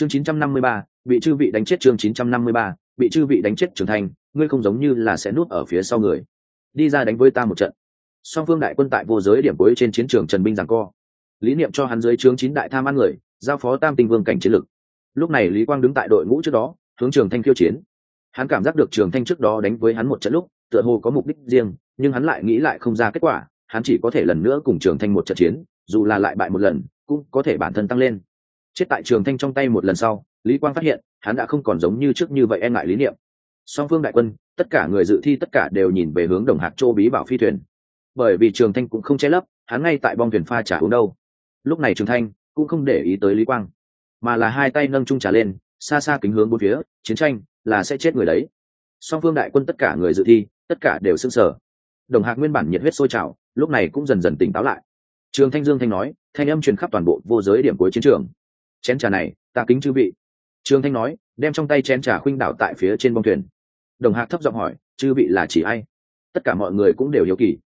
chương 953, bị chư vị đánh chết chương 953, bị chư vị đánh chết trưởng thành ngươi không giống như là sẽ nuốt ở phía sau người. Đi ra đánh với ta một trận. Song phương đại quân tại vô giới điểm cuối trên chiến trường trần binh giằng co. Lý niệm cho hắn dưới trướng chín đại tham ăn người giao phó tam tinh vương cảnh chiến lực. Lúc này lý quang đứng tại đội ngũ trước đó hướng trường thanh khiêu chiến. Hắn cảm giác được trường thanh trước đó đánh với hắn một trận lúc tựa hồ có mục đích riêng nhưng hắn lại nghĩ lại không ra kết quả hắn chỉ có thể lần nữa cùng trường thanh một trận chiến dù là lại bại một lần cũng có thể bản thân tăng lên chết tại trường thanh trong tay một lần sau, lý quang phát hiện, hắn đã không còn giống như trước như vậy e ngại lý niệm. Song phương đại quân, tất cả người dự thi tất cả đều nhìn về hướng đồng hạc châu bí bảo phi thuyền. Bởi vì trường thanh cũng không che lấp, hắn ngay tại bong thuyền pha trả uống đâu. Lúc này trường thanh cũng không để ý tới lý quang, mà là hai tay nâng trung trả lên, xa xa kính hướng bốn phía, chiến tranh là sẽ chết người đấy. Song phương đại quân tất cả người dự thi, tất cả đều sưng sở đồng hạc nguyên bản nhiệt huyết sôi trào, lúc này cũng dần dần tỉnh táo lại. Trường thanh dương thanh nói, thanh âm truyền khắp toàn bộ vô giới điểm cuối chiến trường chén trà này, ta kính chư vị. Trường thanh nói, đem trong tay chén trà khuynh đảo tại phía trên bông thuyền. Đồng hạc thấp giọng hỏi, chư vị là chỉ ai? Tất cả mọi người cũng đều hiếu kỳ.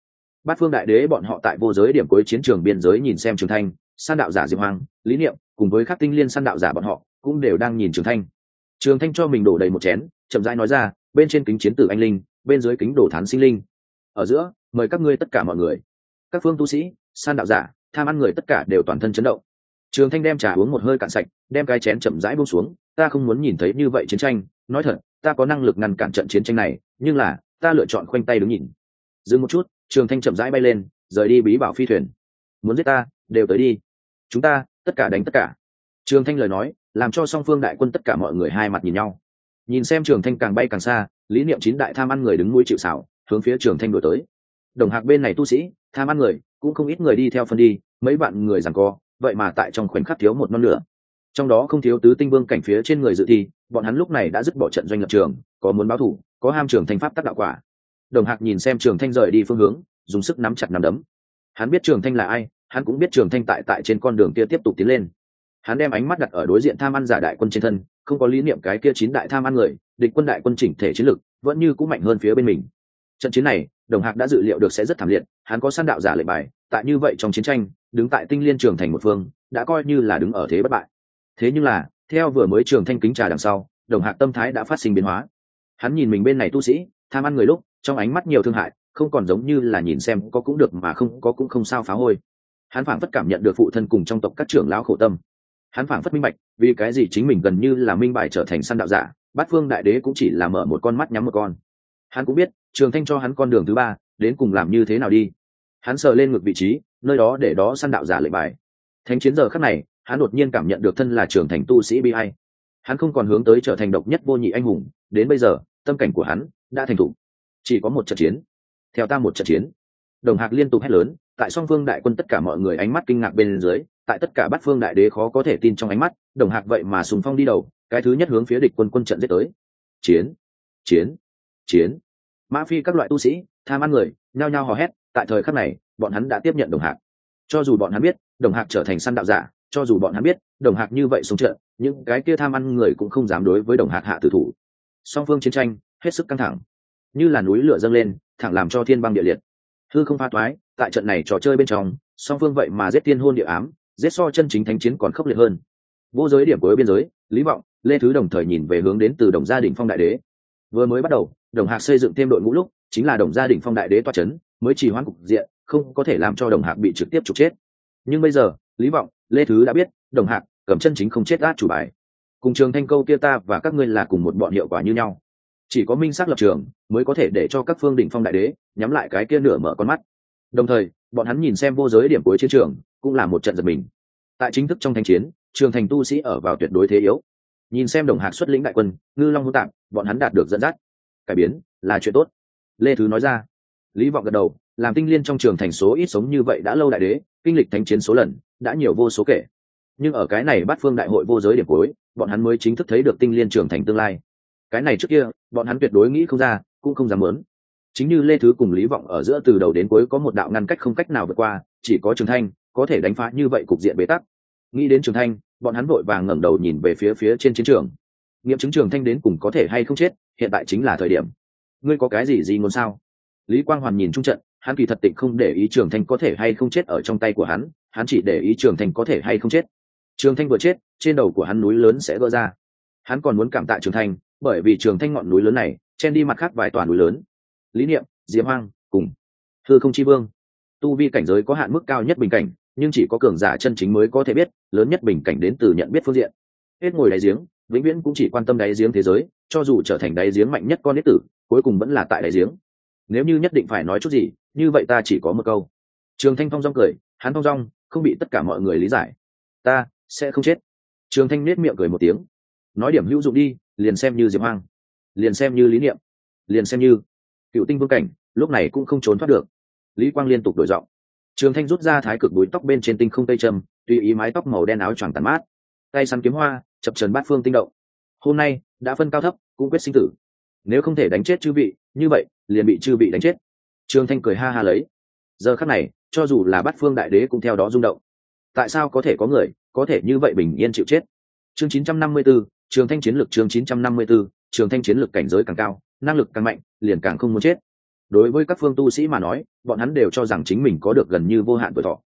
Bát phương đại đế bọn họ tại vô giới điểm cuối chiến trường biên giới nhìn xem trường thanh, san đạo giả diệp hoàng lý niệm, cùng với các tinh liên san đạo giả bọn họ, cũng đều đang nhìn trường thanh. Trường thanh cho mình đổ đầy một chén, chậm rãi nói ra, bên trên kính chiến tử anh linh, bên dưới kính đổ thán sinh linh. Ở giữa, mời các ngươi tất cả mọi người. Các phương tu sĩ, san đạo giả, tham ăn người tất cả đều toàn thân chấn động trường thanh đem trà uống một hơi cạn sạch, đem cái chén chậm rãi buông xuống. Ta không muốn nhìn thấy như vậy chiến tranh. Nói thật, ta có năng lực ngăn cản trận chiến tranh này, nhưng là, ta lựa chọn khoanh tay đứng nhìn. Dừng một chút, trường thanh chậm rãi bay lên, rời đi bí bảo phi thuyền. Muốn giết ta, đều tới đi. Chúng ta, tất cả đánh tất cả. Trường thanh lời nói, làm cho song phương đại quân tất cả mọi người hai mặt nhìn nhau. Nhìn xem trường thanh càng bay càng xa, lý niệm chín đại tham ăn người đứng mũi chịu xảo hướng phía trường thanh đổi tới. Đồng hạc bên này tu sĩ, tham ăn người, cũng không ít người đi theo phân đi, mấy bạn người rằng co vậy mà tại trong khoảnh khắc thiếu một non lửa. Trong đó không thiếu tứ tinh vương cảnh phía trên người dự thi, bọn hắn lúc này đã dứt bỏ trận doanh lập trường, có muốn báo thủ, có ham trường thanh pháp tác đạo quả. Đồng hạc nhìn xem trường thanh rời đi phương hướng, dùng sức nắm chặt nắm đấm. Hắn biết trường thanh là ai, hắn cũng biết trường thanh tại tại trên con đường kia tiếp tục tiến lên. Hắn đem ánh mắt đặt ở đối diện tham ăn giả đại quân trên thân, không có lý niệm cái kia chín đại tham ăn người, địch quân đại quân chỉnh thể chiến lực, vẫn như cũng mạnh hơn phía bên mình. Trận chiến này đồng hạc đã dự liệu được sẽ rất thảm liệt, hắn có săn đạo giả lệnh bài, tại như vậy trong chiến tranh, đứng tại tinh liên trường thành một phương, đã coi như là đứng ở thế bất bại. Thế nhưng là, theo vừa mới trường thanh kính trà đằng sau, đồng hạc tâm thái đã phát sinh biến hóa. Hắn nhìn mình bên này tu sĩ, tham ăn người lúc, trong ánh mắt nhiều thương hại, không còn giống như là nhìn xem có cũng được mà không, có cũng không sao phá hôi. Hắn phảng phất cảm nhận được phụ thân cùng trong tộc các trưởng lão khổ tâm. Hắn phảng phất minh bạch, vì cái gì chính mình gần như là minh bài trở thành săn đạo giả, bát phương đại đế cũng chỉ là mở một con mắt nhắm một con. Hắn cũng biết trường thanh cho hắn con đường thứ ba, đến cùng làm như thế nào đi? Hắn sờ lên ngược vị trí, nơi đó để đó săn đạo giả lệnh bài. Thánh chiến giờ khắc này, hắn đột nhiên cảm nhận được thân là Trường thành tu sĩ bi hay hắn không còn hướng tới trở thành độc nhất vô nhị anh hùng, đến bây giờ, tâm cảnh của hắn đã thành thục. chỉ có một trận chiến. Theo ta một trận chiến. Đồng hạc liên tục hét lớn, tại song phương đại quân tất cả mọi người ánh mắt kinh ngạc bên dưới, tại tất cả bát phương đại đế khó có thể tin trong ánh mắt, đồng hạc vậy mà sùng phong đi đầu, cái thứ nhất hướng phía địch quân quân trận giết tới. Chiến. Chiến. Chiến mã phi các loại tu sĩ, tham ăn người, nhao nhao hò hét, tại thời khắc này, bọn hắn đã tiếp nhận đồng hạc. Cho dù bọn hắn biết, đồng hạc trở thành săn đạo giả, cho dù bọn hắn biết, đồng hạc như vậy sống trận những cái kia tham ăn người cũng không dám đối với đồng hạc hạ tử thủ. Song phương chiến tranh, hết sức căng thẳng. Như là núi lửa dâng lên, thẳng làm cho thiên băng địa liệt. Thư không pha toái, tại trận này trò chơi bên trong, song phương vậy mà giết tiên hôn địa ám, giết so chân chính thánh chiến còn khốc liệt hơn. Vô giới điểm cuối biên giới, lý vọng, lê thứ đồng thời nhìn về hướng đến từ đồng gia đình phong đại đế. Vừa mới bắt đầu đồng hạc xây dựng thêm đội ngũ lúc, chính là đồng gia đình phong đại đế toa c h ấ n mới chỉ hoãn cục diện, không có thể làm cho đồng hạc bị trực tiếp trục chết. Nhưng bây giờ, lý vọng, lê thứ đã biết, đồng hạc, cầm chân chính không chết át chủ bài. Cùng trường thanh câu kia ta và các ngươi là cùng một bọn hiệu quả như nhau. Chỉ có minh xác lập trường, mới có thể để cho các phương đỉnh phong đại đế, nhắm lại cái kia nửa mở con mắt. Đồng thời, bọn hắn nhìn xem vô giới điểm cuối chiến trường, cũng là một trận giật mình. Tại chính thức trong thanh chiến, trường thành tu sĩ ở vào tuyệt đối thế yếu. Nhìn xem đồng hạc xuất lĩnh đại quân, ngư long hô tạm bọn hắn đạt được dẫn dắt cải biến, là chuyện tốt. Lê thứ nói ra. Lý vọng gật đầu, làm tinh liên trong trường thành số ít sống như vậy đã lâu đại đế, kinh lịch thánh chiến số lần, đã nhiều vô số kể. Nhưng ở cái này bắt phương đại hội vô giới điểm cuối, bọn hắn mới chính thức thấy được tinh liên trường thành tương lai. Cái này trước kia, bọn hắn tuyệt đối nghĩ không ra, cũng không dám muốn. chính như lê thứ cùng lý vọng ở giữa từ đầu đến cuối có một đạo ngăn cách không cách nào vượt qua, chỉ có trường thanh có thể đánh phá như vậy cục diện bế tắc. Nghĩ đến trường thanh, bọn hắn vội vàng ngẩng đầu nhìn về phía phía trên chiến trường nghiệm chứng trường thanh đến cùng có thể hay không chết, hiện tại chính là thời điểm. Ngươi có cái gì gì ngôn sao? Lý quang hoàn nhìn trung trận, hắn kỳ thật tịnh không để ý trường thanh có thể hay không chết ở trong tay của hắn hắn chỉ để ý trường thanh có thể hay không chết. Trường thanh vừa chết, trên đầu của hắn núi lớn sẽ vỡ ra. Hắn còn muốn cảm tạ trường thanh, bởi vì trường thanh ngọn núi lớn này, chen đi mặt khác vài tòa núi lớn. Lý niệm, diệp hoang, cùng thư không chi vương. Tu vi cảnh giới có hạn mức cao nhất bình cảnh, nhưng chỉ có cường giả chân chính mới có thể biết, lớn nhất bình cảnh đến từ nhận biết phương diện. Hết ngồi đáy giếng vĩnh viễn cũng chỉ quan tâm đáy giếng thế giới, cho dù trở thành đáy giếng mạnh nhất con nết tử, cuối cùng vẫn là tại đáy giếng. Nếu như nhất định phải nói chút gì, như vậy ta chỉ có một câu. Trường thanh phong rong cười, hắn phong rong không bị tất cả mọi người lý giải. Ta sẽ không chết. Trường thanh nết miệng cười một tiếng. Nói điểm hữu dụng đi, liền xem như diệp hoang. Liền xem như lý niệm. Liền xem như cựu tinh vương cảnh, lúc này cũng không trốn thoát được. Lý quang liên tục đổi giọng. Trường thanh rút ra thái cực búi tóc bên trên tinh không tây trầm, tùy ý mái tóc màu đen áo choàng tàn mát. Tay săn kiếm hoa chập trần bát phương tinh động. Hôm nay đã phân cao thấp cũng quyết sinh tử. Nếu không thể đánh chết chư vị như vậy liền bị chư vị đánh chết. Trương thanh cười ha ha lấy. Giờ khắc này cho dù là bát phương đại đế cũng theo đó rung động. Tại sao có thể có người có thể như vậy bình yên chịu chết? Chương 954, trường thanh chiến lược chương 954, trường thanh chiến lược cảnh giới càng cao năng lực càng mạnh liền càng không muốn chết. Đối với các phương tu sĩ mà nói bọn hắn đều cho rằng chính mình có được gần như vô hạn tuổi thọ.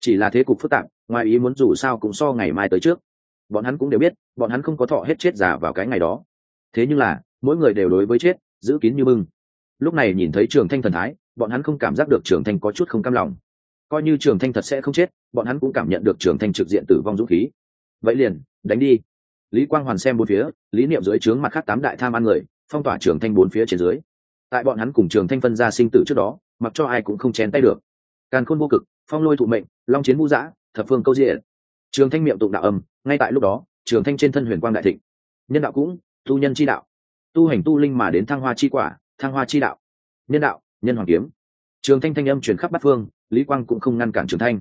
Chỉ là thế cục phức tạp ngoài ý muốn dù sao cũng so ngày mai tới trước bọn hắn cũng đều biết, bọn hắn không có thọ hết chết già vào cái ngày đó. Thế nhưng là, mỗi người đều đối với chết, giữ kín như bưng. Lúc này nhìn thấy trường thanh thần thái, bọn hắn không cảm giác được trường thanh có chút không cam lòng. Coi như trường thanh thật sẽ không chết, bọn hắn cũng cảm nhận được trường thanh trực diện tử vong dũng khí. Vậy liền, đánh đi. Lý quang hoàn xem bốn phía, lý niệm dưới trướng mặt khác tám đại tham ăn người, phong tỏa trường thanh bốn phía trên dưới. Tại bọn hắn cùng trường thanh phân ra sinh tử trước đó, mặc cho ai cũng không chén tay được. Càn khôn vô cực, phong lôi thụ mệnh, long chiến vũ giã, thập phương câu diện trường thanh miệng tụng đạo âm, ngay tại lúc đó, trường thanh trên thân huyền quang đại thịnh. Nhân đạo cũng, tu nhân chi đạo. Tu hành tu linh mà đến thăng hoa chi quả, thăng hoa chi đạo. Nhân đạo, nhân hoàng kiếm. Trường thanh thanh âm truyền khắp bát phương, lý quang cũng không ngăn cản trường thanh.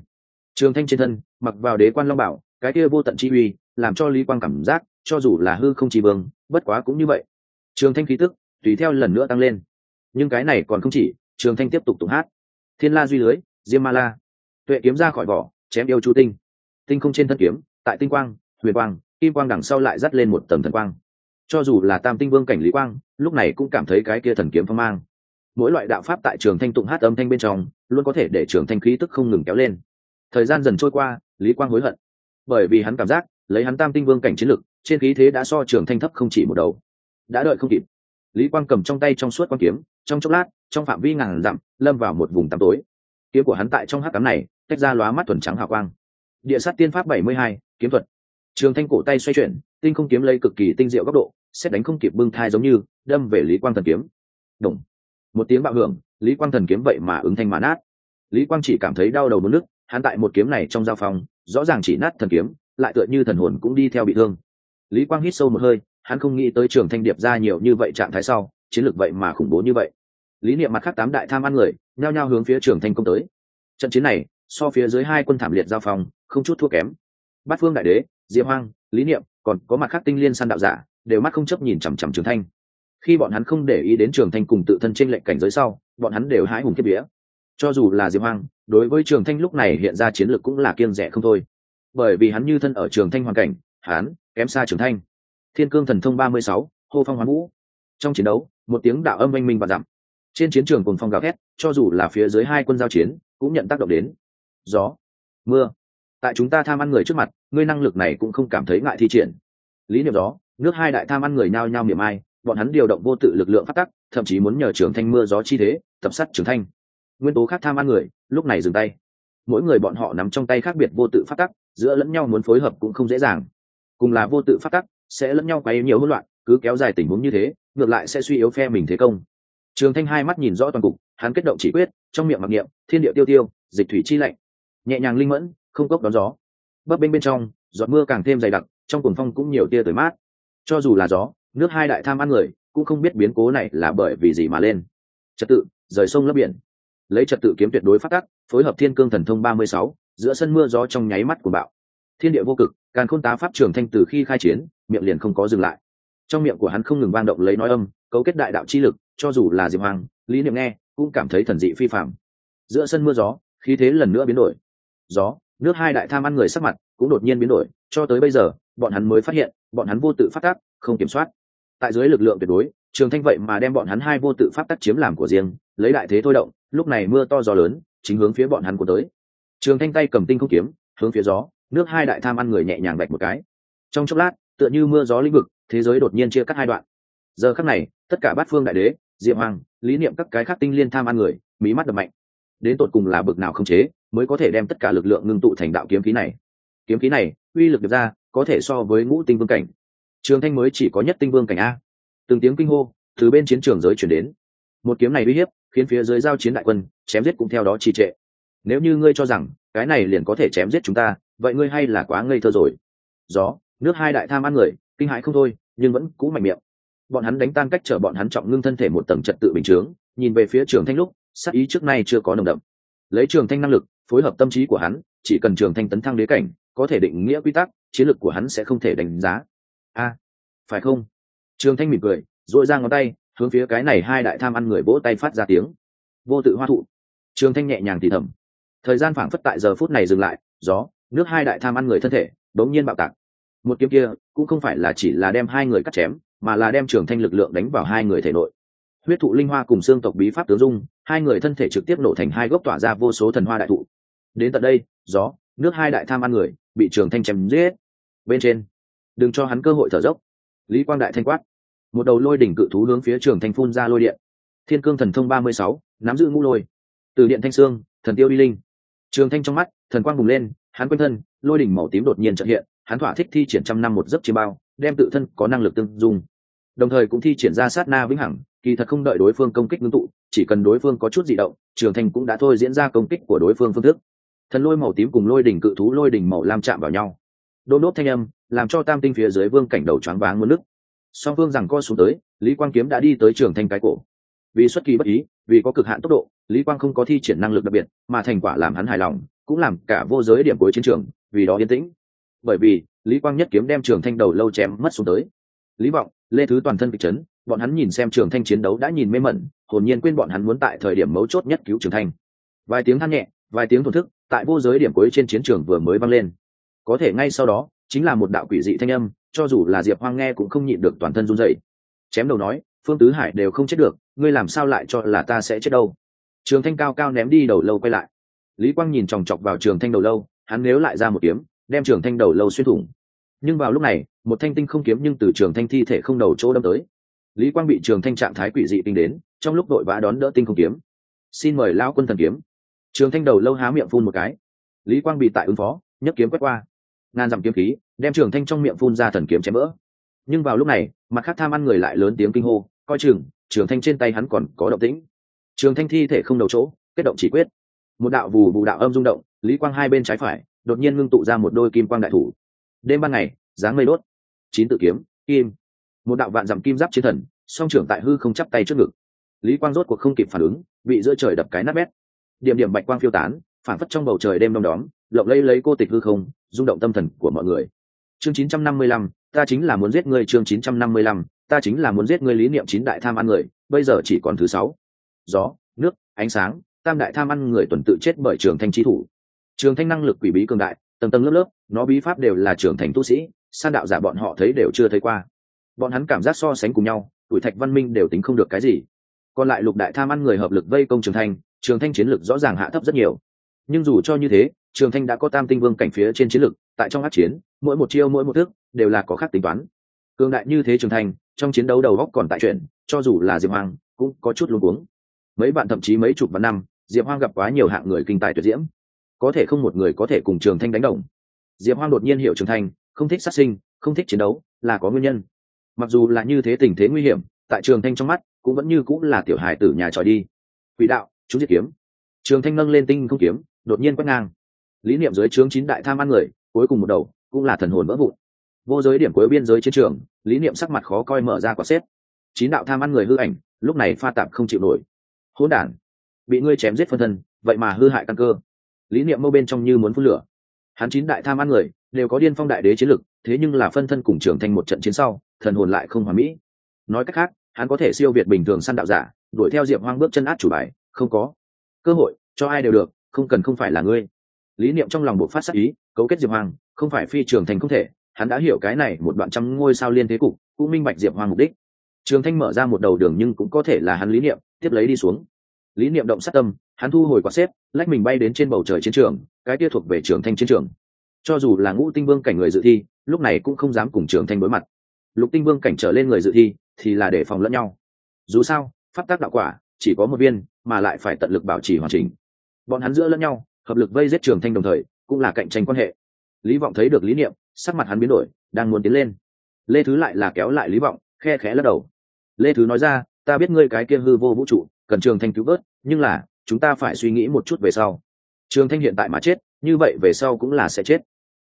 Trường thanh trên thân, mặc vào đế quan long bảo, cái kia vô tận chi uy, làm cho lý quang cảm giác, cho dù là hư không chỉ vương, bất quá cũng như vậy. Trường thanh khí tức, tùy theo lần nữa tăng lên. Nhưng cái này còn không chỉ, trường thanh tiếp tục tụng hát. Thiên la duy lưới, diêm ma la. Tuệ kiếm ra khỏi vỏ, chém yêu chu tinh tinh không trên thân kiếm, tại tinh quang, huyền quang, kim quang đằng sau lại dắt lên một tầng thần quang. Cho dù là tam tinh vương cảnh lý quang, lúc này cũng cảm thấy cái kia thần kiếm phong mang. Mỗi loại đạo pháp tại trường thanh tụng hát âm thanh bên trong, luôn có thể để trường thanh khí tức không ngừng kéo lên. Thời gian dần trôi qua, lý quang hối hận. Bởi vì hắn cảm giác, lấy hắn tam tinh vương cảnh chiến lực, trên khí thế đã so trường thanh thấp không chỉ một đầu. Đã đợi không kịp. Lý quang cầm trong tay trong suốt quan kiếm, trong chốc lát, trong phạm vi ngàn dặm, lâm vào một vùng tăm tối. Kiếm của hắn tại trong hát cám này, tách ra lóa mắt thuần trắng hào quang địa sát tiên pháp bảy mươi hai, kiếm thuật. Trường thanh cổ tay xoay chuyển, tinh không kiếm lấy cực kỳ tinh diệu góc độ, xét đánh không kịp bưng thai giống như đâm về lý quang thần kiếm. Đùng. Một tiếng bạo hưởng, lý quang thần kiếm vậy mà ứng thanh mà nát. Lý quang chỉ cảm thấy đau đầu mất nước, hắn tại một kiếm này trong giao phòng, rõ ràng chỉ nát thần kiếm, lại tựa như thần hồn cũng đi theo bị thương. Lý quang hít sâu một hơi, hắn không nghĩ tới trường thanh điệp ra nhiều như vậy trạng thái sau, chiến lược vậy mà khủng bố như vậy. Lý niệm mặt khác tám đại tham ăn người, nhao nhao hướng phía trường thanh công tới. Trận chiến này, so phía dưới hai quân thảm liệt giao phòng không chút thua kém. Bát phương đại đế, diệp hoang, lý niệm, còn có mặt khác tinh liên san đạo giả, đều mắt không chấp nhìn chằm chằm trường thanh. Khi bọn hắn không để ý đến trường thanh cùng tự thân trên lệnh cảnh giới sau, bọn hắn đều hái hùng kiếp vía. Cho dù là diệp hoang, đối với trường thanh lúc này hiện ra chiến lược cũng là kiêng rẻ không thôi. Bởi vì hắn như thân ở trường thanh hoàn cảnh, hắn kém xa trường thanh. Thiên cương thần thông ba mươi sáu, hô phong hoán vũ. Trong chiến đấu, một tiếng đạo âm oanh minh và dặm. Trên chiến trường cùng phong gào thét, cho dù là phía dưới hai quân giao chiến, cũng nhận tác động đến. Gió, mưa tại chúng ta tham ăn người trước mặt, ngươi năng lực này cũng không cảm thấy ngại thi triển. Lý niệm gió nước hai đại tham ăn người nhao nhao miệng ai, bọn hắn điều động vô tự lực lượng phát tắc, thậm chí muốn nhờ trường thanh mưa gió chi thế, tập sát trường thanh. Nguyên tố khác tham ăn người, lúc này dừng tay. Mỗi người bọn họ nắm trong tay khác biệt vô tự phát tắc, giữa lẫn nhau muốn phối hợp cũng không dễ dàng. Cùng là vô tự phát tắc, sẽ lẫn nhau quấy nhiều hỗn loạn, cứ kéo dài tình huống như thế, ngược lại sẽ suy yếu phe mình thế công. Trường thanh hai mắt nhìn rõ toàn cục, hắn kết động chỉ quyết, trong miệng mặc niệm, thiên địa tiêu tiêu, dịch thủy chi lạnh. Nhẹ nhàng linh mẫn không cốc đón gió. Bấp bên bên trong, giọt mưa càng thêm dày đặc, trong cuồng phong cũng nhiều tia tới mát. Cho dù là gió, nước hai đại tham ăn người, cũng không biết biến cố này là bởi vì gì mà lên. Trật tự, rời sông lấp biển. Lấy trật tự kiếm tuyệt đối phát tắc, phối hợp thiên cương thần thông ba mươi sáu, giữa sân mưa gió trong nháy mắt của bạo. Thiên địa vô cực càng khôn tá pháp trường thanh từ khi khai chiến, miệng liền không có dừng lại. Trong miệng của hắn không ngừng vang động lấy nói âm, cấu kết đại đạo chi lực, cho dù là diệp hoàng, lý niệm nghe, cũng cảm thấy thần dị phi phạm giữa sân mưa gió, khí thế lần nữa biến đổi. Gió nước hai đại tham ăn người sắc mặt cũng đột nhiên biến đổi, cho tới bây giờ, bọn hắn mới phát hiện, bọn hắn vô tự phát tác, không kiểm soát. Tại dưới lực lượng tuyệt đối, trường thanh vậy mà đem bọn hắn hai vô tự phát tác chiếm làm của riêng, lấy đại thế thôi động, lúc này mưa to gió lớn, chính hướng phía bọn hắn của tới. Trường thanh tay cầm tinh không kiếm, hướng phía gió, nước hai đại tham ăn người nhẹ nhàng bạch một cái. Trong chốc lát, tựa như mưa gió lĩnh vực, thế giới đột nhiên chia cắt hai đoạn. Giờ khắc này, tất cả bát phương đại đế diệm hoàng, lý niệm các cái khác tinh liên tham ăn người mỹ mắt đập mạnh. Đến tột cùng là bực nào không chế? Mới có thể đem tất cả lực lượng ngưng tụ thành đạo kiếm khí này. Kiếm khí này, uy lực được ra, có thể so với ngũ tinh vương cảnh. Trường thanh mới chỉ có nhất tinh vương cảnh a. Từng tiếng kinh hô, từ bên chiến trường giới chuyển đến. Một kiếm này uy hiếp, khiến phía dưới giao chiến đại quân, chém giết cũng theo đó trì trệ. Nếu như ngươi cho rằng, cái này liền có thể chém giết chúng ta, vậy ngươi hay là quá ngây thơ rồi. Gió, nước hai đại tham ăn người, kinh hãi không thôi, nhưng vẫn cũ mạnh miệng. Bọn hắn đánh tan cách trở bọn hắn trọng ngưng thân thể một tầng trật tự bình chướng, nhìn về phía trường thanh lúc, sắc ý trước nay chưa có nồng đậm. Lấy trường thanh năng lực phối hợp tâm trí của hắn, chỉ cần trường thanh tấn thăng đế cảnh, có thể định nghĩa quy tắc, chiến lược của hắn sẽ không thể đánh giá. A, phải không? Trường thanh mỉm cười dội ra ngón tay, hướng phía cái này hai đại tham ăn người vỗ tay phát ra tiếng. Vô tự hoa thụ. Trường thanh nhẹ nhàng thì thầm. Thời gian phảng phất tại giờ phút này dừng lại, gió, nước hai đại tham ăn người thân thể, đống nhiên bạo tạc. Một kiếm kia, cũng không phải là chỉ là đem hai người cắt chém, mà là đem trường thanh lực lượng đánh vào hai người thể nội. Huyết thụ linh hoa cùng xương tộc bí pháp tướng dung, hai người thân thể trực tiếp nổ thành hai gốc tỏa ra vô số thần hoa đại thụ đến tận đây, gió, nước hai đại tham ăn người, bị trường thanh chém giết. Bên trên, đừng cho hắn cơ hội thở dốc. Lý quang đại thanh quát. Một đầu lôi đỉnh cự thú hướng phía trường thanh phun ra lôi điện. Thiên cương thần thông ba mươi sáu, nắm giữ ngũ lôi. Từ điện thanh sương thần tiêu đi linh. Trường thanh trong mắt, thần quang bùng lên, hắn quanh thân, lôi đỉnh màu tím đột nhiên trợ hiện, hắn thỏa thích thi triển trăm năm một giấc chiêm bao, đem tự thân có năng lực tương dung. Đồng thời cũng thi triển ra sát na vĩnh hằng, kỳ thật không đợi đối phương công kích ngưng tụ, chỉ cần đối phương có chút di động, trường thanh cũng đã thôi diễn ra công kích của đối phương phương thức thần lôi màu tím cùng lôi đỉnh cự thú lôi đỉnh màu lam chạm vào nhau. Đôn đốt thanh âm, làm cho tam tinh phía dưới vương cảnh đầu choáng váng muốn nước. Song phương rằng co xuống tới, lý quang kiếm đã đi tới trường thanh cái cổ. Vì xuất kỳ bất ý, vì có cực hạn tốc độ, lý quang không có thi triển năng lực đặc biệt, mà thành quả làm hắn hài lòng, cũng làm cả vô giới điểm cuối chiến trường, vì đó yên tĩnh. Bởi vì, lý quang nhất kiếm đem trường thanh đầu lâu chém mất xuống tới. Lý vọng, lê thứ toàn thân kịch chấn, bọn hắn nhìn xem trường thanh chiến đấu đã nhìn mê mẩn, hồn nhiên quên bọn hắn muốn tại thời điểm mấu chốt nhất cứu trường thanh. Vài tiếng than nhẹ, vài tiếng thổn thức tại vô giới điểm cuối trên chiến trường vừa mới vang lên. Có thể ngay sau đó, chính là một đạo quỷ dị thanh âm, cho dù là diệp hoang nghe cũng không nhịn được toàn thân run dậy chém đầu nói, phương tứ hải đều không chết được, ngươi làm sao lại cho là ta sẽ chết đâu? Trường thanh cao cao ném đi đầu lâu quay lại. Lý quang nhìn chòng chọc vào trường thanh đầu lâu, hắn nếu lại ra một kiếm, đem trường thanh đầu lâu xuyên thủng. Nhưng vào lúc này, một thanh tinh không kiếm nhưng từ trường thanh thi thể không đầu chỗ đâm tới. Lý quang bị trường thanh trạng thái quỷ dị tinh đến, trong lúc đội vã đón đỡ tinh không kiếm. Xin mời Lão quân thần kiếm trường thanh đầu lâu há miệng phun một cái. Lý quang bị tại ứng phó, nhấc kiếm quét qua. Ngàn dặm kiếm khí, đem trường thanh trong miệng phun ra thần kiếm chém vỡ nhưng vào lúc này, mặt khác tham ăn người lại lớn tiếng kinh hô, coi chừng, trường thanh trên tay hắn còn có động tĩnh. Trường thanh thi thể không đầu chỗ, kết động chỉ quyết. Một đạo vù vù đạo âm rung động, lý quang hai bên trái phải, đột nhiên ngưng tụ ra một đôi kim quang đại thủ. Đêm ban ngày, dáng mây đốt. Chín tự kiếm, kim. Một đạo vạn dặm kim giáp chiến thần, song trưởng tại hư không chắp tay trước ngực. Lý quang rốt cuộc không kịp phản ứng, bị giữa trời đập cái nát bét điểm điểm bạch quang phiêu tán phản phất trong bầu trời đêm đông đóm lộng lây lấy cô tịch hư không rung động tâm thần của mọi người. Chương 955, ta chính là muốn giết ngươi chương 955, ta chính là muốn giết ngươi lý niệm chín đại tham ăn người bây giờ chỉ còn thứ sáu. Gió nước ánh sáng tam đại tham ăn người tuần tự chết bởi trường thanh trí thủ. Trường thanh năng lực quỷ bí cường đại tầng tầng lớp lớp nó bí pháp đều là trường thành tu sĩ san đạo giả bọn họ thấy đều chưa thấy qua. Bọn hắn cảm giác so sánh cùng nhau tuổi thạch văn minh đều tính không được cái gì. Còn lại lục đại tham ăn người hợp lực vây công trường thanh trường thanh chiến lực rõ ràng hạ thấp rất nhiều. Nhưng dù cho như thế, trường thanh đã có tam tinh vương cảnh phía trên chiến lực, tại trong át chiến, mỗi một chiêu, mỗi một thước đều là có khác tính toán. Cường đại như thế trường thanh, trong chiến đấu đầu góc còn tại chuyện, cho dù là diệp Hoang, cũng có chút luống cuống. Mấy bạn thậm chí mấy chục vạn năm, diệp hoang gặp quá nhiều hạng người kinh tài tuyệt diễm. Có thể không một người có thể cùng trường thanh đánh đồng. Diệp hoang đột nhiên hiểu trường thanh, không thích sát sinh, không thích chiến đấu, là có nguyên nhân. Mặc dù là như thế tình thế nguy hiểm, tại trường thanh trong mắt, cũng vẫn như cũng là tiểu hài tử nhà tròi đi. Quỹ đạo chúng diệt kiếm. Trường thanh nâng lên tinh không kiếm, đột nhiên quét ngang. Lý niệm dưới trướng chín đại tham ăn người, cuối cùng một đầu, cũng là thần hồn vỡ vụn. Vô giới điểm cuối biên giới chiến trường, lý niệm sắc mặt khó coi mở ra quả xếp. Chín đạo tham ăn người hư ảnh, lúc này pha tạp không chịu nổi. Hỗn đản, bị ngươi chém giết phân thân, vậy mà hư hại căn cơ. Lý niệm mâu bên trong như muốn phun lửa. Hắn chín đại tham ăn người, đều có điên phong đại đế chiến lực, thế nhưng là phân thân cùng trưởng thành một trận chiến sau, thần hồn lại không hòa mỹ. Nói cách khác, hắn có thể siêu việt bình thường săn đạo giả, đuổi theo diệp hoang bước chân át chủ bài không có. Cơ hội, cho ai đều được, không cần không phải là ngươi. Lý niệm trong lòng bộ phát sắc ý, cấu kết diệp hoàng, không phải phi trường thành không thể, hắn đã hiểu cái này một đoạn trăm ngôi sao liên thế cục, cũng minh bạch diệp hoàng mục đích. Trường thanh mở ra một đầu đường nhưng cũng có thể là hắn lý niệm, tiếp lấy đi xuống. Lý niệm động sát tâm, hắn thu hồi quả xếp, lách mình bay đến trên bầu trời chiến trường, cái kia thuộc về trường thanh chiến trường. Cho dù là ngũ tinh vương cảnh người dự thi, lúc này cũng không dám cùng trường thanh đối mặt. Lục tinh vương cảnh trở lên người dự thi, thì là để phòng lẫn nhau. Dù sao, pháp tác đạo quả chỉ có một viên, mà lại phải tận lực bảo trì hoàn chỉnh. Bọn hắn giữa lẫn nhau, hợp lực vây giết trường thanh đồng thời, cũng là cạnh tranh quan hệ. Lý vọng thấy được lý niệm, sắc mặt hắn biến đổi, đang muốn tiến lên. Lê thứ lại là kéo lại lý vọng, khe khẽ lắc đầu. Lê thứ nói ra, ta biết ngươi cái kia hư vô vũ trụ, cần trường thanh cứu vớt, nhưng là, chúng ta phải suy nghĩ một chút về sau. Trường thanh hiện tại mà chết, như vậy về sau cũng là sẽ chết.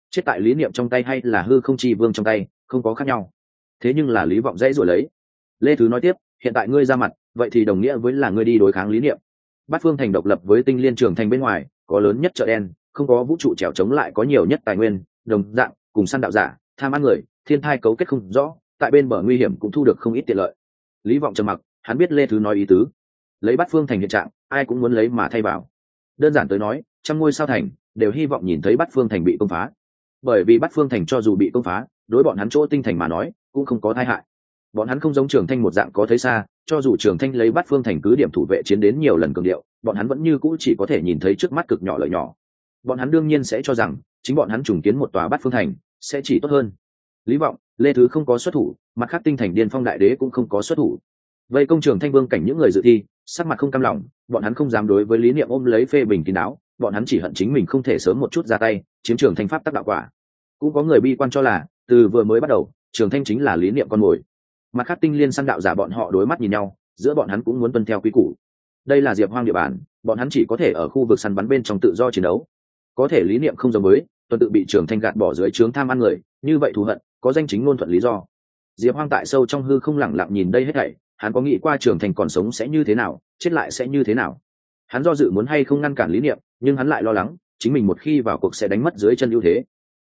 Chết tại lý niệm trong tay hay là hư không chi vương trong tay, không có khác nhau. Thế nhưng là lý vọng dễ rồi lấy. Lê thứ nói tiếp, hiện tại ngươi ra mặt vậy thì đồng nghĩa với là ngươi đi đối kháng lý niệm. Bát phương thành độc lập với tinh liên trường thành bên ngoài, có lớn nhất chợ đen, không có vũ trụ trèo chống lại có nhiều nhất tài nguyên, đồng dạng, cùng săn đạo giả, tham ăn người, thiên thai cấu kết không rõ, tại bên bờ nguy hiểm cũng thu được không ít tiện lợi. Lý vọng trầm mặc, hắn biết lê thứ nói ý tứ. Lấy bát phương thành hiện trạng, ai cũng muốn lấy mà thay vào. Đơn giản tới nói, trăm ngôi sao thành đều hy vọng nhìn thấy bát phương thành bị công phá. Bởi vì bát phương thành cho dù bị công phá, đối bọn hắn chỗ tinh thành mà nói, cũng không có tai hại. Bọn hắn không giống trường thanh một dạng có thấy xa cho dù trường thanh lấy bắt phương thành cứ điểm thủ vệ chiến đến nhiều lần cường điệu, bọn hắn vẫn như cũ chỉ có thể nhìn thấy trước mắt cực nhỏ lợi nhỏ. Bọn hắn đương nhiên sẽ cho rằng, chính bọn hắn trùng kiến một tòa bắt phương thành sẽ chỉ tốt hơn. Lý vọng, lê thứ không có xuất thủ, mặt khác tinh thành điên phong đại đế cũng không có xuất thủ. Vậy công trường thanh vương cảnh những người dự thi, sắc mặt không cam lòng, bọn hắn không dám đối với lý niệm ôm lấy phê bình kín đáo, bọn hắn chỉ hận chính mình không thể sớm một chút ra tay, chiếm trường thanh pháp tác đạo quả. Cũng có người bi quan cho là, từ vừa mới bắt đầu, trường thanh chính là lý niệm con mồi mặt khác tinh liên săn đạo giả bọn họ đối mắt nhìn nhau giữa bọn hắn cũng muốn tuân theo quy củ. Đây là diệp hoang địa bàn bọn hắn chỉ có thể ở khu vực săn bắn bên trong tự do chiến đấu. Có thể lý niệm không giống mới, tuần tự bị trường thanh gạt bỏ dưới trướng tham ăn người như vậy thù hận có danh chính ngôn thuận lý do. Diệp hoang tại sâu trong hư không lẳng lặng nhìn đây hết thảy hắn có nghĩ qua trường thành còn sống sẽ như thế nào chết lại sẽ như thế nào. Hắn do dự muốn hay không ngăn cản lý niệm nhưng hắn lại lo lắng chính mình một khi vào cuộc sẽ đánh mất dưới chân ưu thế.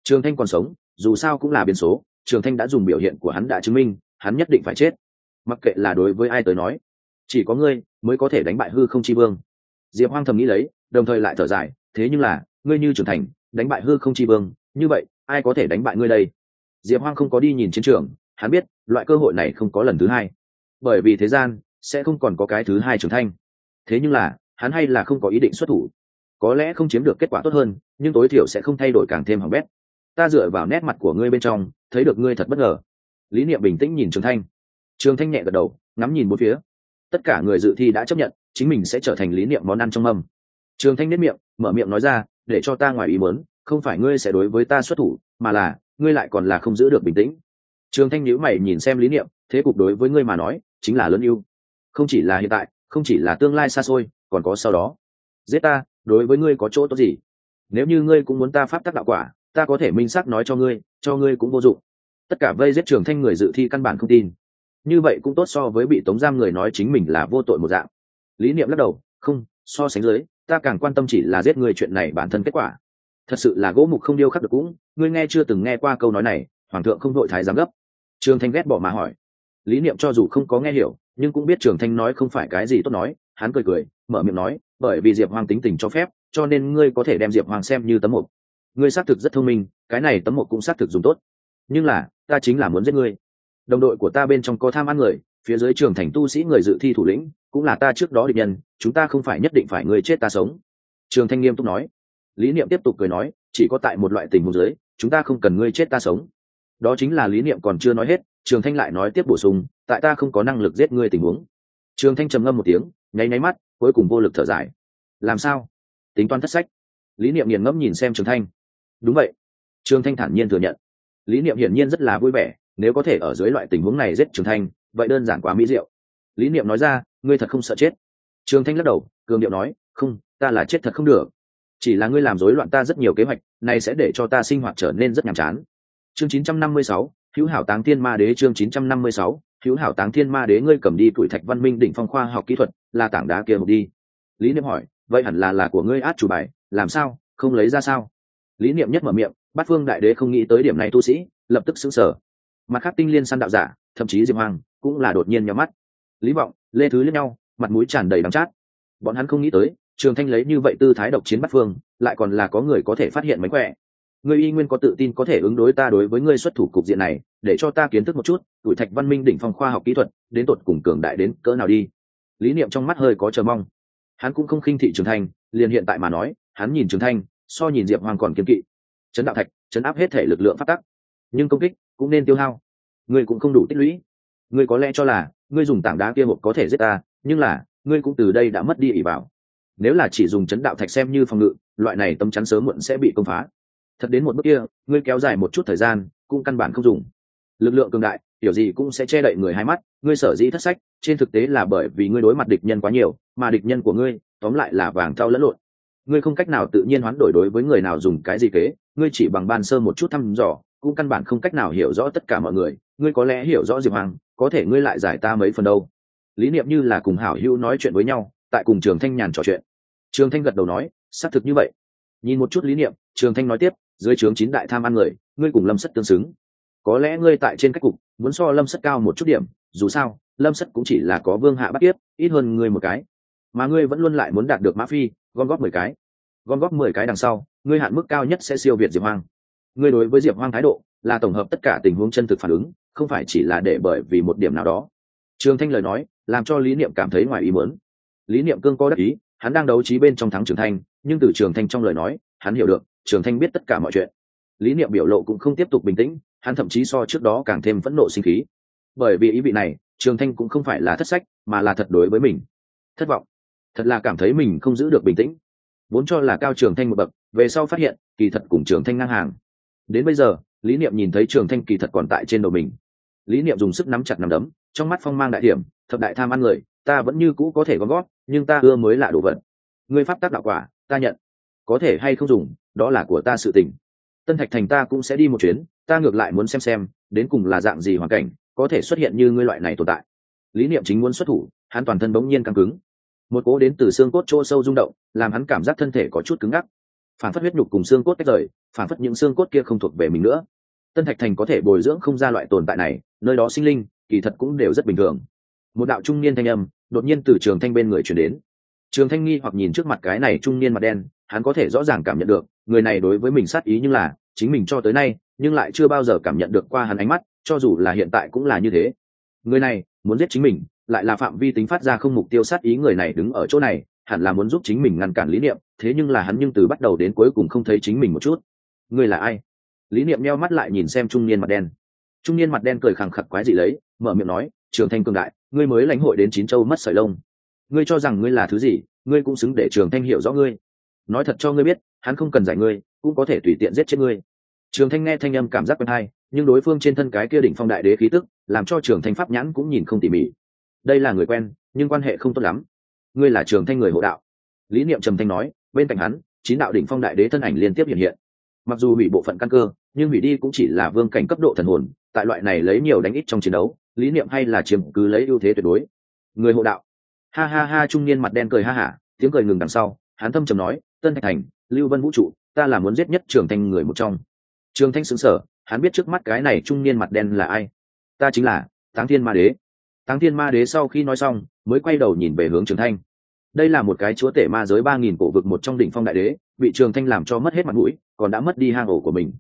Trường thanh còn sống dù sao cũng là biến số trường thanh đã dùng biểu hiện của hắn đã chứng minh hắn nhất định phải chết. Mặc kệ là đối với ai tới nói, chỉ có ngươi mới có thể đánh bại hư không chi vương. Diệp hoang thầm nghĩ lấy, đồng thời lại thở dài, thế nhưng là, ngươi như trưởng thành, đánh bại hư không chi vương, như vậy, ai có thể đánh bại ngươi đây? Diệp hoang không có đi nhìn chiến trường, hắn biết, loại cơ hội này không có lần thứ hai. Bởi vì thế gian, sẽ không còn có cái thứ hai trưởng thanh thế nhưng là, hắn hay là không có ý định xuất thủ. Có lẽ không chiếm được kết quả tốt hơn, nhưng tối thiểu sẽ không thay đổi càng thêm hỏng bét. Ta dựa vào nét mặt của ngươi bên trong, thấy được ngươi thật bất ngờ lý niệm bình tĩnh nhìn trường thanh. Trường thanh nhẹ gật đầu, ngắm nhìn bốn phía. Tất cả người dự thi đã chấp nhận, chính mình sẽ trở thành lý niệm món ăn trong mâm. Trường thanh nếp miệng, mở miệng nói ra, để cho ta ngoài ý muốn, không phải ngươi sẽ đối với ta xuất thủ, mà là, ngươi lại còn là không giữ được bình tĩnh. Trường thanh nhữ mày nhìn xem lý niệm, thế cục đối với ngươi mà nói, chính là lớn yêu. không chỉ là hiện tại, không chỉ là tương lai xa xôi, còn có sau đó. Giết ta, đối với ngươi có chỗ tốt gì? Nếu như ngươi cũng muốn ta pháp tác đạo quả, ta có thể minh xác nói cho ngươi cho ngươi cũng vô dụng tất cả vây giết trường thanh người dự thi căn bản không tin. Như vậy cũng tốt so với bị tống giam người nói chính mình là vô tội một dạng. Lý niệm lắc đầu, không, so sánh dưới, ta càng quan tâm chỉ là giết người chuyện này bản thân kết quả. Thật sự là gỗ mục không điêu khắc được cũng, ngươi nghe chưa từng nghe qua câu nói này, hoàng thượng không đội thái giám gấp. Trường thanh ghét bỏ mà hỏi. Lý niệm cho dù không có nghe hiểu, nhưng cũng biết trường thanh nói không phải cái gì tốt nói, hắn cười cười, mở miệng nói, bởi vì diệp hoàng tính tình cho phép, cho nên ngươi có thể đem diệp hoàng xem như tấm mục. Ngươi xác thực rất thông minh, cái này tấm mục cũng xác thực dùng tốt nhưng là ta chính là muốn giết ngươi. Đồng đội của ta bên trong có tham ăn người phía dưới trường thành tu sĩ người dự thi thủ lĩnh cũng là ta trước đó định nhân chúng ta không phải nhất định phải người chết ta sống. Trường thanh nghiêm túc nói. Lý niệm tiếp tục cười nói chỉ có tại một loại tình huống dưới, chúng ta không cần ngươi chết ta sống. Đó chính là lý niệm còn chưa nói hết trường thanh lại nói tiếp bổ sung tại ta không có năng lực giết ngươi tình huống. Trường thanh trầm ngâm một tiếng nháy nháy mắt cuối cùng vô lực thở dài. Làm sao? Tính toán thất sách. Lý niệm nghiền ngẫm nhìn xem trường thanh. Đúng vậy. Trường thanh thản nhiên thừa nhận lý niệm hiển nhiên rất là vui vẻ nếu có thể ở dưới loại tình huống này giết trường thanh vậy đơn giản quá mỹ diệu. Lý niệm nói ra ngươi thật không sợ chết. Trường thanh lắc đầu cường điệu nói không ta là chết thật không được. Chỉ là ngươi làm rối loạn ta rất nhiều kế hoạch này sẽ để cho ta sinh hoạt trở nên rất nhàm chán. Chương 956, hữu hảo táng thiên ma đế chương 956, hữu hảo táng thiên ma đế ngươi cầm đi tuổi thạch văn minh đỉnh phong khoa học kỹ thuật là tảng đá kia một đi. Lý niệm hỏi vậy hẳn là là của ngươi át chủ bài làm sao không lấy ra sao? Lý niệm nhất mở miệng bát phương đại đế không nghĩ tới điểm này tu sĩ, lập tức xứng sở mặt khác tinh liên săn đạo giả, thậm chí diệp hoàng, cũng là đột nhiên nhắm mắt. Lý vọng, lê thứ lẫn nhau, mặt mũi tràn đầy đắng chát. Bọn hắn không nghĩ tới, trường thanh lấy như vậy tư thái độc chiến bắt phương, lại còn là có người có thể phát hiện mánh khỏe. Ngươi y nguyên có tự tin có thể ứng đối ta đối với ngươi xuất thủ cục diện này, để cho ta kiến thức một chút, tuổi thạch văn minh đỉnh phong khoa học kỹ thuật, đến tột cùng cường đại đến cỡ nào đi. Lý niệm trong mắt hơi có chờ mong. Hắn cũng không khinh thị trường thanh, liền hiện tại mà nói, hắn nhìn trường thanh, so nhìn diệp hoàng còn kiên kỵ chấn đạo thạch, chấn áp hết thể lực lượng phát tắc. Nhưng công kích cũng nên tiêu hao. Ngươi cũng không đủ tích lũy. Ngươi có lẽ cho là ngươi dùng tảng đá kia một có thể giết ta, nhưng là ngươi cũng từ đây đã mất đi ỷ bảo. Nếu là chỉ dùng chấn đạo thạch xem như phòng ngự, loại này tấm chắn sớm muộn sẽ bị công phá. Thật đến một bước kia, ngươi kéo dài một chút thời gian, cũng căn bản không dùng. Lực lượng cường đại, kiểu gì cũng sẽ che đậy người hai mắt, ngươi sở dĩ thất sách, trên thực tế là bởi vì ngươi đối mặt địch nhân quá nhiều, mà địch nhân của ngươi, tóm lại là vàng trao lẫn lộn ngươi không cách nào tự nhiên hoán đổi đối với người nào dùng cái gì kế, ngươi chỉ bằng ban sơ một chút thăm dò, cũng căn bản không cách nào hiểu rõ tất cả mọi người, ngươi có lẽ hiểu rõ diệp hoàng, có thể ngươi lại giải ta mấy phần đâu. Lý niệm như là cùng hảo hữu nói chuyện với nhau, tại cùng trường thanh nhàn trò chuyện. Trường thanh gật đầu nói, xác thực như vậy. Nhìn một chút lý niệm, trường thanh nói tiếp, dưới trướng chín đại tham ăn người, ngươi cùng lâm sất tương xứng. Có lẽ ngươi tại trên cách cục, muốn so lâm sất cao một chút điểm, dù sao, lâm sất cũng chỉ là có vương hạ bắt tiếp ít hơn ngươi một cái. Mà ngươi vẫn luôn lại muốn đạt được mã phi gom góp mười cái. Gom góp mười cái đằng sau, ngươi hạn mức cao nhất sẽ siêu việt diệp hoang. Ngươi đối với diệp hoang thái độ là tổng hợp tất cả tình huống chân thực phản ứng, không phải chỉ là để bởi vì một điểm nào đó. Trường thanh lời nói, làm cho lý niệm cảm thấy ngoài ý muốn. Lý niệm cương có đắc ý, hắn đang đấu trí bên trong thắng trường thanh, nhưng từ trường thanh trong lời nói, hắn hiểu được, trường thanh biết tất cả mọi chuyện. Lý niệm biểu lộ cũng không tiếp tục bình tĩnh, hắn thậm chí so trước đó càng thêm phẫn nộ sinh khí. Bởi vì ý vị này, trường thanh cũng không phải là thất sách, mà là thật đối với mình. Thất vọng thật là cảm thấy mình không giữ được bình tĩnh. Vốn cho là cao trường thanh một bậc, về sau phát hiện, kỳ thật cùng trường thanh ngang hàng. Đến bây giờ, lý niệm nhìn thấy trường thanh kỳ thật còn tại trên đầu mình. Lý niệm dùng sức nắm chặt nắm đấm, trong mắt phong mang đại hiểm, thập đại tham ăn người, ta vẫn như cũ có thể gom gót nhưng ta ưa mới là đồ vật. Người pháp tác đạo quả, ta nhận. Có thể hay không dùng, đó là của ta sự tình. Tân thạch thành ta cũng sẽ đi một chuyến, ta ngược lại muốn xem xem, đến cùng là dạng gì hoàn cảnh, có thể xuất hiện như ngươi loại này tồn tại. Lý niệm chính muốn xuất thủ, hắn toàn thân bỗng nhiên căng cứng một cố đến từ xương cốt chỗ sâu rung động, làm hắn cảm giác thân thể có chút cứng ngắc. Phản phất huyết nhục cùng xương cốt tách rời, phản phất những xương cốt kia không thuộc về mình nữa. Tân thạch thành có thể bồi dưỡng không ra loại tồn tại này, nơi đó sinh linh, kỳ thật cũng đều rất bình thường. Một đạo trung niên thanh âm đột nhiên từ trường thanh bên người chuyển đến. Trường thanh nghi hoặc nhìn trước mặt cái này trung niên mặt đen, hắn có thể rõ ràng cảm nhận được, người này đối với mình sát ý nhưng là chính mình cho tới nay, nhưng lại chưa bao giờ cảm nhận được qua hắn ánh mắt, cho dù là hiện tại cũng là như thế. Người này muốn giết chính mình lại là phạm vi tính phát ra không mục tiêu sát ý người này đứng ở chỗ này, hẳn là muốn giúp chính mình ngăn cản lý niệm, thế nhưng là hắn nhưng từ bắt đầu đến cuối cùng không thấy chính mình một chút. Người là ai? Lý niệm neo mắt lại nhìn xem trung niên mặt đen. Trung niên mặt đen cười khẳng khặc quái dị lấy, mở miệng nói, trường thanh cường đại, ngươi mới lãnh hội đến chín châu mất sợi lông. Ngươi cho rằng ngươi là thứ gì, ngươi cũng xứng để trường thanh hiểu rõ ngươi. Nói thật cho ngươi biết, hắn không cần giải ngươi, cũng có thể tùy tiện giết chết ngươi. Trường thanh nghe thanh âm cảm giác quen hay, nhưng đối phương trên thân cái kia đỉnh phong đại đế khí tức, làm cho trường thanh pháp nhãn cũng nhìn không tỉ mỉ đây là người quen, nhưng quan hệ không tốt lắm. Ngươi là trường thanh người hộ đạo. Lý niệm trầm thanh nói, bên cạnh hắn, chín đạo đỉnh phong đại đế thân ảnh liên tiếp hiện hiện. Mặc dù hủy bộ phận căn cơ, nhưng hủy đi cũng chỉ là vương cảnh cấp độ thần hồn, tại loại này lấy nhiều đánh ít trong chiến đấu, lý niệm hay là chiếm cứ lấy ưu thế tuyệt đối. Người hộ đạo. Ha ha ha, trung niên mặt đen cười ha hả, tiếng cười ngừng đằng sau, hắn thâm trầm nói, tân thạch thành, lưu vân vũ trụ, ta là muốn giết nhất trường thanh người một trong. Trường thanh xứng sở hắn biết trước mắt cái này trung niên mặt đen là ai. Ta chính là táng thiên ma đế táng thiên ma đế sau khi nói xong, mới quay đầu nhìn về hướng trường thanh. Đây là một cái chúa tể ma giới ba nghìn cổ vực một trong đỉnh phong đại đế, bị trường thanh làm cho mất hết mặt mũi, còn đã mất đi hang ổ của mình.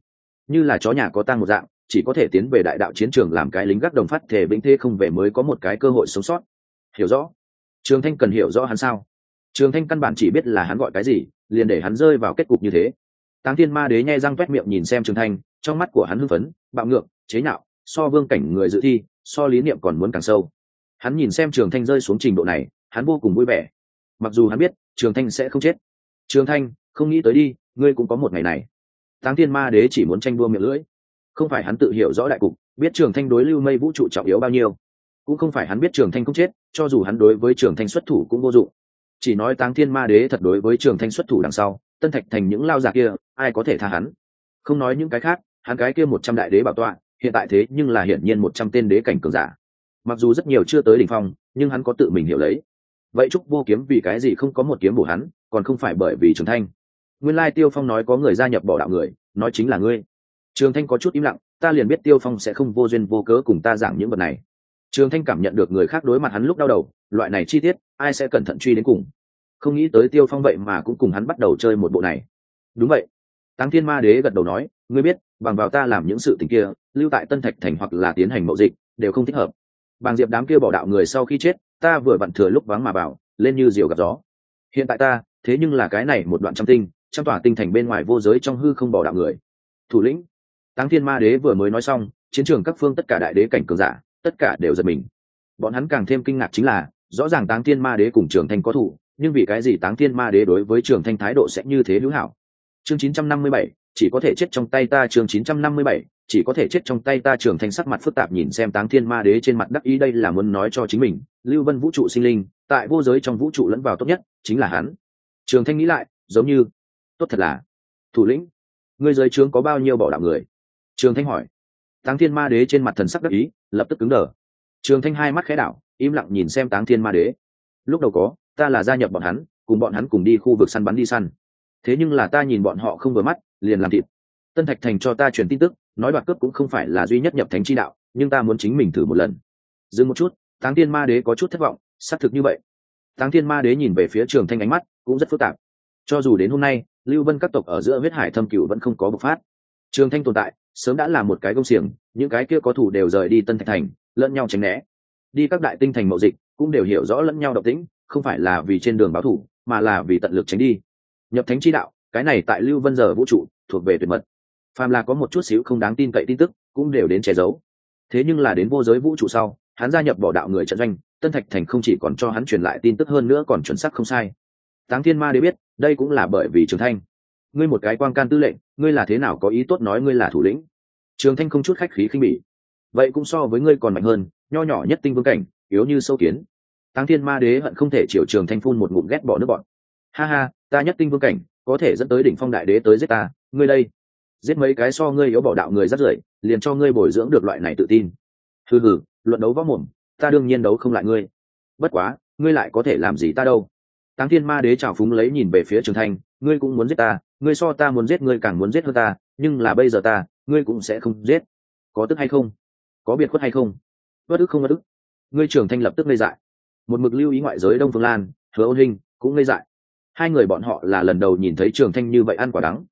Như là chó nhà có tang một dạng, chỉ có thể tiến về đại đạo chiến trường làm cái lính gác đồng phát thể vĩnh thế không về mới có một cái cơ hội sống sót. Hiểu rõ? Trường thanh cần hiểu rõ hắn sao? Trường thanh căn bản chỉ biết là hắn gọi cái gì, liền để hắn rơi vào kết cục như thế. Táng thiên ma đế nhai răng vét miệng nhìn xem trường thanh, trong mắt của hắn hưng phấn, bạo ngược, chế nhạo, so vương cảnh người dự thi, so lý niệm còn muốn càng sâu hắn nhìn xem trường thanh rơi xuống trình độ này, hắn vô cùng vui vẻ. Mặc dù hắn biết, trường thanh sẽ không chết. Trường thanh, không nghĩ tới đi, ngươi cũng có một ngày này. Táng thiên ma đế chỉ muốn tranh đua miệng lưỡi. Không phải hắn tự hiểu rõ đại cục, biết trường thanh đối lưu mây vũ trụ trọng yếu bao nhiêu. Cũng không phải hắn biết trường thanh không chết, cho dù hắn đối với trường thanh xuất thủ cũng vô dụng. Chỉ nói táng thiên ma đế thật đối với trường thanh xuất thủ đằng sau, tân thạch thành những lao giả kia, ai có thể tha hắn? Không nói những cái khác, hắn cái kia một trăm đại đế bảo tọa, hiện tại thế nhưng là hiển nhiên một trăm tên đế cảnh cường giả mặc dù rất nhiều chưa tới đỉnh phong, nhưng hắn có tự mình hiểu lấy. Vậy trúc vô kiếm vì cái gì không có một kiếm bổ hắn, còn không phải bởi vì trường thanh? Nguyên lai tiêu phong nói có người gia nhập bỏ đạo người, nói chính là ngươi. Trường thanh có chút im lặng, ta liền biết tiêu phong sẽ không vô duyên vô cớ cùng ta giảng những vật này. Trường thanh cảm nhận được người khác đối mặt hắn lúc đau đầu, loại này chi tiết, ai sẽ cẩn thận truy đến cùng? Không nghĩ tới tiêu phong vậy mà cũng cùng hắn bắt đầu chơi một bộ này. Đúng vậy. Tăng thiên ma đế gật đầu nói, ngươi biết, bằng vào ta làm những sự tình kia, lưu tại tân thạch thành hoặc là tiến hành mậu dịch, đều không thích hợp bàng diệp đám kia bỏ đạo người sau khi chết ta vừa vặn thừa lúc vắng mà bảo lên như diều gặp gió. Hiện tại ta thế nhưng là cái này một đoạn trăm tinh trăm tỏa tinh thành bên ngoài vô giới trong hư không bỏ đạo người. Thủ lĩnh táng thiên ma đế vừa mới nói xong chiến trường các phương tất cả đại đế cảnh cường giả tất cả đều giật mình. Bọn hắn càng thêm kinh ngạc chính là rõ ràng táng thiên ma đế cùng trường thanh có thủ nhưng vì cái gì táng thiên ma đế đối với trường thanh thái độ sẽ như thế hữu hảo? Chương 957, chỉ có thể chết trong tay ta chương 957, chỉ có thể chết trong tay ta trường thanh sắc mặt phức tạp nhìn xem táng thiên ma đế trên mặt đắc ý đây là muốn nói cho chính mình lưu vân vũ trụ sinh linh tại vô giới trong vũ trụ lẫn vào tốt nhất chính là hắn. Trường thanh nghĩ lại giống như tốt thật là thủ lĩnh ngươi giới trướng có bao nhiêu bỏ đạo người? Trường thanh hỏi. Táng thiên ma đế trên mặt thần sắc đắc ý lập tức cứng đờ. Trường thanh hai mắt khẽ đảo im lặng nhìn xem táng thiên ma đế. Lúc đầu có ta là gia nhập bọn hắn cùng bọn hắn cùng đi khu vực săn bắn đi săn. Thế nhưng là ta nhìn bọn họ không vừa mắt liền làm thịt. Tân thạch thành cho ta truyền tin tức, nói đoạt cướp cũng không phải là duy nhất nhập thánh chi đạo, nhưng ta muốn chính mình thử một lần. Dừng một chút, táng thiên ma đế có chút thất vọng, xác thực như vậy. Táng thiên ma đế nhìn về phía trường thanh ánh mắt, cũng rất phức tạp. Cho dù đến hôm nay, lưu vân các tộc ở giữa huyết hải thâm cửu vẫn không có bộc phát. Trường thanh tồn tại, sớm đã là một cái công xiềng, những cái kia có thủ đều rời đi tân thạch thành, lẫn nhau tránh né. Đi các đại tinh thành mậu dịch, cũng đều hiểu rõ lẫn nhau độc tĩnh, không phải là vì trên đường báo thủ, mà là vì tận lực tránh đi. Nhập thánh chi đạo cái này tại lưu vân giờ vũ trụ, thuộc về tuyệt mật. Phàm là có một chút xíu không đáng tin cậy tin tức, cũng đều đến che giấu. Thế nhưng là đến vô giới vũ trụ sau, hắn gia nhập bỏ đạo người trận doanh, tân thạch thành không chỉ còn cho hắn truyền lại tin tức hơn nữa còn chuẩn xác không sai. Táng thiên ma đế biết, đây cũng là bởi vì trường thanh. Ngươi một cái quan can tư lệnh, ngươi là thế nào có ý tốt nói ngươi là thủ lĩnh? Trường thanh không chút khách khí khinh bỉ. Vậy cũng so với ngươi còn mạnh hơn, nho nhỏ nhất tinh vương cảnh, yếu như sâu kiến. Táng thiên ma đế hận không thể chiều trường thanh phun một ngụm ghét bỏ nước bọn ha ha, ta nhất tinh vương cảnh có thể dẫn tới đỉnh phong đại đế tới giết ta, ngươi đây. Giết mấy cái so ngươi yếu bỏ đạo người rất rưởi, liền cho ngươi bồi dưỡng được loại này tự tin. Hừ hừ, luận đấu võ mồm, ta đương nhiên đấu không lại ngươi. Bất quá, ngươi lại có thể làm gì ta đâu. Táng thiên ma đế trào phúng lấy nhìn về phía trường thanh, ngươi cũng muốn giết ta, ngươi so ta muốn giết ngươi càng muốn giết hơn ta, nhưng là bây giờ ta, ngươi cũng sẽ không giết. Có tức hay không? Có biệt khuất hay không? Bất ức không bất ức. Ngươi trường thanh lập tức ngây dại. Một mực lưu ý ngoại giới đông phương lan hứa ôn hình cũng ngây dại hai người bọn họ là lần đầu nhìn thấy trường thanh như vậy ăn quả đắng.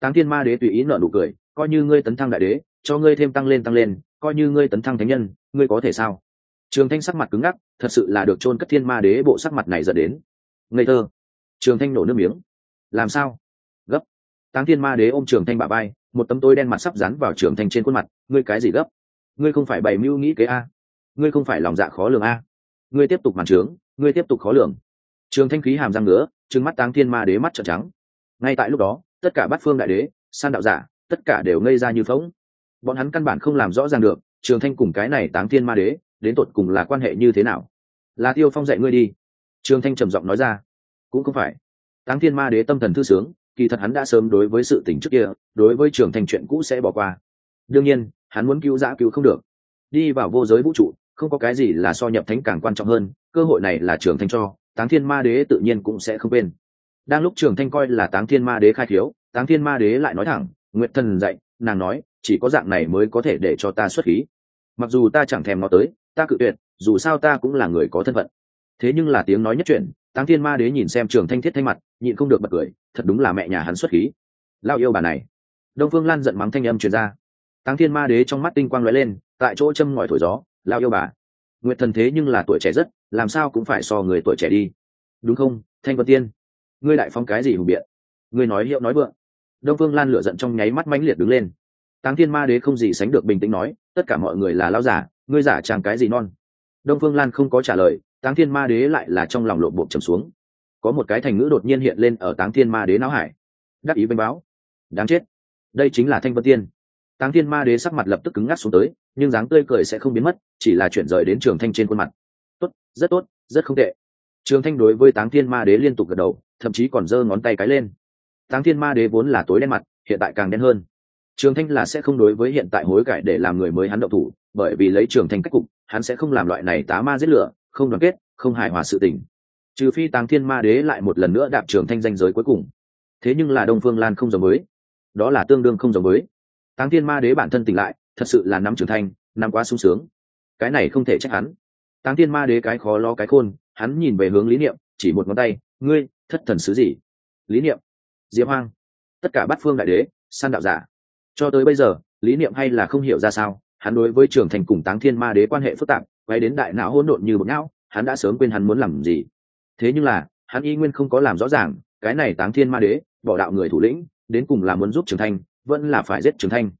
Táng thiên ma đế tùy ý nợ nụ cười, coi như ngươi tấn thăng đại đế, cho ngươi thêm tăng lên tăng lên, coi như ngươi tấn thăng thánh nhân, ngươi có thể sao? Trường thanh sắc mặt cứng ngắc, thật sự là được chôn cất thiên ma đế bộ sắc mặt này dẫn đến. Ngây thơ. Trường thanh nổ nước miếng. Làm sao? Gấp. Táng thiên ma đế ôm trường thanh bả bay một tấm tối đen mặt sắp dán vào trường thanh trên khuôn mặt, ngươi cái gì gấp? Ngươi không phải bày mưu nghĩ kế a? Ngươi không phải lòng dạ khó lường a? Ngươi tiếp tục màn trướng, ngươi tiếp tục khó lường. Trường thanh khí hàm răng nữa trừng mắt táng thiên ma đế mắt trợn trắng. Ngay tại lúc đó, tất cả bát phương đại đế, san đạo giả, tất cả đều ngây ra như phóng bọn hắn căn bản không làm rõ ràng được, trường thanh cùng cái này táng thiên ma đế, đến tột cùng là quan hệ như thế nào? Là tiêu phong dạy ngươi đi. Trường thanh trầm giọng nói ra. Cũng không phải. Táng thiên ma đế tâm thần thư sướng, kỳ thật hắn đã sớm đối với sự tình trước kia, đối với trường thanh chuyện cũ sẽ bỏ qua. Đương nhiên, hắn muốn cứu giã cứu không được. Đi vào vô giới vũ trụ, không có cái gì là so nhập thánh càng quan trọng hơn, cơ hội này là trường thanh cho táng thiên ma đế tự nhiên cũng sẽ không quên. Đang lúc trường thanh coi là táng thiên ma đế khai thiếu táng thiên ma đế lại nói thẳng, nguyệt thần dạy, nàng nói, chỉ có dạng này mới có thể để cho ta xuất khí. Mặc dù ta chẳng thèm nó tới, ta cự tuyệt, dù sao ta cũng là người có thân phận. Thế nhưng là tiếng nói nhất chuyện táng thiên ma đế nhìn xem trường thanh thiết thay mặt, nhịn không được bật cười, thật đúng là mẹ nhà hắn xuất khí. Lao yêu bà này. Đông phương lan giận mắng thanh âm truyền ra. Táng thiên ma đế trong mắt tinh quang lóe lên, tại chỗ châm ngòi thổi gió lao yêu bà. Nguyệt thần thế nhưng là tuổi trẻ rất làm sao cũng phải so người tuổi trẻ đi. Đúng không, thanh vân tiên? Ngươi đại phong cái gì hùng biện? Ngươi nói hiệu nói vượng. Đông phương lan lửa giận trong nháy mắt mãnh liệt đứng lên. Táng thiên ma đế không gì sánh được bình tĩnh nói, tất cả mọi người là lao giả, ngươi giả trang cái gì non? Đông phương lan không có trả lời, táng thiên ma đế lại là trong lòng lộn bộ trầm xuống. Có một cái thành ngữ đột nhiên hiện lên ở táng thiên ma đế não hải. Đắc ý bánh báo. Đáng chết. Đây chính là thanh vân tiên. Táng thiên ma đế sắc mặt lập tức cứng ngắc xuống tới, nhưng dáng tươi cười sẽ không biến mất, chỉ là chuyển rời đến trường thanh trên khuôn mặt tốt, rất tốt, rất không tệ. Trường thanh đối với táng thiên ma đế liên tục gật đầu, thậm chí còn giơ ngón tay cái lên. Táng thiên ma đế vốn là tối đen mặt, hiện tại càng đen hơn. Trường thanh là sẽ không đối với hiện tại hối cải để làm người mới hắn đậu thủ, bởi vì lấy trường thanh cách cục, hắn sẽ không làm loại này tá ma giết lửa, không đoàn kết, không hài hòa sự tình. Trừ phi táng thiên ma đế lại một lần nữa đạp trường thanh danh giới cuối cùng. Thế nhưng là đông phương lan không giống mới. Đó là tương đương không giống mới. Táng thiên ma đế bản thân tỉnh lại, thật sự là nắm trường thanh, nắm quá sung sướng. Cái này không thể trách hắn táng thiên ma đế cái khó lo cái khôn, hắn nhìn về hướng lý niệm, chỉ một ngón tay, ngươi, thất thần sứ gì? Lý niệm. Diệp hoang. Tất cả bát phương đại đế san đạo giả. Cho tới bây giờ, lý niệm hay là không hiểu ra sao, hắn đối với trường thành cùng táng thiên ma đế quan hệ phức tạp, quay đến đại não hỗn độn như bột não, hắn đã sớm quên hắn muốn làm gì. Thế nhưng là, hắn y nguyên không có làm rõ ràng, cái này táng thiên ma đế, bỏ đạo người thủ lĩnh, đến cùng là muốn giúp trường thanh vẫn là phải giết trường thanh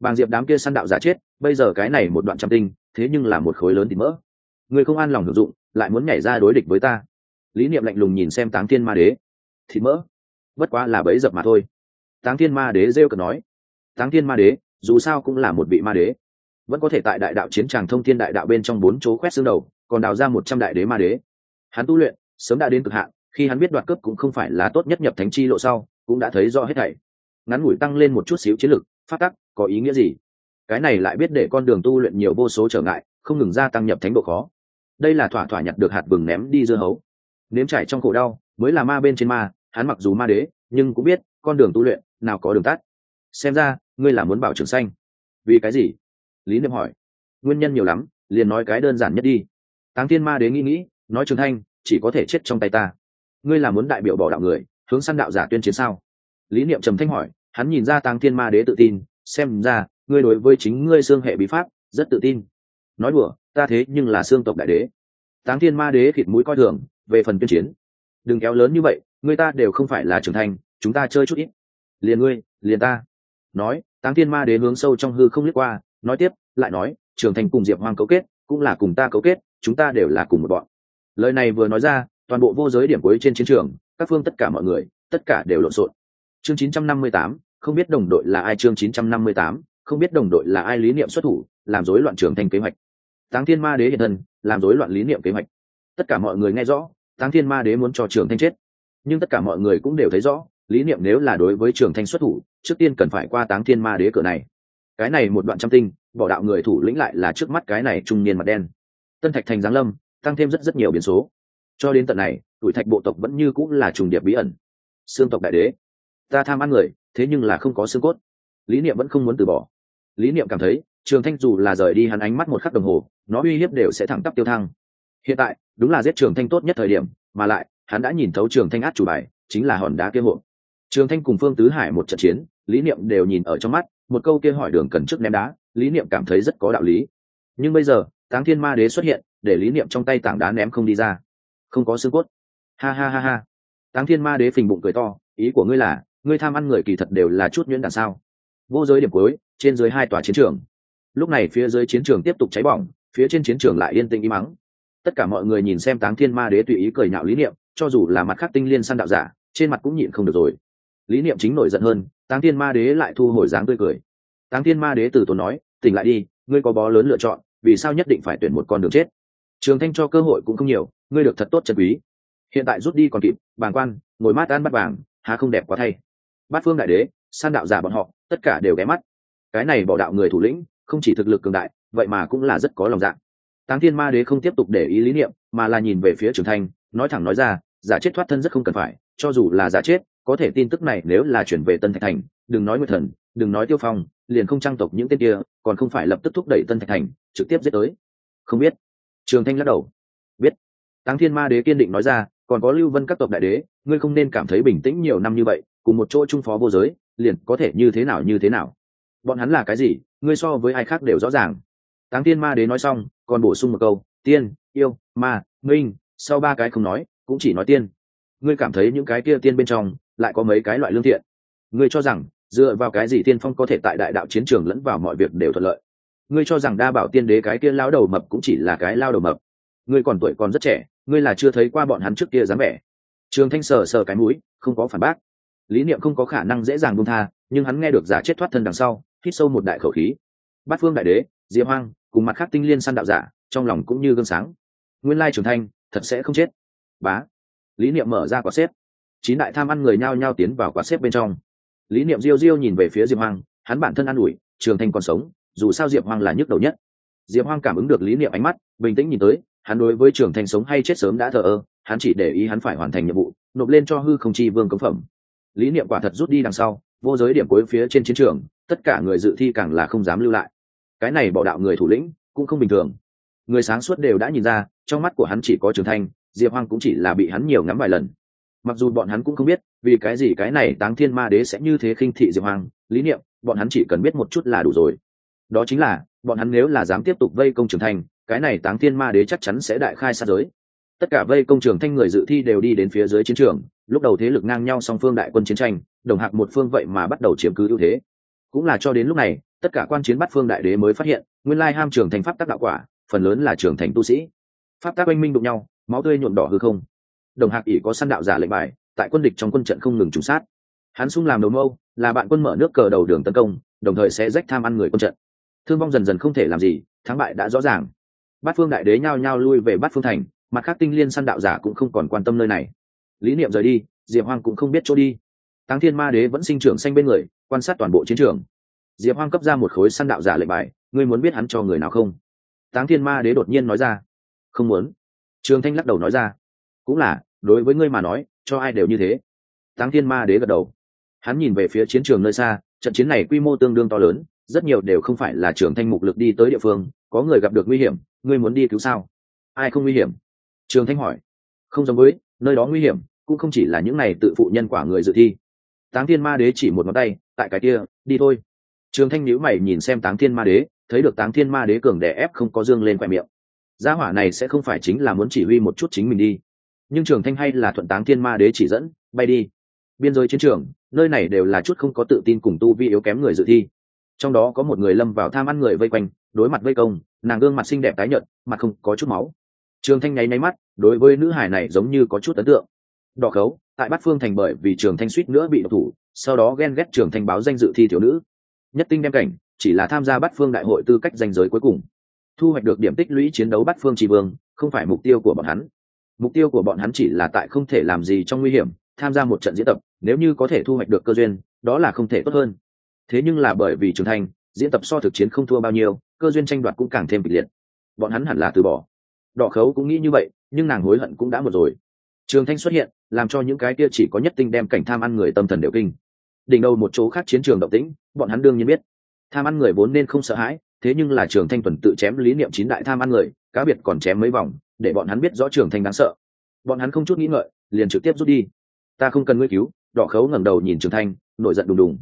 bàng diệp đám kia săn đạo giả chết, bây giờ cái này một đoạn trăm tinh, thế nhưng là một khối lớn thì mỡ người không an lòng hưởng dụng, lại muốn nhảy ra đối địch với ta. Lý niệm lạnh lùng nhìn xem táng thiên ma đế. Thịt mỡ. Bất quá là bẫy dập mà thôi. Táng thiên ma đế rêu cực nói. Táng thiên ma đế, dù sao cũng là một vị ma đế. Vẫn có thể tại đại đạo chiến tràng thông thiên đại đạo bên trong bốn chỗ khoét xương đầu, còn đào ra một trăm đại đế ma đế. Hắn tu luyện, sớm đã đến cực hạn, khi hắn biết đoạt cướp cũng không phải là tốt nhất nhập thánh chi lộ sau, cũng đã thấy rõ hết thảy. Ngắn ngủi tăng lên một chút xíu chiến lực, phát tắc, có ý nghĩa gì? Cái này lại biết để con đường tu luyện nhiều vô số trở ngại, không ngừng gia tăng nhập thánh độ khó đây là thỏa thỏa nhặt được hạt vừng ném đi dưa hấu. Nếm trải trong khổ đau, mới là ma bên trên ma, hắn mặc dù ma đế, nhưng cũng biết, con đường tu luyện, nào có đường tắt. Xem ra, ngươi là muốn bảo trường xanh vì cái gì? Lý niệm hỏi. Nguyên nhân nhiều lắm, liền nói cái đơn giản nhất đi. Táng thiên ma đế nghĩ nghĩ, nói trường thanh chỉ có thể chết trong tay ta. Ngươi là muốn đại biểu bỏ đạo người, hướng săn đạo giả tuyên chiến sao? Lý niệm trầm thanh hỏi, hắn nhìn ra táng thiên ma đế tự tin, xem ra, ngươi đối với chính ngươi xương hệ bí pháp, rất tự tin. Nói đùa ta thế nhưng là xương tộc đại đế. Táng thiên ma đế khịt mũi coi thường về phần tuyên chiến. Đừng kéo lớn như vậy người ta đều không phải là trưởng thành chúng ta chơi chút ít. Liền ngươi liền ta. Nói táng thiên ma đế hướng sâu trong hư không liếc qua nói tiếp lại nói trường thành cùng diệp hoang cấu kết cũng là cùng ta cấu kết chúng ta đều là cùng một bọn. Lời này vừa nói ra toàn bộ vô giới điểm cuối trên chiến trường các phương tất cả mọi người tất cả đều lộn xộn. Chương 958, không biết đồng đội là ai? Chương 958, không biết đồng đội là ai lý niệm xuất thủ làm rối loạn trường thành kế hoạch táng thiên ma đế hiện thân, làm rối loạn lý niệm kế hoạch. Tất cả mọi người nghe rõ, táng thiên ma đế muốn cho trường thanh chết. Nhưng tất cả mọi người cũng đều thấy rõ, lý niệm nếu là đối với trường thanh xuất thủ, trước tiên cần phải qua táng thiên ma đế cửa này. Cái này một đoạn trăm tinh, bỏ đạo người thủ lĩnh lại là trước mắt cái này trung niên mặt đen. Tân thạch thành giáng lâm, tăng thêm rất rất nhiều biến số. Cho đến tận này, tuổi thạch bộ tộc vẫn như cũng là trùng điệp bí ẩn. Xương tộc đại đế. Ta tham ăn người, thế nhưng là không có xương cốt. Lý niệm vẫn không muốn từ bỏ lý niệm cảm thấy, trường thanh dù là rời đi hắn ánh mắt một khắc đồng hồ, nó uy hiếp đều sẽ thẳng tắp tiêu thăng. Hiện tại, đúng là giết trường thanh tốt nhất thời điểm, mà lại, hắn đã nhìn thấu trường thanh át chủ bài, chính là hòn đá kia hộ. Trường thanh cùng phương tứ hải một trận chiến, lý niệm đều nhìn ở trong mắt, một câu kia hỏi đường cần trước ném đá, lý niệm cảm thấy rất có đạo lý. Nhưng bây giờ, táng thiên ma đế xuất hiện, để lý niệm trong tay tảng đá ném không đi ra. Không có xương cốt. Ha ha ha ha. Táng thiên ma đế phình bụng cười to, ý của ngươi là, ngươi tham ăn người kỳ thật đều là chút nhuyễn đằng sao? Vô giới điểm cuối, trên dưới hai tòa chiến trường. Lúc này phía dưới chiến trường tiếp tục cháy bỏng, phía trên chiến trường lại yên tĩnh im mắng. Tất cả mọi người nhìn xem táng thiên ma đế tùy ý cười nhạo lý niệm, cho dù là mặt khác tinh liên săn đạo giả, trên mặt cũng nhịn không được rồi. Lý niệm chính nổi giận hơn, táng thiên ma đế lại thu hồi dáng tươi cười. Táng thiên ma đế từ tốn nói, tỉnh lại đi, ngươi có bó lớn lựa chọn, vì sao nhất định phải tuyển một con đường chết? Trường thanh cho cơ hội cũng không nhiều, ngươi được thật tốt chân quý. Hiện tại rút đi còn kịp, bàng quan, ngồi mát ăn bắt vàng, há không đẹp quá thay. Bát phương đại đế san đạo giả bọn họ tất cả đều ghé mắt. Cái này bỏ đạo người thủ lĩnh, không chỉ thực lực cường đại, vậy mà cũng là rất có lòng dạ. Táng thiên ma đế không tiếp tục để ý lý niệm, mà là nhìn về phía trường thanh, nói thẳng nói ra, giả chết thoát thân rất không cần phải, cho dù là giả chết, có thể tin tức này nếu là chuyển về tân thạch thành, đừng nói nguyệt thần, đừng nói tiêu phong, liền không trang tộc những tên kia, còn không phải lập tức thúc đẩy tân thạch thành, trực tiếp giết tới. Không biết. Trường thanh lắc đầu. Biết. Táng thiên ma đế kiên định nói ra, còn có lưu vân các tộc đại đế, ngươi không nên cảm thấy bình tĩnh nhiều năm như vậy, cùng một chỗ trung phó vô giới liền có thể như thế nào như thế nào. Bọn hắn là cái gì, ngươi so với ai khác đều rõ ràng. Táng tiên ma đế nói xong, còn bổ sung một câu, tiên, yêu, ma, minh. Sau ba cái không nói, cũng chỉ nói tiên. Ngươi cảm thấy những cái kia tiên bên trong, lại có mấy cái loại lương thiện? Ngươi cho rằng, dựa vào cái gì tiên phong có thể tại đại đạo chiến trường lẫn vào mọi việc đều thuận lợi? Ngươi cho rằng đa bảo tiên đế cái kia lao đầu mập cũng chỉ là cái lao đầu mập? Ngươi còn tuổi còn rất trẻ, ngươi là chưa thấy qua bọn hắn trước kia dáng vẻ. Trường thanh sờ sờ cái mũi, không có phản bác lý niệm không có khả năng dễ dàng buông tha, nhưng hắn nghe được giả chết thoát thân đằng sau, hít sâu một đại khẩu khí. Bát phương đại đế, diệp hoang, cùng mặt khác tinh liên săn đạo giả, trong lòng cũng như gương sáng. Nguyên lai trưởng thanh thật sẽ không chết. Bá. Lý niệm mở ra quả xếp. Chín đại tham ăn người nhao nhao tiến vào quả xếp bên trong. Lý niệm diêu diêu nhìn về phía diệp hoang, hắn bản thân an ủi trường thanh còn sống, dù sao diệp hoang là nhức đầu nhất. Diệp hoang cảm ứng được lý niệm ánh mắt, bình tĩnh nhìn tới, hắn đối với trường thanh sống hay chết sớm đã thờ ơ, hắn chỉ để ý hắn phải hoàn thành nhiệm vụ, nộp lên cho hư không chi vương cống phẩm lý niệm quả thật rút đi đằng sau, vô giới điểm cuối phía trên chiến trường, tất cả người dự thi càng là không dám lưu lại. Cái này bỏ đạo người thủ lĩnh cũng không bình thường. Người sáng suốt đều đã nhìn ra, trong mắt của hắn chỉ có trường thanh, diệp hoang cũng chỉ là bị hắn nhiều ngắm vài lần. Mặc dù bọn hắn cũng không biết, vì cái gì cái này táng thiên ma đế sẽ như thế khinh thị diệp hoang, lý niệm, bọn hắn chỉ cần biết một chút là đủ rồi. Đó chính là, bọn hắn nếu là dám tiếp tục vây công trường thanh, cái này táng thiên ma đế chắc chắn sẽ đại khai sát giới. Tất cả vây công trường thanh người dự thi đều đi đến phía dưới chiến trường lúc đầu thế lực ngang nhau song phương đại quân chiến tranh, đồng hạc một phương vậy mà bắt đầu chiếm cứ ưu thế. Cũng là cho đến lúc này, tất cả quan chiến bắt phương đại đế mới phát hiện, nguyên lai ham trường thành pháp tác đạo quả, phần lớn là trường thành tu sĩ. Pháp tác oanh minh đụng nhau, máu tươi nhuộm đỏ hư không. Đồng hạc ỷ có săn đạo giả lệnh bài, tại quân địch trong quân trận không ngừng trùng sát. Hắn sung làm đầu mâu, là bạn quân mở nước cờ đầu đường tấn công, đồng thời sẽ rách tham ăn người quân trận. Thương vong dần dần không thể làm gì, thắng bại đã rõ ràng. Bát phương đại đế nhao nhao lui về bát phương thành, mặt khác tinh liên săn đạo giả cũng không còn quan tâm nơi này lý niệm rời đi, diệp hoang cũng không biết chỗ đi. Tăng thiên ma đế vẫn sinh trưởng xanh bên người, quan sát toàn bộ chiến trường. Diệp hoang cấp ra một khối săn đạo giả lệnh bài, ngươi muốn biết hắn cho người nào không? Táng thiên ma đế đột nhiên nói ra. Không muốn. Trường thanh lắc đầu nói ra. Cũng là, đối với ngươi mà nói, cho ai đều như thế. Táng thiên ma đế gật đầu. Hắn nhìn về phía chiến trường nơi xa, trận chiến này quy mô tương đương to lớn, rất nhiều đều không phải là trường thanh mục lực đi tới địa phương, có người gặp được nguy hiểm, ngươi muốn đi cứu sao? Ai không nguy hiểm? Trường thanh hỏi. Không giống với, nơi đó nguy hiểm cũng không chỉ là những này tự phụ nhân quả người dự thi. Táng thiên ma đế chỉ một ngón tay, tại cái kia, đi thôi. Trường thanh nhíu mày nhìn xem táng thiên ma đế, thấy được táng thiên ma đế cường đè ép không có dương lên khoe miệng. Gia hỏa này sẽ không phải chính là muốn chỉ huy một chút chính mình đi. Nhưng trường thanh hay là thuận táng thiên ma đế chỉ dẫn, bay đi. Biên giới chiến trường, nơi này đều là chút không có tự tin cùng tu vi yếu kém người dự thi. Trong đó có một người lâm vào tham ăn người vây quanh, đối mặt vây công, nàng gương mặt xinh đẹp tái nhợt, mặt không có chút máu. Trường thanh nháy nháy mắt, đối với nữ hải này giống như có chút ấn tượng đỏ khấu, tại bát phương thành bởi vì trường thanh suýt nữa bị độc thủ, sau đó ghen ghét trường thanh báo danh dự thi thiếu nữ. Nhất tinh đem cảnh, chỉ là tham gia bát phương đại hội tư cách danh giới cuối cùng. Thu hoạch được điểm tích lũy chiến đấu bát phương tri vương, không phải mục tiêu của bọn hắn. Mục tiêu của bọn hắn chỉ là tại không thể làm gì trong nguy hiểm, tham gia một trận diễn tập, nếu như có thể thu hoạch được cơ duyên, đó là không thể tốt hơn. Thế nhưng là bởi vì trưởng thành diễn tập so thực chiến không thua bao nhiêu, cơ duyên tranh đoạt cũng càng thêm kịch liệt. Bọn hắn hẳn là từ bỏ. Đỏ khấu cũng nghĩ như vậy, nhưng nàng hối hận cũng đã một rồi trường thanh xuất hiện, làm cho những cái kia chỉ có nhất tinh đem cảnh tham ăn người tâm thần đều kinh. Đỉnh đầu một chỗ khác chiến trường động tĩnh, bọn hắn đương nhiên biết. Tham ăn người vốn nên không sợ hãi, thế nhưng là trường thanh tuần tự chém lý niệm chín đại tham ăn người, cá biệt còn chém mấy vòng, để bọn hắn biết rõ trường thanh đáng sợ. Bọn hắn không chút nghĩ ngợi, liền trực tiếp rút đi. Ta không cần ngươi cứu, đỏ khấu ngẩng đầu nhìn trường thanh, nổi giận đùng đùng.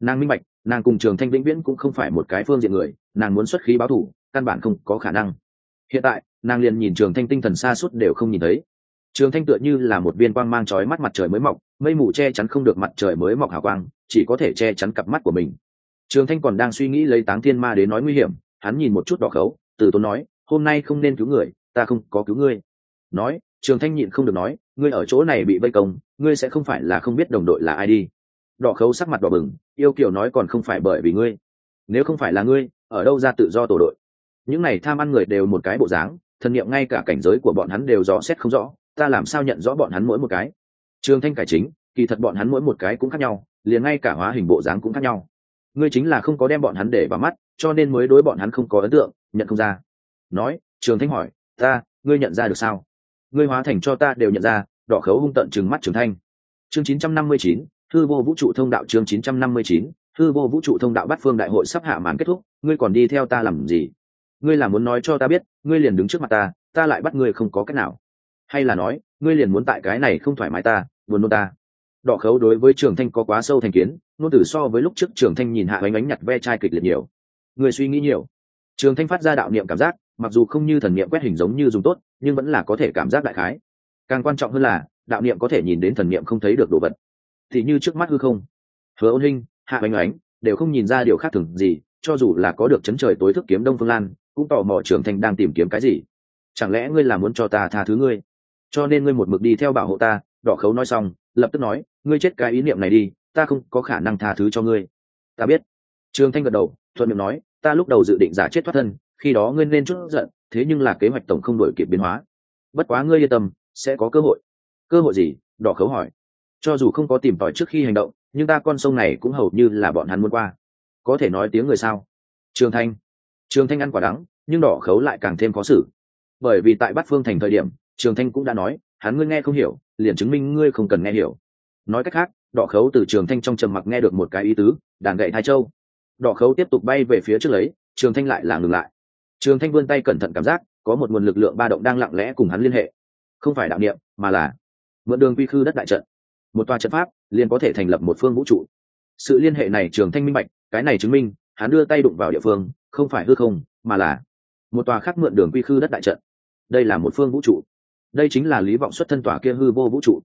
Nàng minh bạch, nàng cùng trường thanh vĩnh viễn cũng không phải một cái phương diện người, nàng muốn xuất khí báo thủ căn bản không có khả năng. Hiện tại, nàng liền nhìn trường thanh tinh thần xa suốt đều không nhìn thấy trường thanh tựa như là một viên quang mang trói mắt mặt trời mới mọc, mây mù che chắn không được mặt trời mới mọc hào quang, chỉ có thể che chắn cặp mắt của mình. Trường thanh còn đang suy nghĩ lấy táng thiên ma đến nói nguy hiểm, hắn nhìn một chút đỏ khấu, từ tốn nói, hôm nay không nên cứu người, ta không có cứu ngươi. Nói, trường thanh nhịn không được nói, ngươi ở chỗ này bị vây công, ngươi sẽ không phải là không biết đồng đội là ai đi. Đỏ khấu sắc mặt đỏ bừng, yêu kiểu nói còn không phải bởi vì ngươi. Nếu không phải là ngươi, ở đâu ra tự do tổ đội? Những này tham ăn người đều một cái bộ dáng thần m ngay cả cảnh giới của bọn hắn đều rõ xét không rõ ta làm sao nhận rõ bọn hắn mỗi một cái? Trường thanh cải chính kỳ thật bọn hắn mỗi một cái cũng khác nhau liền ngay cả hóa hình bộ dáng cũng khác nhau. Ngươi chính là không có đem bọn hắn để vào mắt cho nên mới đối bọn hắn không có ấn tượng nhận không ra. Nói trường thanh hỏi ta ngươi nhận ra được sao? Ngươi hóa thành cho ta đều nhận ra. Đỏ khấu hung tận trừng mắt trường thanh. Chương 959, thư vô vũ trụ thông đạo chương 959, thư vô vũ trụ thông đạo bắt phương đại hội sắp hạ màn kết thúc ngươi còn đi theo ta làm gì? Ngươi là muốn nói cho ta biết ngươi liền đứng trước mặt ta ta lại bắt ngươi không có cách nào hay là nói ngươi liền muốn tại cái này không thoải mái ta buồn nôn ta. Đỏ khấu đối với trường thanh có quá sâu thành kiến nôn tử so với lúc trước trường thanh nhìn hạ bánh ánh nhặt ve chai kịch liệt nhiều. Người suy nghĩ nhiều. Trường thanh phát ra đạo niệm cảm giác mặc dù không như thần niệm quét hình giống như dùng tốt nhưng vẫn là có thể cảm giác đại khái. Càng quan trọng hơn là đạo niệm có thể nhìn đến thần niệm không thấy được đồ vật. Thì như trước mắt hư không. Hứa ôn Hinh, hạ bánh ánh đều không nhìn ra điều khác thường gì cho dù là có được chấn trời tối thức kiếm đông phương lan cũng tò mò trường thanh đang tìm kiếm cái gì. Chẳng lẽ ngươi là muốn cho ta tha thứ ngươi? Cho nên ngươi một mực đi theo bảo hộ ta, đỏ khấu nói xong, lập tức nói, ngươi chết cái ý niệm này đi, ta không có khả năng tha thứ cho ngươi. Ta biết. Trường thanh gật đầu, thuận miệng nói, ta lúc đầu dự định giả chết thoát thân, khi đó ngươi nên chút giận, thế nhưng là kế hoạch tổng không đổi kịp biến hóa. Bất quá ngươi yên tâm, sẽ có cơ hội. Cơ hội gì? Đỏ khấu hỏi. Cho dù không có tìm tòi trước khi hành động, nhưng ta con sông này cũng hầu như là bọn hắn muốn qua. Có thể nói tiếng người sao? Trường thanh. Trường thanh ăn quả đắng, nhưng đỏ khấu lại càng thêm khó xử. Bởi vì tại bát phương thành thời điểm trường thanh cũng đã nói, hắn ngươi nghe không hiểu, liền chứng minh ngươi không cần nghe hiểu. Nói cách khác, đỏ khấu từ trường thanh trong trầm mặc nghe được một cái ý tứ, đàn gậy hai châu. Đỏ khấu tiếp tục bay về phía trước lấy, trường thanh lại là ngừng lại. Trường thanh vươn tay cẩn thận cảm giác, có một nguồn lực lượng ba động đang lặng lẽ cùng hắn liên hệ. Không phải đạo niệm, mà là mượn đường quy khư đất đại trận. Một tòa trận pháp, liền có thể thành lập một phương vũ trụ. Sự liên hệ này trường thanh minh bạch, cái này chứng minh, hắn đưa tay đụng vào địa phương, không phải hư không, mà là một tòa khác mượn đường quy khư đất đại trận. Đây là một phương vũ trụ đây chính là lý vọng xuất thân tỏa kia hư vô vũ trụ.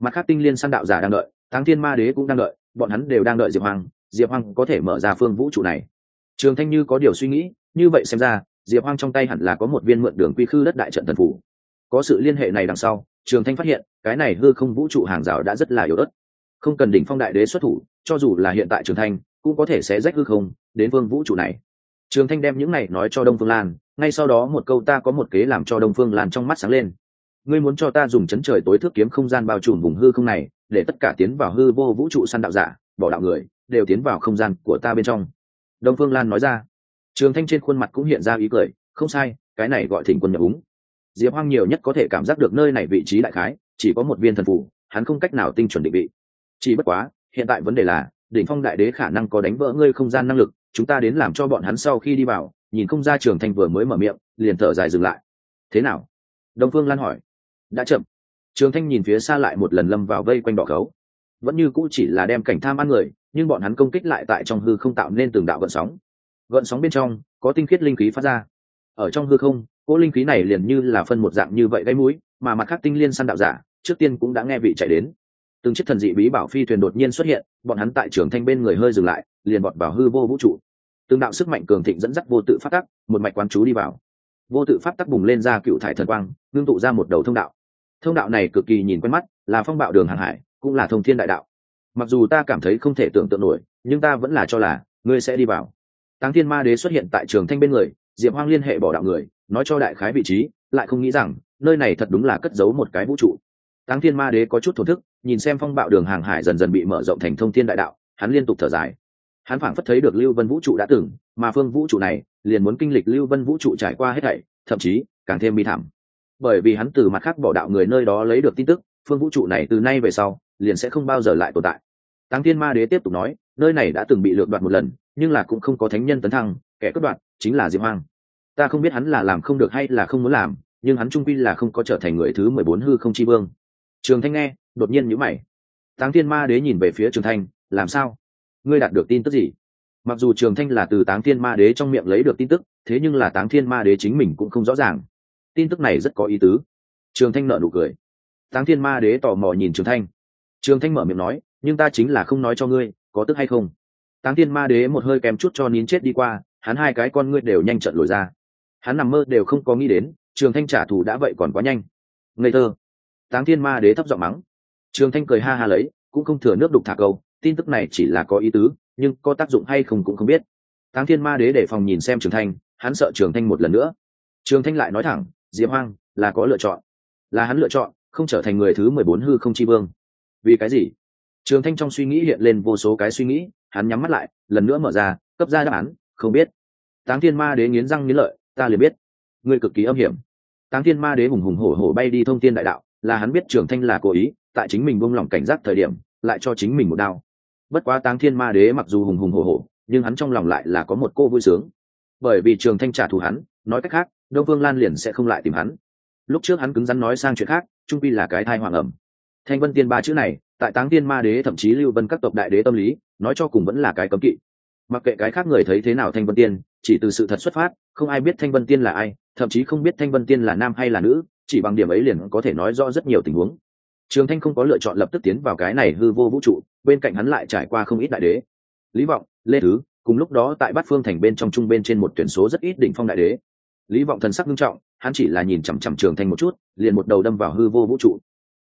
Mặt khác tinh liên săn đạo giả đang đợi, thắng thiên ma đế cũng đang đợi, bọn hắn đều đang đợi diệp hoàng diệp hoàng có thể mở ra phương vũ trụ này. Trường thanh như có điều suy nghĩ, như vậy xem ra, diệp hoàng trong tay hẳn là có một viên mượn đường quy khư đất đại trận thần phủ. Có sự liên hệ này đằng sau, trường thanh phát hiện, cái này hư không vũ trụ hàng rào đã rất là yếu ớt. Không cần đỉnh phong đại đế xuất thủ, cho dù là hiện tại trường thanh, cũng có thể sẽ rách hư không, đến vương vũ trụ này. Trường thanh đem những này nói cho đông phương lan, ngay sau đó một câu ta có một kế làm cho đông phương lan trong mắt sáng lên ngươi muốn cho ta dùng chấn trời tối thước kiếm không gian bao trùm vùng hư không này, để tất cả tiến vào hư vô vũ trụ săn đạo giả, bỏ đạo người, đều tiến vào không gian của ta bên trong. Đông phương lan nói ra. Trường thanh trên khuôn mặt cũng hiện ra ý cười, không sai, cái này gọi thỉnh quân nhập úng. Diệp hoang nhiều nhất có thể cảm giác được nơi này vị trí đại khái, chỉ có một viên thần phủ hắn không cách nào tinh chuẩn định vị. Chỉ bất quá, hiện tại vấn đề là, đỉnh phong đại đế khả năng có đánh vỡ ngươi không gian năng lực, chúng ta đến làm cho bọn hắn sau khi đi vào, nhìn không ra trường thanh vừa mới mở miệng, liền thở dài dừng lại. Thế nào? Đông phương lan hỏi đã chậm. Trường thanh nhìn phía xa lại một lần lâm vào vây quanh đỏ khấu vẫn như cũ chỉ là đem cảnh tham ăn người, nhưng bọn hắn công kích lại tại trong hư không tạo nên từng đạo gợn sóng. Gợn sóng bên trong, có tinh khiết linh khí phát ra. Ở trong hư không, cỗ linh khí này liền như là phân một dạng như vậy gây mũi, mà mặt khác tinh liên săn đạo giả, trước tiên cũng đã nghe vị chạy đến. Từng chiếc thần dị bí bảo phi thuyền đột nhiên xuất hiện, bọn hắn tại trường thanh bên người hơi dừng lại, liền bọt vào hư vô vũ trụ. Từng đạo sức mạnh cường thịnh dẫn dắt vô tự phát tắc, một mạch quán chú đi vào. Vô tự phát tắc bùng lên ra cựu thải thần quang, ngưng tụ ra một đầu thông đạo thông đạo này cực kỳ nhìn quen mắt, là phong bạo đường hàng hải, cũng là thông thiên đại đạo. Mặc dù ta cảm thấy không thể tưởng tượng nổi, nhưng ta vẫn là cho là, ngươi sẽ đi vào. Táng thiên ma đế xuất hiện tại trường thanh bên người, diệp hoang liên hệ bỏ đạo người, nói cho đại khái vị trí, lại không nghĩ rằng, nơi này thật đúng là cất giấu một cái vũ trụ. Táng thiên ma đế có chút thổ thức, nhìn xem phong bạo đường hàng hải dần dần bị mở rộng thành thông thiên đại đạo, hắn liên tục thở dài. Hắn phảng phất thấy được lưu vân vũ trụ đã từng, mà phương vũ trụ này, liền muốn kinh lịch lưu vân vũ trụ trải qua hết thảy, thậm chí, càng thêm bi thảm bởi vì hắn từ mặt khác bỏ đạo người nơi đó lấy được tin tức, phương vũ trụ này từ nay về sau, liền sẽ không bao giờ lại tồn tại. Tăng thiên ma đế tiếp tục nói, nơi này đã từng bị lược đoạt một lần, nhưng là cũng không có thánh nhân tấn thăng, kẻ cướp đoạt chính là diệp hoang. Ta không biết hắn là làm không được hay là không muốn làm, nhưng hắn trung quy là không có trở thành người thứ mười bốn hư không chi vương. Trường thanh nghe, đột nhiên nhữ mày. Táng thiên ma đế nhìn về phía trường thanh, làm sao? Ngươi đạt được tin tức gì? Mặc dù trường thanh là từ táng thiên ma đế trong miệng lấy được tin tức, thế nhưng là táng thiên ma đế chính mình cũng không rõ ràng tin tức này rất có ý tứ. Trường thanh nợ nụ cười. Táng thiên ma đế tò mò nhìn trường thanh. Trường thanh mở miệng nói, nhưng ta chính là không nói cho ngươi, có tức hay không? Táng thiên ma đế một hơi kèm chút cho nín chết đi qua, hắn hai cái con ngươi đều nhanh trận lồi ra. Hắn nằm mơ đều không có nghĩ đến, trường thanh trả thù đã vậy còn quá nhanh. Ngây thơ. Táng thiên ma đế thấp giọng mắng. Trường thanh cười ha ha lấy, cũng không thừa nước đục thả câu, tin tức này chỉ là có ý tứ, nhưng có tác dụng hay không cũng không biết. Táng thiên ma đế để phòng nhìn xem trường thanh, hắn sợ trường thanh một lần nữa. Trường thanh lại nói thẳng diệp hoang, là có lựa chọn. Là hắn lựa chọn, không trở thành người thứ mười bốn hư không chi vương. Vì cái gì? Trường thanh trong suy nghĩ hiện lên vô số cái suy nghĩ, hắn nhắm mắt lại, lần nữa mở ra, cấp ra đáp án, không biết. Táng thiên ma đế nghiến răng nghiến lợi, ta liền biết. Ngươi cực kỳ âm hiểm. Táng thiên ma đế hùng hùng hổ hổ bay đi thông thiên đại đạo, là hắn biết trường thanh là cố ý, tại chính mình buông lỏng cảnh giác thời điểm, lại cho chính mình một đao. Bất quá táng thiên ma đế mặc dù hùng hùng hổ hổ, nhưng hắn trong lòng lại là có một cô vui sướng. Bởi vì trường thanh trả thù hắn, nói cách khác đông phương lan liền sẽ không lại tìm hắn. Lúc trước hắn cứng rắn nói sang chuyện khác, trung pi là cái thai hoàng ẩm. Thanh vân tiên ba chữ này, tại táng tiên ma đế, thậm chí lưu vân các tộc đại đế tâm lý, nói cho cùng vẫn là cái cấm kỵ. Mặc kệ cái khác người thấy thế nào thanh vân tiên, chỉ từ sự thật xuất phát, không ai biết thanh vân tiên là ai, thậm chí không biết thanh vân tiên là nam hay là nữ, chỉ bằng điểm ấy liền có thể nói rõ rất nhiều tình huống. Trường thanh không có lựa chọn lập tức tiến vào cái này hư vô vũ trụ, bên cạnh hắn lại trải qua không ít đại đế. Lý vọng, lê thứ, cùng lúc đó tại bát phương thành bên trong trung bên trên một tuyển số rất ít đỉnh phong đại đế lý vọng thần sắc nghiêm trọng hắn chỉ là nhìn chằm chằm trường thanh một chút liền một đầu đâm vào hư vô vũ trụ.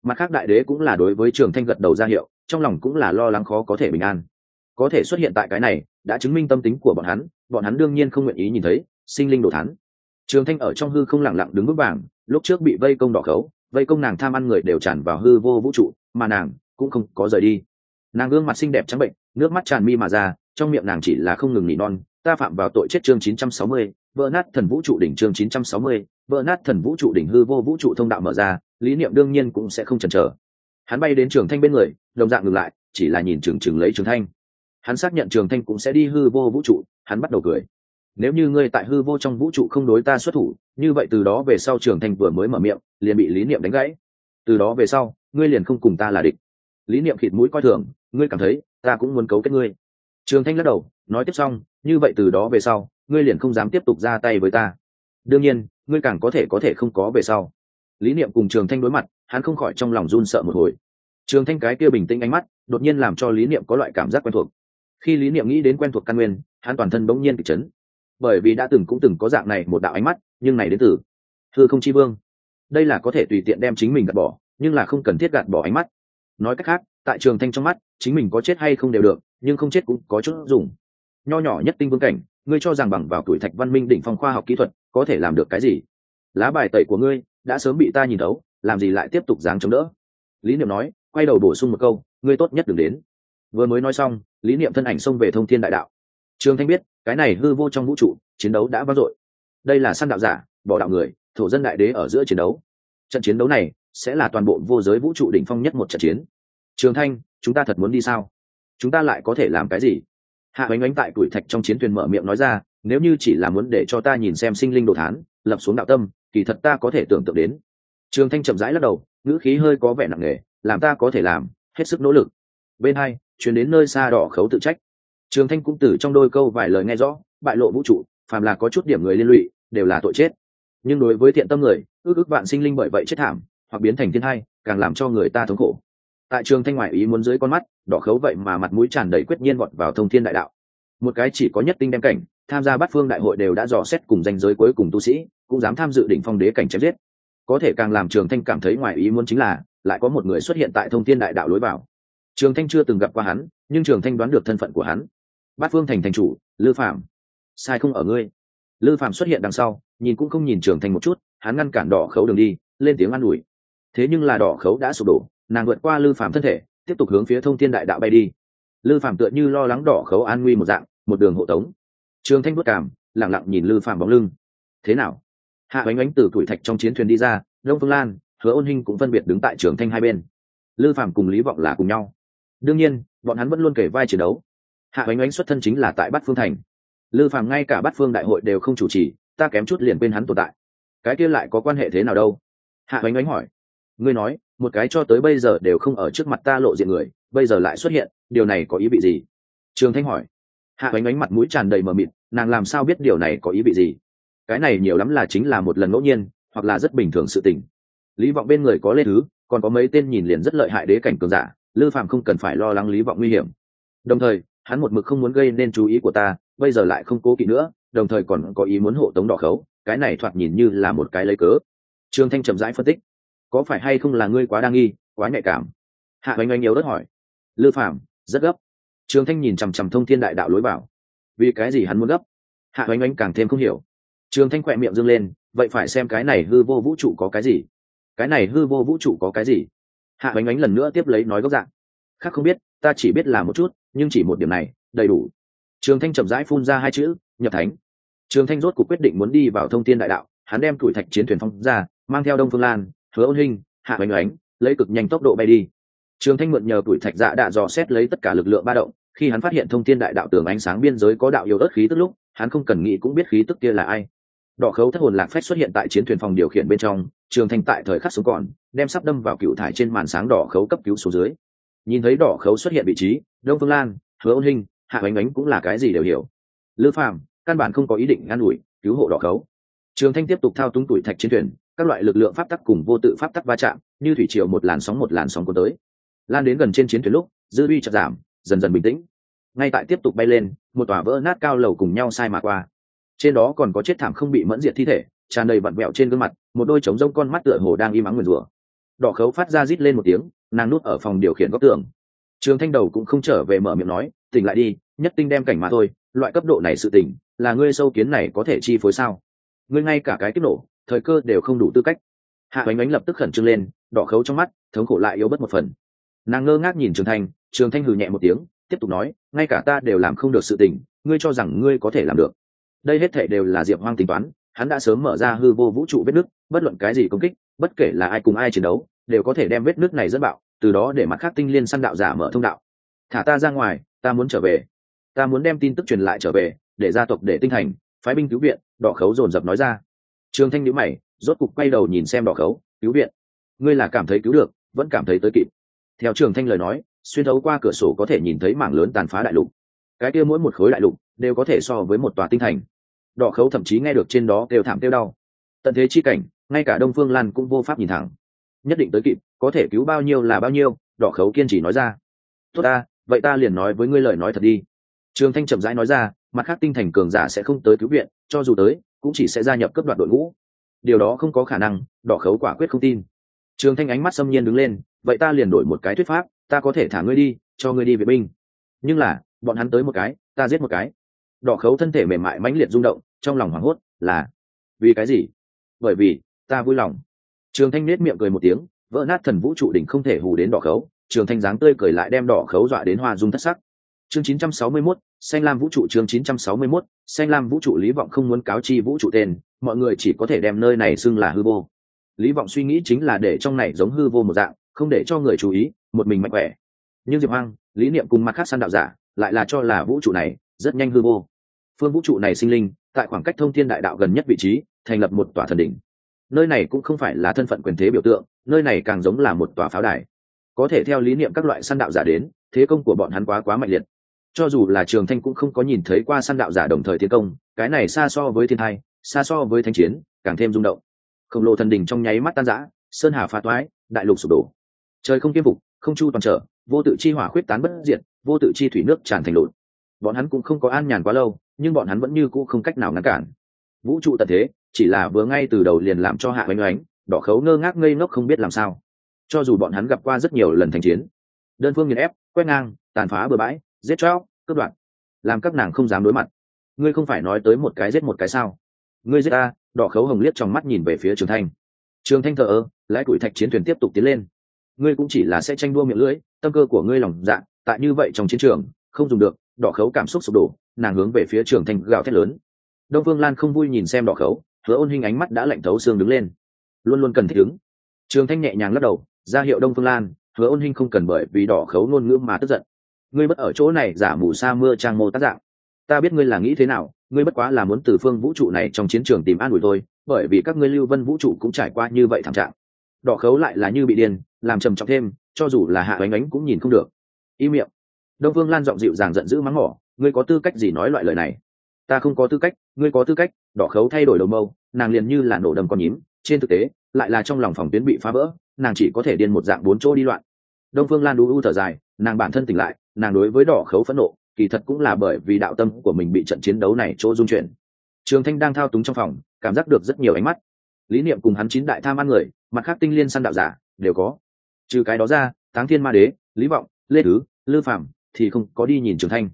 Mặt khác đại đế cũng là đối với trường thanh gật đầu ra hiệu trong lòng cũng là lo lắng khó có thể bình an. Có thể xuất hiện tại cái này đã chứng minh tâm tính của bọn hắn bọn hắn đương nhiên không nguyện ý nhìn thấy sinh linh đồ thắn trường thanh ở trong hư không lặng lặng đứng vững vàng lúc trước bị vây công đỏ khấu vây công nàng tham ăn người đều tràn vào hư vô vũ trụ mà nàng cũng không có rời đi. Nàng gương mặt xinh đẹp trắng bệnh nước mắt tràn mi mà ra trong miệng nàng chỉ là không ngừng nỉ non ta phạm vào tội chết chương 960, vỡ nát thần vũ trụ đỉnh chương 960, vỡ nát thần vũ trụ đỉnh hư vô vũ trụ thông đạo mở ra lý niệm đương nhiên cũng sẽ không chần chờ. Hắn bay đến trường thanh bên người đồng dạng ngừng lại chỉ là nhìn trường trường lấy trường thanh. Hắn xác nhận trường thanh cũng sẽ đi hư vô vũ trụ hắn bắt đầu cười. Nếu như ngươi tại hư vô trong vũ trụ không đối ta xuất thủ như vậy từ đó về sau trường thanh vừa mới mở miệng liền bị lý niệm đánh gãy. Từ đó về sau ngươi liền không cùng ta là địch. Lý niệm khịt mũi coi thường ngươi cảm thấy ta cũng muốn cấu kết ngươi. Trường thanh lắc đầu nói tiếp xong như vậy từ đó về sau ngươi liền không dám tiếp tục ra tay với ta. Đương nhiên, ngươi càng có thể có thể không có về sau. Lý niệm cùng trường thanh đối mặt, hắn không khỏi trong lòng run sợ một hồi. Trường thanh cái kia bình tĩnh ánh mắt, đột nhiên làm cho lý niệm có loại cảm giác quen thuộc. Khi lý niệm nghĩ đến quen thuộc căn nguyên, hắn toàn thân bỗng nhiên kịch chấn. Bởi vì đã từng cũng từng có dạng này một đạo ánh mắt, nhưng này đến từ thưa không chi vương. Đây là có thể tùy tiện đem chính mình gạt bỏ, nhưng là không cần thiết gạt bỏ ánh mắt. Nói cách khác, tại trường thanh trong mắt, chính mình có chết hay không đều được, nhưng không chết cũng có chút dùng. Nho nhỏ nhất tinh vương cảnh ngươi cho rằng bằng vào tuổi thạch văn minh đỉnh phong khoa học kỹ thuật có thể làm được cái gì? Lá bài tẩy của ngươi đã sớm bị ta nhìn thấu, làm gì lại tiếp tục dáng chống đỡ? Lý niệm nói, quay đầu bổ sung một câu, ngươi tốt nhất đừng đến. Vừa mới nói xong, lý niệm thân ảnh xông về thông thiên đại đạo. Trường thanh biết, cái này hư vô trong vũ trụ, chiến đấu đã vang dội. Đây là săn đạo giả, bỏ đạo người, thổ dân đại đế ở giữa chiến đấu. Trận chiến đấu này sẽ là toàn bộ vô giới vũ trụ đỉnh phong nhất một trận chiến. Trường thanh, chúng ta thật muốn đi sao? Chúng ta lại có thể làm cái gì? Hạ oánh oánh tại tuổi thạch trong chiến thuyền mở miệng nói ra, nếu như chỉ là muốn để cho ta nhìn xem sinh linh đồ thán, lập xuống đạo tâm, kỳ thật ta có thể tưởng tượng đến. Trường thanh chậm rãi lắc đầu, ngữ khí hơi có vẻ nặng nề, làm ta có thể làm, hết sức nỗ lực. Bên hai chuyến đến nơi xa đỏ khấu tự trách. Trường thanh cũng từ trong đôi câu vài lời nghe rõ, bại lộ vũ trụ, phàm là có chút điểm người liên lụy, đều là tội chết. Nhưng đối với thiện tâm người, ước ước vạn sinh linh bởi vậy chết thảm, hoặc biến thành thiên hai, càng làm cho người ta thống khổ. Tại trường thanh ngoại ý muốn dưới con mắt đỏ khấu vậy mà mặt mũi tràn đầy quyết nhiên vọt vào thông thiên đại đạo. Một cái chỉ có nhất tinh đem cảnh, tham gia bát phương đại hội đều đã dò xét cùng danh giới cuối cùng tu sĩ, cũng dám tham dự đỉnh phong đế cảnh chém giết. Có thể càng làm trường thanh cảm thấy ngoài ý muốn chính là, lại có một người xuất hiện tại thông thiên đại đạo lối vào. Trường thanh chưa từng gặp qua hắn, nhưng trường thanh đoán được thân phận của hắn. Bát phương thành thành chủ, lư phạm sai không ở ngươi. Lư phạm xuất hiện đằng sau, nhìn cũng không nhìn trường thanh một chút, hắn ngăn cản đỏ khấu đường đi, lên tiếng an ủi. Thế nhưng là đỏ khấu đã sụp đổ, nàng vượt qua lư phạm thân thể tiếp tục hướng phía thông thiên đại đạo bay đi. Lư phạm tựa như lo lắng đỏ khấu an nguy một dạng, một đường hộ tống. Trường thanh vất cảm lẳng lặng nhìn lư phạm bóng lưng. Thế nào? Hạ oánh oánh từ tuổi thạch trong chiến thuyền đi ra, đông phương lan, hứa ôn hinh cũng phân biệt đứng tại trường thanh hai bên. Lư phạm cùng lý vọng là cùng nhau. Đương nhiên, bọn hắn vẫn luôn kể vai chiến đấu. Hạ oánh oánh xuất thân chính là tại bát phương thành. Lư phạm ngay cả bát phương đại hội đều không chủ trì, ta kém chút liền bên hắn tồn tại. Cái kia lại có quan hệ thế nào đâu? Hạ oánh oánh hỏi. Ngươi nói một cái cho tới bây giờ đều không ở trước mặt ta lộ diện người, bây giờ lại xuất hiện, điều này có ý vị gì? Trường thanh hỏi. Hạ Ánh Ánh mặt mũi tràn đầy mờ mịt, nàng làm sao biết điều này có ý vị gì? Cái này nhiều lắm là chính là một lần ngẫu nhiên, hoặc là rất bình thường sự tình. Lý vọng bên người có lê thứ, còn có mấy tên nhìn liền rất lợi hại đế cảnh cường giả, lư phạm không cần phải lo lắng lý vọng nguy hiểm. Đồng thời, hắn một mực không muốn gây nên chú ý của ta, bây giờ lại không cố kỵ nữa, đồng thời còn có ý muốn hộ tống đỏ khấu, cái này thoạt nhìn như là một cái lấy cớ. Trương thanh chậm rãi phân tích có phải hay không là ngươi quá đa nghi, quá nhạy cảm? Hạ oanh oanh yếu đất hỏi. Lư phạm rất gấp. Trương thanh nhìn chằm chằm thông thiên đại đạo lối vào. Vì cái gì hắn muốn gấp? Hạ oanh oanh càng thêm không hiểu. Trương thanh khỏe miệng dâng lên, vậy phải xem cái này hư vô vũ trụ có cái gì? Cái này hư vô vũ trụ có cái gì? Hạ oanh oanh lần nữa tiếp lấy nói gốc dạng. Khác không biết, ta chỉ biết là một chút, nhưng chỉ một điểm này, đầy đủ. Trường thanh chậm rãi phun ra hai chữ, nhập thánh. Trường thanh rốt cuộc quyết định muốn đi vào thông thiên đại đạo. Hắn đem tuổi thạch chiến thuyền phong ra, mang theo đông phương lan hứa ôn hình hạ oanh oánh, lấy cực nhanh tốc độ bay đi. Trường thanh mượn nhờ tuổi thạch dạ đã dò xét lấy tất cả lực lượng ba động, khi hắn phát hiện thông thiên đại đạo tường ánh sáng biên giới có đạo yếu ớt khí tức lúc, hắn không cần nghĩ cũng biết khí tức kia là ai. Đỏ khấu thất hồn lạc phách xuất hiện tại chiến thuyền phòng điều khiển bên trong, trường thanh tại thời khắc xuống còn, đem sắp đâm vào cựu thải trên màn sáng đỏ khấu cấp cứu số dưới. Nhìn thấy đỏ khấu xuất hiện vị trí, đông phương lan, hứa ôn hình hạ bánh bánh cũng là cái gì đều hiểu. Lư phạm căn bản không có ý định ngăn ủi cứu hộ đỏ khấu. Trường thanh tiếp tục thao túng tuổi thạch chiến thuyền các loại lực lượng pháp tắc cùng vô tự pháp tắc va chạm, như thủy triều một làn sóng một làn sóng cuốn tới. Lan đến gần trên chiến thuyền lúc, dư uy chợt giảm, dần dần bình tĩnh. Ngay tại tiếp tục bay lên, một tòa vỡ nát cao lầu cùng nhau sai mà qua. Trên đó còn có chết thảm không bị mẫn diệt thi thể, tràn đầy vặn vẹo trên gương mặt, một đôi trống rông con mắt tựa hồ đang im ắng nguyền rủa. Đỏ khấu phát ra rít lên một tiếng, nàng nút ở phòng điều khiển góc tường. Trường thanh đầu cũng không trở về mở miệng nói, tỉnh lại đi, nhất tinh đem cảnh mà thôi, loại cấp độ này sự tỉnh, là ngươi sâu kiến này có thể chi phối sao? Ngươi ngay cả cái kích nổ thời cơ đều không đủ tư cách. Hạ bánh Ánh lập tức khẩn trương lên, đỏ khấu trong mắt, thống khổ lại yếu bất một phần. Nàng ngơ ngác nhìn trường thanh trường thanh hừ nhẹ một tiếng, tiếp tục nói, ngay cả ta đều làm không được sự tình, ngươi cho rằng ngươi có thể làm được. Đây hết thể đều là diệp hoang tính toán, hắn đã sớm mở ra hư vô vũ trụ vết nước bất luận cái gì công kích, bất kể là ai cùng ai chiến đấu, đều có thể đem vết nước này dẫn bạo, từ đó để mặt khác tinh liên săn đạo giả mở thông đạo. Thả ta ra ngoài, ta muốn trở về. Ta muốn đem tin tức truyền lại trở về, để gia tộc để tinh thành. Phái binh cứu viện, đỏ khấu dồn dập nói ra trường thanh nhữ mày, rốt cục quay đầu nhìn xem đỏ khấu, cứu viện, ngươi là cảm thấy cứu được, vẫn cảm thấy tới kịp. Theo trường thanh lời nói, xuyên thấu qua cửa sổ có thể nhìn thấy mảng lớn tàn phá đại lục. Cái kia mỗi một khối đại lục đều có thể so với một tòa tinh thành. Đỏ khấu thậm chí nghe được trên đó kêu thảm kêu đau. Tận thế chi cảnh, ngay cả đông phương lan cũng vô pháp nhìn thẳng. Nhất định tới kịp, có thể cứu bao nhiêu là bao nhiêu, đỏ khấu kiên trì nói ra. Tốt ta, vậy ta liền nói với ngươi lời nói thật đi. Trường thanh chậm rãi nói ra, mặt khác tinh thành cường giả sẽ không tới cứu viện, cho dù tới cũng chỉ sẽ gia nhập cấp đoạn đội ngũ. Điều đó không có khả năng, đỏ khấu quả quyết không tin. Trường thanh ánh mắt xâm nhiên đứng lên, vậy ta liền đổi một cái thuyết pháp, ta có thể thả ngươi đi, cho ngươi đi vệ binh. Nhưng là, bọn hắn tới một cái, ta giết một cái. Đỏ khấu thân thể mềm mại mãnh liệt rung động, trong lòng hoảng hốt, là, vì cái gì? Bởi vì, ta vui lòng. Trường thanh nết miệng cười một tiếng, vỡ nát thần vũ trụ đỉnh không thể hù đến đỏ khấu. Trường thanh dáng tươi cười lại đem đỏ khấu dọa đến hoa dung thất sắc chương 961, xanh lam vũ trụ chương 961, xanh lam vũ trụ lý vọng không muốn cáo chi vũ trụ tên mọi người chỉ có thể đem nơi này xưng là hư vô. Lý vọng suy nghĩ chính là để trong này giống hư vô một dạng không để cho người chú ý một mình mạnh khỏe. Nhưng diệp hoang lý niệm cùng mặt khác săn đạo giả lại là cho là vũ trụ này rất nhanh hư vô. Phương vũ trụ này sinh linh tại khoảng cách thông thiên đại đạo gần nhất vị trí thành lập một tòa thần đỉnh. Nơi này cũng không phải là thân phận quyền thế biểu tượng nơi này càng giống là một tòa pháo đài. Có thể theo lý niệm các loại săn đạo giả đến thế công của bọn hắn quá quá mạnh liệt cho dù là trường thanh cũng không có nhìn thấy qua săn đạo giả đồng thời tiến công, cái này xa so với thiên thai, xa so với thanh chiến, càng thêm rung động. Khổng lồ thần đình trong nháy mắt tan rã, sơn hà phá toái, đại lục sụp đổ. Trời không kiêm phục, không chu toàn trở, vô tự chi hỏa khuyết tán bất diệt, vô tự chi thủy nước tràn thành lụt bọn hắn cũng không có an nhàn quá lâu, nhưng bọn hắn vẫn như cũ không cách nào ngăn cản. Vũ trụ tận thế, chỉ là vừa ngay từ đầu liền làm cho hạ oanh oánh, đỏ khấu ngơ ngác ngây ngốc không biết làm sao. Cho dù bọn hắn gặp qua rất nhiều lần thành chiến, đơn phương nghiền ép, quét ngang, tàn phá bừa bãi giết chóc, cướp đoạn làm các nàng không dám đối mặt. Ngươi không phải nói tới một cái giết một cái sao? Ngươi giết ta, đỏ khấu hồng liếc trong mắt nhìn về phía trường thanh. Trường thanh thờ ơ lãi củi thạch chiến thuyền tiếp tục tiến lên. Ngươi cũng chỉ là sẽ tranh đua miệng lưỡi, tâm cơ của ngươi lòng dạ tại như vậy trong chiến trường, không dùng được, đỏ khấu cảm xúc sụp đổ, nàng hướng về phía trường thanh gào thét lớn. Đông phương lan không vui nhìn xem đỏ khấu, hứa ôn hình ánh mắt đã lạnh thấu xương đứng lên. Luôn luôn cần thích ứng. Trường thanh nhẹ nhàng lắc đầu, ra hiệu đông phương lan, hứa ôn hình không cần bởi vì đỏ khấu ngôn ngữ mà tức giận ngươi bất ở chỗ này giả mù sa mưa trang mô tác dạng. Ta biết ngươi là nghĩ thế nào, ngươi bất quá là muốn từ phương vũ trụ này trong chiến trường tìm an ủi thôi, bởi vì các ngươi lưu vân vũ trụ cũng trải qua như vậy thảm trạng. Đỏ khấu lại là như bị điên, làm trầm trọng thêm, cho dù là hạ bánh ánh cũng nhìn không được. Y miệng. Đông vương lan giọng dịu dàng giận dữ mắng mỏ, ngươi có tư cách gì nói loại lời này? Ta không có tư cách, ngươi có tư cách, đỏ khấu thay đổi đầu mâu, nàng liền như là nổ đầm con nhím, trên thực tế, lại là trong lòng phòng tuyến bị phá vỡ, nàng chỉ có thể điên một dạng bốn chỗ đi loạn. Đông phương lan đu u thở dài, nàng bản thân tỉnh lại nàng đối với đỏ khấu phẫn nộ, kỳ thật cũng là bởi vì đạo tâm của mình bị trận chiến đấu này chỗ dung chuyển. Trường thanh đang thao túng trong phòng, cảm giác được rất nhiều ánh mắt. Lý niệm cùng hắn chín đại tham ăn người, mặt khác tinh liên săn đạo giả, đều có. Trừ cái đó ra, táng thiên ma đế, lý vọng, lê thứ, lư phạm thì không có đi nhìn trường thanh.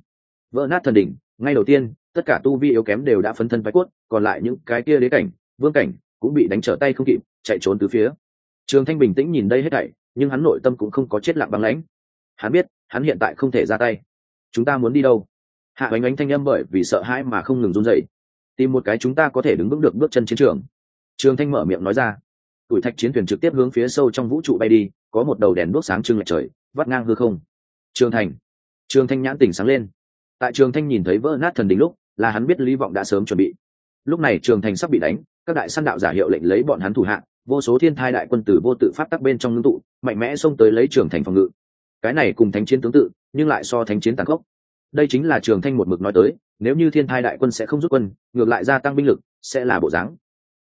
Vỡ nát thần đỉnh, ngay đầu tiên, tất cả tu vi yếu kém đều đã phấn thân phái cốt, còn lại những cái kia đế cảnh, vương cảnh cũng bị đánh trở tay không kịp, chạy trốn từ phía. Trường thanh bình tĩnh nhìn đây hết thảy, nhưng hắn nội tâm cũng không có chết lặng băng lãnh. Hắn biết hắn hiện tại không thể ra tay. Chúng ta muốn đi đâu? Hạ bánh ánh thanh âm bởi vì sợ hãi mà không ngừng run dậy tìm một cái chúng ta có thể đứng vững được bước chân chiến trường. Trường thanh mở miệng nói ra. Tuổi thạch chiến thuyền trực tiếp hướng phía sâu trong vũ trụ bay đi, có một đầu đèn đuốc sáng trưng lệch trời, vắt ngang hư không. Trường thành. Trường thanh nhãn tỉnh sáng lên. Tại trường thanh nhìn thấy vỡ nát thần đỉnh lúc, là hắn biết lý vọng đã sớm chuẩn bị. Lúc này trường thành sắp bị đánh, các đại săn đạo giả hiệu lệnh lấy bọn hắn thủ hạng vô số thiên thai đại quân tử vô tự phát tắc bên trong ngưng tụ, mạnh mẽ xông tới lấy trường thành phòng ngự cái này cùng thánh chiến tương tự, nhưng lại so thánh chiến tàn khốc. Đây chính là trường thanh một mực nói tới, nếu như thiên thai đại quân sẽ không rút quân, ngược lại gia tăng binh lực, sẽ là bộ dáng.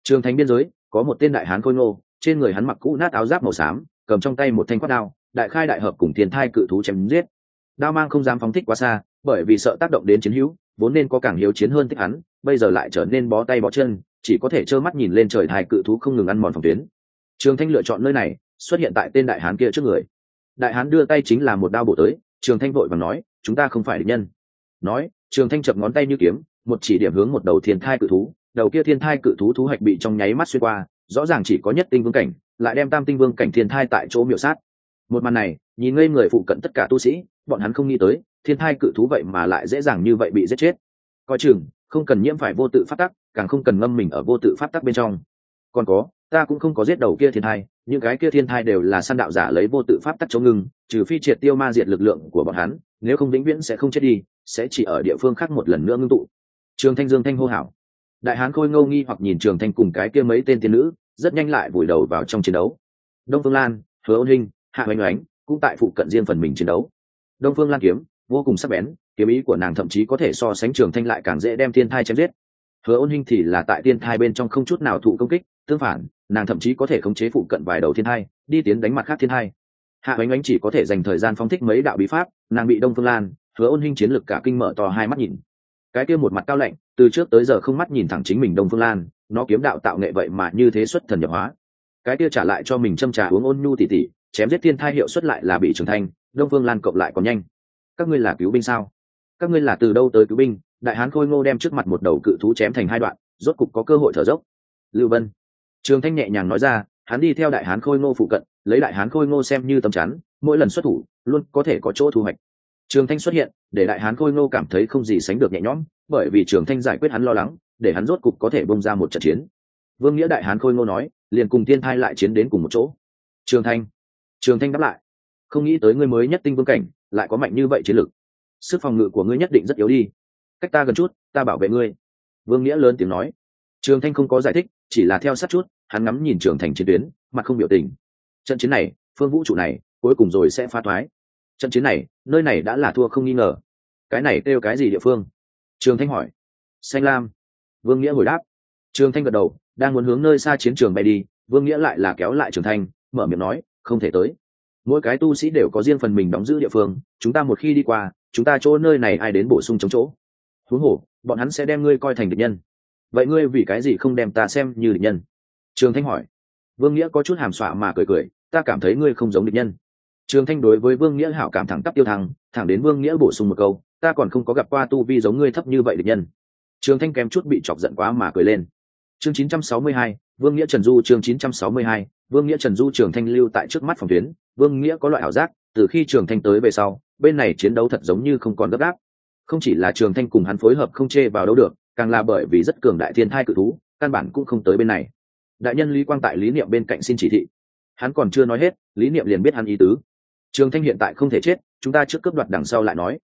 Trường Thanh biên giới, có một tên đại hán khôi ngô, trên người hắn mặc cũ nát áo giáp màu xám, cầm trong tay một thanh quát đao, đại khai đại hợp cùng thiên thai cự thú chém giết. Đao mang không dám phóng thích quá xa, bởi vì sợ tác động đến chiến hữu, vốn nên có càng hiếu chiến hơn thích hắn, bây giờ lại trở nên bó tay bó chân, chỉ có thể trơ mắt nhìn lên trời thai cự thú không ngừng ăn mòn phòng tuyến. Trường thanh lựa chọn nơi này, xuất hiện tại tên đại hán kia trước người đại hán đưa tay chính là một đao bổ tới, trường thanh vội và nói, chúng ta không phải địch nhân. Nói, trường thanh chập ngón tay như kiếm, một chỉ điểm hướng một đầu thiên thai cự thú, đầu kia thiên thai cự thú thú hạch bị trong nháy mắt xuyên qua, rõ ràng chỉ có nhất tinh vương cảnh, lại đem tam tinh vương cảnh thiên thai tại chỗ miểu sát. Một màn này, nhìn ngây người phụ cận tất cả tu sĩ, bọn hắn không nghĩ tới, thiên thai cự thú vậy mà lại dễ dàng như vậy bị giết chết. Coi chừng, không cần nhiễm phải vô tự phát tắc, càng không cần ngâm mình ở vô tự phát tắc bên trong. Còn có, ta cũng không có giết đầu kia thiên thai những cái kia thiên thai đều là săn đạo giả lấy vô tự pháp tắc chống ngưng, trừ phi triệt tiêu ma diệt lực lượng của bọn hắn, nếu không vĩnh viễn sẽ không chết đi, sẽ chỉ ở địa phương khác một lần nữa ngưng tụ. Trường thanh dương thanh hô hảo đại hán khôi ngâu nghi hoặc nhìn trường thanh cùng cái kia mấy tên tiên nữ, rất nhanh lại vùi đầu vào trong chiến đấu. Đông phương lan, hứa ôn hinh, hạ oanh oánh cũng tại phụ cận riêng phần mình chiến đấu. Đông phương lan kiếm, vô cùng sắc bén, kiếm ý của nàng thậm chí có thể so sánh trường thanh lại càng dễ đem thiên thai chém giết. Hứa ôn hinh thì là tại thiên thai bên trong không chút nào thụ công kích tương phản, nàng thậm chí có thể khống chế phụ cận vài đầu thiên thai đi tiến đánh mặt khác thiên thai hạ ánh ánh chỉ có thể dành thời gian phong thích mấy đạo bí pháp, nàng bị đông phương lan, hứa ôn hinh chiến lực cả kinh mở to hai mắt nhìn. Cái kia một mặt cao lạnh, từ trước tới giờ không mắt nhìn thẳng chính mình đông phương lan, nó kiếm đạo tạo nghệ vậy mà như thế xuất thần nhập hóa. Cái kia trả lại cho mình châm trà uống ôn nhu tỉ tỉ, chém giết thiên thai hiệu xuất lại là bị trưởng thành, đông phương lan cộng lại còn nhanh. Các ngươi là cứu binh sao? Các ngươi là từ đâu tới cứu binh? Đại hán khôi ngô đem trước mặt một đầu cự thú chém thành hai đoạn, rốt cục có cơ hội thở dốc. Lưu vân trường thanh nhẹ nhàng nói ra, hắn đi theo đại hán khôi ngô phụ cận, lấy đại hán khôi ngô xem như tầm chắn, mỗi lần xuất thủ, luôn có thể có chỗ thu hoạch. Trường thanh xuất hiện, để đại hán khôi ngô cảm thấy không gì sánh được nhẹ nhõm, bởi vì trường thanh giải quyết hắn lo lắng, để hắn rốt cục có thể bông ra một trận chiến. Vương nghĩa đại hán khôi ngô nói, liền cùng tiên thai lại chiến đến cùng một chỗ. Trường thanh trường thanh đáp lại, không nghĩ tới ngươi mới nhất tinh vương cảnh, lại có mạnh như vậy chiến lực. Sức phòng ngự của ngươi nhất định rất yếu đi. Cách ta gần chút, ta bảo vệ ngươi. Vương nghĩa lớn tiếng nói. Trường thanh không có giải thích, chỉ là theo sát chút hắn ngắm nhìn trường thành chiến tuyến mặt không biểu tình. Trận chiến này, phương vũ trụ này, cuối cùng rồi sẽ phá thoái. Trận chiến này, nơi này đã là thua không nghi ngờ. Cái này kêu cái gì địa phương? Trường thanh hỏi. Xanh lam. Vương nghĩa hồi đáp. Trường thanh gật đầu, đang muốn hướng nơi xa chiến trường bay đi, vương nghĩa lại là kéo lại trường thanh, mở miệng nói, không thể tới. Mỗi cái tu sĩ đều có riêng phần mình đóng giữ địa phương, chúng ta một khi đi qua, chúng ta chỗ nơi này ai đến bổ sung chống chỗ? Huống hồ, bọn hắn sẽ đem ngươi coi thành địch nhân. Vậy ngươi vì cái gì không đem ta xem như địch nhân? Trường thanh hỏi. Vương nghĩa có chút hàm xọa mà cười cười ta cảm thấy ngươi không giống địch nhân. Trường thanh đối với vương nghĩa hảo cảm thẳng tắp tiêu thăng thẳng đến vương nghĩa bổ sung một câu ta còn không có gặp qua tu vi giống ngươi thấp như vậy địch nhân. Trường thanh kém chút bị chọc giận quá mà cười lên. Chương 962, vương nghĩa trần du chương 962, vương nghĩa trần du trường thanh lưu tại trước mắt phòng tuyến. Vương nghĩa có loại ảo giác từ khi trường thanh tới về sau bên này chiến đấu thật giống như không còn gấp gáp. Không chỉ là trường thanh cùng hắn phối hợp không chê vào đâu được càng là bởi vì rất cường đại thiên thai cự thú căn bản cũng không tới bên này đại nhân lý quang tại lý niệm bên cạnh xin chỉ thị. Hắn còn chưa nói hết, lý niệm liền biết hắn ý tứ. Trường thanh hiện tại không thể chết, chúng ta trước cướp đoạt đằng sau lại nói.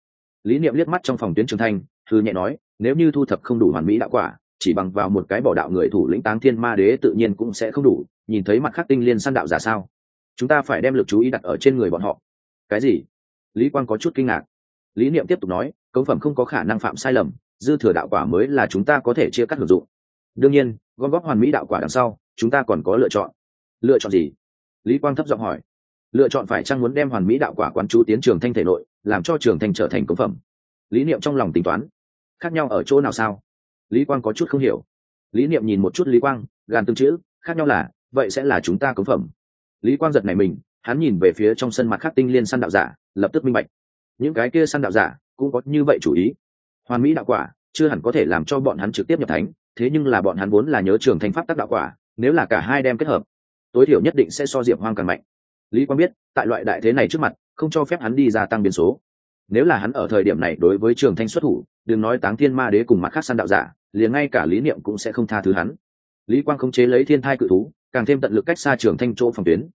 Lý niệm liếc mắt trong phòng tuyến trường thanh thư nhẹ nói, nếu như thu thập không đủ hoàn mỹ đạo quả, chỉ bằng vào một cái bỏ đạo người thủ lĩnh táng thiên ma đế tự nhiên cũng sẽ không đủ, nhìn thấy mặt khắc tinh liên săn đạo giả sao? Chúng ta phải đem lực chú ý đặt ở trên người bọn họ. Cái gì? Lý quang có chút kinh ngạc. Lý niệm tiếp tục nói cống phẩm không có khả năng phạm sai lầm, dư thừa đạo quả mới là chúng ta có thể chia cắt hưởng dụng đương nhiên, gom góp hoàn mỹ đạo quả đằng sau, chúng ta còn có lựa chọn. Lựa chọn gì? Lý quang thấp giọng hỏi. Lựa chọn phải chăng muốn đem hoàn mỹ đạo quả quán chú tiến trường thanh thể nội, làm cho trường thanh trở thành cống phẩm? Lý niệm trong lòng tính toán. Khác nhau ở chỗ nào sao? Lý quang có chút không hiểu. Lý niệm nhìn một chút lý quang, gàn tương chữ, khác nhau là, vậy sẽ là chúng ta cống phẩm. Lý quang giật này mình, hắn nhìn về phía trong sân mặt khác tinh liên săn đạo giả, lập tức minh bạch. Những cái kia săn đạo giả cũng có như vậy chủ ý. Hoàn mỹ đạo quả chưa hẳn có thể làm cho bọn hắn trực tiếp nhập thánh, thế nhưng là bọn hắn vốn là nhớ trường thanh pháp tác đạo quả, nếu là cả hai đem kết hợp, tối thiểu nhất định sẽ so diệp hoang càng mạnh. Lý quang biết, tại loại đại thế này trước mặt, không cho phép hắn đi gia tăng biến số. Nếu là hắn ở thời điểm này đối với trường thanh xuất thủ, đừng nói táng thiên ma đế cùng mặt khác săn đạo giả, liền ngay cả lý niệm cũng sẽ không tha thứ hắn. Lý quang khống chế lấy thiên thai cự thú, càng thêm tận lực cách xa trường thanh chỗ phòng tuyến.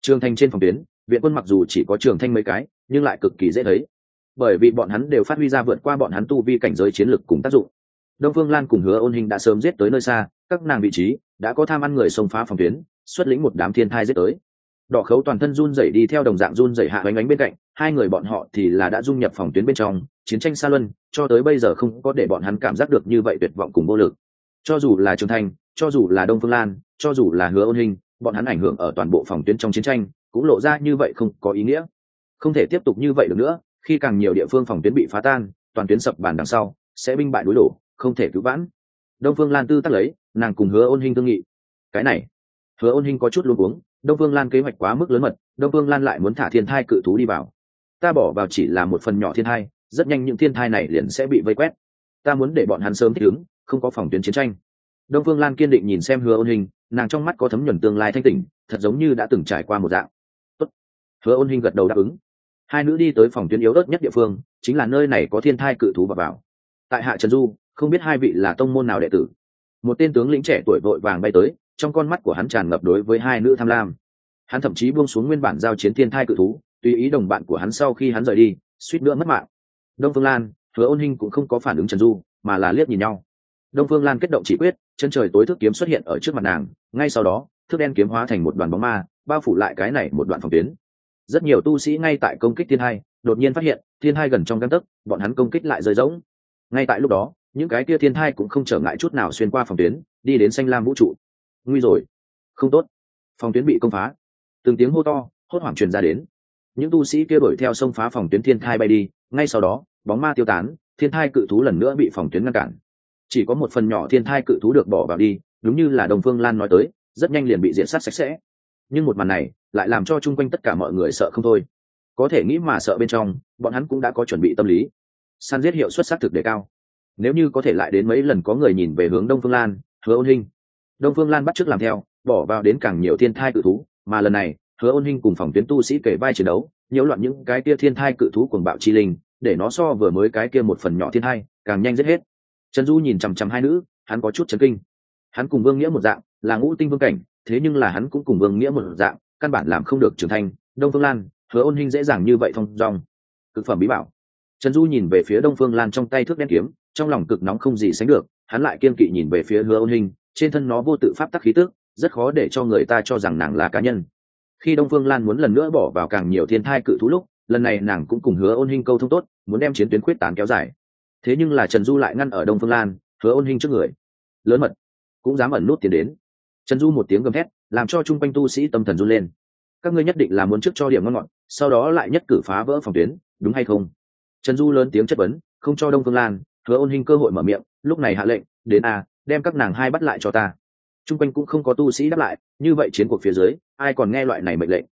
Trường thanh trên phòng tuyến, viện quân mặc dù chỉ có trường thanh mấy cái, nhưng lại cực kỳ dễ thấy bởi vì bọn hắn đều phát huy ra vượt qua bọn hắn tu vi cảnh giới chiến lược cùng tác dụng. Đông phương lan cùng hứa ôn hình đã sớm giết tới nơi xa, các nàng vị trí đã có tham ăn người xông phá phòng tuyến, xuất lĩnh một đám thiên thai giết tới. Đỏ khấu toàn thân run rẩy đi theo đồng dạng run rẩy hạ bánh bánh bên cạnh, hai người bọn họ thì là đã dung nhập phòng tuyến bên trong, chiến tranh xa luân, cho tới bây giờ không có để bọn hắn cảm giác được như vậy tuyệt vọng cùng vô lực. Cho dù là trường Thành, cho dù là đông phương lan, cho dù là hứa ôn hình, bọn hắn ảnh hưởng ở toàn bộ phòng tuyến trong chiến tranh, cũng lộ ra như vậy không có ý nghĩa. Không thể tiếp tục như vậy được nữa khi càng nhiều địa phương phòng tuyến bị phá tan, toàn tuyến sập bàn đằng sau, sẽ binh bại đối đổ, không thể cứu vãn. Đông phương lan tư tắc lấy, nàng cùng hứa ôn Hinh thương nghị. Cái này, hứa ôn Hinh có chút luôn uống đông phương lan kế hoạch quá mức lớn mật, đông phương lan lại muốn thả thiên thai cự thú đi vào. Ta bỏ vào chỉ là một phần nhỏ thiên thai, rất nhanh những thiên thai này liền sẽ bị vây quét. Ta muốn để bọn hắn sớm thích ứng, không có phòng tuyến chiến tranh. Đông phương lan kiên định nhìn xem hứa ôn hình nàng trong mắt có thấm nhuần tương lai thanh tỉnh, thật giống như đã từng trải qua một dạng. Tốt. hứa ôn hình gật đầu đáp ứng hai nữ đi tới phòng tuyến yếu ớt nhất địa phương, chính là nơi này có thiên thai cự thú vào vào tại hạ trần du, không biết hai vị là tông môn nào đệ tử. Một tên tướng lĩnh trẻ tuổi vội vàng bay tới, trong con mắt của hắn tràn ngập đối với hai nữ tham lam. Hắn thậm chí buông xuống nguyên bản giao chiến thiên thai cự thú, tùy ý đồng bạn của hắn sau khi hắn rời đi, suýt nữa mất mạng. Đông phương lan, hứa ôn hinh cũng không có phản ứng trần du, mà là liếc nhìn nhau. Đông phương lan kết động chỉ quyết, chân trời tối thức kiếm xuất hiện ở trước mặt nàng, ngay sau đó, thước đen kiếm hóa thành một đoàn bóng ma, bao phủ lại cái này một đoạn phòng tuyến rất nhiều tu sĩ ngay tại công kích thiên hai, đột nhiên phát hiện, thiên hai gần trong găng tấc, bọn hắn công kích lại rơi rỗng. Ngay tại lúc đó, những cái kia thiên thai cũng không trở ngại chút nào xuyên qua phòng tuyến, đi đến xanh lam vũ trụ. Nguy rồi. Không tốt. Phòng tuyến bị công phá. Từng tiếng hô to, hốt hoảng truyền ra đến. Những tu sĩ kia đuổi theo sông phá phòng tuyến thiên thai bay đi, ngay sau đó, bóng ma tiêu tán, thiên thai cự thú lần nữa bị phòng tuyến ngăn cản. Chỉ có một phần nhỏ thiên thai cự thú được bỏ vào đi, đúng như là đồng phương lan nói tới, rất nhanh liền bị diện sát sạch sẽ nhưng một màn này lại làm cho chung quanh tất cả mọi người sợ không thôi. Có thể nghĩ mà sợ bên trong bọn hắn cũng đã có chuẩn bị tâm lý. Săn giết hiệu suất xác thực đề cao. Nếu như có thể lại đến mấy lần có người nhìn về hướng đông phương lan hứa ôn Hinh, đông phương lan bắt t làm theo bỏ vào đến càng nhiều thiên thai cự thú mà lần này hứa ôn Hinh cùng phòng tuyến tu sĩ kể vai chiến đấu nhiễu loạn những cái kia thiên thai cự thú cuồng bạo chi linh để nó so vừa mới cái kia một phần nhỏ thiên thai càng nhanh giết hết. Trần du nhìn chằm chằm hai nữ hắn có chút chấn kinh. Hắn cùng vương nghĩa một dạng là ngũ tinh vương cảnh thế nhưng là hắn cũng cùng vương nghĩa một dạng, căn bản làm không được trưởng thành, đông phương lan, hứa ôn hình dễ dàng như vậy thông dong. Cực phẩm bí bảo. Trần du nhìn về phía đông phương lan trong tay thước đen kiếm, trong lòng cực nóng không gì sánh được, hắn lại kiên kỵ nhìn về phía hứa ôn hình trên thân nó vô tự pháp tắc khí tức, rất khó để cho người ta cho rằng nàng là cá nhân. Khi đông phương lan muốn lần nữa bỏ vào càng nhiều thiên thai cự thú lúc, lần này nàng cũng cùng hứa ôn hình câu thông tốt, muốn đem chiến tuyến quyết tán kéo dài. Thế nhưng là trần du lại ngăn ở đông phương lan, hứa ôn hình trước người. Lớn mật, cũng dám ẩn nút tiến đến trần du một tiếng gầm thét, làm cho chung quanh tu sĩ tâm thần run lên. Các ngươi nhất định là muốn trước cho điểm ngon ngọt, sau đó lại nhất cử phá vỡ phòng tuyến, đúng hay không? Trần du lớn tiếng chất vấn, không cho đông phương lan, hứa ôn hình cơ hội mở miệng, lúc này hạ lệnh, đến a đem các nàng hai bắt lại cho ta. Chung quanh cũng không có tu sĩ đáp lại, như vậy chiến cuộc phía dưới, ai còn nghe loại này mệnh lệnh?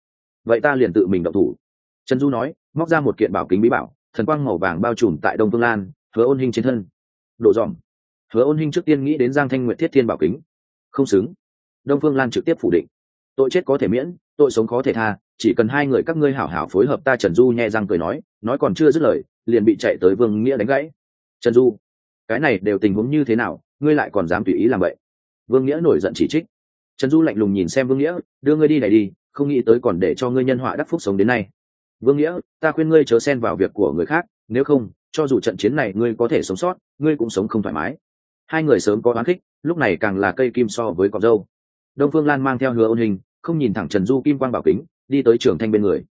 Vậy ta liền tự mình động thủ. Trần du nói, móc ra một kiện bảo kính bí bảo, thần quang màu vàng bao trùm tại đông phương lan, hứa ôn hình trên thân. Độ dòm hứa ôn hình trước tiên nghĩ đến giang thanh nguyện thiết thiên bảo kính. Không xứng đông phương lan trực tiếp phủ định. Tội chết có thể miễn, tội sống khó thể tha, chỉ cần hai người các ngươi hảo hảo phối hợp ta trần du nhẹ răng cười nói nói còn chưa dứt lời, liền bị chạy tới vương nghĩa đánh gãy. Trần du, cái này đều tình huống như thế nào, ngươi lại còn dám tùy ý làm vậy? Vương nghĩa nổi giận chỉ trích. Trần du lạnh lùng nhìn xem vương nghĩa, đưa ngươi đi này đi, không nghĩ tới còn để cho ngươi nhân họa đắc phúc sống đến nay. Vương nghĩa, ta khuyên ngươi chớ xen vào việc của người khác, nếu không, cho dù trận chiến này ngươi có thể sống sót, ngươi cũng sống không thoải mái. Hai người sớm có oán khích, lúc này càng là cây kim so với cọc dâu đông phương lan mang theo hứa ôn hình không nhìn thẳng trần du kim quang bảo kính đi tới trường thanh bên người.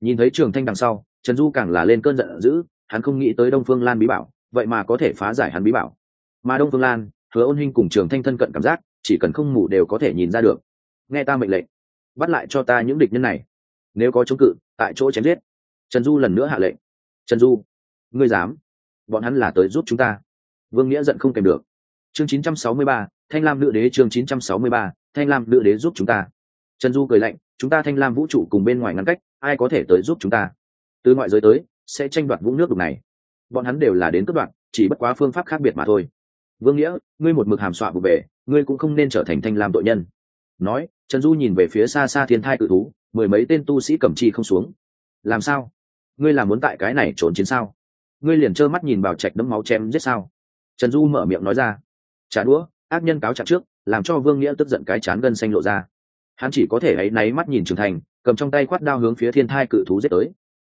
Nhìn thấy trường thanh đằng sau trần du càng là lên cơn giận dữ hắn không nghĩ tới đông phương lan bí bảo vậy mà có thể phá giải hắn bí bảo. Mà đông phương lan hứa ôn hình cùng trường thanh thân cận cảm giác chỉ cần không mù đều có thể nhìn ra được. Nghe ta mệnh lệnh bắt lại cho ta những địch nhân này. Nếu có chống cự tại chỗ chém giết. Trần du lần nữa hạ lệnh. Trần du ngươi dám? Bọn hắn là tới giúp chúng ta. Vương nghĩa giận không kèm được. Chương 963, thanh lam nữ đế chương 963, thanh lam nữ đế giúp chúng ta. Trần du cười lạnh chúng ta thanh lam vũ trụ cùng bên ngoài ngăn cách ai có thể tới giúp chúng ta? Từ ngoại giới tới sẽ tranh đoạt vũng nước đục này. Bọn hắn đều là đến cướp đoạn chỉ bất quá phương pháp khác biệt mà thôi. Vương nghĩa ngươi một mực hàm soạ vụ về ngươi cũng không nên trở thành thanh lam tội nhân. Nói trần du nhìn về phía xa xa thiên thai cự thú mười mấy tên tu sĩ cầm chi không xuống. Làm sao? Ngươi là muốn tại cái này trốn chiến sao? Ngươi liền trơ mắt nhìn bảo trạch đấm máu chém giết sao? Trần du mở miệng nói ra. Trả đũa ác nhân cáo chặt trước, làm cho vương nghĩa tức giận cái chán gân xanh lộ ra. Hắn chỉ có thể ấy náy mắt nhìn trưởng thành, cầm trong tay khoát đao hướng phía thiên thai cự thú giết tới.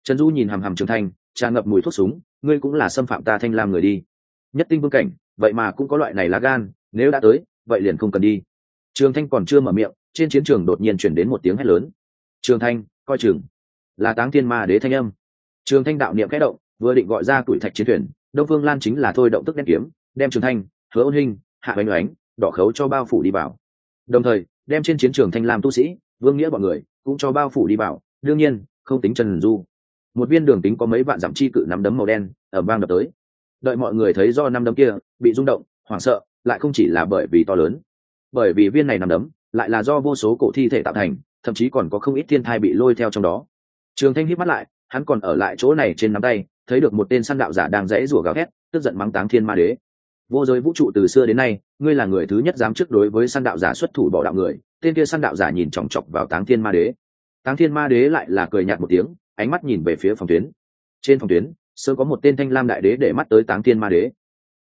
Trần du nhìn hằm hằm trưởng thành, tràn ngập mùi thuốc súng, ngươi cũng là xâm phạm ta thanh lam người đi. Nhất tinh vương cảnh, vậy mà cũng có loại này lá gan, nếu đã tới, vậy liền không cần đi. Trường thanh còn chưa mở miệng, trên chiến trường đột nhiên chuyển đến một tiếng hét lớn. Trường thanh, coi chừng là táng thiên ma đế thanh âm. Trường thanh đạo niệm kẽ động, vừa định gọi ra tuổi thạch chiến thuyền, đông phương lan chính là thôi động tức đen kiếm, đem trường thanh, hứa ôn hình hạ oanh oánh, đỏ khấu cho bao phủ đi vào. Đồng thời, đem trên chiến trường thanh lam tu sĩ, vương nghĩa bọn người, cũng cho bao phủ đi vào. Đương nhiên, không tính trần du. Một viên đường tính có mấy vạn dặm chi cự nắm đấm màu đen ở vang đập tới. Đợi mọi người thấy do năm đấm kia, bị rung động, hoảng sợ, lại không chỉ là bởi vì to lớn. Bởi vì viên này nằm đấm, lại là do vô số cổ thi thể tạo thành, thậm chí còn có không ít thiên thai bị lôi theo trong đó. Trường thanh hít mắt lại, hắn còn ở lại chỗ này trên nắm tay, thấy được một tên săn đạo giả đang rẽ rủa gào thét, tức giận mắng táng thiên ma đế vô giới vũ trụ từ xưa đến nay, ngươi là người thứ nhất dám trước đối với săn đạo giả xuất thủ bỏ đạo người, tên kia săn đạo giả nhìn chòng chọc vào táng thiên ma đế. Táng thiên ma đế lại là cười nhạt một tiếng, ánh mắt nhìn về phía phòng tuyến. Trên phòng tuyến, sớm có một tên thanh lam đại đế để mắt tới táng thiên ma đế.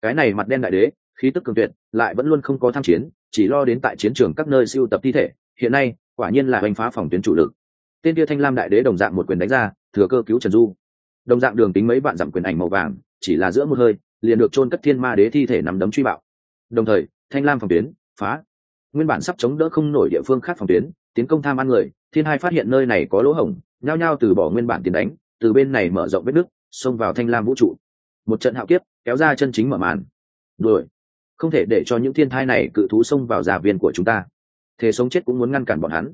Cái này mặt đen đại đế, khí tức cường tuyệt, lại vẫn luôn không có tham chiến, chỉ lo đến tại chiến trường các nơi siêu tập thi thể, hiện nay, quả nhiên là hành phá phòng tuyến chủ lực. Tên kia thanh lam đại đế đồng dạng một quyền đánh ra, thừa cơ cứu trần du. Đồng dạng đường tính mấy bạn dặm quyền ảnh màu vàng, chỉ là giữa một hơi liền được chôn cất thiên ma đế thi thể nằm đấm truy bạo. Đồng thời, thanh lam phòng tuyến, phá. Nguyên bản sắp chống đỡ không nổi địa phương khác phòng tuyến, tiến công tham ăn người, thiên hai phát hiện nơi này có lỗ hổng, nhao nhao từ bỏ nguyên bản tiền đánh, từ bên này mở rộng vết nước xông vào thanh lam vũ trụ. Một trận hạo kiếp, kéo ra chân chính mở màn. Đuổi. Không thể để cho những thiên thai này cự thú xông vào giả viên của chúng ta. Thế sống chết cũng muốn ngăn cản bọn hắn.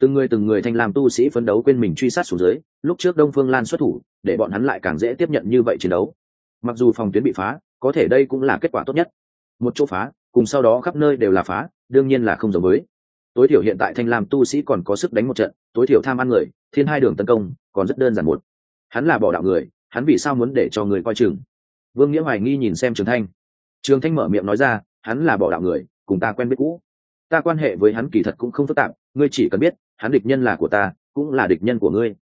Từng người từng người thanh lam tu sĩ phấn đấu quên mình truy sát xuống dưới, lúc trước đông phương lan xuất thủ, để bọn hắn lại càng dễ tiếp nhận như vậy chiến đấu mặc dù phòng tuyến bị phá, có thể đây cũng là kết quả tốt nhất. Một chỗ phá, cùng sau đó khắp nơi đều là phá, đương nhiên là không giống với. Tối thiểu hiện tại thanh lam tu sĩ còn có sức đánh một trận, tối thiểu tham ăn người, thiên hai đường tấn công, còn rất đơn giản một. Hắn là bỏ đạo người, hắn vì sao muốn để cho người coi chừng? Vương nghĩa hoài nghi nhìn xem trường thanh. Trường thanh mở miệng nói ra, hắn là bỏ đạo người, cùng ta quen biết cũ. Ta quan hệ với hắn kỳ thật cũng không phức tạp, ngươi chỉ cần biết, hắn địch nhân là của ta, cũng là địch nhân của ngươi.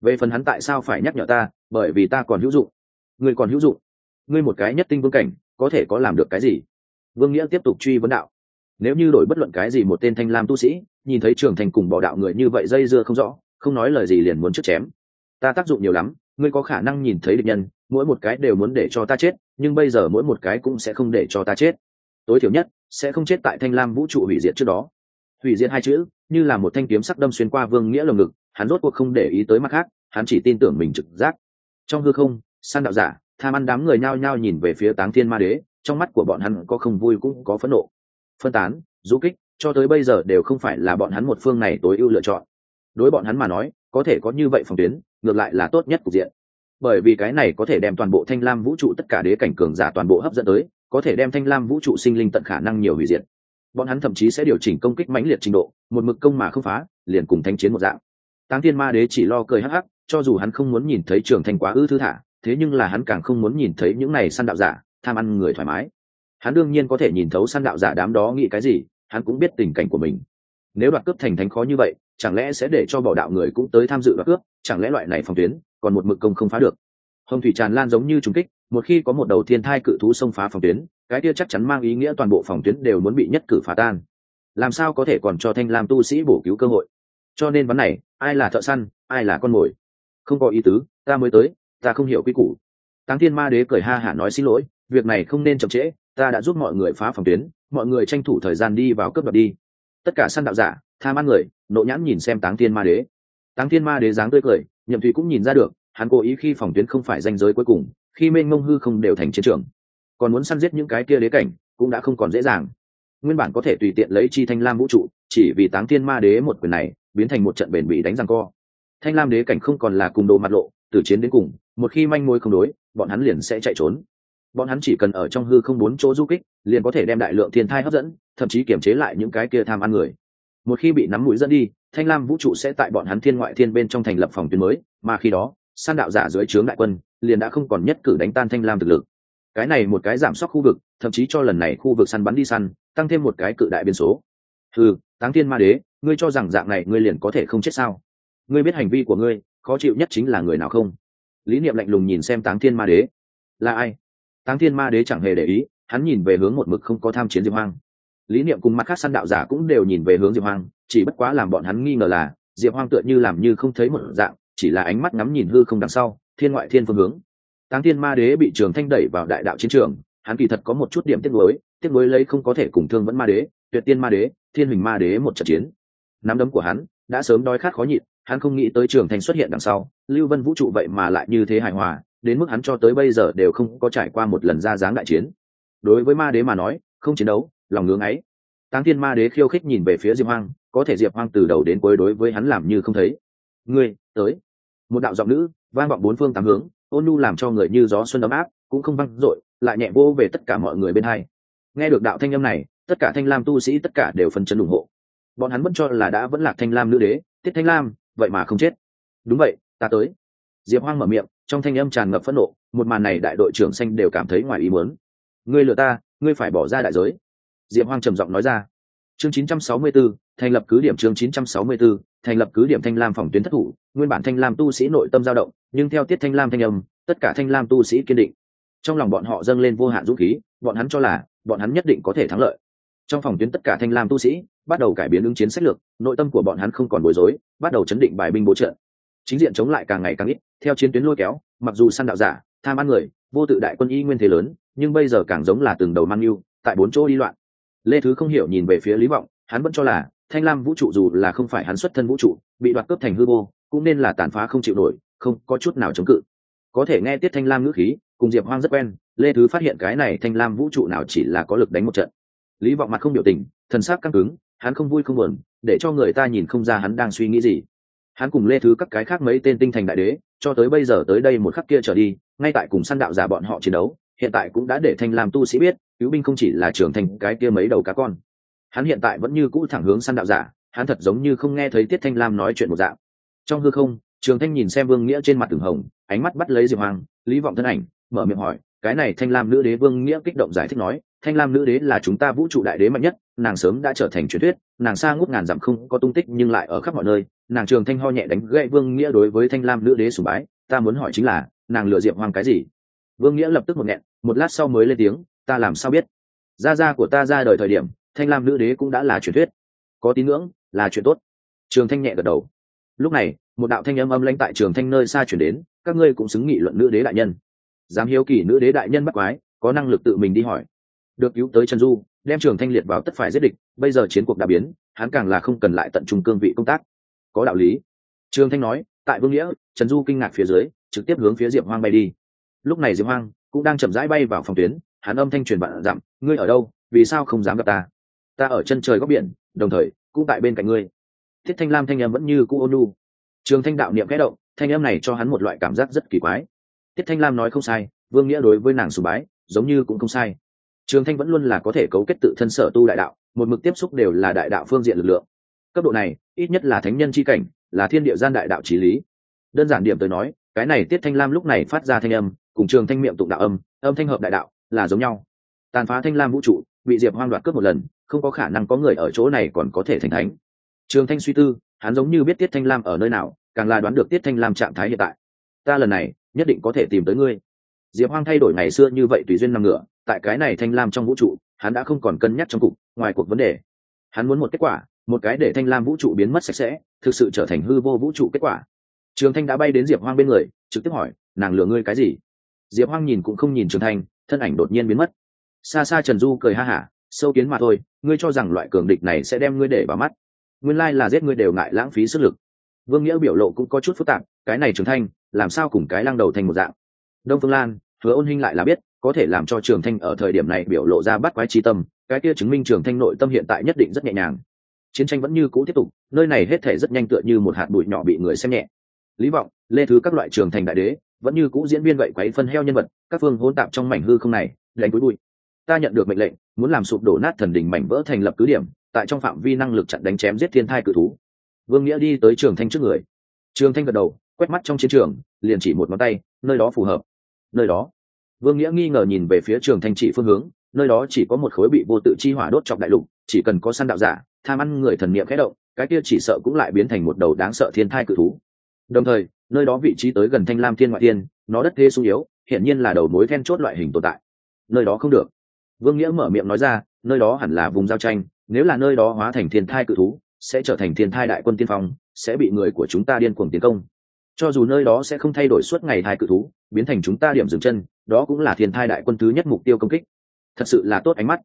Về phần hắn tại sao phải nhắc nhở ta, bởi vì ta còn hữu dụng. Ngươi còn hữu dụng ngươi một cái nhất tinh vương cảnh, có thể có làm được cái gì? Vương nghĩa tiếp tục truy vấn đạo. Nếu như đổi bất luận cái gì một tên thanh lam tu sĩ, nhìn thấy trường thành cùng bỏ đạo người như vậy dây dưa không rõ, không nói lời gì liền muốn trước chém. Ta tác dụng nhiều lắm, ngươi có khả năng nhìn thấy địch nhân, mỗi một cái đều muốn để cho ta chết, nhưng bây giờ mỗi một cái cũng sẽ không để cho ta chết. Tối thiểu nhất, sẽ không chết tại thanh lam vũ trụ hủy diệt trước đó. Hủy diệt hai chữ, như là một thanh kiếm sắc đâm xuyên qua vương nghĩa lồng ngực, hắn rốt cuộc không để ý tới mắt khác, hắn chỉ tin tưởng mình trực giác. Trong hư không san đạo giả tham ăn đám người nhao nhao nhìn về phía táng thiên ma đế, trong mắt của bọn hắn có không vui cũng có phẫn nộ. Phân tán, du kích, cho tới bây giờ đều không phải là bọn hắn một phương này tối ưu lựa chọn. Đối bọn hắn mà nói, có thể có như vậy phòng tuyến, ngược lại là tốt nhất cục diện. Bởi vì cái này có thể đem toàn bộ thanh lam vũ trụ tất cả đế cảnh cường giả toàn bộ hấp dẫn tới, có thể đem thanh lam vũ trụ sinh linh tận khả năng nhiều hủy diệt. Bọn hắn thậm chí sẽ điều chỉnh công kích mãnh liệt trình độ, một mực công mà không phá, liền cùng thanh chiến một dạng. Táng thiên ma đế chỉ lo cười hắc hắc, cho dù hắn không muốn nhìn thấy trường thành quá ư thư thả thế nhưng là hắn càng không muốn nhìn thấy những này săn đạo giả, tham ăn người thoải mái. Hắn đương nhiên có thể nhìn thấu săn đạo giả đám đó nghĩ cái gì, hắn cũng biết tình cảnh của mình. Nếu đoạt cướp thành thánh khó như vậy, chẳng lẽ sẽ để cho bỏ đạo người cũng tới tham dự đoạt cướp, chẳng lẽ loại này phòng tuyến còn một mực công không phá được? Hồng thủy tràn lan giống như trùng kích, một khi có một đầu thiên thai cự thú xông phá phòng tuyến, cái kia chắc chắn mang ý nghĩa toàn bộ phòng tuyến đều muốn bị nhất cử phá tan. Làm sao có thể còn cho thanh lam tu sĩ bổ cứu cơ hội? Cho nên vấn này, ai là thợ săn, ai là con mồi? Không có ý tứ, ta mới tới ta không hiểu quy củ. Táng thiên ma đế cười ha hả nói xin lỗi, việc này không nên chậm trễ, ta đã giúp mọi người phá phòng tuyến, mọi người tranh thủ thời gian đi vào cướp đoạt đi. Tất cả săn đạo giả, tham ăn người, nộ nhãn nhìn xem táng thiên ma đế. Táng thiên ma đế dáng tươi cười, nhậm Thụy cũng nhìn ra được, hắn cố ý khi phòng tuyến không phải danh giới cuối cùng, khi mênh mông hư không đều thành chiến trường. Còn muốn săn giết những cái kia đế cảnh, cũng đã không còn dễ dàng. Nguyên bản có thể tùy tiện lấy chi thanh lam vũ trụ, chỉ vì táng thiên ma đế một quyền này, biến thành một trận bền bị đánh răng co. Thanh lam đế cảnh không còn là cùng đồ mặt lộ từ chiến đến cùng, một khi manh mối không đối, bọn hắn liền sẽ chạy trốn. Bọn hắn chỉ cần ở trong hư không bốn chỗ du kích, liền có thể đem đại lượng thiên thai hấp dẫn, thậm chí kiểm chế lại những cái kia tham ăn người. Một khi bị nắm mũi dẫn đi, thanh lam vũ trụ sẽ tại bọn hắn thiên ngoại thiên bên trong thành lập phòng tuyến mới, mà khi đó, san đạo giả dưới trướng đại quân liền đã không còn nhất cử đánh tan thanh lam thực lực. Cái này một cái giảm sóc khu vực, thậm chí cho lần này khu vực săn bắn đi săn, tăng thêm một cái cự đại biên số. Ừ táng thiên ma đế, ngươi cho rằng dạng này ngươi liền có thể không chết sao? Ngươi biết hành vi của ngươi khó chịu nhất chính là người nào không? Lý niệm lạnh lùng nhìn xem táng thiên ma đế. Là ai? Táng thiên ma đế chẳng hề để ý, hắn nhìn về hướng một mực không có tham chiến diệp hoang. Lý niệm cùng mặt khác săn đạo giả cũng đều nhìn về hướng diệp hoang, chỉ bất quá làm bọn hắn nghi ngờ là, diệp hoang tựa như làm như không thấy một dạng, chỉ là ánh mắt ngắm nhìn hư không đằng sau, thiên ngoại thiên phương hướng. Táng thiên ma đế bị trường thanh đẩy vào đại đạo chiến trường, hắn kỳ thật có một chút điểm tiếc nuối tiếc nuối lấy không có thể cùng thương vẫn ma đế, tuyệt tiên ma đế, thiên hình ma đế một trận chiến. Nắm đấm của hắn đã sớm đói khát khó nhịn hắn không nghĩ tới trường thành xuất hiện đằng sau, lưu vân vũ trụ vậy mà lại như thế hài hòa, đến mức hắn cho tới bây giờ đều không có trải qua một lần ra dáng đại chiến. Đối với ma đế mà nói, không chiến đấu, lòng ngưỡng ấy. Táng thiên ma đế khiêu khích nhìn về phía diệp hoang, có thể diệp hoang từ đầu đến cuối đối với hắn làm như không thấy. Ngươi, tới. Một đạo giọng nữ, vang vọng bốn phương tám hướng, ôn nhu làm cho người như gió xuân ấm áp, cũng không văng dội, lại nhẹ vô về tất cả mọi người bên hai. Nghe được đạo thanh âm này, tất cả thanh lam tu sĩ tất cả đều phân chấn ủng hộ. Bọn hắn vẫn cho là đã vẫn là thanh lam nữ đế, tiết thanh lam vậy mà không chết. Đúng vậy ta tới. Diệp hoang mở miệng trong thanh âm tràn ngập phẫn nộ một màn này đại đội trưởng xanh đều cảm thấy ngoài ý muốn. Ngươi lừa ta ngươi phải bỏ ra đại giới. Diệp hoang trầm giọng nói ra. Chương 964, thành lập cứ điểm chương 964, thành lập cứ điểm thanh lam phòng tuyến thất thủ. Nguyên bản thanh lam tu sĩ nội tâm dao động nhưng theo tiết thanh lam thanh âm tất cả thanh lam tu sĩ kiên định. Trong lòng bọn họ dâng lên vô hạn dũng khí bọn hắn cho là bọn hắn nhất định có thể thắng lợi. Trong phòng tuyến tất cả thanh lam tu sĩ bắt đầu cải biến ứng chiến sách lược nội tâm của bọn hắn không còn bối rối, bắt đầu chấn định bài binh bố trợ. Chính diện chống lại càng ngày càng ít, theo chiến tuyến lôi kéo, mặc dù săn đạo giả, tham ăn người, vô tự đại quân y nguyên thế lớn, nhưng bây giờ càng giống là từng đầu mang yêu tại bốn chỗ đi loạn. Lê thứ không hiểu nhìn về phía lý vọng, hắn vẫn cho là thanh lam vũ trụ dù là không phải hắn xuất thân vũ trụ, bị đoạt cướp thành hư vô, cũng nên là tàn phá không chịu nổi, không có chút nào chống cự. Có thể nghe tiết thanh lam ngữ khí, cùng diệp hoang rất quen, lê thứ phát hiện cái này thanh lam vũ trụ nào chỉ là có lực đánh một trận. Lý vọng mặt không biểu tình, thần sắc căng cứng, hắn không vui không buồn để cho người ta nhìn không ra hắn đang suy nghĩ gì. Hắn cùng lê thứ các cái khác mấy tên tinh thành đại đế, cho tới bây giờ tới đây một khắc kia trở đi, ngay tại cùng săn đạo giả bọn họ chiến đấu, hiện tại cũng đã để thanh lam tu sĩ biết, cứu binh không chỉ là trưởng thành cái kia mấy đầu cá con. Hắn hiện tại vẫn như cũ thẳng hướng săn đạo giả, hắn thật giống như không nghe thấy tiết thanh lam nói chuyện một dạng. Trong hư không, trường thanh nhìn xem vương nghĩa trên mặt từng hồng, ánh mắt bắt lấy diệp hoàng, lý vọng thân ảnh, mở miệng hỏi, cái này thanh lam nữ đế vương nghĩa kích động giải thích nói thanh lam nữ đế là chúng ta vũ trụ đại đế mạnh nhất, nàng sớm đã trở thành truyền thuyết, nàng xa ngút ngàn dặm không có tung tích nhưng lại ở khắp mọi nơi. Nàng trường thanh ho nhẹ đánh gậy vương nghĩa đối với thanh lam nữ đế sùng bái, ta muốn hỏi chính là, nàng lựa diệp hoàng cái gì? Vương nghĩa lập tức một nghẹn, một lát sau mới lên tiếng, ta làm sao biết? Gia gia của ta ra đời thời điểm, thanh lam nữ đế cũng đã là truyền thuyết. Có tín ngưỡng, là chuyện tốt. Trường thanh nhẹ gật đầu. Lúc này, một đạo thanh âm âm lãnh tại trường thanh nơi xa chuyển đến, các ngươi cũng xứng nghị luận nữ đế đại nhân. Dám hiếu kỳ nữ đế đại nhân bắt quái, có năng lực tự mình đi hỏi được cứu tới trần du, đem trường thanh liệt vào tất phải giết địch, bây giờ chiến cuộc đã biến, hắn càng là không cần lại tận trung cương vị công tác. Có đạo lý. Trường thanh nói, tại vương nghĩa, trần du kinh ngạc phía dưới, trực tiếp hướng phía diệp hoang bay đi. Lúc này diệp hoang cũng đang chậm rãi bay vào phòng tuyến, hắn âm thanh truyền bạn dặm, ngươi ở đâu? Vì sao không dám gặp ta? Ta ở chân trời góc biển, đồng thời cũng tại bên cạnh ngươi. Thiết thanh lam thanh âm vẫn như cũ ôn lu trường thanh đạo niệm kẽ động, thanh âm này cho hắn một loại cảm giác rất kỳ quái. Tiết thanh lam nói không sai, vương nghĩa đối với nàng sùng bái, giống như cũng không sai trường thanh vẫn luôn là có thể cấu kết tự thân sở tu đại đạo, một mực tiếp xúc đều là đại đạo phương diện lực lượng. Cấp độ này, ít nhất là thánh nhân c h i cảnh, là thiên địa gian đại đạo trí lý. Đơn giản điểm tới nói, cái này tiết thanh lam lúc này phát ra thanh âm, cùng trường thanh miệng tụng đạo âm âm thanh hợp đại đạo, là giống nhau. Tàn phá thanh lam vũ trụ, bị diệp hoang đoạt cướp một lần, không có khả năng có người ở chỗ này còn có thể thành thánh. Trường thanh suy tư, hắn giống như biết tiết thanh lam ở nơi nào, càng là đoán được tiết thanh lam trạng thái hiện tại. Ta lần này, nhất định có thể tìm tới ngươi. Diệp hoang thay đổi ngày xưa như vậy tùy duyên năm ngựa tại cái này thanh lam trong vũ trụ, hắn đã không còn cân nhắc trong cục, ngoài cuộc vấn đề. Hắn muốn một kết quả, một cái để thanh lam vũ trụ biến mất sạch sẽ, thực sự trở thành hư vô vũ trụ kết quả. Trường thanh đã bay đến diệp hoang bên người, trực tiếp hỏi, nàng lừa ngươi cái gì? Diệp hoang nhìn cũng không nhìn trường thanh, thân ảnh đột nhiên biến mất. Xa xa trần du cười ha hả, sâu kiến mà thôi, ngươi cho rằng loại cường địch này sẽ đem ngươi để vào mắt. Nguyên lai là giết ngươi đều ngại lãng phí sức lực. Vương nghĩa biểu lộ cũng có chút phức tạp, cái này trường thanh, làm sao cùng cái lăng đầu thành một dạng? Đông phương lan, hứa ôn hinh lại là biết có thể làm cho trường thanh ở thời điểm này biểu lộ ra bắt quái chi tâm, cái kia chứng minh trường thanh nội tâm hiện tại nhất định rất nhẹ nhàng. Chiến tranh vẫn như cũ tiếp tục, nơi này hết thể rất nhanh tựa như một hạt bụi nhỏ bị người xem nhẹ. Lý vọng, lê thứ các loại trường thành đại đế, vẫn như cũ diễn viên vậy quấy phân heo nhân vật, các phương hỗn tạp trong mảnh hư không này, đánh cuối bụi. Ta nhận được mệnh lệnh, muốn làm sụp đổ nát thần đình mảnh vỡ thành lập cứ điểm, tại trong phạm vi năng lực chặn đánh chém giết thiên thai cự thú. Vương nghĩa đi tới trường thanh trước người. Trường thanh gật đầu, quét mắt trong chiến trường, liền chỉ một ngón tay, nơi đó phù hợp. Nơi đó vương nghĩa nghi ngờ nhìn về phía trường thanh chỉ phương hướng, nơi đó chỉ có một khối bị vô tự chi hỏa đốt chọc đại lục, chỉ cần có săn đạo giả, tham ăn người thần niệm khẽ động, cái kia chỉ sợ cũng lại biến thành một đầu đáng sợ thiên thai cự thú. Đồng thời, nơi đó vị trí tới gần thanh lam thiên ngoại thiên, nó đất thế sung yếu, hiển nhiên là đầu mối then chốt loại hình tồn tại. Nơi đó không được. Vương nghĩa mở miệng nói ra, nơi đó hẳn là vùng giao tranh, nếu là nơi đó hóa thành thiên thai cự thú, sẽ trở thành thiên thai đại quân tiên phong, sẽ bị người của chúng ta điên cuồng tiến công cho dù nơi đó sẽ không thay đổi suốt ngày thai cự thú, biến thành chúng ta điểm dừng chân, đó cũng là thiên thai đại quân thứ nhất mục tiêu công kích. Thật sự là tốt ánh mắt.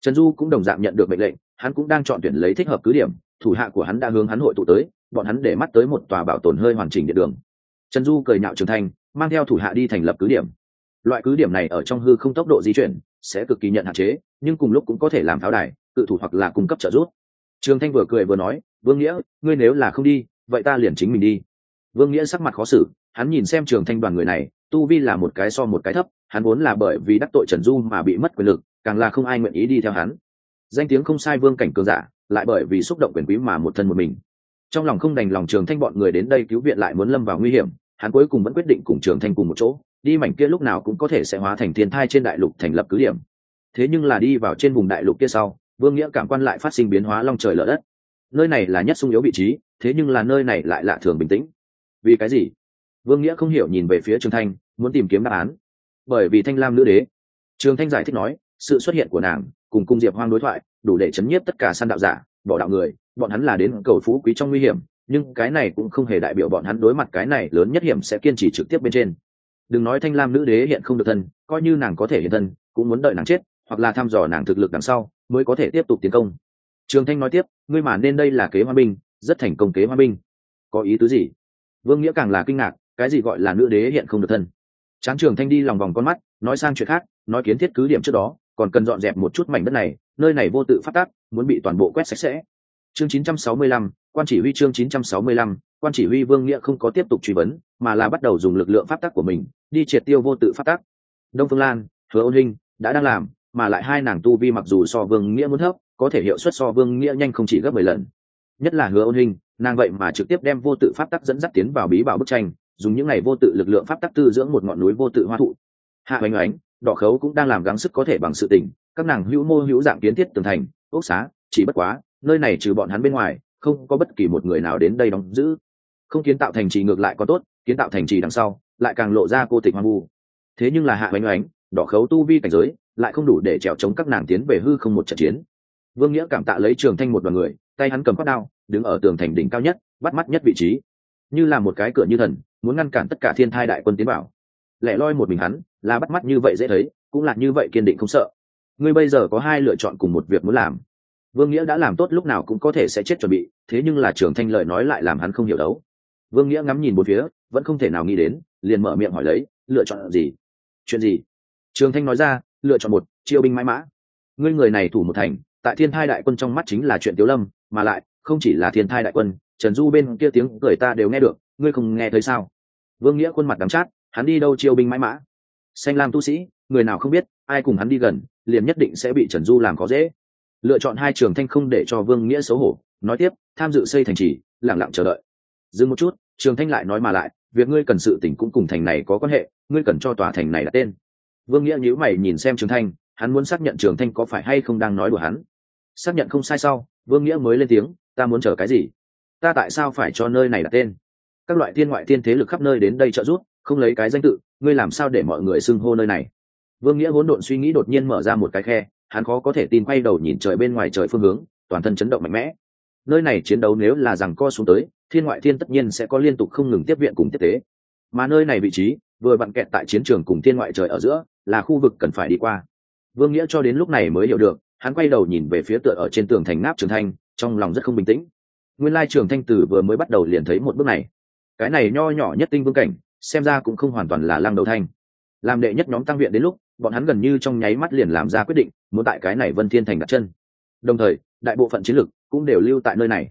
Trần du cũng đồng dạng nhận được mệnh lệnh, hắn cũng đang chọn tuyển lấy thích hợp cứ điểm, thủ hạ của hắn đã hướng hắn hội tụ tới, bọn hắn để mắt tới một tòa bảo tồn hơi hoàn chỉnh điện đường. Trần du cười nhạo trường thanh mang theo thủ hạ đi thành lập cứ điểm. Loại cứ điểm này ở trong hư không tốc độ di chuyển, sẽ cực kỳ nhận hạn chế, nhưng cùng lúc cũng có thể làm pháo đài tự thủ hoặc là cung cấp trợ giúp. Trường thanh vừa cười vừa nói, vương nghĩa, ngươi nếu là không đi, vậy ta liền chính mình đi vương nghĩa sắc mặt khó xử, hắn nhìn xem trường thanh đoàn người này, tu vi là một cái so một cái thấp, hắn vốn là bởi vì đắc tội trần du mà bị mất quyền lực, càng là không ai nguyện ý đi theo hắn. Danh tiếng không sai vương cảnh cường giả, lại bởi vì xúc động quyền quý mà một thân một mình. Trong lòng không đành lòng trường thanh bọn người đến đây cứu viện lại muốn lâm vào nguy hiểm, hắn cuối cùng vẫn quyết định cùng trường thanh cùng một chỗ, đi mảnh kia lúc nào cũng có thể sẽ hóa thành thiên thai trên đại lục thành lập cứ điểm. Thế nhưng là đi vào trên vùng đại lục kia sau, vương nghĩa cảm quan lại phát sinh biến hóa long trời lở đất. Nơi này là nhất sung yếu vị trí, thế nhưng là nơi này lại lạ thường bình tĩnh vì cái gì? Vương nghĩa không hiểu nhìn về phía trường thanh, muốn tìm kiếm đáp án. Bởi vì thanh lam nữ đế. Trường thanh giải thích nói, sự xuất hiện của nàng cùng cung diệp hoang đối thoại đủ để chấn nhiếp tất cả săn đạo giả, bỏ đạo người, bọn hắn là đến cầu phú quý trong nguy hiểm, nhưng cái này cũng không hề đại biểu bọn hắn đối mặt cái này lớn nhất hiểm sẽ kiên trì trực tiếp bên trên. Đừng nói thanh lam nữ đế hiện không được thân, coi như nàng có thể hiện thân, cũng muốn đợi nàng chết, hoặc là thăm dò nàng thực lực đằng sau, mới có thể tiếp tục tiến công. Trường thanh nói tiếp, ngươi mà nên đây là kế hoa binh, rất thành công kế hoa binh. Có ý tứ gì? Vương nghĩa càng là kinh ngạc cái gì gọi là nữ đế hiện không được thân? Chán trường thanh đi lòng vòng con mắt nói sang chuyện khác nói kiến thiết cứ điểm trước đó còn cần dọn dẹp một chút mảnh đất này nơi này vô tự phát tác muốn bị toàn bộ quét sạch sẽ. Chương 965, quan chỉ huy chương 965, quan chỉ huy vương nghĩa không có tiếp tục truy vấn mà là bắt đầu dùng lực lượng pháp tắc của mình đi triệt tiêu vô tự pháp tắc đông phương lan hứa ôn linh đã đang làm mà lại hai nàng tu vi mặc dù so vương nghĩa muốn thấp có thể hiệu suất so vương nghĩa nhanh không chỉ gấp mười lần nhất là hứa ôn hình, nàng vậy mà trực tiếp đem vô tự pháp tắc dẫn dắt tiến vào bí bảo bức tranh dùng những ngày vô tự lực lượng pháp tắc tư dưỡng một ngọn núi vô tự hoa thụ. Hạ oanh oánh đỏ khấu cũng đang làm gắng sức có thể bằng sự tình các nàng hữu mô hữu dạng kiến thiết tường thành ốc xá chỉ bất quá nơi này trừ bọn hắn bên ngoài không có bất kỳ một người nào đến đây đóng giữ. Không kiến tạo thành trì ngược lại có tốt kiến tạo thành trì đằng sau lại càng lộ ra cô tịch hoang vu. Thế nhưng là hạ oanh oánh đỏ khấu tu vi cảnh giới lại không đủ để trèo chống các nàng tiến về hư không một trận chiến. Vương nghĩa cảm tạ lấy trường thanh một đoàn người tay hắn cầm quát đao, đứng ở tường thành đỉnh cao nhất, bắt mắt nhất vị trí. Như là một cái cửa như thần, muốn ngăn cản tất cả thiên thai đại quân tiến vào. Lẻ loi một mình hắn, là bắt mắt như vậy dễ thấy, cũng là như vậy kiên định không sợ. Ngươi bây giờ có hai lựa chọn cùng một việc muốn làm. Vương nghĩa đã làm tốt lúc nào cũng có thể sẽ chết chuẩn bị, thế nhưng là trường thanh lợi nói lại làm hắn không hiểu đấu. Vương nghĩa ngắm nhìn một phía, vẫn không thể nào nghĩ đến, liền mở miệng hỏi lấy, lựa chọn gì? Chuyện gì? Trường thanh nói ra, lựa chọn một, chiêu binh mãi mã. Ngươi người này thủ một thành, tại thiên thai đại quân trong mắt chính là chuyện tiếu lâm mà lại, không chỉ là thiên thai đại quân, trần du bên kia tiếng cười ta đều nghe được, ngươi không nghe thấy sao? Vương nghĩa khuôn mặt đắm chát, hắn đi đâu chiêu binh mãi mã? Xanh lam tu sĩ, người nào không biết, ai cùng hắn đi gần, liền nhất định sẽ bị trần du làm có dễ. Lựa chọn hai trường thanh không để cho vương nghĩa xấu hổ, nói tiếp, tham dự xây thành trì lẳng lặng chờ đợi. Dừng một chút, trường thanh lại nói mà lại, việc ngươi cần sự tỉnh cũng cùng thành này có quan hệ, ngươi cần cho tòa thành này là tên. Vương nghĩa nhíu mày nhìn xem trường thanh, hắn muốn xác nhận trường thanh có phải hay không đang nói đùa hắn. Xác nhận không sai sau vương nghĩa mới lên tiếng, ta muốn chờ cái gì? Ta tại sao phải cho nơi này đặt tên? Các loại thiên ngoại thiên thế lực khắp nơi đến đây trợ giúp, không lấy cái danh tự, ngươi làm sao để mọi người xưng hô nơi này? Vương nghĩa hỗn độn suy nghĩ đột nhiên mở ra một cái khe, hắn khó có thể tin quay đầu nhìn trời bên ngoài trời phương hướng, toàn thân chấn động mạnh mẽ. Nơi này chiến đấu nếu là rằng co xuống tới, thiên ngoại thiên tất nhiên sẽ có liên tục không ngừng tiếp viện cùng tiếp tế. Mà nơi này vị trí, vừa vặn kẹt tại chiến trường cùng thiên ngoại trời ở giữa, là khu vực cần phải đi qua. Vương nghĩa cho đến lúc này mới hiểu được hắn quay đầu nhìn về phía tựa ở trên tường thành ngáp trường thanh, trong lòng rất không bình tĩnh. Nguyên lai trường thanh tử vừa mới bắt đầu liền thấy một bước này. Cái này nho nhỏ nhất tinh vương cảnh, xem ra cũng không hoàn toàn là lăng đầu thanh. Làm đệ nhất nhóm tăng viện đến lúc, bọn hắn gần như trong nháy mắt liền làm ra quyết định, muốn tại cái này vân thiên thành đặt chân. Đồng thời, đại bộ phận chiến lược cũng đều lưu tại nơi này.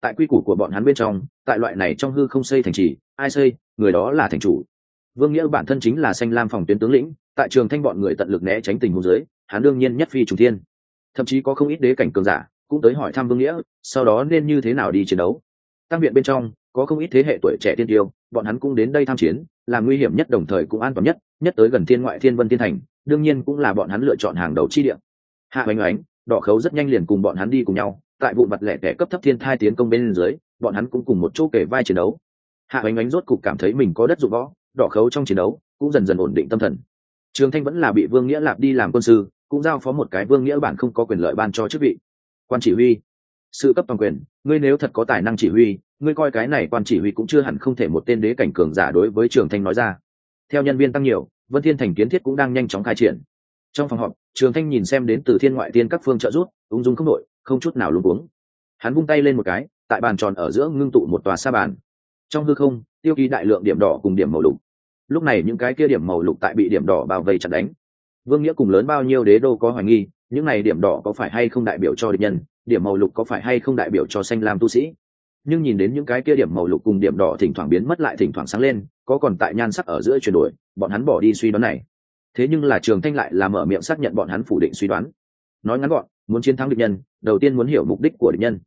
Tại quy củ của bọn hắn bên trong, tại loại này trong hư không xây thành trì, ai xây, người đó là thành chủ. Vương nghĩa bản thân chính là xanh lam phòng tuyến tướng lĩnh, tại trường thanh bọn người tận lực né tránh tình huống dưới, hắn đương nhiên nhất phi trùng thiên thậm chí có không ít đế cảnh cường giả cũng tới hỏi thăm vương nghĩa, sau đó nên như thế nào đi chiến đấu. Tăng viện bên trong, có không ít thế hệ tuổi trẻ tiên tiêu, bọn hắn cũng đến đây tham chiến, là nguy hiểm nhất đồng thời cũng an toàn nhất nhất tới gần thiên ngoại thiên vân thiên thành, đương nhiên cũng là bọn hắn lựa chọn hàng đầu chi điểm hạ oanh oánh đỏ khấu rất nhanh liền cùng bọn hắn đi cùng nhau, tại vụ mặt lẻ tẻ cấp thấp thiên thai tiến công bên dưới, bọn hắn cũng cùng một chỗ kể vai chiến đấu. Hạ oanh oánh rốt cục cảm thấy mình có đất dụng võ, đỏ khấu trong chiến đấu cũng dần dần ổn định tâm thần. Trường thanh vẫn là bị vương nghĩa lạp đi làm quân sư cũng giao phó một cái vương nghĩa bản không có quyền lợi ban cho chức vị. Quan chỉ huy. Sự cấp toàn quyền, ngươi nếu thật có tài năng chỉ huy, ngươi coi cái này quan chỉ huy cũng chưa hẳn không thể một tên đế cảnh cường giả đối với trường thanh nói ra. Theo nhân viên tăng nhiều, vân thiên thành kiến thiết cũng đang nhanh chóng khai triển. Trong phòng họp, trường thanh nhìn xem đến từ thiên ngoại tiên các phương trợ rút ung dung không đội không chút nào luôn cuống. Hắn vung tay lên một cái, tại bàn tròn ở giữa ngưng tụ một tòa sa bàn. Trong hư không, tiêu ký đại lượng điểm đỏ cùng điểm màu lục. Lúc này những cái kia điểm màu lục tại bị điểm đỏ bao vây chặt đánh vương nghĩa cùng lớn bao nhiêu đế đô có hoài nghi, những này điểm đỏ có phải hay không đại biểu cho địch nhân, điểm màu lục có phải hay không đại biểu cho xanh lam tu sĩ? Nhưng nhìn đến những cái kia điểm màu lục cùng điểm đỏ thỉnh thoảng biến mất lại thỉnh thoảng sáng lên, có còn tại nhan sắc ở giữa chuyển đổi, bọn hắn bỏ đi suy đoán này. Thế nhưng là trường thanh lại là mở miệng xác nhận bọn hắn phủ định suy đoán. Nói ngắn gọn, muốn chiến thắng địch nhân, đầu tiên muốn hiểu mục đích của địch nhân.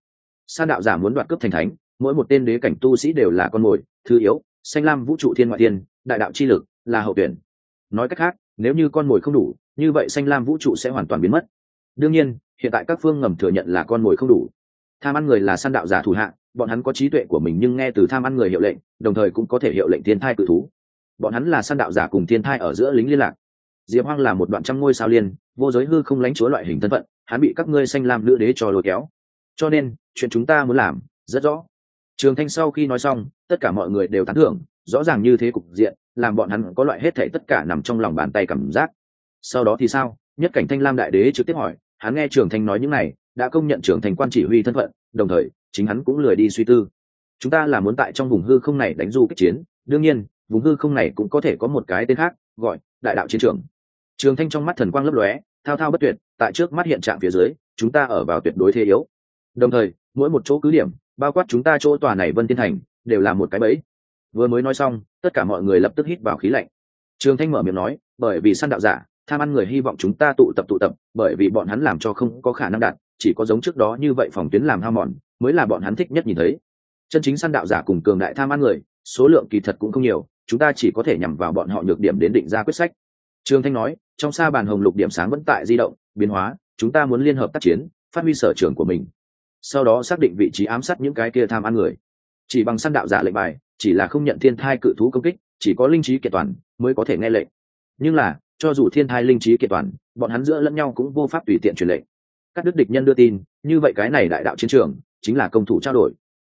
Sa đạo giả muốn đoạt cướp thành thánh, mỗi một tên đế cảnh tu sĩ đều là con mồi, thứ yếu, xanh lam vũ trụ thiên ngoại tiên đại đạo chi lực, là hậu tuyển. Nói cách khác nếu như con mồi không đủ như vậy xanh lam vũ trụ sẽ hoàn toàn biến mất. Đương nhiên hiện tại các phương ngầm thừa nhận là con mồi không đủ. Tham ăn người là săn đạo giả thủ hạ, bọn hắn có trí tuệ của mình nhưng nghe từ tham ăn người hiệu lệnh đồng thời cũng có thể hiệu lệnh thiên thai cự thú. Bọn hắn là săn đạo giả cùng thiên thai ở giữa lính liên lạc. Diệp hoang là một đoạn trăm ngôi sao liên vô giới hư không lánh chúa loại hình thân phận hắn bị các ngươi xanh lam nữ đế cho lôi kéo. Cho nên chuyện chúng ta muốn làm rất rõ. Trường thanh sau khi nói xong tất cả mọi người đều tán thưởng rõ ràng như thế cục diện làm bọn hắn có loại hết thảy tất cả nằm trong lòng bàn tay cảm giác. Sau đó thì sao? Nhất cảnh thanh lam đại đế trực tiếp hỏi, hắn nghe trường thanh nói những này, đã công nhận trưởng thành quan chỉ huy thân phận, đồng thời, chính hắn cũng lười đi suy tư. Chúng ta là muốn tại trong vùng hư không này đánh du kích chiến, đương nhiên, vùng hư không này cũng có thể có một cái tên khác, gọi đại đạo chiến trường. Trường thanh trong mắt thần quang lấp lóe, thao thao bất tuyệt, tại trước mắt hiện trạng phía dưới, chúng ta ở vào tuyệt đối thế yếu. Đồng thời, mỗi một chỗ cứ điểm, bao quát chúng ta chỗ tòa này vân tiên thành, đều là một cái bẫy vừa mới nói xong, tất cả mọi người lập tức hít vào khí lạnh. Trường thanh mở miệng nói, bởi vì săn đạo giả, tham ăn người hy vọng chúng ta tụ tập tụ tập, bởi vì bọn hắn làm cho không có khả năng đạt, chỉ có giống trước đó như vậy phòng tuyến làm hao mòn, mới là bọn hắn thích nhất nhìn thấy. Chân chính săn đạo giả cùng cường đại tham ăn người, số lượng kỳ thật cũng không nhiều, chúng ta chỉ có thể nhằm vào bọn họ nhược điểm đến định ra quyết sách. Trương thanh nói, trong xa bàn hồng lục điểm sáng vẫn tại di động, biến hóa, chúng ta muốn liên hợp tác chiến, phát huy sở trường của mình. Sau đó xác định vị trí ám sát những cái kia tham ăn người. Chỉ bằng săn đạo giả lệnh bài chỉ là không nhận thiên thai cự thú công kích chỉ có linh trí kiện toàn mới có thể nghe lệnh. Nhưng là cho dù thiên thai linh trí kiện toàn bọn hắn giữa lẫn nhau cũng vô pháp tùy tiện truyền lệnh. Các đức địch nhân đưa tin như vậy cái này đại đạo chiến trường chính là công thủ trao đổi.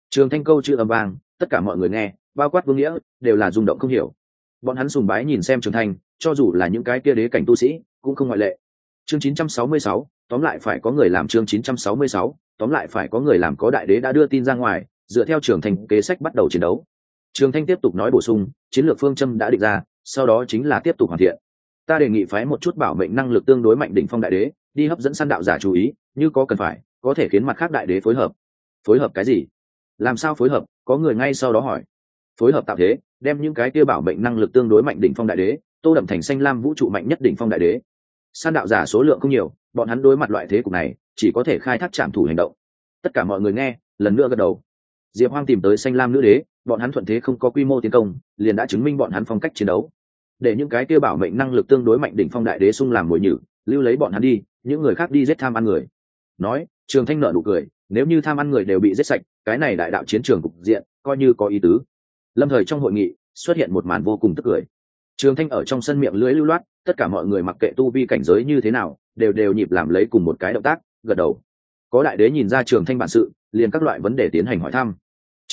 Trường thanh câu chữ âm vang tất cả mọi người nghe bao quát vương nghĩa đều là rung động không hiểu. Bọn hắn sùng bái nhìn xem trường thanh cho dù là những cái kia đế cảnh tu sĩ cũng không ngoại lệ. Chương 966, tóm lại phải có người làm chương 966, tóm lại phải có người làm có đại đế đã đưa tin ra ngoài dựa theo trường thành kế sách bắt đầu chiến đấu trường thanh tiếp tục nói bổ sung, chiến lược phương châm đã định ra, sau đó chính là tiếp tục hoàn thiện. Ta đề nghị phái một chút bảo mệnh năng lực tương đối mạnh đỉnh phong đại đế, đi hấp dẫn săn đạo giả chú ý, như có cần phải, có thể khiến mặt khác đại đế phối hợp. Phối hợp cái gì? Làm sao phối hợp? Có người ngay sau đó hỏi. Phối hợp tạo thế, đem những cái kia bảo mệnh năng lực tương đối mạnh đỉnh phong đại đế, tô đậm thành xanh lam vũ trụ mạnh nhất đỉnh phong đại đế. San đạo giả số lượng không nhiều, bọn hắn đối mặt loại thế cục này, chỉ có thể khai thác trạm thủ hành động. Tất cả mọi người nghe, lần nữa gật đầu. Diệp hoang tìm tới xanh lam nữ đế bọn hắn thuận thế không có quy mô tiến công, liền đã chứng minh bọn hắn phong cách chiến đấu. Để những cái kêu bảo mệnh năng lực tương đối mạnh đỉnh phong đại đế sung làm mồi nhử, lưu lấy bọn hắn đi, những người khác đi giết tham ăn người. Nói, trường thanh nợ nụ cười, nếu như tham ăn người đều bị giết sạch, cái này đại đạo chiến trường cục diện, coi như có ý tứ. Lâm thời trong hội nghị, xuất hiện một màn vô cùng tức cười. Trường thanh ở trong sân miệng lưới lưu loát, tất cả mọi người mặc kệ tu vi cảnh giới như thế nào, đều đều nhịp làm lấy cùng một cái động tác, gật đầu. Có đại đế nhìn ra trường thanh bản sự, liền các loại vấn đề tiến hành hỏi thăm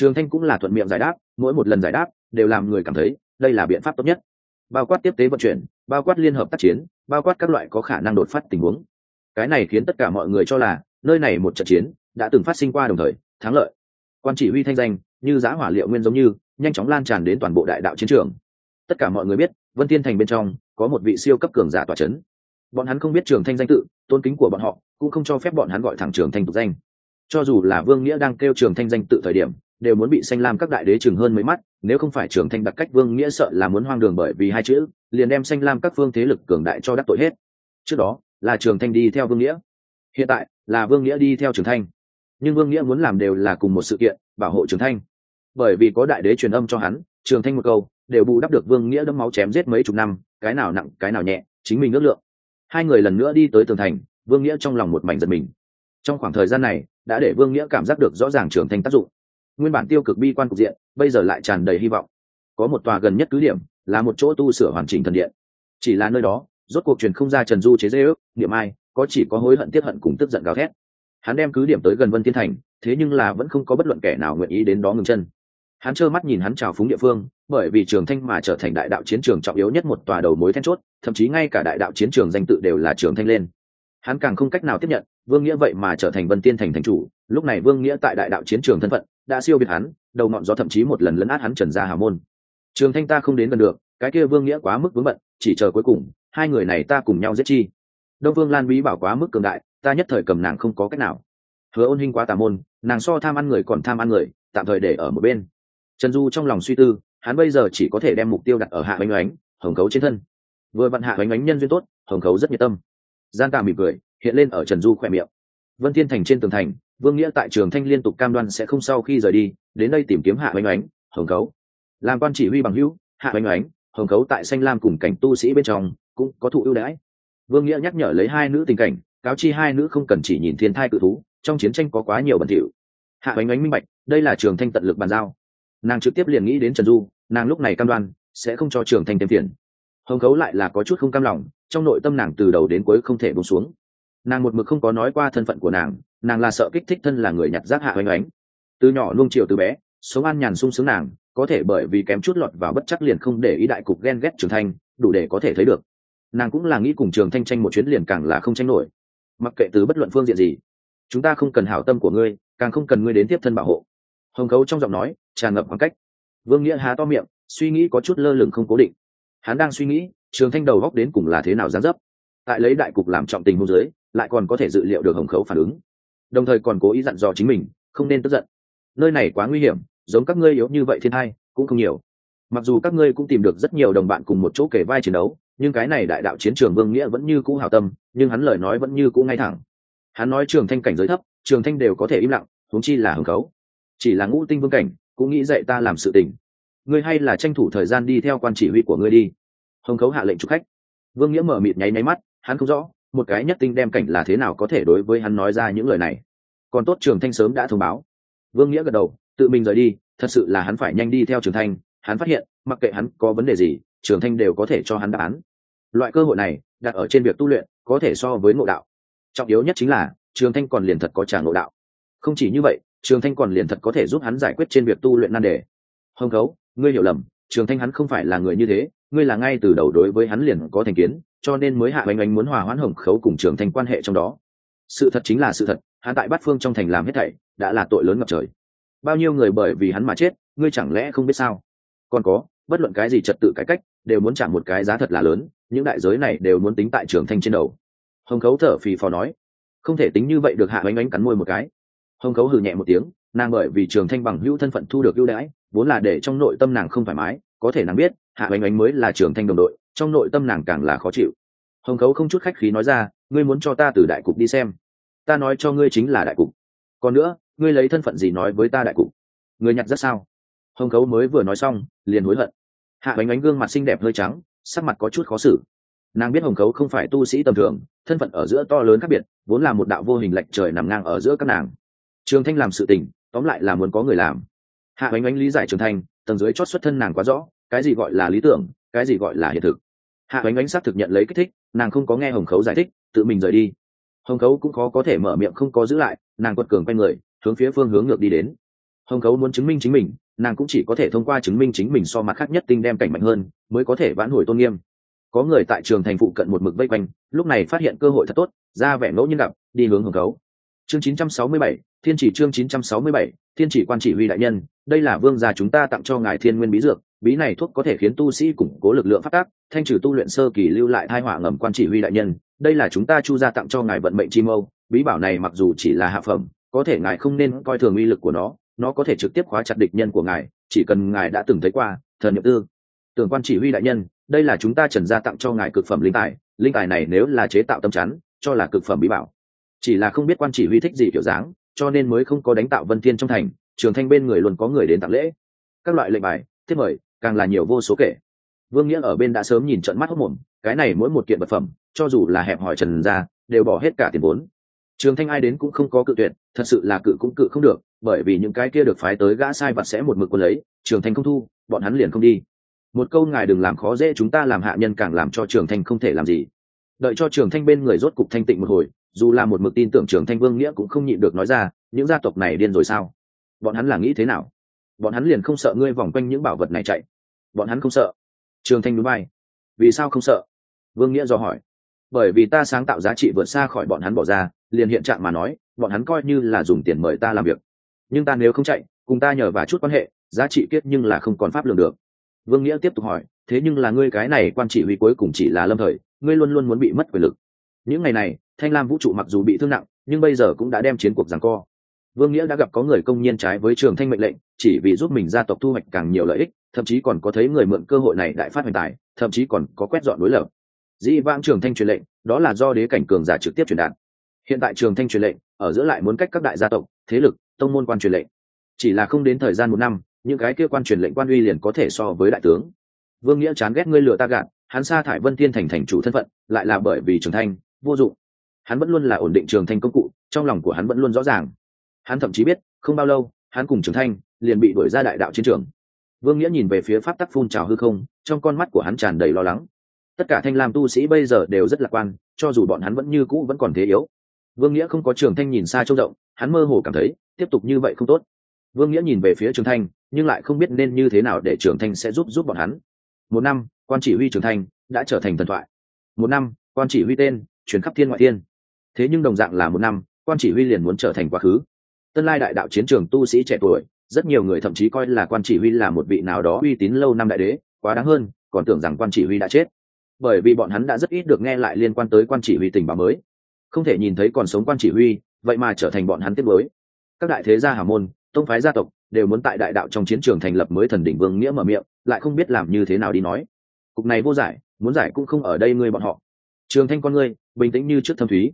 trường thanh cũng là thuận miệng giải đáp, mỗi một lần giải đáp, đều làm người cảm thấy, đây là biện pháp tốt nhất. Bao quát tiếp tế vận chuyển, bao quát liên hợp tác chiến, bao quát các loại có khả năng đột phát tình huống. Cái này khiến tất cả mọi người cho là, nơi này một trận chiến, đã từng phát sinh qua đồng thời, thắng lợi. Quan chỉ huy thanh danh, như giá hỏa liệu nguyên giống như, nhanh chóng lan tràn đến toàn bộ đại đạo chiến trường. Tất cả mọi người biết, vân thiên thành bên trong, có một vị siêu cấp cường giả tòa c h ấ n bọn hắn không biết trường thanh danh tự, tôn kính của bọn họ, cũng không cho phép bọn hắn gọi thẳng trường thanh tục danh. Cho dù là vương nghĩa đang kêu trường thanh danh tự thời điểm đều muốn bị xanh lam các đại đế chừng hơn mấy mắt, nếu không phải trưởng thanh đặc cách vương nghĩa sợ là muốn hoang đường bởi vì hai chữ, liền đem xanh lam các phương thế lực cường đại cho đắc tội hết. Trước đó, là trường thanh đi theo vương nghĩa. Hiện tại, là vương nghĩa đi theo trường thanh nhưng vương nghĩa muốn làm đều là cùng một sự kiện, bảo hộ trường thanh bởi vì có đại đế truyền âm cho hắn trường thanh một câu, đều bù đắp được vương nghĩa đấm máu chém giết mấy chục năm, cái nào nặng, cái nào nhẹ, chính mình ước lượng. Hai người lần nữa đi tới tường thành, vương nghĩa trong lòng một mảnh giật mình. Trong khoảng thời gian này, đã để vương nghĩa cảm giác được rõ ràng trường thanh tác dụng nguyên bản tiêu cực bi quan cục diện, bây giờ lại tràn đầy hy vọng. Có một tòa gần nhất cứ điểm, là một chỗ tu sửa hoàn chỉnh thần điện. Chỉ là nơi đó, rốt cuộc truyền không ra trần du chế dây ước, niệm ai, có chỉ có hối hận tiếp hận cùng tức giận gào thét. Hắn đem cứ điểm tới gần vân thiên thành, thế nhưng là vẫn không có bất luận kẻ nào nguyện ý đến đó ngừng chân. Hắn trơ mắt nhìn hắn trào phúng địa phương, bởi vì trường thanh mà trở thành đại đạo chiến trường trọng yếu nhất một tòa đầu mối then chốt, thậm chí ngay cả đại đạo chiến trường danh tự đều là trường thanh lên. Hắn càng không cách nào tiếp nhận, vương nghĩa vậy mà trở thành vân tiên thành thành chủ, lúc này vương nghĩa tại đại đạo chiến trường thân phận đã siêu việt hắn, đầu ngọn gió thậm chí một lần lấn át hắn trần gia hào môn. Trường thanh ta không đến gần được, cái kia vương nghĩa quá mức vướng bận, chỉ chờ cuối cùng, hai người này ta cùng nhau giết chi. Đông vương lan bí bảo quá mức cường đại, ta nhất thời cầm nàng không có cách nào. Hứa ôn hinh quá tà môn, nàng so tham ăn người còn tham ăn người, tạm thời để ở một bên. Trần du trong lòng suy tư, hắn bây giờ chỉ có thể đem mục tiêu đặt ở hạ oanh oánh hồng khấu trên thân. Vừa vặn hạ oanh oánh nhân duyên tốt, hồng khấu rất nhiệt tâm. Gian tà mỉm cười, hiện lên ở trần du khỏe miệng. Vân thiên thành trên tường thành vương nghĩa tại trường thanh liên tục cam đoan sẽ không sau khi rời đi, đến đây tìm kiếm hạ oanh oánh hồng khấu. Làm quan chỉ huy bằng hữu, hạ oanh oánh hồng khấu tại xanh lam cùng cảnh tu sĩ bên trong cũng có thụ ưu đãi. Vương nghĩa nhắc nhở lấy hai nữ tình cảnh, cáo chi hai nữ không cần chỉ nhìn thiên thai cự thú, trong chiến tranh có quá nhiều bẩn thỉu. Hạ oanh oánh minh bạch, đây là trường thanh tận lực bàn giao. Nàng trực tiếp liền nghĩ đến trần du, nàng lúc này cam đoan sẽ không cho trường thanh thêm tiền. Hồng khấu lại là có chút không cam lòng, trong nội tâm nàng từ đầu đến cuối không thể bông xuống nàng một mực không có nói qua thân phận của nàng nàng là sợ kích thích thân là người nhặt rác hạ oanh oánh từ nhỏ nuông chiều từ bé, sống an nhàn sung sướng nàng, có thể bởi vì kém chút lọt vào bất chắc liền không để ý đại cục ghen ghét trường thanh đủ để có thể thấy được. Nàng cũng là nghĩ cùng trường thanh tranh một chuyến liền càng là không tranh nổi. Mặc kệ từ bất luận phương diện gì, chúng ta không cần hảo tâm của ngươi, càng không cần ngươi đến tiếp thân bảo hộ. Hồng khấu trong giọng nói tràn ngập khoảng cách. Vương nghĩa há to miệng, suy nghĩ có chút lơ lửng không cố định. Hắn đang suy nghĩ, trường thanh đầu góc đến cùng là thế nào gián dấp. Tại lấy đại cục làm trọng tình hôn giới lại còn có thể dự liệu được hồng khấu phản ứng. Đồng thời còn cố ý dặn dò chính mình, không nên tức giận. Nơi này quá nguy hiểm, giống các ngươi yếu như vậy thiên hai cũng không nhiều. Mặc dù các ngươi cũng tìm được rất nhiều đồng bạn cùng một chỗ kể vai chiến đấu, nhưng cái này đại đạo chiến trường vương nghĩa vẫn như cũ hào tâm, nhưng hắn lời nói vẫn như cũ ngay thẳng. Hắn nói trường thanh cảnh giới thấp, trường thanh đều có thể im lặng, huống chi là hồng khấu. Chỉ là ngũ tinh vương cảnh, cũng nghĩ dạy ta làm sự tình. Ngươi hay là tranh thủ thời gian đi theo quan chỉ huy của ngươi đi. Hồng khấu hạ lệnh chụp khách. Vương nghĩa mở mịt nháy nháy mắt, hắn không rõ một cái nhất tinh đem cảnh là thế nào có thể đối với hắn nói ra những lời này. Còn tốt trường thanh sớm đã thông báo. Vương nghĩa gật đầu, tự mình rời đi, thật sự là hắn phải nhanh đi theo trường thanh. Hắn phát hiện, mặc kệ hắn có vấn đề gì, trường thanh đều có thể cho hắn đáp án. Loại cơ hội này, đặt ở trên việc tu luyện, có thể so với ngộ đạo. Trọng yếu nhất chính là, trường thanh còn liền thật có trả ngộ đạo. Không chỉ như vậy, trường thanh còn liền thật có thể giúp hắn giải quyết trên việc tu luyện nan đề. Hồng khấu, ngươi hiểu lầm, trường thanh hắn không phải là người như thế, ngươi là ngay từ đầu đối với hắn liền có thành kiến cho nên mới hạ oanh oanh muốn hòa hoãn hồng khấu cùng trường thanh quan hệ trong đó. Sự thật chính là sự thật, hắn tại bát phương trong thành làm hết thảy, đã là tội lớn ngập trời. Bao nhiêu người bởi vì hắn mà chết, ngươi chẳng lẽ không biết sao? Còn có, bất luận cái gì trật tự cải cách, đều muốn trả một cái giá thật là lớn, những đại giới này đều muốn tính tại trường thanh trên đầu. Hồng khấu thở phì phò nói, không thể tính như vậy được hạ oanh oanh cắn môi một cái. Hồng khấu hừ nhẹ một tiếng, nàng bởi vì trường thanh bằng hữu thân phận thu được ưu đãi, vốn là để trong nội tâm nàng không thoải mái, có thể nàng biết, hạ oanh oanh mới là trường thanh đồng đội trong nội tâm nàng càng là khó chịu. Hồng khấu không chút khách khí nói ra, ngươi muốn cho ta từ đại cục đi xem. Ta nói cho ngươi chính là đại cục. Còn nữa, ngươi lấy thân phận gì nói với ta đại cục? Ngươi nhặt rất sao? Hồng khấu mới vừa nói xong, liền hối hận. Hạ bánh Ánh gương mặt xinh đẹp hơi trắng, sắc mặt có chút khó xử. Nàng biết hồng khấu không phải tu sĩ tầm thường, thân phận ở giữa to lớn khác biệt, vốn là một đạo vô hình lệch trời nằm ngang ở giữa các nàng. Trường thanh làm sự tình, tóm lại là muốn có người làm. Hạ bánh Ánh lý giải trường thanh, tầng dưới chót xuất thân nàng quá rõ, cái gì gọi là lý tưởng, cái gì gọi là hiện thực hạ Ánh Ánh xác thực nhận lấy kích thích nàng không có nghe hồng khấu giải thích tự mình rời đi. Hồng khấu cũng khó có thể mở miệng không có giữ lại nàng quật cường quay người hướng phía phương hướng ngược đi đến. Hồng khấu muốn chứng minh chính mình nàng cũng chỉ có thể thông qua chứng minh chính mình so mặt khác nhất tinh đem cảnh mạnh hơn mới có thể vãn hồi tôn nghiêm. Có người tại trường thành phụ cận một mực vây quanh lúc này phát hiện cơ hội thật tốt ra vẻ ngẫu nhiên gặp đi hướng hồng khấu. Chương 967, thiên chỉ chương 967, thiên chỉ quan chỉ huy đại nhân đây là vương gia chúng ta tặng cho ngài thiên nguyên bí dược bí này thuốc có thể khiến tu sĩ củng cố lực lượng phát tác, thanh trừ tu luyện sơ kỳ lưu lại hai họa ngầm quan chỉ huy đại nhân. Đây là chúng ta chu gia tặng cho ngài vận mệnh chi mâu. Bí bảo này mặc dù chỉ là hạ phẩm, có thể ngài không nên coi thường uy lực của nó. Nó có thể trực tiếp khóa chặt địch nhân của ngài, chỉ cần ngài đã từng thấy qua, thần nhập tư. Tưởng quan chỉ huy đại nhân, đây là chúng ta trần gia tặng cho ngài cực phẩm linh tài. Linh tài này nếu là chế tạo tâm chắn, cho là cực phẩm bí bảo. Chỉ là không biết quan chỉ huy thích gì kiểu dáng, cho nên mới không có đánh tạo vân thiên trong thành. Trường thanh bên người luôn có người đến tặng lễ. Các loại lệnh bài, thiết mời càng là nhiều vô số kể. Vương nghĩa ở bên đã sớm nhìn trận mắt hốc mồm, cái này mỗi một kiện vật phẩm, cho dù là hẹp hỏi trần gia đều bỏ hết cả tiền vốn. Trường thanh ai đến cũng không có cự tuyệt, thật sự là cự cũng cự không được, bởi vì những cái kia được phái tới gã sai vặt sẽ một mực quân lấy, trường thanh không thu, bọn hắn liền không đi. Một câu ngài đừng làm khó dễ chúng ta làm hạ nhân càng làm cho trường thanh không thể làm gì. Đợi cho trường thanh bên người rốt cục thanh tịnh một hồi, dù là một mực tin tưởng trường thanh vương nghĩa cũng không nhịn được nói ra, những gia tộc này điên rồi sao? Bọn hắn là nghĩ thế nào? Bọn hắn liền không sợ ngươi vòng quanh những bảo vật này chạy. Bọn hắn không sợ. Trường thanh núi bay. Vì sao không sợ? Vương nghĩa do hỏi. Bởi vì ta sáng tạo giá trị vượt xa khỏi bọn hắn bỏ ra, liền hiện trạng mà nói, bọn hắn coi như là dùng tiền mời ta làm việc. Nhưng ta nếu không chạy, cùng ta nhờ và chút quan hệ, giá trị kiết nhưng là không còn pháp lường được. Vương nghĩa tiếp tục hỏi, thế nhưng là ngươi cái này quan chỉ huy cuối cùng chỉ là lâm thời, ngươi luôn luôn muốn bị mất quyền lực. Những ngày này, thanh lam vũ trụ mặc dù bị thương nặng, nhưng bây giờ cũng đã đem chiến cuộc giằng co vương nghĩa đã gặp có người công nhiên trái với trường thanh mệnh lệnh, chỉ vì giúp mình gia tộc thu hoạch càng nhiều lợi ích, thậm chí còn có thấy người mượn cơ hội này đại phát hoành tài, thậm chí còn có quét dọn đối lập. Dĩ vãng trường thanh truyền lệnh, đó là do đế cảnh cường giả trực tiếp truyền đạt. Hiện tại trường thanh truyền lệnh, ở giữa lại muốn cách các đại gia tộc, thế lực, tông môn quan truyền lệnh. Chỉ là không đến thời gian một năm, những cái kia quan truyền lệnh quan uy liền có thể so với đại tướng. Vương nghĩa chán ghét ngươi lừa ta gạt, hắn sa thải vân thiên thành thành chủ thân phận, lại là bởi vì trường thanh, vô dụng. Hắn vẫn luôn là ổn định trường thanh công cụ, trong lòng của hắn vẫn luôn rõ ràng hắn thậm chí biết, không bao lâu, hắn cùng trường thanh liền bị đuổi ra đại đạo chiến trường. Vương nghĩa nhìn về phía pháp tắc phun trào hư không, trong con mắt của hắn tràn đầy lo lắng. Tất cả thanh lam tu sĩ bây giờ đều rất lạc quan, cho dù bọn hắn vẫn như cũ vẫn còn thế yếu. Vương nghĩa không có trường thanh nhìn xa trông rộng, hắn mơ hồ cảm thấy, tiếp tục như vậy không tốt. Vương nghĩa nhìn về phía trường thanh, nhưng lại không biết nên như thế nào để trường thanh sẽ giúp giúp bọn hắn. Một năm, quan chỉ huy trường thanh đã trở thành thần thoại. Một năm, quan chỉ huy tên, chuyển khắp thiên ngoại thiên. Thế nhưng đồng dạng là một năm, quan chỉ huy liền muốn trở thành quá khứ tân lai đại đạo chiến trường tu sĩ trẻ tuổi, rất nhiều người thậm chí coi là quan chỉ huy là một vị nào đó uy tín lâu năm đại đế, quá đáng hơn, còn tưởng rằng quan chỉ huy đã chết. Bởi vì bọn hắn đã rất ít được nghe lại liên quan tới quan chỉ huy tình báo mới. Không thể nhìn thấy còn sống quan chỉ huy, vậy mà trở thành bọn hắn tiếp mới các đại thế gia hào môn, tông phái gia tộc, đều muốn tại đại đạo trong chiến trường thành lập mới thần đỉnh vương nghĩa mở miệng, lại không biết làm như thế nào đi nói. Cục này vô giải, muốn giải cũng không ở đây ngươi bọn họ. Trường thanh con ngươi, bình tĩnh như trước thâm thúy.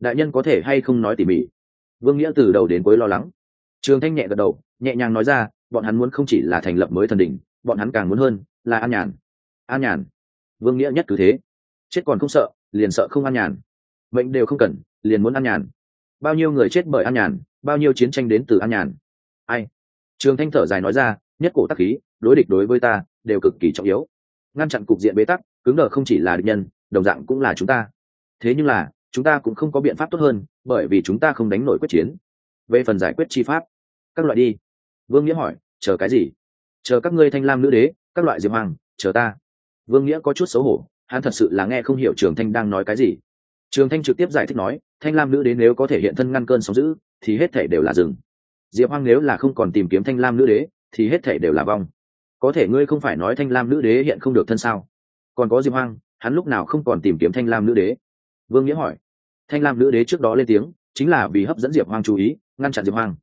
Đại nhân có thể hay không nói tỉ mỉ? Vương nghĩa từ đầu đến cuối lo lắng. Trường thanh nhẹ gật đầu, nhẹ nhàng nói ra, bọn hắn muốn không chỉ là thành lập mới thần đỉnh, bọn hắn càng muốn hơn là an nhàn. An nhàn. Vương nghĩa nhất cứ thế. Chết còn không sợ, liền sợ không an nhàn. Mệnh đều không cần, liền muốn an nhàn. Bao nhiêu người chết bởi an nhàn, bao nhiêu chiến tranh đến từ an nhàn. Ai? Trường thanh thở dài nói ra, nhất cổ tắc khí, đối địch đối với ta, đều cực kỳ trọng yếu. Ngăn chặn cục diện bế tắc, cứng đờ không chỉ là địch nhân, đồng dạng cũng là chúng ta. Thế nhưng là chúng ta cũng không có biện pháp tốt hơn, bởi vì chúng ta không đánh nổi quyết chiến. Về phần giải quyết chi pháp, các loại đi. Vương nghĩa hỏi, chờ cái gì? Chờ các ngươi thanh lam nữ đế, các loại diệp hoàng, chờ ta. Vương nghĩa có chút xấu hổ, hắn thật sự là nghe không hiểu trường thanh đang nói cái gì. Trường thanh trực tiếp giải thích nói, thanh lam nữ đế nếu có thể hiện thân ngăn cơn sóng giữ thì hết thể đều là rừng diệp hoang nếu là không còn tìm kiếm thanh lam nữ đế, thì hết thể đều là vong. Có thể ngươi không phải nói thanh lam nữ đế hiện không được thân sao? Còn có diệp hoang hắn lúc nào không còn tìm kiếm thanh lam nữ đế? Vương nghĩa hỏi. Thanh lam nữ đế trước đó lên tiếng, chính là vì hấp dẫn diệp hoang chú ý, ngăn chặn diệp hoang.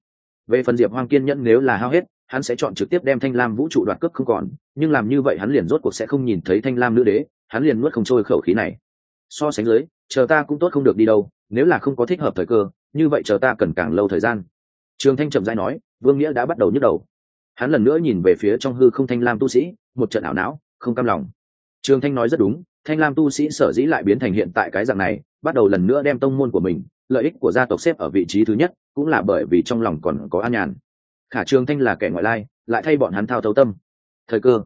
Về phần diệp hoang kiên nhẫn nếu là hao hết, hắn sẽ chọn trực tiếp đem thanh lam vũ trụ đoạt cướp không còn, nhưng làm như vậy hắn liền rốt cuộc sẽ không nhìn thấy thanh lam nữ đế, hắn liền nuốt không trôi khẩu khí này. So sánh dưới, chờ ta cũng tốt không được đi đâu, nếu là không có thích hợp thời cơ, như vậy chờ ta cần càng lâu thời gian. Trường thanh trầm dai nói, vương nghĩa đã bắt đầu nhức đầu. Hắn lần nữa nhìn về phía trong hư không thanh lam tu sĩ, một trận ảo não, không cam lòng. Trường thanh nói rất đúng thanh lam tu sĩ sở dĩ lại biến thành hiện tại cái dạng này, bắt đầu lần nữa đem tông môn của mình, lợi ích của gia tộc xếp ở vị trí thứ nhất, cũng là bởi vì trong lòng còn có an nhàn. Khả trường thanh là kẻ ngoại lai, lại thay bọn hắn thao thấu tâm. Thời cơ?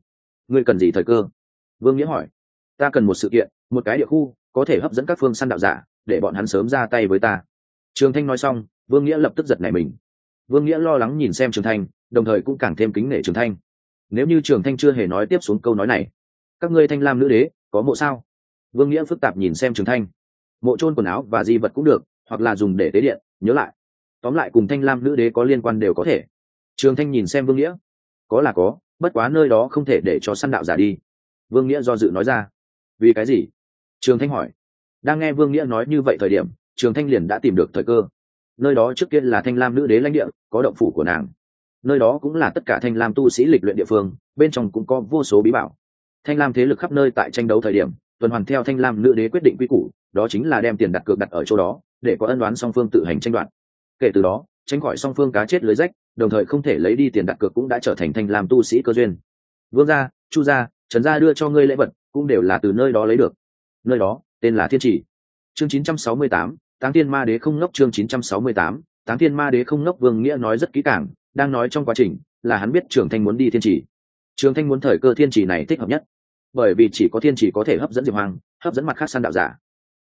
Ngươi cần gì thời cơ? Vương nghĩa hỏi. Ta cần một sự kiện, một cái địa khu, có thể hấp dẫn các phương săn đạo giả, để bọn hắn sớm ra tay với ta. Trường thanh nói xong, vương nghĩa lập tức giật nảy mình. Vương nghĩa lo lắng nhìn xem trường thanh, đồng thời cũng càng thêm kính nể trường thanh. Nếu như trường thanh chưa hề nói tiếp xuống câu nói này, các ngươi thanh lam nữ đế có mộ sao? Vương nghĩa phức tạp nhìn xem trường thanh. Mộ trôn quần áo và di vật cũng được, hoặc là dùng để tế điện, nhớ lại. Tóm lại cùng thanh lam nữ đế có liên quan đều có thể. Trường thanh nhìn xem vương nghĩa. Có là có, bất quá nơi đó không thể để cho săn đạo giả đi. Vương nghĩa do dự nói ra. Vì cái gì? Trường thanh hỏi. Đang nghe vương nghĩa nói như vậy thời điểm, trường thanh liền đã tìm được thời cơ. Nơi đó trước kia là thanh lam nữ đế lãnh địa, có động phủ của nàng. Nơi đó cũng là tất cả thanh lam tu sĩ lịch luyện địa phương, bên trong cũng có vô số bí bảo thanh lam thế lực khắp nơi tại tranh đấu thời điểm tuần hoàn theo thanh lam nữ đế quyết định quy củ đó chính là đem tiền đặt cược đặt ở chỗ đó để có ân đoán song phương tự hành tranh đoạt. Kể từ đó tránh khỏi song phương cá chết lưới rách đồng thời không thể lấy đi tiền đặt cược cũng đã trở thành thanh lam tu sĩ cơ duyên. Vương gia chu gia trần gia đưa cho ngươi lễ vật cũng đều là từ nơi đó lấy được. Nơi đó tên là thiên chỉ. Chương 968, táng thiên ma đế không ngốc chương 968, táng thiên ma đế không ngốc vương nghĩa nói rất kỹ càng đang nói trong quá trình là hắn biết trường thanh muốn đi thiên chỉ trường thanh muốn thời cơ thiên chỉ này thích hợp nhất, bởi vì chỉ có thiên chỉ có thể hấp dẫn diệp hoàng hấp dẫn mặt khác săn đạo giả.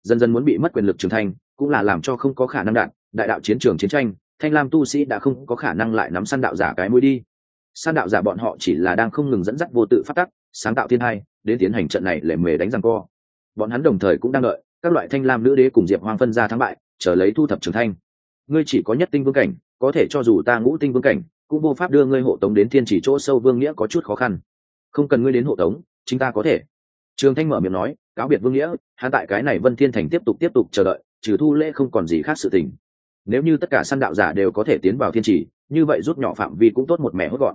Dần dần muốn bị mất quyền lực trường thanh, cũng là làm cho không có khả năng đạt, đại đạo chiến trường chiến tranh, thanh lam tu sĩ đã không có khả năng lại nắm săn đạo giả cái mũi đi. Săn đạo giả bọn họ chỉ là đang không ngừng dẫn dắt vô tự phát tắc, sáng tạo thiên hai, đến tiến hành trận này lề mề đánh răng co. Bọn hắn đồng thời cũng đang đợi, các loại thanh lam nữ đế cùng diệp hoàng phân ra thắng bại, chờ lấy thu thập trường thanh. Ngươi chỉ có nhất tinh vương cảnh, có thể cho dù ta ngũ tinh vương cảnh cũng vô pháp đưa ngươi hộ tống đến thiên chỉ chỗ sâu vương nghĩa có chút khó khăn. Không cần ngươi đến hộ tống chính ta có thể. Trường thanh mở miệng nói cáo biệt vương nghĩa hắn tại cái này vân thiên thành tiếp tục tiếp tục chờ đợi trừ thu lễ không còn gì khác sự tình. Nếu như tất cả săn đạo giả đều có thể tiến vào thiên chỉ, như vậy rút nhỏ phạm vi cũng tốt một mẻ hốt gọn.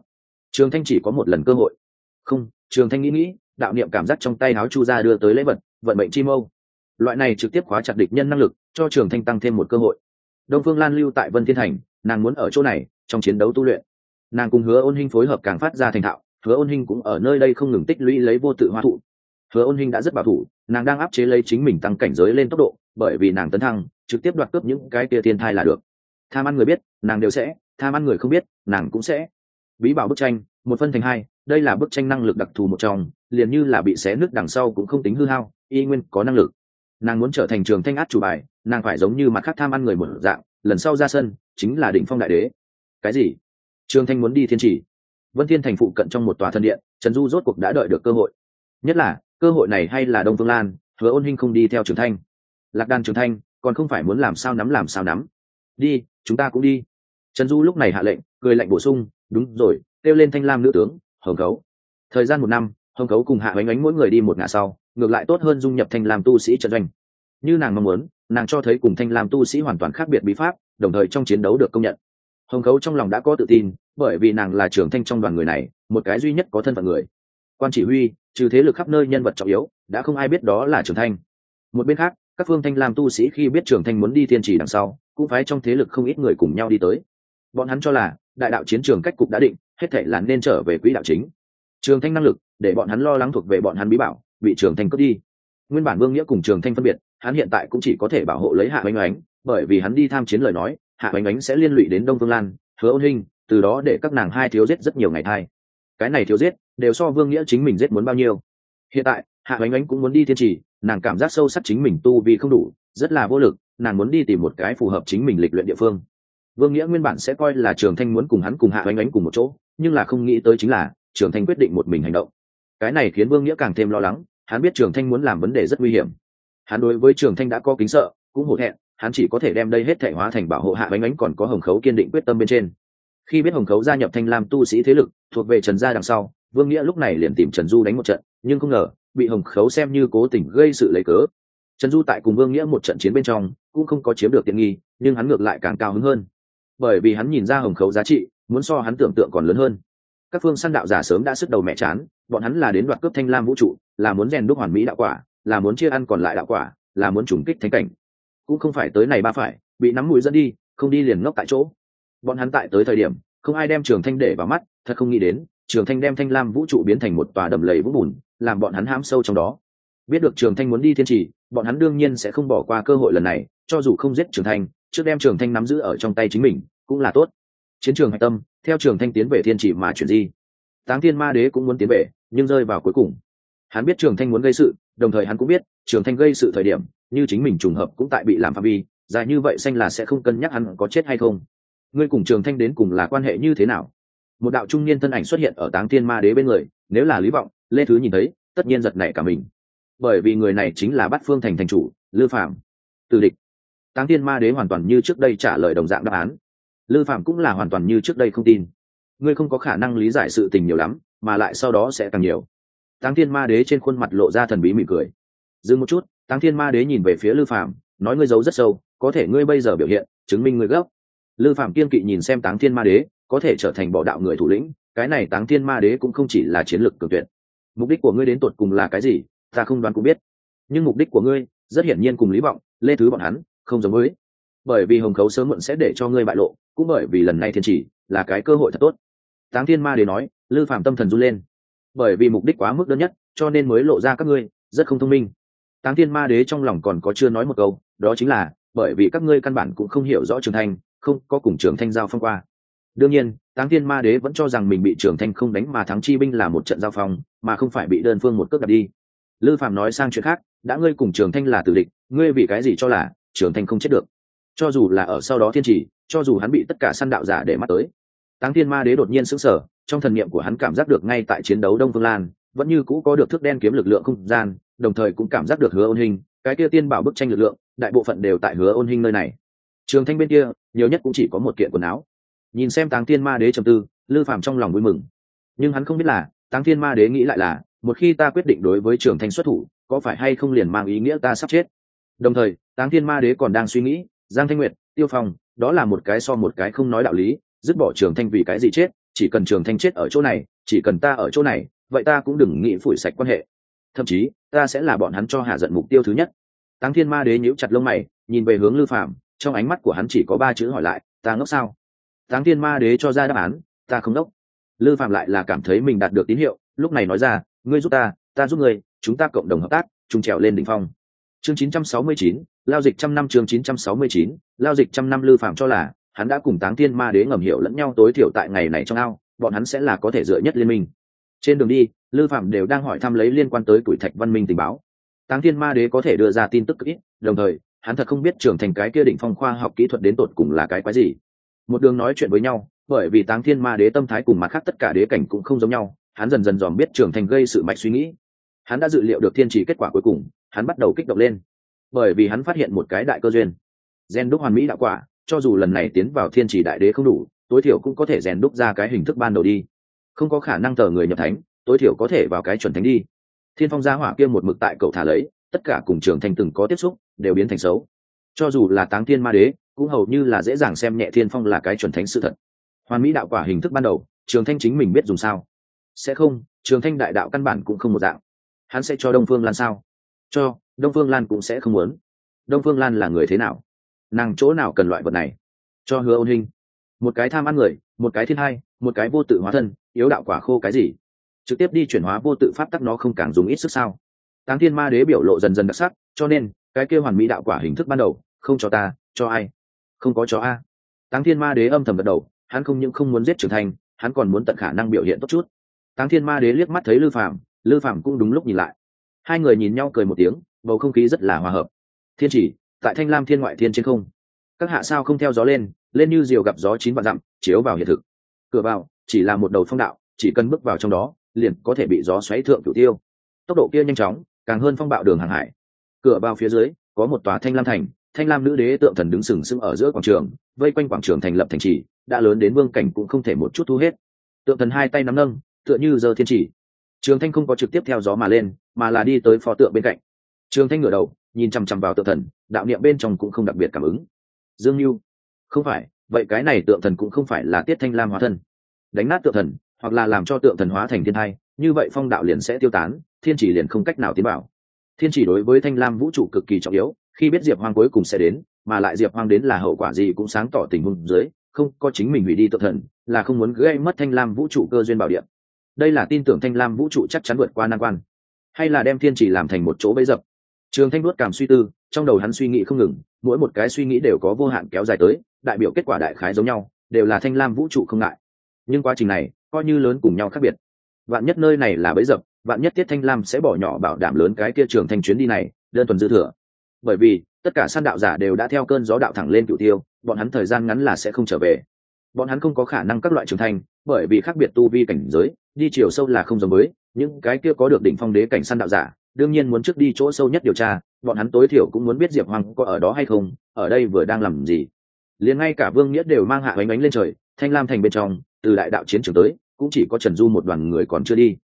Trường thanh chỉ có một lần cơ hội. Không trường thanh nghĩ nghĩ đạo niệm cảm giác trong tay áo chu ra đưa tới lễ vật vận mệnh chi mâu. Loại này trực tiếp khóa chặt địch nhân năng lực cho trường thanh tăng thêm một cơ hội. Đông phương lan lưu tại vân thiên thành nàng muốn ở chỗ này trong chiến đấu tu luyện. Nàng cùng hứa ôn hinh phối hợp càng phát ra thành thạo, hứa ôn hinh cũng ở nơi đây không ngừng tích lũy lấy vô tự hoa thụ. Hứa ôn hinh đã rất bảo thủ, nàng đang áp chế lấy chính mình tăng cảnh giới lên tốc độ, bởi vì nàng tấn thăng, trực tiếp đoạt cướp những cái kia thiên thai là được. Tham ăn người biết, nàng đều sẽ, tham ăn người không biết, nàng cũng sẽ. Bí bảo bức tranh, một phân thành hai, đây là bức tranh năng lực đặc thù một trong, liền như là bị xé nước đằng sau cũng không tính hư hao, y nguyên có năng lực. Nàng muốn trở thành trường thanh át chủ bài, nàng phải giống như mặt khác tham ăn người một dạng, lần sau ra sân, chính là đỉnh phong đại đế cái gì? Trường thanh muốn đi thiên chỉ. Vân thiên thành phụ cận trong một tòa thân điện, trần du rốt cuộc đã đợi được cơ hội. Nhất là, cơ hội này hay là đông phương lan, hứa ôn hinh không đi theo trường thanh. Lạc đan trường thanh, còn không phải muốn làm sao nắm làm sao nắm. Đi, chúng ta cũng đi. Trần du lúc này hạ lệnh, cười lạnh bổ sung, đúng rồi, kêu lên thanh lam nữ tướng, hồng khấu thời gian một năm, hồng khấu cùng hạ bánh ánh mỗi người đi một ngã sau, ngược lại tốt hơn dung nhập thanh lam tu sĩ trận doanh. Như nàng mong muốn, nàng cho thấy cùng thanh lam tu sĩ hoàn toàn khác biệt bí pháp, đồng thời trong chiến đấu được công nhận hồng khấu trong lòng đã có tự tin, bởi vì nàng là trưởng thanh trong đoàn người này, một cái duy nhất có thân phận người. Quan chỉ huy, trừ thế lực khắp nơi nhân vật trọng yếu, đã không ai biết đó là trưởng thanh. Một bên khác, các phương thanh lam tu sĩ khi biết trưởng thanh muốn đi thiên trì đằng sau, cũng phái trong thế lực không ít người cùng nhau đi tới. Bọn hắn cho là, đại đạo chiến trường cách cục đã định, hết thể là nên trở về quỹ đạo chính. Trường thanh năng lực, để bọn hắn lo lắng thuộc về bọn hắn bí bảo, bị trường thanh cướp đi. Nguyên bản vương nghĩa cùng trường thanh phân biệt, hắn hiện tại cũng chỉ có thể bảo hộ lấy hạ oanh oánh bởi vì hắn đi tham chiến lời nói hạ oanh Bánh sẽ liên lụy đến đông vương lan, hứa ôn hình từ đó để các nàng hai thiếu giết rất nhiều ngày thai. Cái này thiếu giết, đều so vương nghĩa chính mình giết muốn bao nhiêu. Hiện tại, hạ oanh Bánh cũng muốn đi thiên trì, nàng cảm giác sâu sắc chính mình tu vì không đủ, rất là vô lực, nàng muốn đi tìm một cái phù hợp chính mình lịch luyện địa phương. Vương nghĩa nguyên bản sẽ coi là trường thanh muốn cùng hắn cùng hạ oanh Bánh cùng một chỗ, nhưng là không nghĩ tới chính là, trường thanh quyết định một mình hành động. Cái này khiến vương nghĩa càng thêm lo lắng, hắn biết trường thanh muốn làm vấn đề rất nguy hiểm. Hắn đối với trường thanh đã có kính sợ, cũng hổ thẹn hắn chỉ có thể đem đây hết thể hóa thành bảo hộ hạ bánh ánh còn có hồng khấu kiên định quyết tâm bên trên. Khi biết hồng khấu gia nhập thanh lam tu sĩ thế lực, thuộc về trần gia đằng sau, vương nghĩa lúc này liền tìm trần du đánh một trận, nhưng không ngờ, bị hồng khấu xem như cố tình gây sự lấy cớ. Trần du tại cùng vương nghĩa một trận chiến bên trong, cũng không có chiếm được tiện nghi, nhưng hắn ngược lại càng cao hứng hơn. Bởi vì hắn nhìn ra hồng khấu giá trị, muốn so hắn tưởng tượng còn lớn hơn. Các phương săn đạo giả sớm đã sức đầu mẹ chán, bọn hắn là đến đoạt cướp thanh lam vũ trụ, là muốn rèn đúc hoàn mỹ đạo quả, là muốn chia ăn còn lại đạo quả, là muốn trùng kích thánh cảnh cũng không phải tới này ba phải, bị nắm mũi dẫn đi, không đi liền ngốc tại chỗ. Bọn hắn tại tới thời điểm, không ai đem trường thanh để vào mắt, thật không nghĩ đến, trường thanh đem thanh lam vũ trụ biến thành một tòa đầm lầy vũng bùn, làm bọn hắn hãm sâu trong đó. Biết được trường thanh muốn đi thiên trì, bọn hắn đương nhiên sẽ không bỏ qua cơ hội lần này, cho dù không giết trường thanh, trước đem trường thanh nắm giữ ở trong tay chính mình, cũng là tốt. Chiến trường hạch tâm, theo trường thanh tiến về thiên trì mà chuyển di. Táng thiên ma đế cũng muốn tiến về, nhưng rơi vào cuối cùng. Hắn biết trường thanh muốn gây sự, đồng thời hắn cũng biết, trường thanh gây sự thời điểm như chính mình trùng hợp cũng tại bị làm phạm vi, dài như vậy xanh là sẽ không cân nhắc hắn có chết hay không. Ngươi cùng trường thanh đến cùng là quan hệ như thế nào? Một đạo trung niên thân ảnh xuất hiện ở táng thiên ma đế bên người, nếu là lý vọng, lê thứ nhìn thấy, tất nhiên giật nảy cả mình. Bởi vì người này chính là bát phương thành thành chủ, lư phạm từ địch. Táng thiên ma đế hoàn toàn như trước đây trả lời đồng dạng đáp án. Lư phạm cũng là hoàn toàn như trước đây không tin. Ngươi không có khả năng lý giải sự tình nhiều lắm, mà lại sau đó sẽ càng nhiều. Táng thiên ma đế trên khuôn mặt lộ ra thần bí mỉm cười. Dừng một chút táng thiên ma đế nhìn về phía lư phạm nói ngươi giấu rất sâu, có thể ngươi bây giờ biểu hiện, chứng minh ngươi gốc. Lư phạm kiên kỵ nhìn xem táng thiên ma đế, có thể trở thành bỏ đạo người thủ lĩnh, cái này táng thiên ma đế cũng không chỉ là chiến lược cường tuyệt. Mục đích của ngươi đến tột cùng là cái gì, ta không đoán cũng biết. Nhưng mục đích của ngươi, rất hiển nhiên cùng lý vọng, lê thứ bọn hắn, không giống với. Bởi vì hồng khấu sớm muộn sẽ để cho ngươi bại lộ, cũng bởi vì lần này thiên chỉ, là cái cơ hội thật tốt. Táng thiên ma đế nói, lư phạm tâm thần run lên. Bởi vì mục đích quá mức đơn nhất, cho nên mới lộ ra các ngươi, rất không thông minh táng thiên ma đế trong lòng còn có chưa nói một câu, đó chính là, bởi vì các ngươi căn bản cũng không hiểu rõ trường thanh, không có cùng trường thanh giao phong qua. Đương nhiên, táng thiên ma đế vẫn cho rằng mình bị trường thanh không đánh mà thắng chi binh là một trận giao phong, mà không phải bị đơn phương một cước đặt đi. Lư phạm nói sang chuyện khác, đã ngươi cùng trường thanh là tử địch, ngươi vì cái gì cho là trường thanh không chết được? Cho dù là ở sau đó thiên trì, cho dù hắn bị tất cả săn đạo giả để mắt tới. Táng thiên ma đế đột nhiên sững sờ, trong thần niệm của hắn cảm giác được ngay tại chiến đấu đông phương lan, vẫn như cũ có được thước đen kiếm lực lượng không gian đồng thời cũng cảm giác được hứa ôn hình cái kia tiên bảo bức tranh lực lượng, đại bộ phận đều tại hứa ôn hình nơi này. Trường thanh bên kia, nhiều nhất cũng chỉ có một kiện quần áo. Nhìn xem táng thiên ma đế trầm tư, lư phàm trong lòng vui mừng. Nhưng hắn không biết là, táng thiên ma đế nghĩ lại là, một khi ta quyết định đối với trường thanh xuất thủ, có phải hay không liền mang ý nghĩa ta sắp chết? Đồng thời, táng thiên ma đế còn đang suy nghĩ, giang thanh nguyệt, tiêu phong, đó là một cái so một cái không nói đạo lý, dứt bỏ trường thanh vì cái gì chết, chỉ cần trường thanh chết ở chỗ này, chỉ cần ta ở chỗ này, vậy ta cũng đừng nghĩ phủi sạch quan hệ thậm chí ta sẽ là bọn hắn cho hạ giận mục tiêu thứ nhất. Tăng thiên ma đế nhíu chặt lông mày nhìn về hướng lư phạm trong ánh mắt của hắn chỉ có ba chữ hỏi lại ta ngốc sao? Tăng thiên ma đế cho ra đáp án ta không ngốc lư phạm lại là cảm thấy mình đạt được tín hiệu lúc này nói ra ngươi giúp ta ta giúp ngươi chúng ta cộng đồng hợp tác chung trèo lên đỉnh phong. Chương 969, lao dịch trăm năm chương 969, lao dịch trăm năm lư phạm cho là hắn đã cùng táng thiên ma đế ngầm hiểu lẫn nhau tối thiểu tại ngày này trong ao bọn hắn sẽ là có thể dựa nhất liên minh. Trên đường đi lư phạm đều đang hỏi thăm lấy liên quan tới tuổi thạch văn minh tình báo. Táng thiên ma đế có thể đưa ra tin tức ít, đồng thời, hắn thật không biết trưởng thành cái kia định phong khoa học kỹ thuật đến tột cùng là cái quái gì. Một đường nói chuyện với nhau, bởi vì táng thiên ma đế tâm thái cùng mặt khác tất cả đế cảnh cũng không giống nhau, hắn dần dần dòm biết trưởng thành gây sự mạch suy nghĩ. Hắn đã dự liệu được thiên trì kết quả cuối cùng, hắn bắt đầu kích động lên. Bởi vì hắn phát hiện một cái đại cơ duyên. Gen đúc hoàn mỹ đạo quả, cho dù lần này tiến vào thiên trì đại đế không đủ, tối thiểu cũng có thể rèn đúc ra cái hình thức ban đầu đi. Không có khả năng tờ người nhập thánh tối thiểu có thể vào cái chuẩn thánh đi. Thiên phong gia hỏa kia một mực tại cậu thả lấy, tất cả cùng trường thành từng có tiếp xúc, đều biến thành xấu. Cho dù là táng thiên ma đế, cũng hầu như là dễ dàng xem nhẹ thiên phong là cái chuẩn thánh sự thật. Hoàn mỹ đạo quả hình thức ban đầu, trường thanh chính mình biết dùng sao. Sẽ không, trường thanh đại đạo căn bản cũng không một dạng. Hắn sẽ cho đông phương lan sao? Cho, đông phương lan cũng sẽ không muốn. Đông phương lan là người thế nào? Nàng chỗ nào cần loại vật này? Cho hứa ôn hình một cái tham ăn người, một cái thiên hai, một cái vô tự hóa thân, yếu đạo quả khô cái gì? Trực tiếp đi chuyển hóa vô tự pháp tắc nó không càng dùng ít sức sao? Táng thiên ma đế biểu lộ dần dần đặc sắc, cho nên, cái kêu hoàn mỹ đạo quả hình thức ban đầu, không cho ta, cho ai? Không có cho a. Táng thiên ma đế âm thầm gật đầu, hắn không những không muốn giết trưởng thành, hắn còn muốn tận khả năng biểu hiện tốt chút. Táng thiên ma đế liếc mắt thấy lư phạm lư phạm cũng đúng lúc nhìn lại. Hai người nhìn nhau cười một tiếng, bầu không khí rất là hòa hợp. Thiên chỉ, tại thanh lam thiên ngoại thiên trên không. Các hạ sao không theo gió lên lên như diều gặp gió chín vạn dặm, chiếu vào hiện thực. Cửa vào, chỉ là một đầu phong đạo, chỉ cần bước vào trong đó liền có thể bị gió xoáy thượng cửu tiêu. Tốc độ kia nhanh chóng, càng hơn phong bạo đường hàng hải. Cửa vào phía dưới, có một tòa thanh lam thành, thanh lam nữ đế tượng thần đứng sừng sững ở giữa quảng trường, vây quanh quảng trường thành lập thành trì, đã lớn đến vương cảnh cũng không thể một chút thu hết. Tượng thần hai tay nắm nâng, tựa như giờ thiên chỉ trường thanh không có trực tiếp theo gió mà lên, mà là đi tới pho tượng bên cạnh. Trường thanh ngửa đầu, nhìn chằm chằm vào tượng thần, đạo niệm bên trong cũng không đặc biệt cảm ứng. Dương mưu không phải, vậy cái này tượng thần cũng không phải là tiết thanh lam hóa thân. Đánh nát tượng thần hoặc là làm cho tượng thần hóa thành thiên thai, như vậy phong đạo liền sẽ tiêu tán, thiên chỉ liền không cách nào tiến bảo thiên chỉ đối với thanh lam vũ trụ cực kỳ trọng yếu, khi biết diệp hoang cuối cùng sẽ đến, mà lại diệp hoang đến là hậu quả gì cũng sáng tỏ tình huống dưới, không có chính mình hủy đi tượng thần, là không muốn gây mất thanh lam vũ trụ cơ duyên bảo điện đây là tin tưởng thanh lam vũ trụ chắc chắn vượt qua nan quan. Hay là đem thiên chỉ làm thành một chỗ bấy dập? Trường thanh đuốt cảm suy tư, trong đầu hắn suy nghĩ không ngừng, mỗi một cái suy nghĩ đều có vô hạn kéo dài tới, đại biểu kết quả đại khái giống nhau, đều là thanh lam vũ trụ không ngại. Nhưng quá trình này coi như lớn cùng nhau khác biệt. Vạn nhất nơi này là bấy dập vạn nhất tiết thanh lam sẽ bỏ nhỏ bảo đảm lớn cái kia trường thanh chuyến đi này đơn thuần dư thừa. Bởi vì tất cả san đạo giả đều đã theo cơn gió đạo thẳng lên cựu tiêu bọn hắn thời gian ngắn là sẽ không trở về. Bọn hắn không có khả năng các loại trưởng thành, bởi vì khác biệt tu vi cảnh giới đi chiều sâu là không giống với những cái kia có được đỉnh phong đế cảnh san đạo giả đương nhiên muốn trước đi chỗ sâu nhất điều tra bọn hắn tối thiểu cũng muốn biết diệp hoàng có ở đó hay không ở đây vừa đang làm gì liền ngay cả vương nghĩa đều mang hạ bánh bánh lên trời, thanh lam thành bên trong, từ đại đạo chiến trường tới, cũng chỉ có trần du một đoàn người còn chưa đi.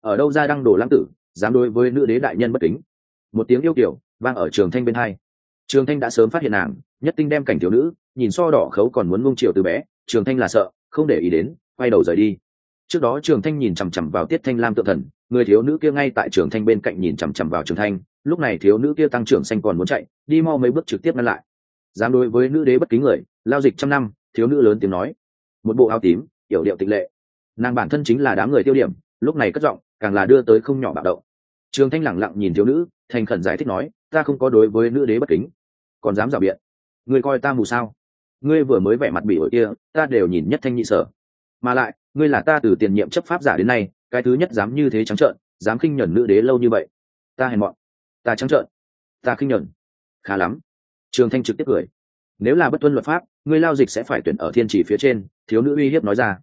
Ở đâu ra đăng đồ lãng tử, dám đối với nữ đế đại nhân bất kính. Một tiếng yêu kiểu vang ở trường thanh bên hai. Trường thanh đã sớm phát hiện nàng, nhất tinh đem cảnh thiếu nữ, nhìn so đỏ khấu còn muốn ngung chiều từ bé, trường thanh là sợ, không để ý đến, quay đầu rời đi. Trước đó trường thanh nhìn chằm chằm vào tiết thanh lam tự thần, người thiếu nữ kia ngay tại trường thanh bên cạnh nhìn chằm chằm vào trường thanh, lúc này thiếu nữ kia tăng trưởng xanh còn muốn chạy, đi mau mấy bước trực tiếp ngăn lại dám đối với nữ đế bất kính người, lao dịch trăm năm, thiếu nữ lớn tiếng nói. Một bộ áo tím, yểu điệu tịch lệ. Nàng bản thân chính là đám người tiêu điểm, lúc này cất giọng, càng là đưa tới không nhỏ bạo động. Trường thanh lẳng lặng nhìn thiếu nữ, thành khẩn giải thích nói, ta không có đối với nữ đế bất kính, còn dám rào biện. Người coi ta mù sao? Ngươi vừa mới vẻ mặt bị ổi kia, ta đều nhìn nhất thanh nhị sở. Mà lại, ngươi là ta từ tiền nhiệm chấp pháp giả đến nay, cái thứ nhất dám như thế trắng trợn, dám khinh nhẫn nữ đế lâu như vậy. Ta hèn mọn. Ta trắng trợn. Ta khinh nhẫn khá lắm trường thanh trực tiếp cười. Nếu là bất tuân luật pháp, ngươi lao dịch sẽ phải tuyển ở thiên chỉ phía trên, thiếu nữ uy hiếp nói ra.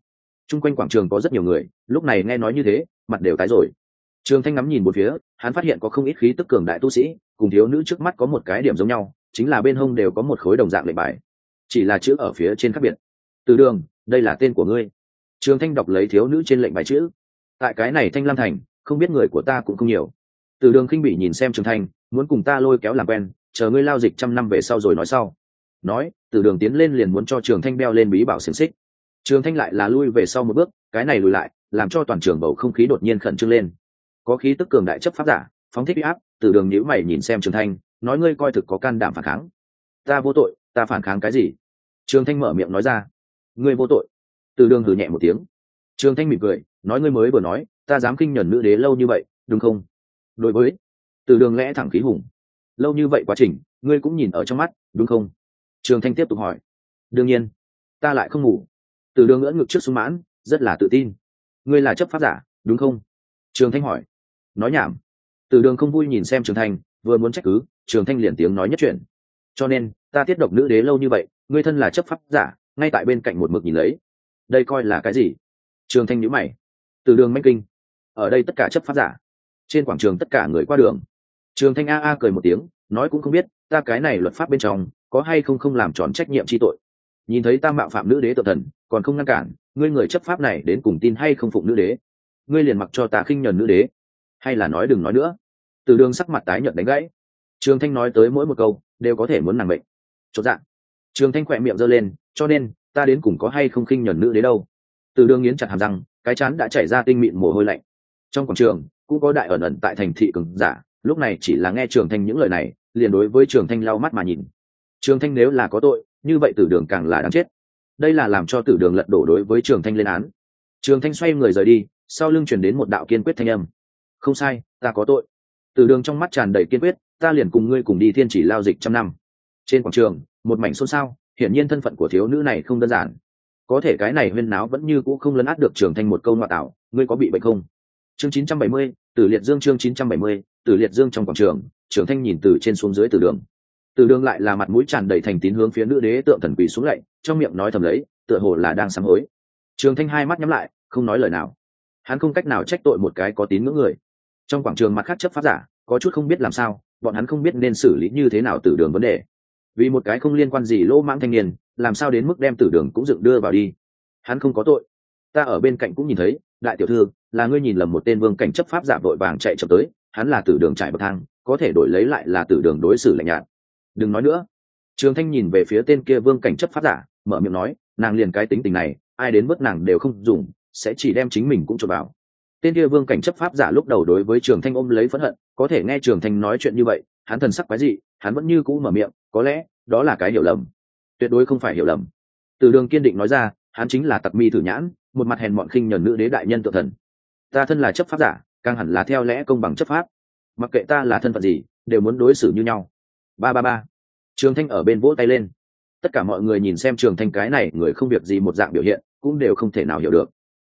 Chung quanh quảng trường có rất nhiều người, lúc này nghe nói như thế, mặt đều tái rồi. Trường thanh ngắm nhìn một phía, hắn phát hiện có không ít khí tức cường đại tu sĩ, cùng thiếu nữ trước mắt có một cái điểm giống nhau, chính là bên hông đều có một khối đồng dạng lệnh bài. Chỉ là chữ ở phía trên khác biệt. Từ đường, đây là tên của ngươi. Trường thanh đọc lấy thiếu nữ trên lệnh bài chữ. Tại cái này thanh lam thành, không biết người của ta cũng không nhiều. Từ đường khinh bị nhìn xem trường thanh, muốn cùng ta lôi kéo làm quen chờ ngươi lao dịch trăm năm về sau rồi nói sau. Nói, từ đường tiến lên liền muốn cho trường thanh beo lên bí bảo xiềng xích. Trường thanh lại là lui về sau một bước, cái này lùi lại, làm cho toàn trường bầu không khí đột nhiên khẩn trương lên. Có khí tức cường đại chấp pháp giả, phóng thích huy áp, từ đường nhữ mày nhìn xem trường thanh, nói ngươi coi thực có can đảm phản kháng. Ta vô tội, ta phản kháng cái gì? Trường thanh mở miệng nói ra. Ngươi vô tội. Từ đường hử nhẹ một tiếng. Trường thanh mỉm cười, nói ngươi mới vừa nói, ta dám kinh nhẫn nữ đế lâu như vậy, đúng không? Đối với, từ đường lẽ thẳng khí hùng lâu như vậy quá trình, ngươi cũng nhìn ở trong mắt, đúng không? Trường thanh tiếp tục hỏi. Đương nhiên. Ta lại không ngủ. Từ đường ngỡ ngực trước sung mãn, rất là tự tin. Ngươi là chấp pháp giả, đúng không? Trường thanh hỏi. Nói nhảm. Từ đường không vui nhìn xem trường thanh, vừa muốn trách cứ, trường thanh liền tiếng nói nhất chuyện. Cho nên, ta tiết độc nữ đế lâu như vậy, ngươi thân là chấp pháp giả, ngay tại bên cạnh một mực nhìn lấy. Đây coi là cái gì? Trường thanh nhữ mày. Từ đường manh kinh. Ở đây tất cả chấp pháp giả. Trên quảng trường tất cả người qua đường trường thanh a a cười một tiếng, nói cũng không biết, ta cái này luật pháp bên trong, có hay không không làm tròn trách nhiệm chi tội. Nhìn thấy ta mạo phạm nữ đế tự thần, còn không ngăn cản, ngươi người chấp pháp này đến cùng tin hay không phụng nữ đế? Ngươi liền mặc cho ta khinh nhờn nữ đế. Hay là nói đừng nói nữa. Từ đường sắc mặt tái nhợt đánh gãy. Trường thanh nói tới mỗi một câu, đều có thể muốn nàng bệnh chốt dạng trường thanh khỏe miệng giơ lên, cho nên, ta đến cùng có hay không khinh nhờn nữ đế đâu? Từ đường nghiến chặt hàm răng, cái chán đã chảy ra tinh mịn mồ hôi lạnh. Trong quảng trường, cũng có đại ẩn ẩn tại thành thị cường giả lúc này chỉ là nghe trường thanh những lời này liền đối với trường thanh lau mắt mà nhìn. Trường thanh nếu là có tội như vậy tử đường càng là đáng chết. Đây là làm cho tử đường lật đổ đối với trường thanh lên án. Trường thanh xoay người rời đi sau lưng chuyển đến một đạo kiên quyết thanh âm. Không sai ta có tội. Tử đường trong mắt tràn đầy kiên quyết ta liền cùng ngươi cùng đi thiên chỉ lao dịch trăm năm. Trên quảng trường một mảnh xôn xao hiển nhiên thân phận của thiếu nữ này không đơn giản. Có thể cái này huyên náo vẫn như cũ không lấn át được trường thanh một câu ngoại tạo ngươi có bị bệnh không? Chương 970, tử liệt dương chương 970, tử liệt dương trong quảng trường trường thanh nhìn từ trên xuống dưới từ đường. Từ đường lại là mặt mũi tràn đầy thành tín hướng phía nữ đế tượng thần quỷ xuống lạy, trong miệng nói thầm lấy, tựa hồ là đang sám hối. Trường thanh hai mắt nhắm lại, không nói lời nào. Hắn không cách nào trách tội một cái có tín ngưỡng người. Trong quảng trường mặt khác chấp pháp giả, có chút không biết làm sao, bọn hắn không biết nên xử lý như thế nào từ đường vấn đề. Vì một cái không liên quan gì lỗ mãng thanh niên, làm sao đến mức đem tử đường cũng dựng đưa vào đi? Hắn không có tội. Ta ở bên cạnh cũng nhìn thấy, đại tiểu thư, là ngươi nhìn lầm một tên vương cảnh chấp pháp giả vội vàng chạy chậm tới hắn là tử đường trải bậc thang, có thể đổi lấy lại là tử đường đối xử lạnh nhạt. Đừng nói nữa. Trường thanh nhìn về phía tên kia vương cảnh chấp pháp giả, mở miệng nói, nàng liền cái tính tình này, ai đến mất nàng đều không dùng, sẽ chỉ đem chính mình cũng cho vào. Tên kia vương cảnh chấp pháp giả lúc đầu đối với trường thanh ôm lấy phẫn hận, có thể nghe trường thanh nói chuyện như vậy, hắn thần sắc quái dị, hắn vẫn như cũ mở miệng, có lẽ, đó là cái hiểu lầm. Tuyệt đối không phải hiểu lầm. Từ đường kiên định nói ra, hắn chính là tặc mi thử nhãn, một mặt hèn mọn khinh nhờn nữ đế đại nhân tự thần. Ta thân là chấp pháp giả càng hẳn là theo lẽ công bằng chấp pháp. Mặc kệ ta là thân phận gì, đều muốn đối xử như nhau. Ba ba ba. Trường thanh ở bên vỗ tay lên. Tất cả mọi người nhìn xem trường thanh cái này, người không việc gì một dạng biểu hiện, cũng đều không thể nào hiểu được.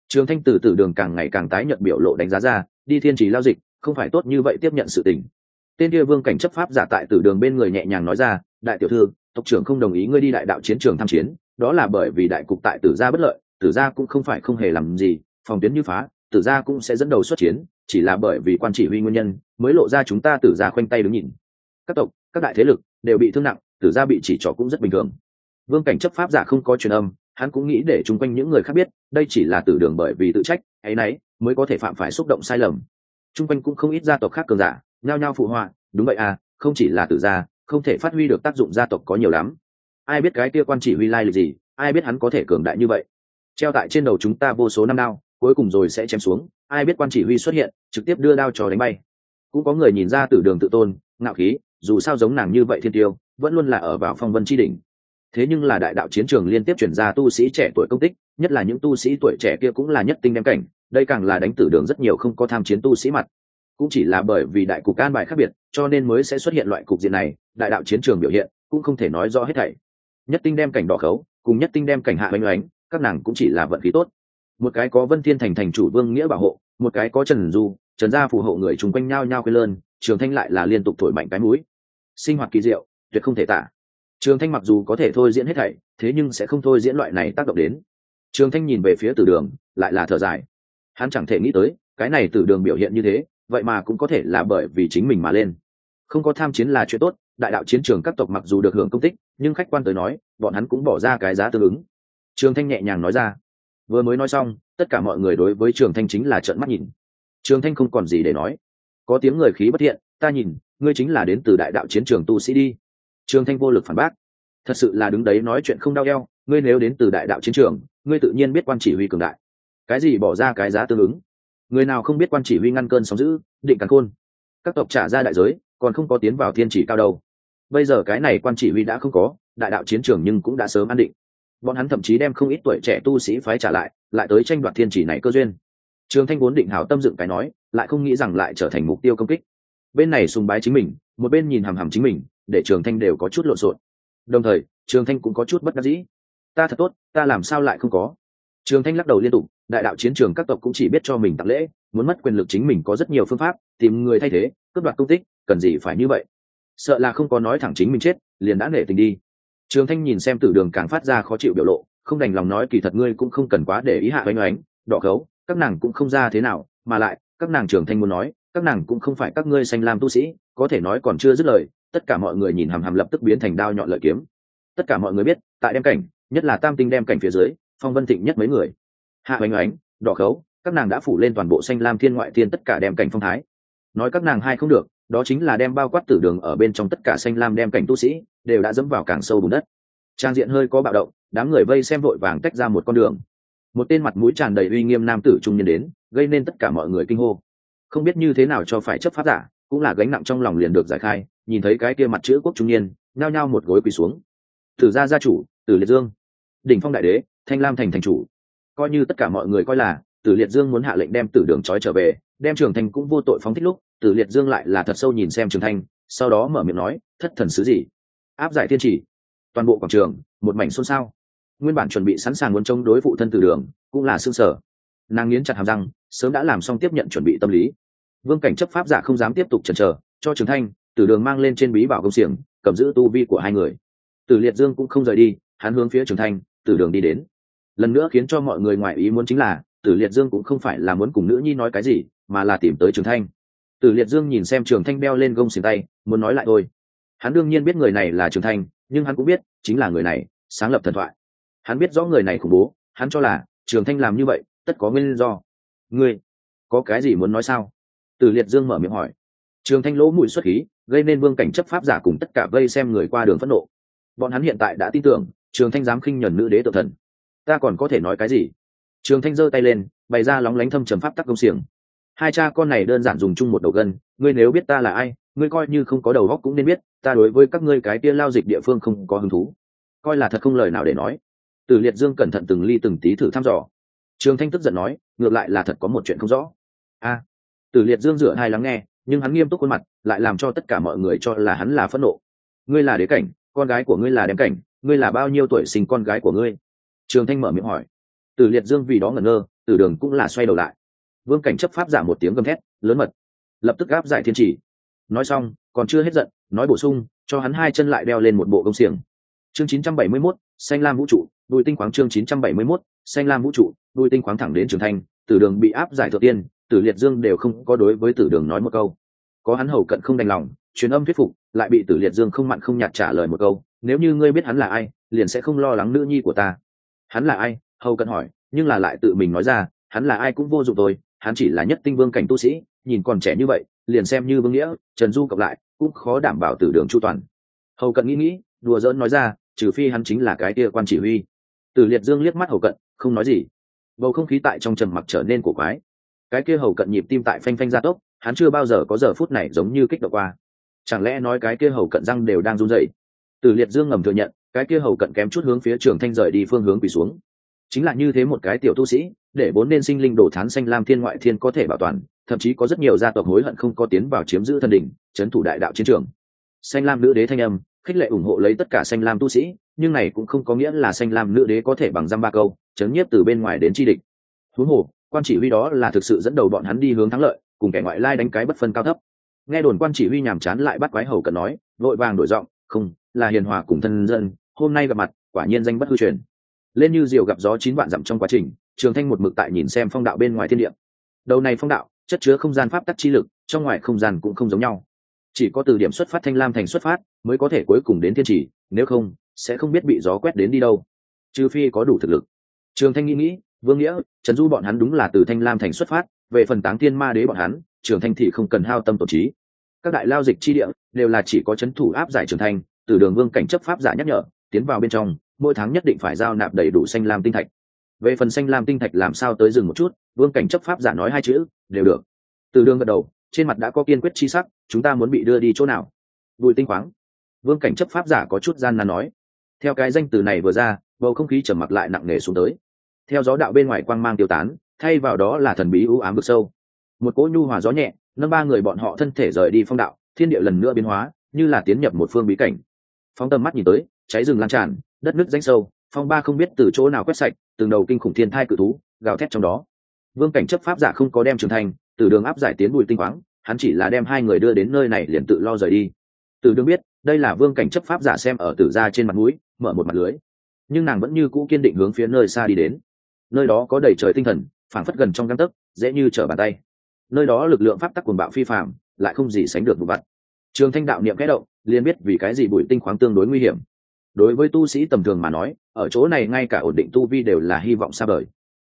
Trường thanh từ từ đường càng ngày càng tái nhận biểu lộ đánh giá ra, đi thiên trì lao dịch, không phải tốt như vậy tiếp nhận sự tình. Tên kia vương cảnh chấp pháp giả tại tử đường bên người nhẹ nhàng nói ra, đại tiểu thư, tộc trưởng không đồng ý ngươi đi đại đạo chiến trường tham chiến, đó là bởi vì đại cục tại tử gia bất lợi, tử gia cũng không phải không hề làm gì, phòng tuyến như phá tử gia cũng sẽ dẫn đầu xuất chiến, chỉ là bởi vì quan chỉ huy nguyên nhân mới lộ ra chúng ta tử gia khoanh tay đứng nhìn. Các tộc, các đại thế lực đều bị thương nặng, tử gia bị chỉ trỏ cũng rất bình thường. Vương cảnh chấp pháp giả không có truyền âm, hắn cũng nghĩ để chung quanh những người khác biết, đây chỉ là tử đường bởi vì tự trách, ấy nấy, mới có thể phạm phải xúc động sai lầm. Chung quanh cũng không ít gia tộc khác cường giả, nhao nhao phụ họa, đúng vậy à không chỉ là tử gia, không thể phát huy được tác dụng gia tộc có nhiều lắm. Ai biết cái kia quan chỉ huy lai lịch gì, ai biết hắn có thể cường đại như vậy. Treo tại trên đầu chúng ta vô số năm nào cuối cùng rồi sẽ chém xuống, ai biết quan chỉ huy xuất hiện, trực tiếp đưa đao trò đánh bay. Cũng có người nhìn ra từ đường tự tôn, ngạo khí, dù sao giống nàng như vậy thiên tiêu, vẫn luôn là ở vào phong vân tri đỉnh. Thế nhưng là đại đạo chiến trường liên tiếp chuyển ra tu sĩ trẻ tuổi công tích, nhất là những tu sĩ tuổi trẻ kia cũng là nhất tinh đem cảnh, đây càng là đánh tử đường rất nhiều không có tham chiến tu sĩ mặt. Cũng chỉ là bởi vì đại cục an bài khác biệt, cho nên mới sẽ xuất hiện loại cục diện này, đại đạo chiến trường biểu hiện cũng không thể nói rõ hết thảy. Nhất tinh đem cảnh đỏ khấu, cùng nhất tinh đem cảnh hạ oanh oánh, các nàng cũng chỉ là vận khí tốt một cái có vân thiên thành thành chủ vương nghĩa bảo hộ, một cái có trần du, trần gia phù hộ người chung quanh nhau nhau quê lơn, trường thanh lại là liên tục thổi mạnh cái mũi. Sinh hoạt kỳ diệu, tuyệt không thể tả. Trường thanh mặc dù có thể thôi diễn hết thảy, thế nhưng sẽ không thôi diễn loại này tác động đến. Trường thanh nhìn về phía tử đường, lại là thở dài. Hắn chẳng thể nghĩ tới, cái này tử đường biểu hiện như thế, vậy mà cũng có thể là bởi vì chính mình mà lên. Không có tham chiến là chuyện tốt, đại đạo chiến trường các tộc mặc dù được hưởng công tích, nhưng khách quan tới nói, bọn hắn cũng bỏ ra cái giá tương ứng. Trường thanh nhẹ nhàng nói ra vừa mới nói xong, tất cả mọi người đối với trường thanh chính là trợn mắt nhìn. Trường thanh không còn gì để nói. Có tiếng người khí bất thiện, ta nhìn, ngươi chính là đến từ đại đạo chiến trường tu sĩ đi. Trường thanh vô lực phản bác. Thật sự là đứng đấy nói chuyện không đau eo, ngươi nếu đến từ đại đạo chiến trường, ngươi tự nhiên biết quan chỉ huy cường đại. Cái gì bỏ ra cái giá tương ứng? Người nào không biết quan chỉ huy ngăn cơn sóng giữ định cắn khôn? Các tộc trả ra đại giới, còn không có tiến vào thiên chỉ cao đâu bây giờ cái này quan chỉ huy đã không có, đại đạo chiến trường nhưng cũng đã sớm an định bọn hắn thậm chí đem không ít tuổi trẻ tu sĩ phái trả lại lại tới tranh đoạt thiên chỉ này cơ duyên. Trường thanh vốn định hảo tâm dựng cái nói, lại không nghĩ rằng lại trở thành mục tiêu công kích. Bên này sùng bái chính mình, một bên nhìn hằm hằm chính mình, để trường thanh đều có chút lộn xộn. Đồng thời, trường thanh cũng có chút bất đắc dĩ. Ta thật tốt, ta làm sao lại không có? Trường thanh lắc đầu liên tục, đại đạo chiến trường các tộc cũng chỉ biết cho mình tặng lễ, muốn mất quyền lực chính mình có rất nhiều phương pháp, tìm người thay thế, cướp đoạt công tích, cần gì phải như vậy? Sợ là không có nói thẳng chính mình chết, liền đã nể tình đi trường thanh nhìn xem tử đường càng phát ra khó chịu biểu lộ, không đành lòng nói, kỳ thật ngươi cũng không cần quá để ý hạ oanh oánh, đỏ khấu, các nàng cũng không ra thế nào, mà lại, các nàng trường thanh muốn nói, các nàng cũng không phải các ngươi xanh lam tu sĩ, có thể nói còn chưa dứt lời, tất cả mọi người nhìn hàm hàm lập tức biến thành đao nhọn lợi kiếm. Tất cả mọi người biết, tại đem cảnh, nhất là tam tinh đem cảnh phía dưới, phong vân thịnh nhất mấy người. Hạ oanh oánh, đỏ khấu, các nàng đã phủ lên toàn bộ xanh lam thiên ngoại thiên tất cả đem cảnh phong thái. Nói các nàng hai không được, đó chính là đem bao quát tử đường ở bên trong tất cả xanh lam đem cảnh tu sĩ đều đã dẫm vào càng sâu bùn đất. Trang diện hơi có bạo động, đám người vây xem vội vàng tách ra một con đường. Một tên mặt mũi tràn đầy uy nghiêm nam tử trung niên đến, gây nên tất cả mọi người kinh hô. Không biết như thế nào cho phải chấp pháp giả, cũng là gánh nặng trong lòng liền được giải khai, nhìn thấy cái kia mặt chữ quốc trung niên, nhao nhao một gối quỳ xuống. Tử gia gia chủ, tử liệt dương. Đỉnh phong đại đế, thanh lam thành thành chủ. Coi như tất cả mọi người coi là, tử liệt dương muốn hạ lệnh đem tử đường trói trở về, đem trường thành cũng vô tội phóng thích lúc, tử liệt dương lại là thật sâu nhìn xem trường thanh sau đó mở miệng nói, thất thần sứ gì? Áp giải thiên chỉ. Toàn bộ quảng trường, một mảnh xôn xao. Nguyên bản chuẩn bị sẵn sàng muốn chống đối phụ thân tử đường, cũng là xương sở nàng nghiến chặt hàm răng, sớm đã làm xong tiếp nhận chuẩn bị tâm lý. Vương cảnh chấp pháp giả không dám tiếp tục chần chờ, cho trường thanh, tử đường mang lên trên bí bảo công xiềng, cầm giữ tu vi của hai người. Tử liệt dương cũng không rời đi, hắn hướng phía trường thanh, tử đường đi đến. Lần nữa khiến cho mọi người ngoài ý muốn chính là, tử liệt dương cũng không phải là muốn cùng nữ nhi nói cái gì, mà là tìm tới trường thanh. Tử liệt dương nhìn xem trường thanh beo lên gông xiềng tay, muốn nói lại thôi hắn đương nhiên biết người này là trường thanh, nhưng hắn cũng biết chính là người này, sáng lập thần thoại. Hắn biết rõ người này khủng bố, hắn cho là trường thanh làm như vậy, tất có nguyên do. Ngươi, có cái gì muốn nói sao? Từ liệt dương mở miệng hỏi. Trường thanh lỗ mũi xuất khí, gây nên vương cảnh chấp pháp giả cùng tất cả vây xem người qua đường phẫn nộ. Bọn hắn hiện tại đã tin tưởng, trường thanh dám khinh nhuần nữ đế tự thần. Ta còn có thể nói cái gì? Trường thanh giơ tay lên, bày ra lóng lánh thâm trầm pháp tắc công xiềng hai cha con này đơn giản dùng chung một đầu gân ngươi nếu biết ta là ai ngươi coi như không có đầu góc cũng nên biết ta đối với các ngươi cái tia lao dịch địa phương không có hứng thú. Coi là thật không lời nào để nói. Từ liệt dương cẩn thận từng ly từng tí thử thăm dò. Trường thanh tức giận nói ngược lại là thật có một chuyện không rõ. A. À, từ liệt dương rửa hai lắng nghe nhưng hắn nghiêm túc khuôn mặt lại làm cho tất cả mọi người cho là hắn là phẫn nộ. Ngươi là đế cảnh con gái của ngươi là đem cảnh ngươi là bao nhiêu tuổi sinh con gái của ngươi? Trường thanh mở miệng hỏi. Từ liệt dương vì đó ngẩn ngơ từ đường cũng là xoay đầu lại vương cảnh chấp pháp giả một tiếng gầm thét lớn mật lập tức gáp giải thiên chỉ nói xong còn chưa hết giận nói bổ sung cho hắn hai chân lại đeo lên một bộ công xiềng. Chương 971, xanh lam vũ trụ đùi tinh khoáng chương 971, xanh lam vũ trụ đùi tinh khoáng thẳng đến trường thanh tử đường bị áp giải thượng tiên tử liệt dương đều không có đối với tử đường nói một câu. Có hắn hầu cận không đành lòng truyền âm thuyết phục lại bị tử liệt dương không mặn không nhạt trả lời một câu nếu như ngươi biết hắn là ai liền sẽ không lo lắng nữ nhi của ta. Hắn là ai? Hầu cận hỏi nhưng là lại tự mình nói ra hắn là ai cũng vô dụng tôi hắn chỉ là nhất tinh vương cảnh tu sĩ, nhìn còn trẻ như vậy, liền xem như vương nghĩa, trần du cộng lại, cũng khó đảm bảo tử đường chu toàn. Hầu cận nghĩ nghĩ, đùa dỡn nói ra, trừ phi hắn chính là cái kia quan chỉ huy. Tử liệt dương liếc mắt hầu cận, không nói gì. Bầu không khí tại trong trầm mặc trở nên cổ quái. Cái kia hầu cận nhịp tim tại phanh phanh gia tốc, hắn chưa bao giờ có giờ phút này giống như kích động qua. Chẳng lẽ nói cái kia hầu cận răng đều đang run rẩy? Từ liệt dương ngầm thừa nhận, cái kia hầu cận kém chút hướng phía trường thanh rời đi phương hướng quỳ xuống chính là như thế một cái tiểu tu sĩ, để bốn nên sinh linh đồ thán xanh lam thiên ngoại thiên có thể bảo toàn, thậm chí có rất nhiều gia tộc hối hận không có tiến vào chiếm giữ thân đỉnh trấn thủ đại đạo chiến trường. Xanh lam nữ đế thanh âm, khích lệ ủng hộ lấy tất cả xanh lam tu sĩ, nhưng này cũng không có nghĩa là xanh lam nữ đế có thể bằng dăm ba câu, chấn nhiếp từ bên ngoài đến chi địch. Thú hồ, quan chỉ huy đó là thực sự dẫn đầu bọn hắn đi hướng thắng lợi, cùng kẻ ngoại lai đánh cái bất phân cao thấp. Nghe đồn quan chỉ huy nhàm chán lại bắt quái hầu cận nói, vội vàng đổi giọng, không, là hiền hòa cùng thân dân, hôm nay gặp mặt, quả nhiên danh bất hư truyền lên như diều gặp gió chín vạn dặm trong quá trình, trường thanh một mực tại nhìn xem phong đạo bên ngoài thiên địa. Đầu này phong đạo, chất chứa không gian pháp tắc chi lực, trong ngoài không gian cũng không giống nhau. Chỉ có từ điểm xuất phát thanh lam thành xuất phát, mới có thể cuối cùng đến thiên trì, nếu không, sẽ không biết bị gió quét đến đi đâu. Trừ phi có đủ thực lực. Trường thanh nghĩ nghĩ, vương nghĩa, trần du bọn hắn đúng là từ thanh lam thành xuất phát, về phần táng thiên ma đế bọn hắn, trường thanh thì không cần hao tâm tổ trí. Các đại lao dịch chi địa, đều là chỉ có c h ấ n thủ áp giải trường thanh, từ đường vương cảnh chấp pháp giả nhắc nhở, tiến vào bên trong mỗi tháng nhất định phải giao nạp đầy đủ xanh lam tinh thạch. Về phần xanh lam tinh thạch làm sao tới dừng một chút, vương cảnh chấp pháp giả nói hai chữ, đều được. Từ đường gật đầu, trên mặt đã có kiên quyết chi sắc, chúng ta muốn bị đưa đi chỗ nào? Bùi tinh khoáng. Vương cảnh chấp pháp giả có chút gian nan nói. Theo cái danh từ này vừa ra, bầu không khí trầm mặc lại nặng nề xuống tới. Theo gió đạo bên ngoài quang mang tiêu tán, thay vào đó là thần bí ưu ám vực sâu. Một cỗ nhu hòa gió nhẹ, nâng ba người bọn họ thân thể rời đi phong đạo, thiên địa lần nữa biến hóa, như là tiến nhập một phương bí cảnh. Phóng tầm mắt nhìn tới, cháy rừng lan tràn đất nước danh sâu, phong ba không biết từ chỗ nào quét sạch, từng đầu kinh khủng thiên thai cự thú, gào thét trong đó. Vương cảnh chấp pháp giả không có đem trưởng thành, từ đường áp giải tiến bùi tinh khoáng hắn chỉ là đem hai người đưa đến nơi này liền tự lo rời đi. Từ đường biết, đây là vương cảnh chấp pháp giả xem ở tử ra trên mặt mũi, mở một mặt lưới. Nhưng nàng vẫn như cũ kiên định hướng phía nơi xa đi đến. Nơi đó có đầy trời tinh thần, phảng phất gần trong găng tấc, dễ như trở bàn tay. Nơi đó lực lượng pháp tắc quần bạo phi phạm lại không gì sánh được vụ vặt trường thanh đạo niệm kẽ động, liền biết vì cái gì bụi tinh khoáng tương đối nguy hiểm đối với tu sĩ tầm thường mà nói, ở chỗ này ngay cả ổn định tu vi đều là hy vọng xa vời.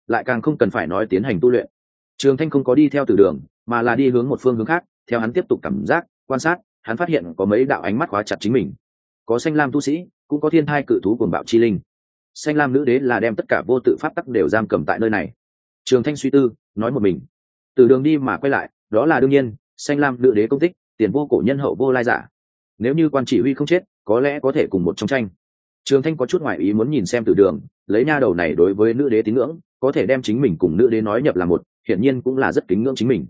Lại càng không cần phải nói tiến hành tu luyện. Trường thanh không có đi theo từ đường, mà là đi hướng một phương hướng khác, theo hắn tiếp tục cảm giác, quan sát, hắn phát hiện có mấy đạo ánh mắt khóa chặt chính mình. Có xanh lam tu sĩ, cũng có thiên thai cự thú cuồng bạo chi linh. Xanh lam nữ đế là đem tất cả vô tự pháp tắc đều giam cầm tại nơi này. Trường thanh suy tư, nói một mình. Từ đường đi mà quay lại, đó là đương nhiên, xanh lam nữ đế công tích, tiền vô cổ nhân hậu vô lai giả. Nếu như quan chỉ huy không chết có lẽ có thể cùng một trong tranh. Trường thanh có chút ngoại ý muốn nhìn xem từ đường, lấy nha đầu này đối với nữ đế tín ngưỡng, có thể đem chính mình cùng nữ đế nói nhập là một, hiển nhiên cũng là rất kính ngưỡng chính mình.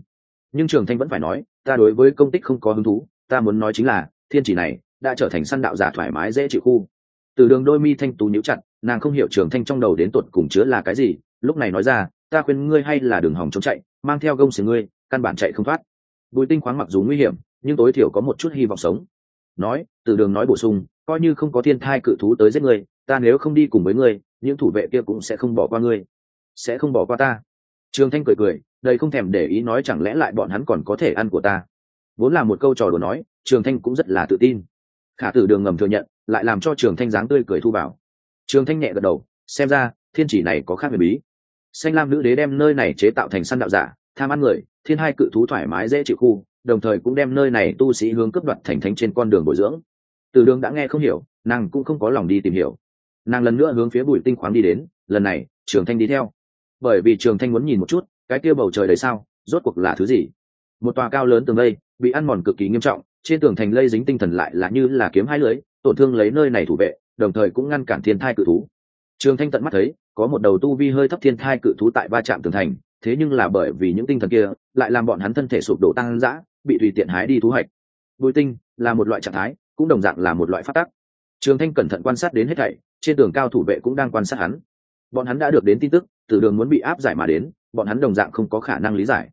Nhưng trường thanh vẫn phải nói, ta đối với công tích không có hứng thú, ta muốn nói chính là, thiên chỉ này đã trở thành săn đạo giả thoải mái dễ chịu khu. Từ đường đôi mi thanh tú nhíu chặt, nàng không hiểu trường thanh trong đầu đến tột cùng chứa là cái gì, lúc này nói ra, ta khuyên ngươi hay là đường hòng chống chạy, mang theo gông xiềng ngươi, căn bản chạy không thoát. Bùi tinh khoáng mặc dù nguy hiểm, nhưng tối thiểu có một chút hy vọng sống nói, từ đường nói bổ sung, coi như không có thiên thai cự thú tới giết ngươi, ta nếu không đi cùng với ngươi, những thủ vệ kia cũng sẽ không bỏ qua ngươi, sẽ không bỏ qua ta. Trường thanh cười cười đây không thèm để ý nói chẳng lẽ lại bọn hắn còn có thể ăn của ta. Vốn là một câu trò đùa nói, trường thanh cũng rất là tự tin. Khả tử đường ngầm thừa nhận, lại làm cho trường thanh dáng tươi cười thu vào. Trường thanh nhẹ gật đầu, xem ra, thiên chỉ này có khác biệt bí. Xanh lam nữ đế đem nơi này chế tạo thành săn đạo giả, tham ăn người, thiên hai cự thú thoải mái dễ chịu khu đồng thời cũng đem nơi này tu sĩ hướng cấp đoạt thành thánh trên con đường bồi dưỡng. Từ đường đã nghe không hiểu, nàng cũng không có lòng đi tìm hiểu. Nàng lần nữa hướng phía bụi tinh khoáng đi đến, lần này, trường thanh đi theo. Bởi vì trường thanh muốn nhìn một chút, cái kia bầu trời đấy sao, rốt cuộc là thứ gì? Một tòa cao lớn tường lây, bị ăn mòn cực kỳ nghiêm trọng, trên tường thành lây dính tinh thần lại là như là kiếm hai lưới, tổn thương lấy nơi này thủ vệ, đồng thời cũng ngăn cản thiên thai cự thú. Trường thanh tận mắt thấy, có một đầu tu vi hơi thấp thiên thai cự thú tại va chạm tường thành, thế nhưng là bởi vì những tinh thần kia, lại làm bọn hắn thân thể sụp đổ tăng dã bị tùy tiện hái đi thu hoạch. Bụi tinh là một loại trạng thái, cũng đồng dạng là một loại phát tắc trường thanh cẩn thận quan sát đến hết thảy, trên tường cao thủ vệ cũng đang quan sát hắn. Bọn hắn đã được đến tin tức, từ đường muốn bị áp giải mà đến, bọn hắn đồng dạng không có khả năng lý giải.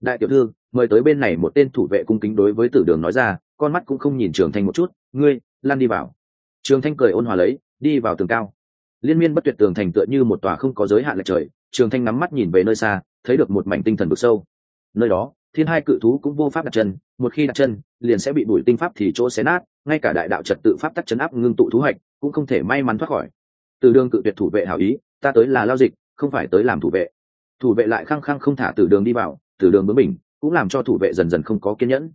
Đại tiểu thư, mời tới bên này một tên thủ vệ cung kính đối với tử đường nói ra, con mắt cũng không nhìn trường thanh một chút, ngươi lan đi vào. Trường thanh cười ôn hòa lấy, đi vào tường cao. Liên miên bất tuyệt tường thành tựa như một tòa không có giới hạn lệch trời, trường thanh nắm mắt nhìn về nơi xa, thấy được một mảnh tinh thần vực sâu. Nơi đó thiên hai cự thú cũng vô pháp đặt chân, một khi đặt chân, liền sẽ bị bụi tinh pháp thì chỗ xé nát, ngay cả đại đạo trật tự pháp tắc chấn áp ngưng tụ thú hạch cũng không thể may mắn thoát khỏi. Từ đường cự tuyệt thủ vệ hảo ý, ta tới là lao dịch, không phải tới làm thủ vệ. Thủ vệ lại khăng khăng không thả từ đường đi vào, từ đường bướng mình cũng làm cho thủ vệ dần dần không có kiên nhẫn.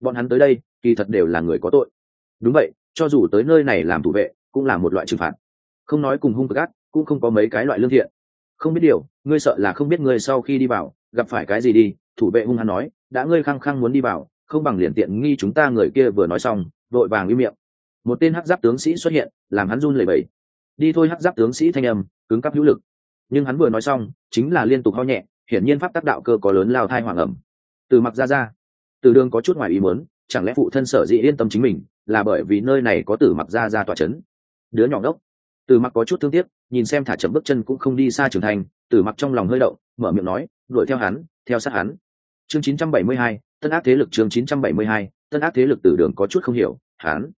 Bọn hắn tới đây, kỳ thật đều là người có tội. Đúng vậy, cho dù tới nơi này làm thủ vệ, cũng là một loại trừng phạt. Không nói cùng hung cực cũng không có mấy cái loại lương thiện. Không biết điều, ngươi sợ là không biết ngươi sau khi đi vào gặp phải cái gì đi thủ vệ hung hăng nói đã ngươi khăng khăng muốn đi vào không bằng liền tiện nghi chúng ta người kia vừa nói xong vội vàng im miệng. Một tên hắc giáp tướng sĩ xuất hiện làm hắn run lẩy bẩy. Đi thôi hắc giáp tướng sĩ thanh âm cứng cắp hữu lực. Nhưng hắn vừa nói xong chính là liên tục ho nhẹ hiển nhiên pháp tác đạo cơ có lớn lao thai hoàng ẩm. Từ mặc ra ra từ đường có chút ngoài ý muốn chẳng lẽ phụ thân sở dĩ yên tâm chính mình là bởi vì nơi này có tử mặc ra ra tòa c h ấ n đứa nhỏ đốc từ mặc có chút thương tiếc nhìn xem thả chậm bước chân cũng không đi xa trưởng thành từ mặc trong lòng hơi đậu, mở miệng nói đuổi theo hắn theo sát hắn. Chương 972, tân ác thế lực chương 972, tân ác thế lực từ đường có chút không hiểu hắn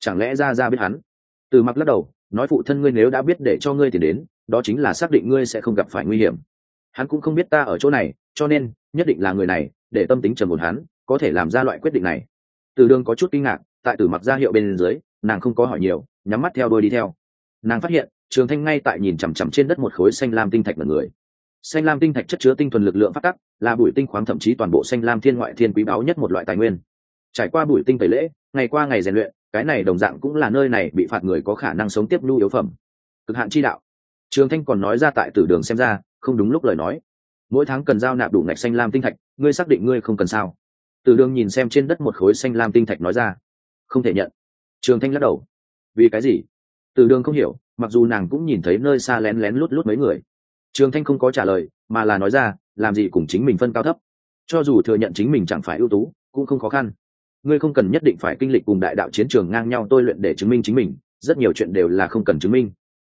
chẳng lẽ ra ra biết hắn? Từ mặc lắc đầu nói phụ thân ngươi nếu đã biết để cho ngươi tiền đến đó chính là xác định ngươi sẽ không gặp phải nguy hiểm. Hắn cũng không biết ta ở chỗ này cho nên nhất định là người này để tâm tính trầm ổn hắn có thể làm ra loại quyết định này. Từ đường có chút kinh ngạc tại tử mặc ra hiệu bên dưới nàng không có hỏi nhiều nhắm mắt theo đôi đi theo. Nàng phát hiện trường thanh ngay tại nhìn chằm chằm trên đất một khối xanh lam tinh thạch mật người xanh lam tinh thạch chất chứa tinh thuần lực lượng phát tắc, là bụi tinh khoáng thậm chí toàn bộ xanh lam thiên ngoại thiên quý báu nhất một loại tài nguyên. Trải qua bụi tinh tẩy lễ, ngày qua ngày rèn luyện, cái này đồng dạng cũng là nơi này bị phạt người có khả năng sống tiếp nhu yếu phẩm. Cực hạn chi đạo. Trường thanh còn nói ra tại tử đường xem ra, không đúng lúc lời nói. Mỗi tháng cần giao nạp đủ ngạch xanh lam tinh thạch, ngươi xác định ngươi không cần sao? Tử đường nhìn xem trên đất một khối xanh lam tinh thạch nói ra. Không thể nhận. Trường thanh lắc đầu. Vì cái gì? Tử đường không hiểu, mặc dù nàng cũng nhìn thấy nơi xa lén lén lút lút mấy người trường thanh không có trả lời, mà là nói ra, làm gì cùng chính mình phân cao thấp. Cho dù thừa nhận chính mình chẳng phải ưu tú, cũng không khó khăn. Ngươi không cần nhất định phải kinh lịch cùng đại đạo chiến trường ngang nhau tôi luyện để chứng minh chính mình, rất nhiều chuyện đều là không cần chứng minh.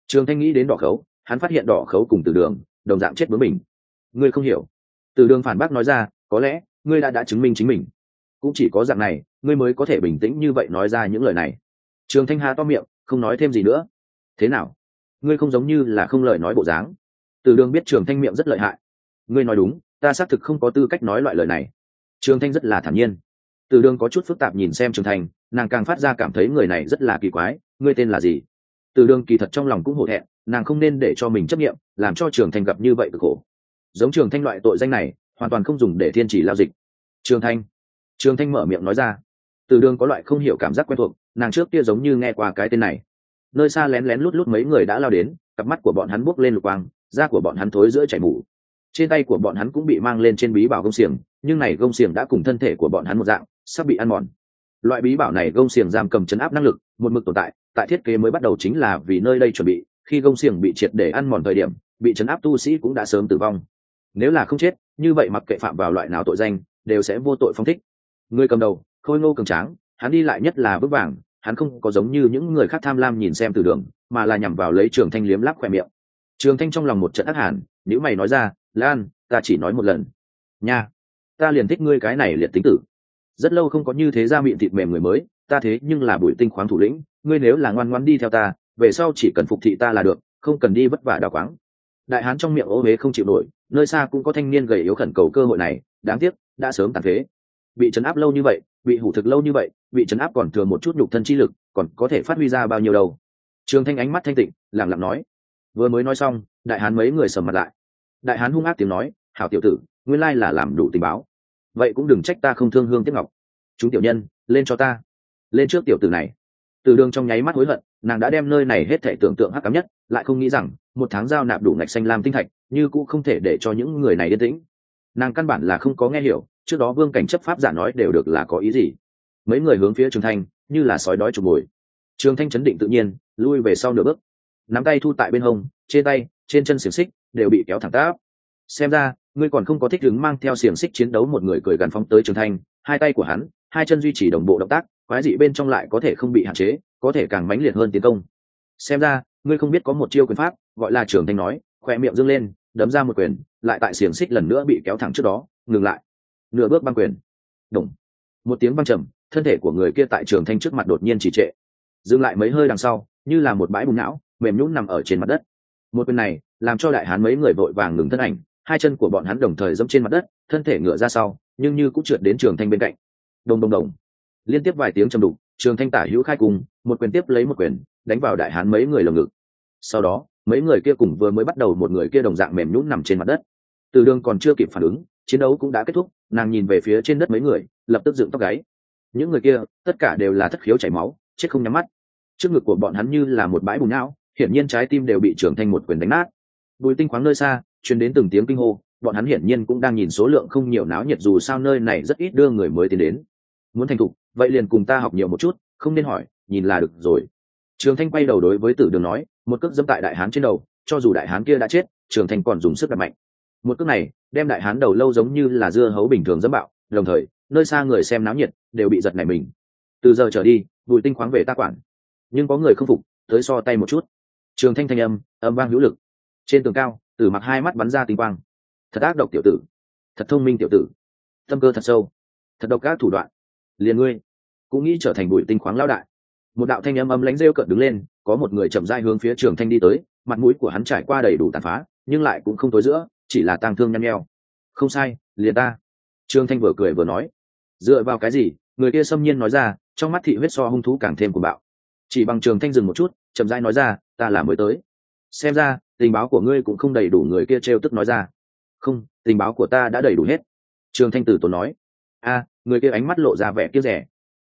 Trường thanh nghĩ đến đỏ khấu, hắn phát hiện đỏ khấu cùng từ đường, đồng dạng chết bướng mình. Ngươi không hiểu. Từ đường phản bác nói ra, có lẽ, ngươi đã đã chứng minh chính mình. Cũng chỉ có dạng này, ngươi mới có thể bình tĩnh như vậy nói ra những lời này. Trường thanh hà to miệng, không nói thêm gì nữa. Thế nào? Ngươi không giống như là không lời nói bộ dáng từ đường biết trường thanh miệng rất lợi hại. Ngươi nói đúng, ta xác thực không có tư cách nói loại lời này. Trường thanh rất là thản nhiên. Từ đường có chút phức tạp nhìn xem trường thanh, nàng càng phát ra cảm thấy người này rất là kỳ quái, ngươi tên là gì? Từ đường kỳ thật trong lòng cũng hổ thẹn, nàng không nên để cho mình chấp nghiệm làm cho trường thanh gặp như vậy cực khổ. Giống trường thanh loại tội danh này, hoàn toàn không dùng để thiên chỉ lao dịch. Trường thanh. Trường thanh mở miệng nói ra. Từ đường có loại không hiểu cảm giác quen thuộc, nàng trước kia giống như nghe qua cái tên này. Nơi xa lén lén lút lút mấy người đã lao đến, cặp mắt của bọn hắn buốc lên lục quang da của bọn hắn thối giữa chảy mủ trên tay của bọn hắn cũng bị mang lên trên bí bảo gông xiềng, nhưng này gông xiềng đã cùng thân thể của bọn hắn một dạng, sắp bị ăn mòn. Loại bí bảo này gông xiềng giam cầm chấn áp năng lực, một mực tồn tại tại thiết kế mới bắt đầu chính là vì nơi đây chuẩn bị, khi gông xiềng bị triệt để ăn mòn thời điểm, bị chấn áp tu sĩ cũng đã sớm tử vong. Nếu là không chết, như vậy mặc kệ phạm vào loại nào tội danh, đều sẽ vô tội phong thích. Người cầm đầu, khôi ngô cường tráng, hắn đi lại nhất là vững vàng, hắn không có giống như những người khác tham lam nhìn xem từ đường, mà là nhằm vào lấy trường thanh liếm lắp khoe miệng trường thanh trong lòng một trận ác hàn nếu mày nói ra, lan, ta chỉ nói một lần. Nha, ta liền thích ngươi cái này liệt tính tử. Rất lâu không có như thế ra miệng thịt mềm người mới, ta thế nhưng là bùi tinh khoáng thủ lĩnh, ngươi nếu là ngoan ngoan đi theo ta, về sau chỉ cần phục thị ta là được, không cần đi vất vả đào quáng. Đại hán trong miệng ô huế không chịu nổi, nơi xa cũng có thanh niên gầy yếu khẩn cầu cơ hội này, đáng tiếc, đã sớm tàn phế. Bị chấn áp lâu như vậy, bị hủ thực lâu như vậy, bị chấn áp còn thừa một chút nhục thân chi lực, còn có thể phát huy ra bao nhiêu đâu. Trường thanh ánh mắt thanh tịnh lẳng lặng nói vừa mới nói xong, đại hán mấy người sầm mặt lại. Đại hán hung ác tiếng nói, hảo tiểu tử, nguyên lai là làm đủ tình báo. Vậy cũng đừng trách ta không thương hương tiếp ngọc. Chúng tiểu nhân, lên cho ta. Lên trước tiểu tử này. Từ đường trong nháy mắt hối hận, nàng đã đem nơi này hết thể tưởng tượng hắc cám nhất, lại không nghĩ rằng, một tháng giao nạp đủ ngạch xanh lam tinh thạch, như cũng không thể để cho những người này yên tĩnh. Nàng căn bản là không có nghe hiểu, trước đó vương cảnh chấp pháp giả nói đều được là có ý gì. Mấy người hướng phía trường thanh, như là sói đói trục mồi. Trường thanh chấn định tự nhiên, lui về sau nửa bước nắm tay thu tại bên hông, trên tay, trên chân xiềng xích đều bị kéo thẳng táp xem ra, ngươi còn không có thích ứng mang theo xiềng xích chiến đấu một người cười gằn phóng tới trường thanh hai tay của hắn, hai chân duy trì đồng bộ động tác, quái dị bên trong lại có thể không bị hạn chế, có thể càng mãnh liệt hơn tiến công. Xem ra, ngươi không biết có một chiêu quyền pháp, gọi là trường thanh nói khoe miệng dâng lên, đấm ra một quyền, lại tại xiềng xích lần nữa bị kéo thẳng trước đó, ngừng lại. Nửa bước băng quyền. Đúng một tiếng băng trầm, thân thể của người kia tại trường thanh trước mặt đột nhiên chỉ trệ. Dừng lại mấy hơi đằng sau, như là một bãi bùng não mềm nhũn nằm ở trên mặt đất. Một quyền này làm cho đại hán mấy người vội vàng ngừng thân ảnh, hai chân của bọn hắn đồng thời dẫm trên mặt đất, thân thể ngựa ra sau, nhưng như cũng trượt đến trường thanh bên cạnh. Đồng đồng đồng. Liên tiếp vài tiếng trầm đục, trường thanh tả hữu khai cùng, một quyền tiếp lấy một quyền, đánh vào đại hán mấy người lồng ngực. Sau đó, mấy người kia cùng vừa mới bắt đầu một người kia đồng dạng mềm nhũn nằm trên mặt đất. Từ đường còn chưa kịp phản ứng, chiến đấu cũng đã kết thúc, nàng nhìn về phía trên đất mấy người, lập tức dựng tóc gáy. Những người kia, tất cả đều là thất khiếu chảy máu, chết không nhắm mắt. Trước ngực của bọn hắn như là một bãi bùn não hiển nhiên trái tim đều bị trưởng thành một quyền đánh nát. Bùi tinh khoáng nơi xa, truyền đến từng tiếng kinh hô, bọn hắn hiển nhiên cũng đang nhìn số lượng không nhiều náo nhiệt dù sao nơi này rất ít đưa người mới tiến đến. Muốn thành thục, vậy liền cùng ta học nhiều một chút, không nên hỏi, nhìn là được rồi. Trường thanh quay đầu đối với tử đường nói, một cước dẫm tại đại hán trên đầu, cho dù đại hán kia đã chết, trường thanh còn dùng sức đặt mạnh. Một cước này, đem đại hán đầu lâu giống như là dưa hấu bình thường dẫm bạo, đồng thời, nơi xa người xem náo nhiệt, đều bị giật nảy mình. Từ giờ trở đi, bùi tinh khoáng về ta quản. Nhưng có người không phục, tới so tay một chút trường thanh thanh âm âm vang hữu lực. Trên tường cao, tử mặc hai mắt bắn ra tinh quang. Thật ác độc tiểu tử. Thật thông minh tiểu tử. Tâm cơ thật sâu. Thật độc các thủ đoạn. Liền ngươi cũng nghĩ trở thành bụi tinh khoáng lao đại. Một đạo thanh âm âm lánh rêu cợt đứng lên, có một người chậm dai hướng phía trường thanh đi tới, mặt mũi của hắn trải qua đầy đủ tàn phá, nhưng lại cũng không tối giữa, chỉ là tang thương nhăn nheo. Không sai, liền ta. Trương thanh vừa cười vừa nói. Dựa vào cái gì? Người kia xâm nhiên nói ra, trong mắt thị huyết so hung thú càng thêm cuồng bạo. Chỉ bằng trường thanh dừng một chút chậm rãi nói ra, ta là mới tới. Xem ra, tình báo của ngươi cũng không đầy đủ người kia trêu tức nói ra. Không, tình báo của ta đã đầy đủ hết. Trường thanh tử tốn nói. A, người kia ánh mắt lộ ra vẻ kia rẻ.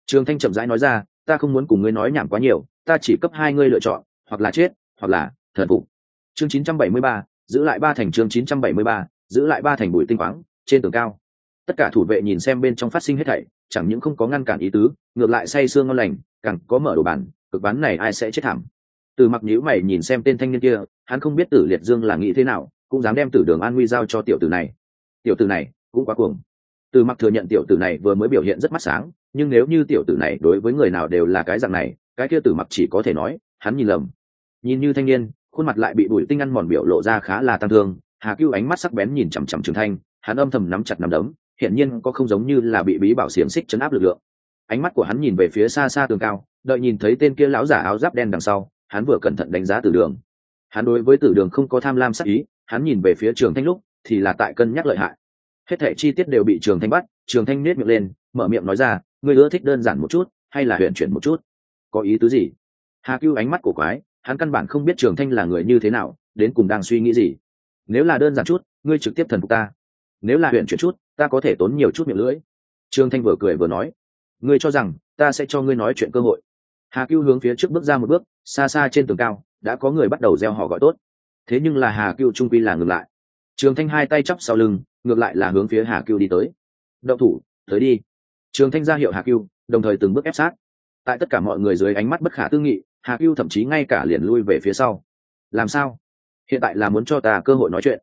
Trường thanh chậm rãi nói ra, ta không muốn cùng ngươi nói nhảm quá nhiều, ta chỉ cấp hai ngươi lựa chọn, hoặc là chết, hoặc là thần phục. Chương chín trăm bảy mươi ba, giữ lại ba thành chương chín trăm bảy mươi ba, giữ lại ba thành bụi tinh khoáng, trên tường cao. Tất cả thủ vệ nhìn xem bên trong phát sinh hết thảy, chẳng những không có ngăn cản ý tứ, ngược lại say sương ngon lành, càng có mở đồ bàn, cực bán này ai sẽ chết thảm từ mặc nhữ mày nhìn xem tên thanh niên kia, hắn không biết tử liệt dương là nghĩ thế nào, cũng dám đem tử đường an nguy giao cho tiểu tử này. Tiểu tử này, cũng quá cuồng. Từ mặc thừa nhận tiểu tử này vừa mới biểu hiện rất mắt sáng, nhưng nếu như tiểu tử này đối với người nào đều là cái dạng này, cái kia tử mặc chỉ có thể nói, hắn nhìn lầm. Nhìn như thanh niên, khuôn mặt lại bị bụi tinh ăn mòn biểu lộ ra khá là tăng thương, hà cưu ánh mắt sắc bén nhìn chằm chằm trường thanh, hắn âm thầm nắm chặt nắm đấm, hiển nhiên có không giống như là bị bí bảo xiềng xích chấn áp lực lượng. Ánh mắt của hắn nhìn về phía xa xa tường cao, đợi nhìn thấy tên kia lão giả áo giáp đen đằng sau hắn vừa cẩn thận đánh giá tử đường. Hắn đối với tử đường không có tham lam sắc ý, hắn nhìn về phía trường thanh lúc, thì là tại cân nhắc lợi hại. Hết thẻ chi tiết đều bị trường thanh bắt, trường thanh nết miệng lên, mở miệng nói ra, ngươi ưa thích đơn giản một chút, hay là huyện chuyển một chút? Có ý tứ gì? Hà cưu ánh mắt của quái, hắn căn bản không biết trường thanh là người như thế nào, đến cùng đang suy nghĩ gì. Nếu là đơn giản chút, ngươi trực tiếp thần phục ta. Nếu là huyện chuyển chút, ta có thể tốn nhiều chút miệng lưỡi. Trương thanh vừa cười vừa nói, ngươi cho rằng ta sẽ cho ngươi nói chuyện cơ hội. Hà cưu hướng phía trước bước ra một bước xa xa trên tường cao, đã có người bắt đầu gieo họ gọi tốt. Thế nhưng là hà cưu trung quy là ngừng lại. Trường thanh hai tay chắp sau lưng, ngược lại là hướng phía hà cưu đi tới. Động thủ, tới đi. Trường thanh ra hiệu hà cưu đồng thời từng bước ép sát. Tại tất cả mọi người dưới ánh mắt bất khả tư nghị, hà cưu thậm chí ngay cả liền lui về phía sau. Làm sao? Hiện tại là muốn cho ta cơ hội nói chuyện.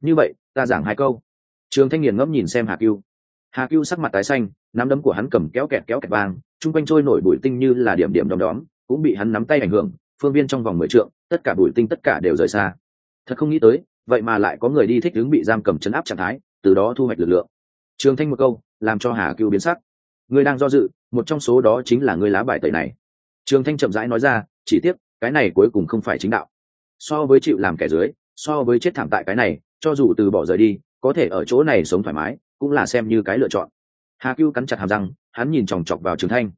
Như vậy, ta giảng hai câu. Trường thanh nghiền ngẫm nhìn xem hà cưu hà cưu sắc mặt tái xanh, nắm đấm của hắn cầm kéo kẹt kéo kẹt vang, chung quanh trôi nổi bụi tinh như là điểm điểm đom đóm cũng bị hắn nắm tay ảnh hưởng, phương viên trong vòng mười trượng, tất cả bụi tinh tất cả đều rời xa. Thật không nghĩ tới, vậy mà lại có người đi thích ứng bị giam cầm chấn áp trạng thái, từ đó thu hoạch lực lượng. Trường thanh một câu, làm cho hà cưu biến sắc. Người đang do dự, một trong số đó chính là người lá bài tẩy này. Trường thanh chậm rãi nói ra, chỉ tiếc, cái này cuối cùng không phải chính đạo. So với chịu làm kẻ dưới, so với chết thảm tại cái này, cho dù từ bỏ rời đi, có thể ở chỗ này sống thoải mái, cũng là xem như cái lựa chọn. Hà cưu cắn chặt hàm răng, hắn nhìn chòng chọc vào trường thanh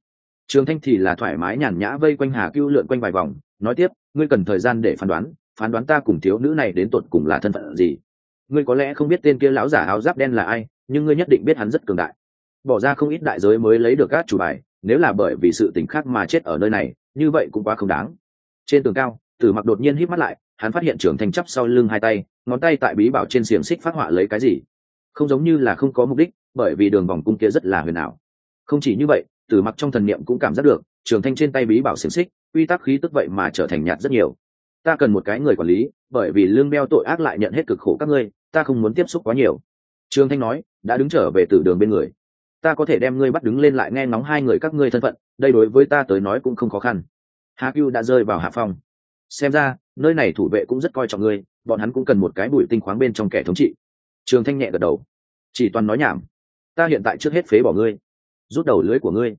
trường thanh thì là thoải mái nhàn nhã vây quanh hà cưu lượn quanh vài vòng, nói tiếp, ngươi cần thời gian để phán đoán phán đoán ta cùng thiếu nữ này đến tột cùng là thân phận gì. Ngươi có lẽ không biết tên kia lão giả áo giáp đen là ai, nhưng ngươi nhất định biết hắn rất cường đại. Bỏ ra không ít đại giới mới lấy được các chủ bài, nếu là bởi vì sự tình khác mà chết ở nơi này, như vậy cũng quá không đáng. Trên tường cao, tử mặc đột nhiên hít mắt lại, hắn phát hiện trưởng thành chắp sau lưng hai tay, ngón tay tại bí bảo trên xiềng xích phát họa lấy cái gì. Không giống như là không có mục đích, bởi vì đường vòng cung kia rất là huyền ảo. Không chỉ như vậy tử mặc trong thần niệm cũng cảm giác được, trường thanh trên tay bí bảo xiềng xích, quy tắc khí tức vậy mà trở thành nhạt rất nhiều. Ta cần một cái người quản lý, bởi vì lương beo tội ác lại nhận hết cực khổ các ngươi, ta không muốn tiếp xúc quá nhiều. Trường thanh nói, đã đứng trở về từ đường bên người. Ta có thể đem ngươi bắt đứng lên lại nghe ngóng hai người các ngươi thân phận, đây đối với ta tới nói cũng không khó khăn. Hà cưu đã rơi vào hạ phong. Xem ra, nơi này thủ vệ cũng rất coi trọng ngươi, bọn hắn cũng cần một cái bụi tinh khoáng bên trong kẻ thống trị. Trường thanh nhẹ gật đầu. Chỉ toàn nói nhảm. Ta hiện tại trước hết phế bỏ ngươi rút đầu lưới của ngươi.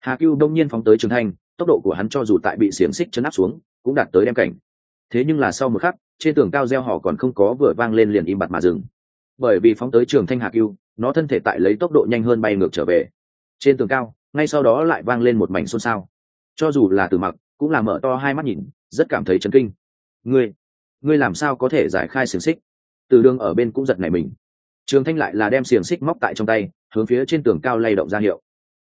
Hà cưu đông nhiên phóng tới trường thanh, tốc độ của hắn cho dù tại bị xiềng xích chấn áp xuống, cũng đạt tới đem cảnh. Thế nhưng là sau một khắc, trên tường cao gieo họ còn không có vừa vang lên liền im bặt mà dừng. Bởi vì phóng tới trường thanh hà cưu, nó thân thể tại lấy tốc độ nhanh hơn bay ngược trở về. Trên tường cao, ngay sau đó lại vang lên một mảnh xôn xao. Cho dù là từ mặc, cũng là mở to hai mắt nhìn, rất cảm thấy chấn kinh. Ngươi ngươi làm sao có thể giải khai xiềng xích? Từ đường ở bên cũng giật này mình. Trường thanh lại là đem xiềng xích móc tại trong tay, hướng phía trên tường cao lay động ra hiệu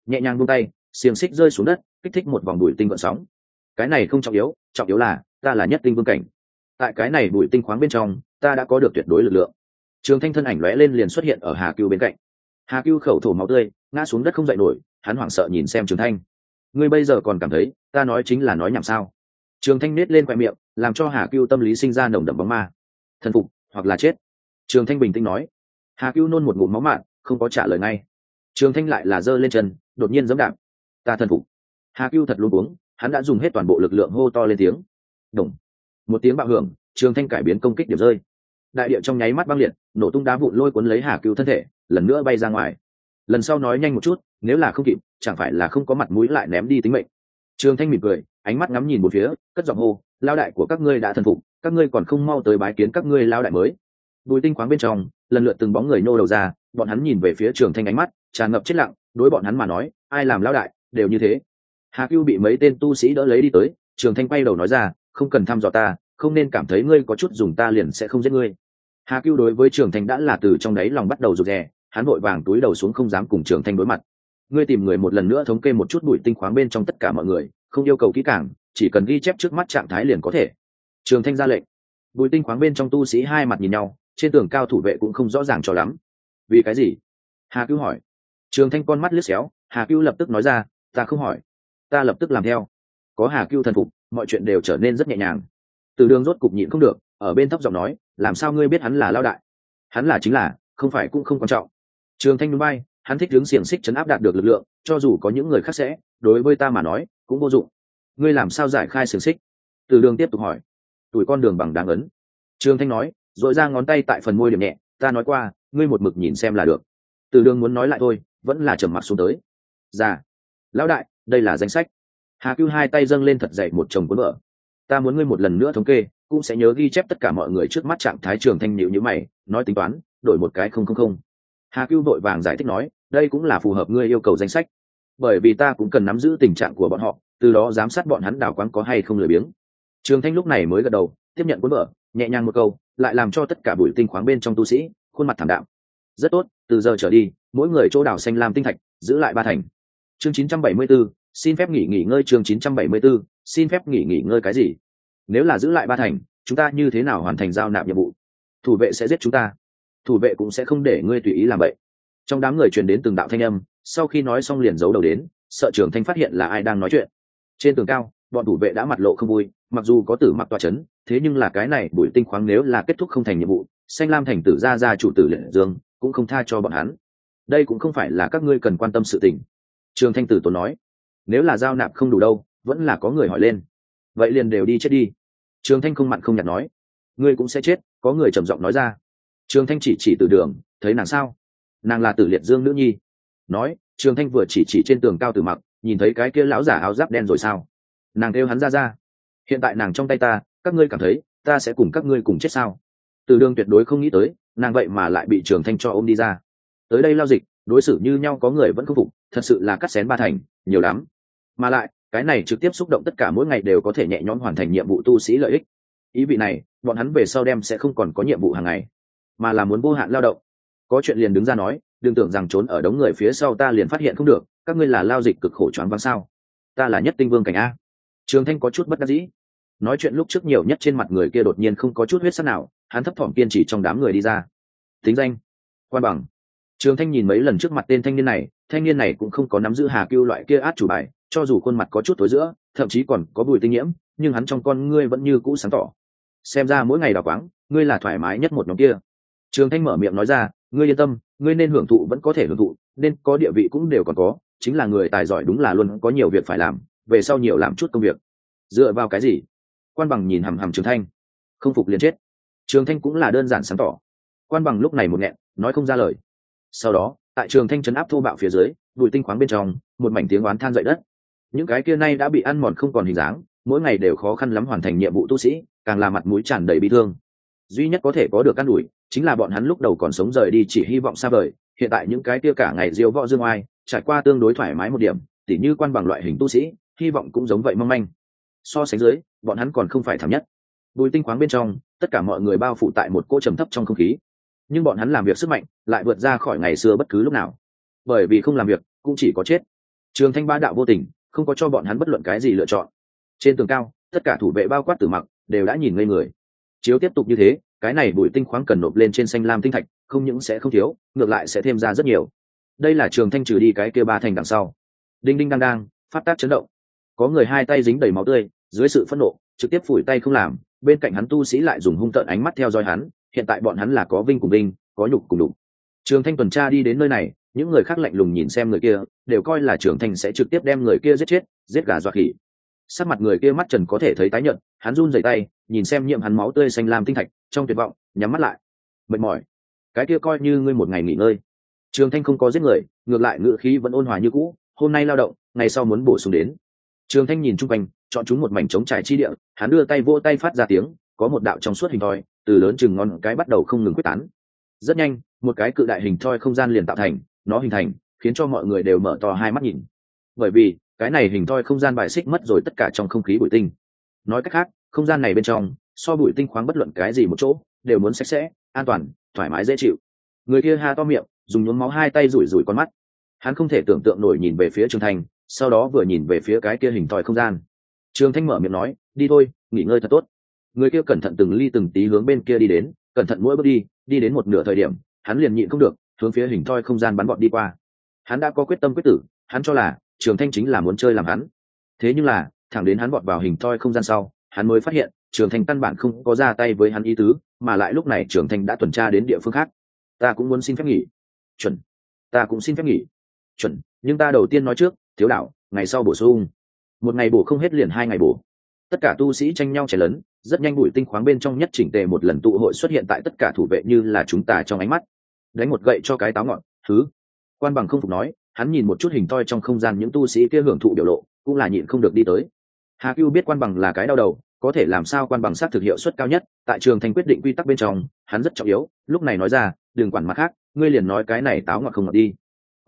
nhẹ nhàng buông tay, xiềng xích rơi xuống đất, kích thích một vòng bụi tinh vận sóng. Cái này không trọng yếu trọng yếu là, ta là nhất tinh vương cảnh. Tại cái này bụi tinh khoáng bên trong, ta đã có được tuyệt đối lực lượng. Trường thanh thân ảnh lóe lên liền xuất hiện ở hà cưu bên cạnh. Hà cưu khẩu thổ máu tươi, ngã xuống đất không dậy nổi, hắn hoảng sợ nhìn xem trường thanh. Ngươi bây giờ còn cảm thấy, ta nói chính là nói nhảm sao? Trường thanh nết lên khoe miệng, làm cho hà cưu tâm lý sinh ra nồng đậm bóng ma. Thần phục, hoặc là chết? Trường thanh bình tĩnh nói. Hà cưu nôn một ngụm máu mạn, không có trả lời ngay. Trường thanh lại là giơ lên chân đột nhiên giẫm đạp. Ta thần phục. Hà cưu thật luôn uống hắn đã dùng hết toàn bộ lực lượng hô to lên tiếng. Đồng. một tiếng bạo hưởng, trường thanh cải biến công kích điểm rơi. Đại địa trong nháy mắt băng liệt, nổ tung đá vụn lôi cuốn lấy hà cưu thân thể, lần nữa bay ra ngoài. Lần sau nói nhanh một chút, nếu là không kịp, chẳng phải là không có mặt mũi lại ném đi tính mệnh. Trường thanh mỉm cười, ánh mắt ngắm nhìn một phía, cất giọng hô lao đại của các ngươi đã thần phục, các ngươi còn không mau tới bái kiến các ngươi lao đại mới. Bùi tinh khoáng bên trong, lần lượt từng bóng người nô đầu ra, bọn hắn nhìn về phía trường thanh ánh mắt tràn ngập chết lặng, đối bọn hắn mà nói, ai làm lao đại, đều như thế. Hà cưu bị mấy tên tu sĩ đỡ lấy đi tới, trường thanh quay đầu nói ra, không cần thăm dò ta, không nên cảm thấy ngươi có chút dùng ta liền sẽ không giết ngươi. Hà cưu đối với trường thanh đã là từ trong đáy lòng bắt đầu rụt rè, hắn vội vàng túi đầu xuống không dám cùng trường thanh đối mặt. Ngươi tìm người một lần nữa thống kê một chút bụi tinh khoáng bên trong tất cả mọi người, không yêu cầu kỹ càng, chỉ cần ghi chép trước mắt trạng thái liền có thể. Trường thanh ra lệnh. Bụi tinh khoáng bên trong tu sĩ hai mặt nhìn nhau, trên tường cao thủ vệ cũng không rõ ràng cho lắm. Vì cái gì? Hà cứu hỏi trường thanh con mắt lướt xéo, hà Cưu lập tức nói ra, ta không hỏi, ta lập tức làm theo. Có hà Cưu thần phục, mọi chuyện đều trở nên rất nhẹ nhàng. Từ đường rốt cục nhịn không được, ở bên thấp giọng nói, làm sao ngươi biết hắn là lao đại? Hắn là chính là, không phải cũng không quan trọng. Trường thanh núi bay hắn thích hướng xiềng xích chấn áp đạt được lực lượng, cho dù có những người khác sẽ, đối với ta mà nói, cũng vô dụng. Ngươi làm sao giải khai xiềng xích? Từ đường tiếp tục hỏi. Tuổi con đường bằng đáng ấn. Trường thanh nói dội ra ngón tay tại phần môi điểm nhẹ, ta nói qua, ngươi một mực nhìn xem là được. Từ đường muốn nói lại thôi vẫn là trầm mặc xuống tới. Già lão đại, đây là danh sách. Hà cưu hai tay dâng lên thật dậy một chồng cuốn vợ. Ta muốn ngươi một lần nữa thống kê, cũng sẽ nhớ ghi chép tất cả mọi người trước mắt trạng thái trường thanh nhịu như mày, nói tính toán, đổi một cái không không không. Hà cưu vội vàng giải thích nói, đây cũng là phù hợp ngươi yêu cầu danh sách. Bởi vì ta cũng cần nắm giữ tình trạng của bọn họ, từ đó giám sát bọn hắn đảo quán có hay không lười biếng. Trường thanh lúc này mới gật đầu, tiếp nhận cuốn vở nhẹ nhàng một câu, lại làm cho tất cả bụi tinh khoáng bên trong tu sĩ, khuôn mặt thảm đạm rất tốt từ giờ trở đi mỗi người chỗ đảo xanh lam tinh thạch giữ lại ba thành. Chương 974, xin phép nghỉ nghỉ ngơi chương 974, xin phép nghỉ nghỉ ngơi cái gì? Nếu là giữ lại ba thành chúng ta như thế nào hoàn thành giao nạp nhiệm vụ? Thủ vệ sẽ giết chúng ta. Thủ vệ cũng sẽ không để ngươi tùy ý làm vậy. Trong đám người truyền đến từng đạo thanh âm sau khi nói xong liền giấu đầu đến sợ trưởng thanh phát hiện là ai đang nói chuyện. Trên tường cao bọn thủ vệ đã mặt lộ không vui mặc dù có tử mặc tòa c h ấ n thế nhưng là cái này bụi tinh khoáng nếu là kết thúc không thành nhiệm vụ xanh lam thành tử ra ra chủ tử lệ dương cũng không tha cho bọn hắn. Đây cũng không phải là các ngươi cần quan tâm sự tình. Trường thanh tử tốn nói. Nếu là giao nạp không đủ đâu, vẫn là có người hỏi lên. Vậy liền đều đi chết đi. Trường thanh không mặn không nhạt nói. Ngươi cũng sẽ chết, có người trầm giọng nói ra. Trường thanh chỉ chỉ từ đường, thấy nàng sao? Nàng là tử liệt dương nữ nhi. Nói, trường thanh vừa chỉ chỉ trên tường cao tử mặc, nhìn thấy cái kia lão giả áo giáp đen rồi sao? Nàng kêu hắn ra ra. Hiện tại nàng trong tay ta, các ngươi cảm thấy ta sẽ cùng các ngươi cùng chết sao? Từ đường tuyệt đối không nghĩ tới, nàng vậy mà lại bị trường thanh cho ôm đi ra. Tới đây lao dịch, đối xử như nhau có người vẫn không phục, thật sự là cắt xén ba thành, nhiều lắm. Mà lại, cái này trực tiếp xúc động tất cả mỗi ngày đều có thể nhẹ nhõm hoàn thành nhiệm vụ tu sĩ lợi ích. Ý vị này, bọn hắn về sau đem sẽ không còn có nhiệm vụ hàng ngày, mà là muốn vô hạn lao động. Có chuyện liền đứng ra nói, đừng tưởng rằng trốn ở đống người phía sau ta liền phát hiện không được, các ngươi là lao dịch cực khổ choáng váng sao? Ta là nhất tinh vương cảnh a. Trường thanh có chút bất đắc dĩ. Nói chuyện lúc trước nhiều nhất trên mặt người kia đột nhiên không có chút huyết sắc nào hắn thấp thỏm kiên trì trong đám người đi ra. Tính danh, quan bằng. Trường thanh nhìn mấy lần trước mặt tên thanh niên này, thanh niên này cũng không có nắm giữ hà cưu loại kia át chủ bài, cho dù khuôn mặt có chút tối giữa, thậm chí còn có bùi tinh nhiễm, nhưng hắn trong con ngươi vẫn như cũ sáng tỏ. Xem ra mỗi ngày đào quáng, ngươi là thoải mái nhất một nhóm kia. Trường thanh mở miệng nói ra, ngươi yên tâm, ngươi nên hưởng thụ vẫn có thể hưởng thụ, nên có địa vị cũng đều còn có, chính là người tài giỏi đúng là luôn có nhiều việc phải làm, về sau nhiều làm chút công việc. Dựa vào cái gì? Quan bằng nhìn hằm hằm trường thanh. Không phục liền chết trường thanh cũng là đơn giản sáng tỏ. Quan bằng lúc này một nghẹn, nói không ra lời. Sau đó, tại trường thanh trấn áp thô bạo phía dưới, bụi tinh khoáng bên trong, một mảnh tiếng oán than dậy đất. Những cái kia nay đã bị ăn mòn không còn hình dáng, mỗi ngày đều khó khăn lắm hoàn thành nhiệm vụ tu sĩ, càng là mặt mũi tràn đầy bi thương. Duy nhất có thể có được căn ủi, chính là bọn hắn lúc đầu còn sống rời đi chỉ hy vọng xa vời, hiện tại những cái kia cả ngày diêu võ dương oai, trải qua tương đối thoải mái một điểm, tỉ như quan bằng loại hình tu sĩ, hy vọng cũng giống vậy mong manh. So sánh dưới, bọn hắn còn không phải thảm nhất bùi tinh khoáng bên trong, tất cả mọi người bao phủ tại một cô trầm thấp trong không khí. Nhưng bọn hắn làm việc sức mạnh, lại vượt ra khỏi ngày xưa bất cứ lúc nào. Bởi vì không làm việc, cũng chỉ có chết. Trường thanh ba đạo vô tình, không có cho bọn hắn bất luận cái gì lựa chọn. Trên tường cao, tất cả thủ vệ bao quát tử mặc, đều đã nhìn ngây người. Chiếu tiếp tục như thế, cái này bùi tinh khoáng cần nộp lên trên xanh lam tinh thạch, không những sẽ không thiếu, ngược lại sẽ thêm ra rất nhiều. Đây là trường thanh trừ đi cái kia ba thành đằng sau. Đinh đinh đang đang phát tác chấn động. Có người hai tay dính đầy máu tươi, dưới sự phẫn nộ, trực tiếp phủi tay không làm bên cạnh hắn tu sĩ lại dùng hung tợn ánh mắt theo dõi hắn, hiện tại bọn hắn là có vinh cùng vinh, có nhục cùng đục trường thanh tuần tra đi đến nơi này, những người khác lạnh lùng nhìn xem người kia, đều coi là trường thanh sẽ trực tiếp đem người kia giết chết, giết gà dọa khỉ. Sắc mặt người kia mắt trần có thể thấy tái nhợt, hắn run dày tay, nhìn xem nhiệm hắn máu tươi xanh lam tinh thạch, trong tuyệt vọng, nhắm mắt lại. Mệt mỏi. Cái kia coi như ngươi một ngày nghỉ ngơi. Trường thanh không có giết người, ngược lại ngựa khí vẫn ôn hòa như cũ, hôm nay lao động, ngày sau muốn bổ sung đến trường thanh nhìn chung quanh, chọn chúng một mảnh trống trải chi địa, hắn đưa tay vỗ tay phát ra tiếng, có một đạo trong suốt hình thoi, từ lớn chừng ngón cái bắt đầu không ngừng quyết tán. Rất nhanh, một cái cự đại hình thoi không gian liền tạo thành, nó hình thành, khiến cho mọi người đều mở to hai mắt nhìn. Bởi vì, cái này hình thoi không gian bài xích mất rồi tất cả trong không khí bụi tinh. Nói cách khác, không gian này bên trong, so bụi tinh khoáng bất luận cái gì một chỗ, đều muốn sạch sẽ, an toàn, thoải mái dễ chịu. Người kia ha to miệng, dùng nhuốm máu hai tay rủi rủi con mắt. Hắn không thể tưởng tượng nổi nhìn về phía trường thành sau đó vừa nhìn về phía cái kia hình thòi không gian. Trường thanh mở miệng nói, đi thôi, nghỉ ngơi thật tốt. Người kia cẩn thận từng ly từng tí hướng bên kia đi đến, cẩn thận mỗi bước đi đi đến một nửa thời điểm, hắn liền nhịn không được, hướng phía hình thoi không gian bắn bọn đi qua. Hắn đã có quyết tâm quyết tử, hắn cho là trường thanh chính là muốn chơi làm hắn. Thế nhưng là, thẳng đến hắn bọn vào hình thoi không gian sau, hắn mới phát hiện, trường thanh căn bản không có ra tay với hắn ý tứ, mà lại lúc này trường thanh đã tuần tra đến địa phương khác. Ta cũng muốn xin phép nghỉ. Chuẩn. Ta cũng xin phép nghỉ. Chuẩn. Nhưng ta đầu tiên nói trước thiếu đạo ngày sau bổ sung. Một ngày bổ không hết liền hai ngày bổ. Tất cả tu sĩ tranh nhau chảy lớn rất nhanh bụi tinh khoáng bên trong nhất chỉnh tề một lần tụ hội xuất hiện tại tất cả thủ vệ như là chúng ta trong ánh mắt. Đánh một gậy cho cái táo ngọn, thứ. Quan bằng không phục nói, hắn nhìn một chút hình toi trong không gian những tu sĩ kia hưởng thụ biểu lộ, cũng là nhịn không được đi tới. Hà cưu biết quan bằng là cái đau đầu, có thể làm sao quan bằng sát thực hiệu suất cao nhất, tại trường thành quyết định quy tắc bên trong, hắn rất trọng yếu, lúc này nói ra, đừng quản mặt khác, ngươi liền nói cái này táo ngọt không ngọt đi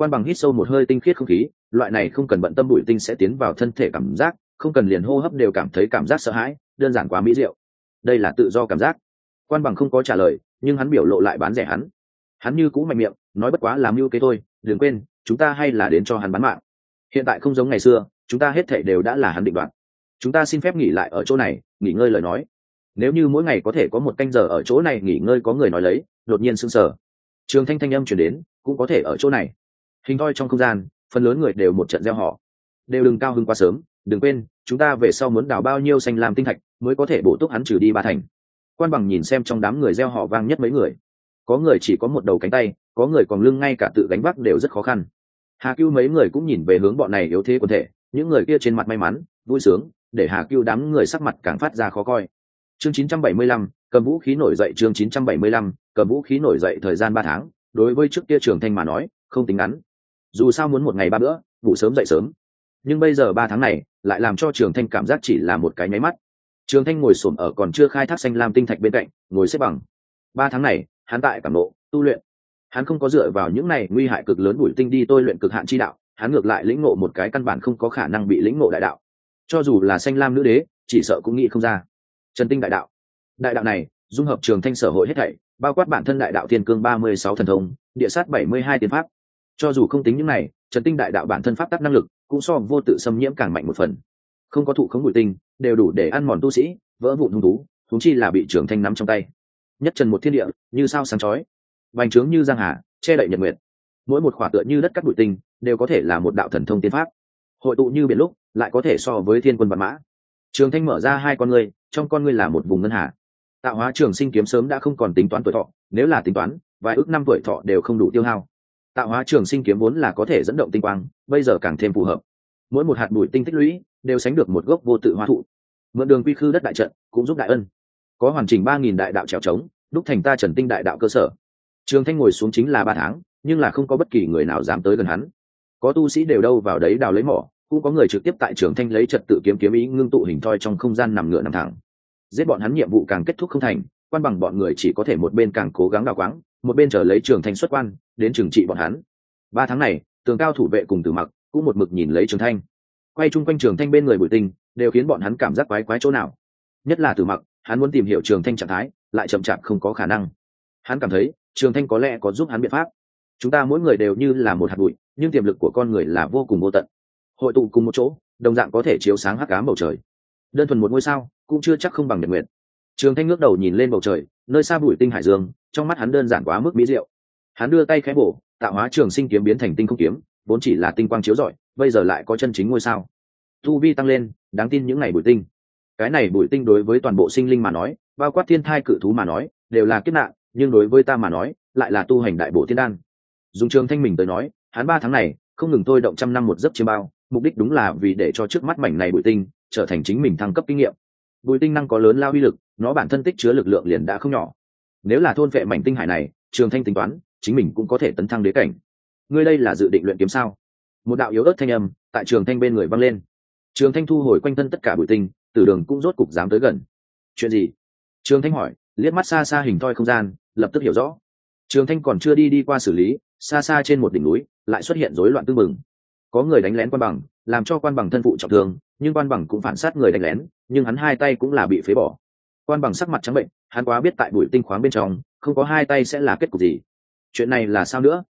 quan bằng hít sâu một hơi tinh khiết không khí, loại này không cần bận tâm bụi tinh sẽ tiến vào thân thể cảm giác, không cần liền hô hấp đều cảm thấy cảm giác sợ hãi, đơn giản quá mỹ diệu. Đây là tự do cảm giác. Quan bằng không có trả lời, nhưng hắn biểu lộ lại bán rẻ hắn. Hắn như cũ mạnh miệng, nói bất quá làm mưu kế thôi, đừng quên, chúng ta hay là đến cho hắn bán mạng. Hiện tại không giống ngày xưa, chúng ta hết thể đều đã là hắn định đoạt. Chúng ta xin phép nghỉ lại ở chỗ này, nghỉ ngơi lời nói. Nếu như mỗi ngày có thể có một canh giờ ở chỗ này nghỉ ngơi có người nói lấy, đột nhiên sưng sờ. Trường thanh thanh âm chuyển đến, cũng có thể ở chỗ này hình thoi trong không gian phần lớn người đều một trận gieo họ. Đều đừng cao hưng quá sớm đừng quên chúng ta về sau muốn đào bao nhiêu xanh làm tinh thạch mới có thể bổ túc hắn trừ đi ba thành. Quan bằng nhìn xem trong đám người gieo họ vang nhất mấy người. Có người chỉ có một đầu cánh tay có người còn lưng ngay cả tự gánh vác đều rất khó khăn. Hà cưu mấy người cũng nhìn về hướng bọn này yếu thế quần thể những người kia trên mặt may mắn vui sướng để hà cưu đám người sắc mặt càng phát ra khó coi. Chương 975, cầm vũ khí nổi dậy chương 975, cầm vũ khí nổi dậy thời gian ba tháng đối với trước kia trường thanh mà nói không tính ngắn dù sao muốn một ngày ba bữa, ngủ sớm dậy sớm. Nhưng bây giờ ba tháng này, lại làm cho trường thanh cảm giác chỉ là một cái nháy mắt. Trường thanh ngồi xổm ở còn chưa khai thác xanh lam tinh thạch bên cạnh, ngồi xếp bằng. Ba tháng này, hắn tại cảm lộ tu luyện. Hắn không có dựa vào những này nguy hại cực lớn bụi tinh đi tôi luyện cực hạn chi đạo, hắn ngược lại lĩnh ngộ một cái căn bản không có khả năng bị lĩnh ngộ đại đạo. Cho dù là xanh lam nữ đế, chỉ sợ cũng nghĩ không ra. Trần tinh đại đạo. Đại đạo này, dung hợp trường thanh sở hội hết thảy, bao quát bản thân đại đạo thiên cương ba mươi sáu thần thông, địa sát bảy mươi hai tiến pháp cho dù không tính những này, trần tinh đại đạo bản thân pháp tắc năng lực cũng so vô tự xâm nhiễm càng mạnh một phần. Không có thụ khống bụi tinh, đều đủ để ăn mòn tu sĩ, vỡ vụn hung thú thúng chi là bị trường thanh nắm trong tay. Nhất trần một thiên địa, như sao sáng chói. Vành trướng như giang hà, che đậy nhật nguyệt. Mỗi một khỏa tựa như đất cắt bụi tinh, đều có thể là một đạo thần thông tiên pháp. Hội tụ như biển lúc, lại có thể so với thiên quân văn mã. Trường thanh mở ra hai con ngươi, trong con ngươi là một vùng ngân hà. Tạo hóa trường sinh kiếm sớm đã không còn tính toán tuổi thọ, nếu là tính toán, vài ước năm tuổi thọ đều không đủ tiêu hao tạo hóa trường sinh kiếm vốn là có thể dẫn động tinh quang, bây giờ càng thêm phù hợp. Mỗi một hạt bụi tinh tích lũy đều sánh được một gốc vô tự hóa thụ. Mượn đường quy khư đất đại trận, cũng giúp đại ân. Có hoàn chỉnh ba nghìn đại đạo trèo trống, đúc thành ta trần tinh đại đạo cơ sở. Trường thanh ngồi xuống chính là ba tháng, nhưng là không có bất kỳ người nào dám tới gần hắn. Có tu sĩ đều đâu vào đấy đào lấy mỏ, cũng có người trực tiếp tại trường thanh lấy trật tự kiếm kiếm ý ngưng tụ hình thoi trong không gian nằm ngựa nằm thẳng. Giết bọn hắn nhiệm vụ càng kết thúc không thành, quan bằng bọn người chỉ có thể một bên càng cố gắng đào quáng một bên chờ lấy trường thanh xuất quan, đến trừng trị bọn hắn. Ba tháng này, tường cao thủ vệ cùng tử mặc cũng một mực nhìn lấy trường thanh. Quay chung quanh trường thanh bên người bụi tinh, đều khiến bọn hắn cảm giác quái quái chỗ nào. Nhất là tử mặc, hắn muốn tìm hiểu trường thanh trạng thái, lại chậm chạp không có khả năng. Hắn cảm thấy, trường thanh có lẽ có giúp hắn biện pháp. Chúng ta mỗi người đều như là một hạt bụi, nhưng tiềm lực của con người là vô cùng vô tận. Hội tụ cùng một chỗ, đồng dạng có thể chiếu sáng hắc ám bầu trời. Đơn thuần một ngôi sao, cũng chưa chắc không bằng nhật nguyện trường thanh ngước đầu nhìn lên bầu trời, nơi xa bụi tinh hải dương, trong mắt hắn đơn giản quá mức mỹ diệu. Hắn đưa tay khẽ bổ, tạo hóa trường sinh kiếm biến thành tinh không kiếm, vốn chỉ là tinh quang chiếu rọi, bây giờ lại có chân chính ngôi sao. Tu vi tăng lên, đáng tin những ngày bụi tinh. Cái này bụi tinh đối với toàn bộ sinh linh mà nói, bao quát thiên thai cự thú mà nói, đều là kiếp nạn, nhưng đối với ta mà nói, lại là tu hành đại bộ thiên đan. Dùng trường thanh mình tới nói, hắn ba tháng này, không ngừng tôi động trăm năm một giấc chiêm bao, mục đích đúng là vì để cho trước mắt mảnh này bụi tinh, trở thành chính mình thăng cấp kinh nghiệm bụi tinh năng có lớn lao uy lực, nó bản thân tích chứa lực lượng liền đã không nhỏ. Nếu là thôn vệ mảnh tinh hải này, trường thanh tính toán, chính mình cũng có thể tấn thăng đế cảnh. Ngươi đây là dự định luyện kiếm sao? Một đạo yếu ớt thanh âm tại trường thanh bên người vang lên. Trường thanh thu hồi quanh thân tất cả bụi tinh tử đường cũng rốt cục dám tới gần. Chuyện gì? Trường thanh hỏi, liếc mắt xa xa hình thoi không gian, lập tức hiểu rõ. Trường thanh còn chưa đi đi qua xử lý, xa xa trên một đỉnh núi, lại xuất hiện rối loạn tương mừng có người đánh lén quan bằng, làm cho quan bằng thân phụ trọng thương nhưng quan bằng cũng phản sát người đánh lén, nhưng hắn hai tay cũng là bị phế bỏ. Quan bằng sắc mặt trắng bệnh, hắn quá biết tại bụi tinh khoáng bên trong, không có hai tay sẽ là kết cục gì. Chuyện này là sao nữa?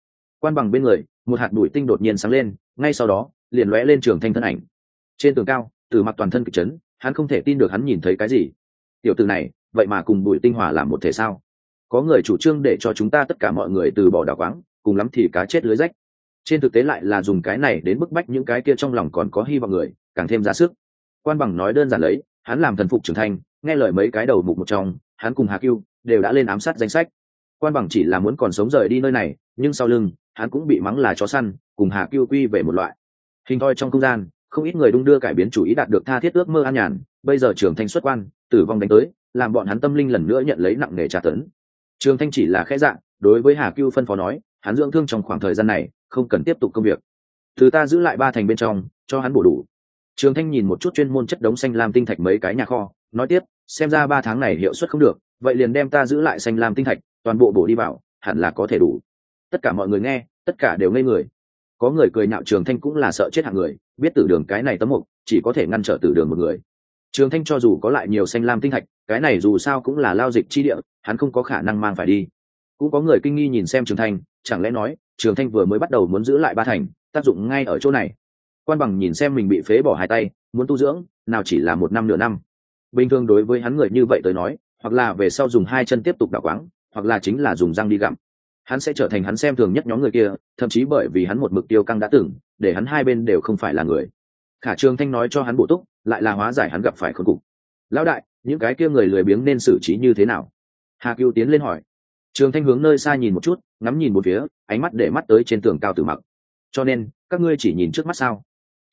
Quan bằng bên người, một hạt bụi tinh đột nhiên sáng lên, ngay sau đó, liền lóe lên trường thanh thân ảnh. Trên tường cao, từ mặt toàn thân kịch chấn, hắn không thể tin được hắn nhìn thấy cái gì. Tiểu từ này, vậy mà cùng bụi tinh hòa làm một thể sao? Có người chủ trương để cho chúng ta tất cả mọi người từ bỏ đảo quáng, cùng lắm thì cá chết lưới rách. Trên thực tế lại là dùng cái này đến bức bách những cái kia trong lòng còn có hy vọng người càng thêm ra sức. Quan bằng nói đơn giản lấy, hắn làm thần phục trưởng thành, nghe lời mấy cái đầu mục một trong, hắn cùng hà cưu đều đã lên ám sát danh sách. Quan bằng chỉ là muốn còn sống rời đi nơi này, nhưng sau lưng, hắn cũng bị mắng là chó săn, cùng hà cưu quy về một loại. Hình thoi trong không gian, không ít người đung đưa cải biến chủ ý đạt được tha thiết ước mơ an nhàn, bây giờ trường thanh xuất quan, tử vong đánh tới, làm bọn hắn tâm linh lần nữa nhận lấy nặng nề tra tấn. Trường thanh chỉ là khẽ dạng đối với hà cưu phân phó nói, hắn dưỡng thương trong khoảng thời gian này, không cần tiếp tục công việc. Thứ ta giữ lại ba thành bên trong, cho hắn bổ đủ trường thanh nhìn một chút chuyên môn chất đống xanh lam tinh thạch mấy cái nhà kho, nói tiếp, xem ra ba tháng này hiệu suất không được, vậy liền đem ta giữ lại xanh lam tinh thạch, toàn bộ bổ đi vào, hẳn là có thể đủ. Tất cả mọi người nghe, tất cả đều ngây người. Có người cười nhạo trường thanh cũng là sợ chết hạng người, biết tử đường cái này tấm mục, chỉ có thể ngăn trở tử đường một người. Trường thanh cho dù có lại nhiều xanh lam tinh thạch, cái này dù sao cũng là lao dịch chi địa, hắn không có khả năng mang phải đi. Cũng có người kinh nghi nhìn xem trường thanh, chẳng lẽ nói, trường thanh vừa mới bắt đầu muốn giữ lại ba thành, tác dụng ngay ở chỗ này quan bằng nhìn xem mình bị phế bỏ hai tay, muốn tu dưỡng, nào chỉ là một năm nửa năm. Bình thường đối với hắn người như vậy tới nói, hoặc là về sau dùng hai chân tiếp tục đảo quáng, hoặc là chính là dùng răng đi gặm. Hắn sẽ trở thành hắn xem thường nhất nhóm người kia, thậm chí bởi vì hắn một mực tiêu căng đã từng, để hắn hai bên đều không phải là người. Khả trường thanh nói cho hắn bổ túc, lại là hóa giải hắn gặp phải khốn cục. Lão đại, những cái kia người lười biếng nên xử trí như thế nào? Hà cưu tiến lên hỏi. Trường thanh hướng nơi xa nhìn một chút, ngắm nhìn một phía, ánh mắt để mắt tới trên tường cao tử mặc. Cho nên, các ngươi chỉ nhìn trước mắt sao?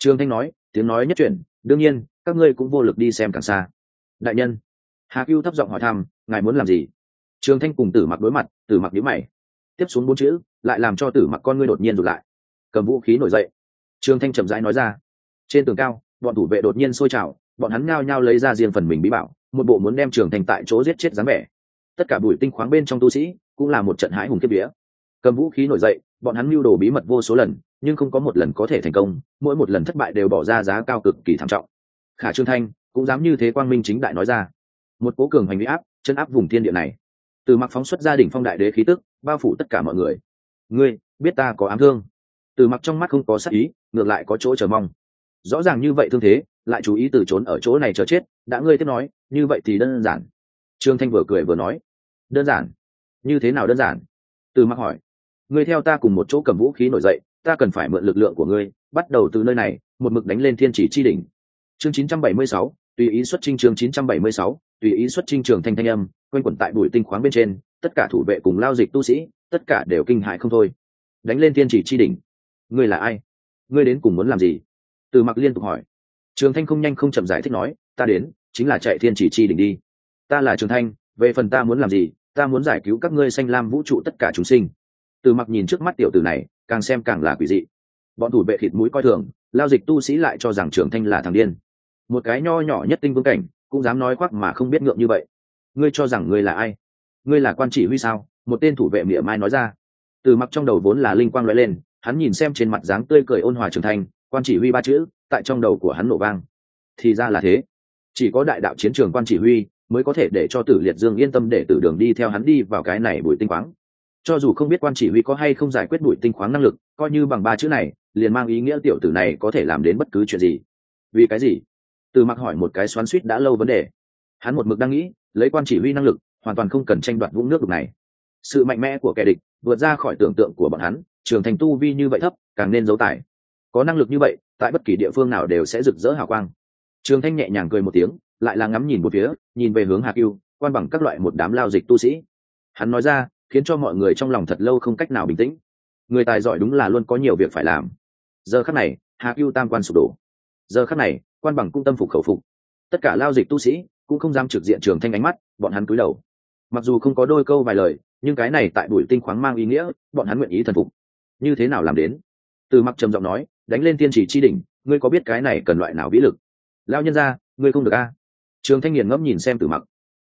Trương thanh nói, tiếng nói nhất chuyển, đương nhiên, các ngươi cũng vô lực đi xem càng xa. Đại nhân. Hà cưu thấp giọng hỏi thăm, ngài muốn làm gì? Trương thanh cùng tử mặc đối mặt, tử mặc nhíu mày. Tiếp xuống bốn chữ, lại làm cho tử mặc con ngươi đột nhiên rụt lại. Cầm vũ khí nổi dậy. Trương thanh chậm rãi nói ra. Trên tường cao, bọn thủ vệ đột nhiên sôi trào, bọn hắn ngao nhao lấy ra riêng phần mình bí bảo, một bộ muốn đem trường thanh tại chỗ giết chết dáng vẻ. Tất cả bụi tinh khoáng bên trong tu sĩ, cũng là một trận hãi hùng kiếp vía. Cầm vũ khí nổi dậy, bọn hắn mưu đồ bí mật vô số lần nhưng không có một lần có thể thành công, mỗi một lần thất bại đều bỏ ra giá cao cực kỳ thảm trọng. Khả trương thanh cũng dám như thế quang minh chính đại nói ra. Một cố cường hành huy áp, chân áp vùng thiên địa này. Từ mặc phóng xuất gia đình phong đại đế khí tức, bao phủ tất cả mọi người. Ngươi, biết ta có ám thương? Từ mặc trong mắt không có sắc ý, ngược lại có chỗ chờ mong. Rõ ràng như vậy thương thế, lại chú ý từ trốn ở chỗ này chờ chết, đã ngươi tiếp nói, như vậy thì đơn giản. Trương thanh vừa cười vừa nói. Đơn giản. Như thế nào đơn giản? Từ mặc hỏi. Ngươi theo ta cùng một chỗ cầm vũ khí nổi dậy ta cần phải mượn lực lượng của ngươi bắt đầu từ nơi này một mực đánh lên thiên chỉ chi đỉnh. Chương 976, tùy ý xuất trinh chương 976, tùy ý xuất trinh trường thanh thanh âm quanh quẩn tại bụi tinh khoáng bên trên tất cả thủ vệ cùng lao dịch tu sĩ tất cả đều kinh hại không thôi. Đánh lên thiên chỉ chi đỉnh. Ngươi là ai? Ngươi đến cùng muốn làm gì? Từ mặc liên tục hỏi. Trường thanh không nhanh không chậm giải thích nói ta đến chính là chạy thiên chỉ chi đỉnh đi. Ta là trường thanh về phần ta muốn làm gì ta muốn giải cứu các ngươi sanh lam vũ trụ tất cả chúng sinh. Từ mặc nhìn trước mắt tiểu tử này càng xem càng là quỷ dị. Bọn thủ vệ thịt mũi coi thường, lao dịch tu sĩ lại cho rằng trường thanh là thằng điên. Một cái nho nhỏ nhất tinh vương cảnh, cũng dám nói khoác mà không biết ngượng như vậy. Ngươi cho rằng ngươi là ai? Ngươi là quan chỉ huy sao? Một tên thủ vệ mỉa mai nói ra. Từ mặc trong đầu vốn là linh quang lóe lên, hắn nhìn xem trên mặt dáng tươi cười ôn hòa trưởng thành quan chỉ huy ba chữ, tại trong đầu của hắn nổ vang. Thì ra là thế. Chỉ có đại đạo chiến trường quan chỉ huy mới có thể để cho tử liệt dương yên tâm để tử đường đi theo hắn đi vào cái này bụi tinh quáng cho dù không biết quan chỉ huy có hay không giải quyết bụi tinh khoáng năng lực, coi như bằng ba chữ này, liền mang ý nghĩa tiểu tử này có thể làm đến bất cứ chuyện gì. Vì cái gì? Từ mặc hỏi một cái xoắn suýt đã lâu vấn đề. Hắn một mực đang nghĩ, lấy quan chỉ huy năng lực, hoàn toàn không cần tranh đoạt vũng nước đục này. Sự mạnh mẽ của kẻ địch, vượt ra khỏi tưởng tượng của bọn hắn, trường thành tu vi như vậy thấp, càng nên giấu tài có năng lực như vậy, tại bất kỳ địa phương nào đều sẽ rực rỡ hào quang. Trường thanh nhẹ nhàng cười một tiếng, lại là ngắm nhìn một phía, nhìn về hướng Hạc cưu quan bằng các loại một đám lao dịch tu sĩ. Hắn nói ra khiến cho mọi người trong lòng thật lâu không cách nào bình tĩnh. Người tài giỏi đúng là luôn có nhiều việc phải làm. Giờ khắc này hạ cưu tam quan sụp đổ. Giờ khắc này, quan bằng cung tâm phục khẩu phục. Tất cả lao dịch tu sĩ cũng không dám trực diện trường thanh ánh mắt, bọn hắn cúi đầu. Mặc dù không có đôi câu vài lời, nhưng cái này tại buổi tinh khoáng mang ý nghĩa, bọn hắn nguyện ý thần phục. Như thế nào làm đến? Từ mặc trầm giọng nói, đánh lên tiên chỉ chi đỉnh, ngươi có biết cái này cần loại nào vĩ lực? Lao nhân ra ngươi không được a. Trường thanh nghiền ngẫm nhìn xem từ mặc.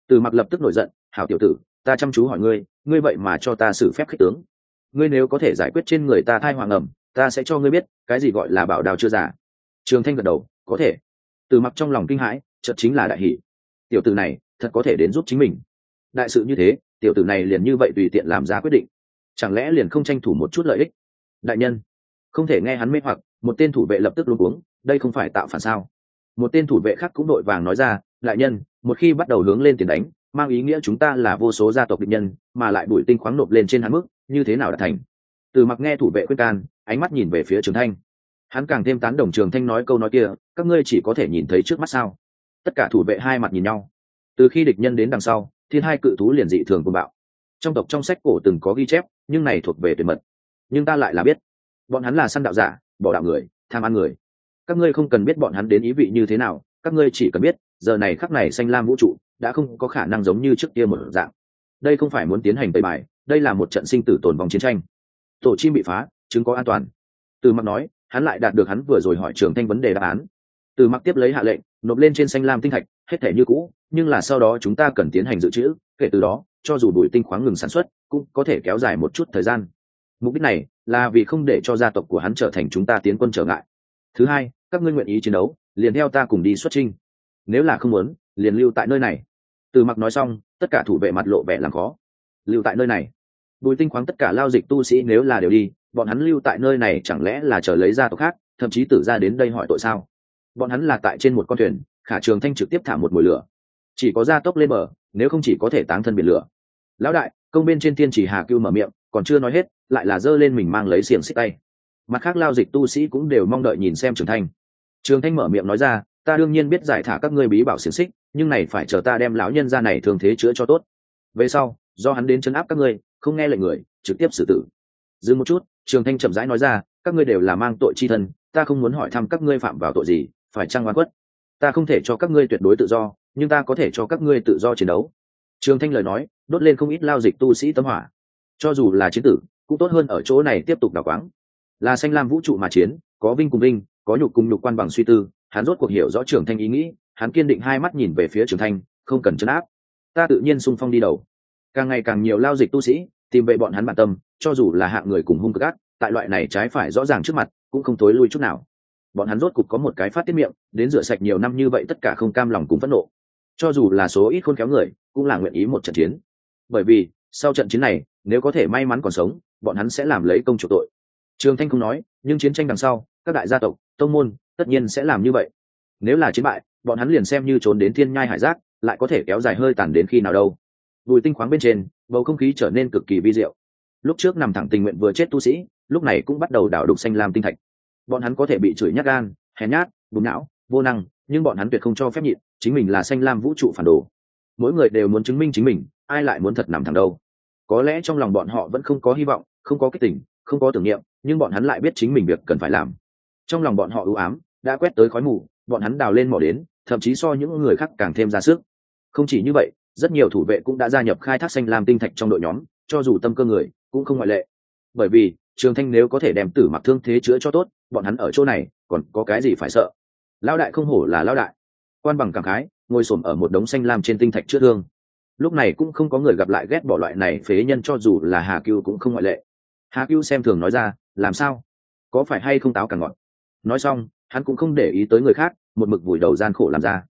Từ mặc lập tức nổi giận, hảo tiểu tử ta chăm chú hỏi ngươi ngươi vậy mà cho ta xử phép khích tướng. Ngươi nếu có thể giải quyết trên người ta thai hoàng ẩm, ta sẽ cho ngươi biết, cái gì gọi là bảo đào chưa giả. Trường thanh gật đầu, có thể. Từ mặc trong lòng kinh hãi, chợt chính là đại hỷ. Tiểu tử này, thật có thể đến giúp chính mình. Đại sự như thế, tiểu tử này liền như vậy tùy tiện làm ra quyết định. Chẳng lẽ liền không tranh thủ một chút lợi ích? Đại nhân, không thể nghe hắn mê hoặc, một tên thủ vệ lập tức luôn uống đây không phải tạo phản sao? Một tên thủ vệ khác cũng đội vàng nói ra, đại nhân, một khi bắt đầu hướng lên tiền đánh mang ý nghĩa chúng ta là vô số gia tộc địch nhân, mà lại bụi tinh khoáng nộp lên trên hắn mức, như thế nào đã thành? Từ mặc nghe thủ vệ khuyên can, ánh mắt nhìn về phía trường thanh. Hắn càng thêm tán đồng trường thanh nói câu nói kia, các ngươi chỉ có thể nhìn thấy trước mắt sao? Tất cả thủ vệ hai mặt nhìn nhau. Từ khi địch nhân đến đằng sau, thiên hai cự thú liền dị thường côn bạo. Trong tộc trong sách cổ từng có ghi chép, nhưng này thuộc về tuyệt mật. Nhưng ta lại là biết. Bọn hắn là săn đạo giả, bỏ đạo người, tham ăn người. Các ngươi không cần biết bọn hắn đến ý vị như thế nào, các ngươi chỉ cần biết giờ này khắc này xanh lam vũ trụ đã không có khả năng giống như trước kia một dạng. Đây không phải muốn tiến hành tẩy bài, đây là một trận sinh tử tồn vòng chiến tranh. Tổ chim bị phá, chứng có an toàn. Từ mặt nói, hắn lại đạt được hắn vừa rồi hỏi trường thanh vấn đề đáp án. Từ mặc tiếp lấy hạ lệnh, nộp lên trên xanh lam tinh thạch, hết thể như cũ, nhưng là sau đó chúng ta cần tiến hành dự trữ, kể từ đó, cho dù bụi tinh khoáng ngừng sản xuất, cũng có thể kéo dài một chút thời gian. Mục đích này là vì không để cho gia tộc của hắn trở thành chúng ta tiến quân trở ngại. Thứ hai, các ngươi nguyện ý chiến đấu, liền theo ta cùng đi xuất trinh nếu là không muốn, liền lưu tại nơi này. Từ mặc nói xong, tất cả thủ vệ mặt lộ vẻ làm khó. Lưu tại nơi này. Bùi tinh khoáng tất cả lao dịch tu sĩ nếu là đều đi, bọn hắn lưu tại nơi này chẳng lẽ là chờ lấy gia tộc khác, thậm chí tử ra đến đây hỏi tội sao? Bọn hắn là tại trên một con thuyền, khả trường thanh trực tiếp thả một mồi lửa. Chỉ có gia tốc lên bờ, nếu không chỉ có thể táng thân biển lửa. Lão đại, công bên trên thiên chỉ hà cưu mở miệng, còn chưa nói hết, lại là giơ lên mình mang lấy xiềng xích tay. Mặt khác, lao dịch tu sĩ cũng đều mong đợi nhìn xem trường thanh. Trường thanh mở miệng nói ra ta đương nhiên biết giải thả các ngươi bí bảo xiềng xích, nhưng này phải chờ ta đem lão nhân ra này thường thế chữa cho tốt. Về sau, do hắn đến chấn áp các ngươi, không nghe lệnh người, trực tiếp xử tử. Dừng một chút, trường thanh chậm rãi nói ra, các ngươi đều là mang tội chi thân, ta không muốn hỏi thăm các ngươi phạm vào tội gì, phải trăng oan khuất? Ta không thể cho các ngươi tuyệt đối tự do, nhưng ta có thể cho các ngươi tự do chiến đấu. Trường thanh lời nói, đốt lên không ít lao dịch tu sĩ tâm hỏa. Cho dù là chiến tử, cũng tốt hơn ở chỗ này tiếp tục đào quáng. Là xanh lam vũ trụ mà chiến, có vinh cùng vinh, có nhục cùng nhục quan bằng suy tư hắn rốt cuộc hiểu rõ trường thanh ý nghĩ, hắn kiên định hai mắt nhìn về phía trường thanh, không cần chấn áp. Ta tự nhiên sung phong đi đầu. Càng ngày càng nhiều lao dịch tu sĩ, tìm về bọn hắn bản tâm, cho dù là hạng người cùng hung cực ác, tại loại này trái phải rõ ràng trước mặt, cũng không tối lui chút nào. Bọn hắn rốt cục có một cái phát tiết miệng, đến rửa sạch nhiều năm như vậy tất cả không cam lòng cùng phẫn nộ. Cho dù là số ít khôn khéo người, cũng là nguyện ý một trận chiến. Bởi vì, sau trận chiến này, nếu có thể may mắn còn sống, bọn hắn sẽ làm lấy công chủ tội. Trường thanh không nói, nhưng chiến tranh đằng sau, các đại gia tộc, tông môn tất nhiên sẽ làm như vậy. Nếu là chiến bại, bọn hắn liền xem như trốn đến thiên nhai hải giác, lại có thể kéo dài hơi tàn đến khi nào đâu. Bùi tinh khoáng bên trên, bầu không khí trở nên cực kỳ vi diệu. Lúc trước nằm thẳng tình nguyện vừa chết tu sĩ, lúc này cũng bắt đầu đảo đục xanh lam tinh thạch. Bọn hắn có thể bị chửi nhát gan, hèn nhát bùn não, vô năng, nhưng bọn hắn tuyệt không cho phép nhịn, chính mình là xanh lam vũ trụ phản đồ. Mỗi người đều muốn chứng minh chính mình, ai lại muốn thật nằm thẳng đâu. Có lẽ trong lòng bọn họ vẫn không có hy vọng, không có kích tình, không có tưởng niệm, nhưng bọn hắn lại biết chính mình việc cần phải làm. Trong lòng bọn họ ưu ám đã quét tới khói mù, bọn hắn đào lên mỏ đến, thậm chí so những người khác càng thêm ra sức. Không chỉ như vậy, rất nhiều thủ vệ cũng đã gia nhập khai thác xanh lam tinh thạch trong đội nhóm, cho dù tâm cơ người cũng không ngoại lệ. Bởi vì, trường thanh nếu có thể đem tử mặc thương thế chữa cho tốt, bọn hắn ở chỗ này còn có cái gì phải sợ? Lao đại không hổ là lao đại. Quan bằng cảm khái, ngồi s ổ m ở một đống xanh lam trên tinh thạch chữa thương. Lúc này cũng không có người gặp lại ghét bỏ loại này phế nhân cho dù là hà cưu cũng không ngoại lệ. Hà cưu xem thường nói ra, làm sao? Có phải hay không táo càng ngọt nói xong hắn cũng không để ý tới người khác một mực vùi đầu gian khổ làm ra.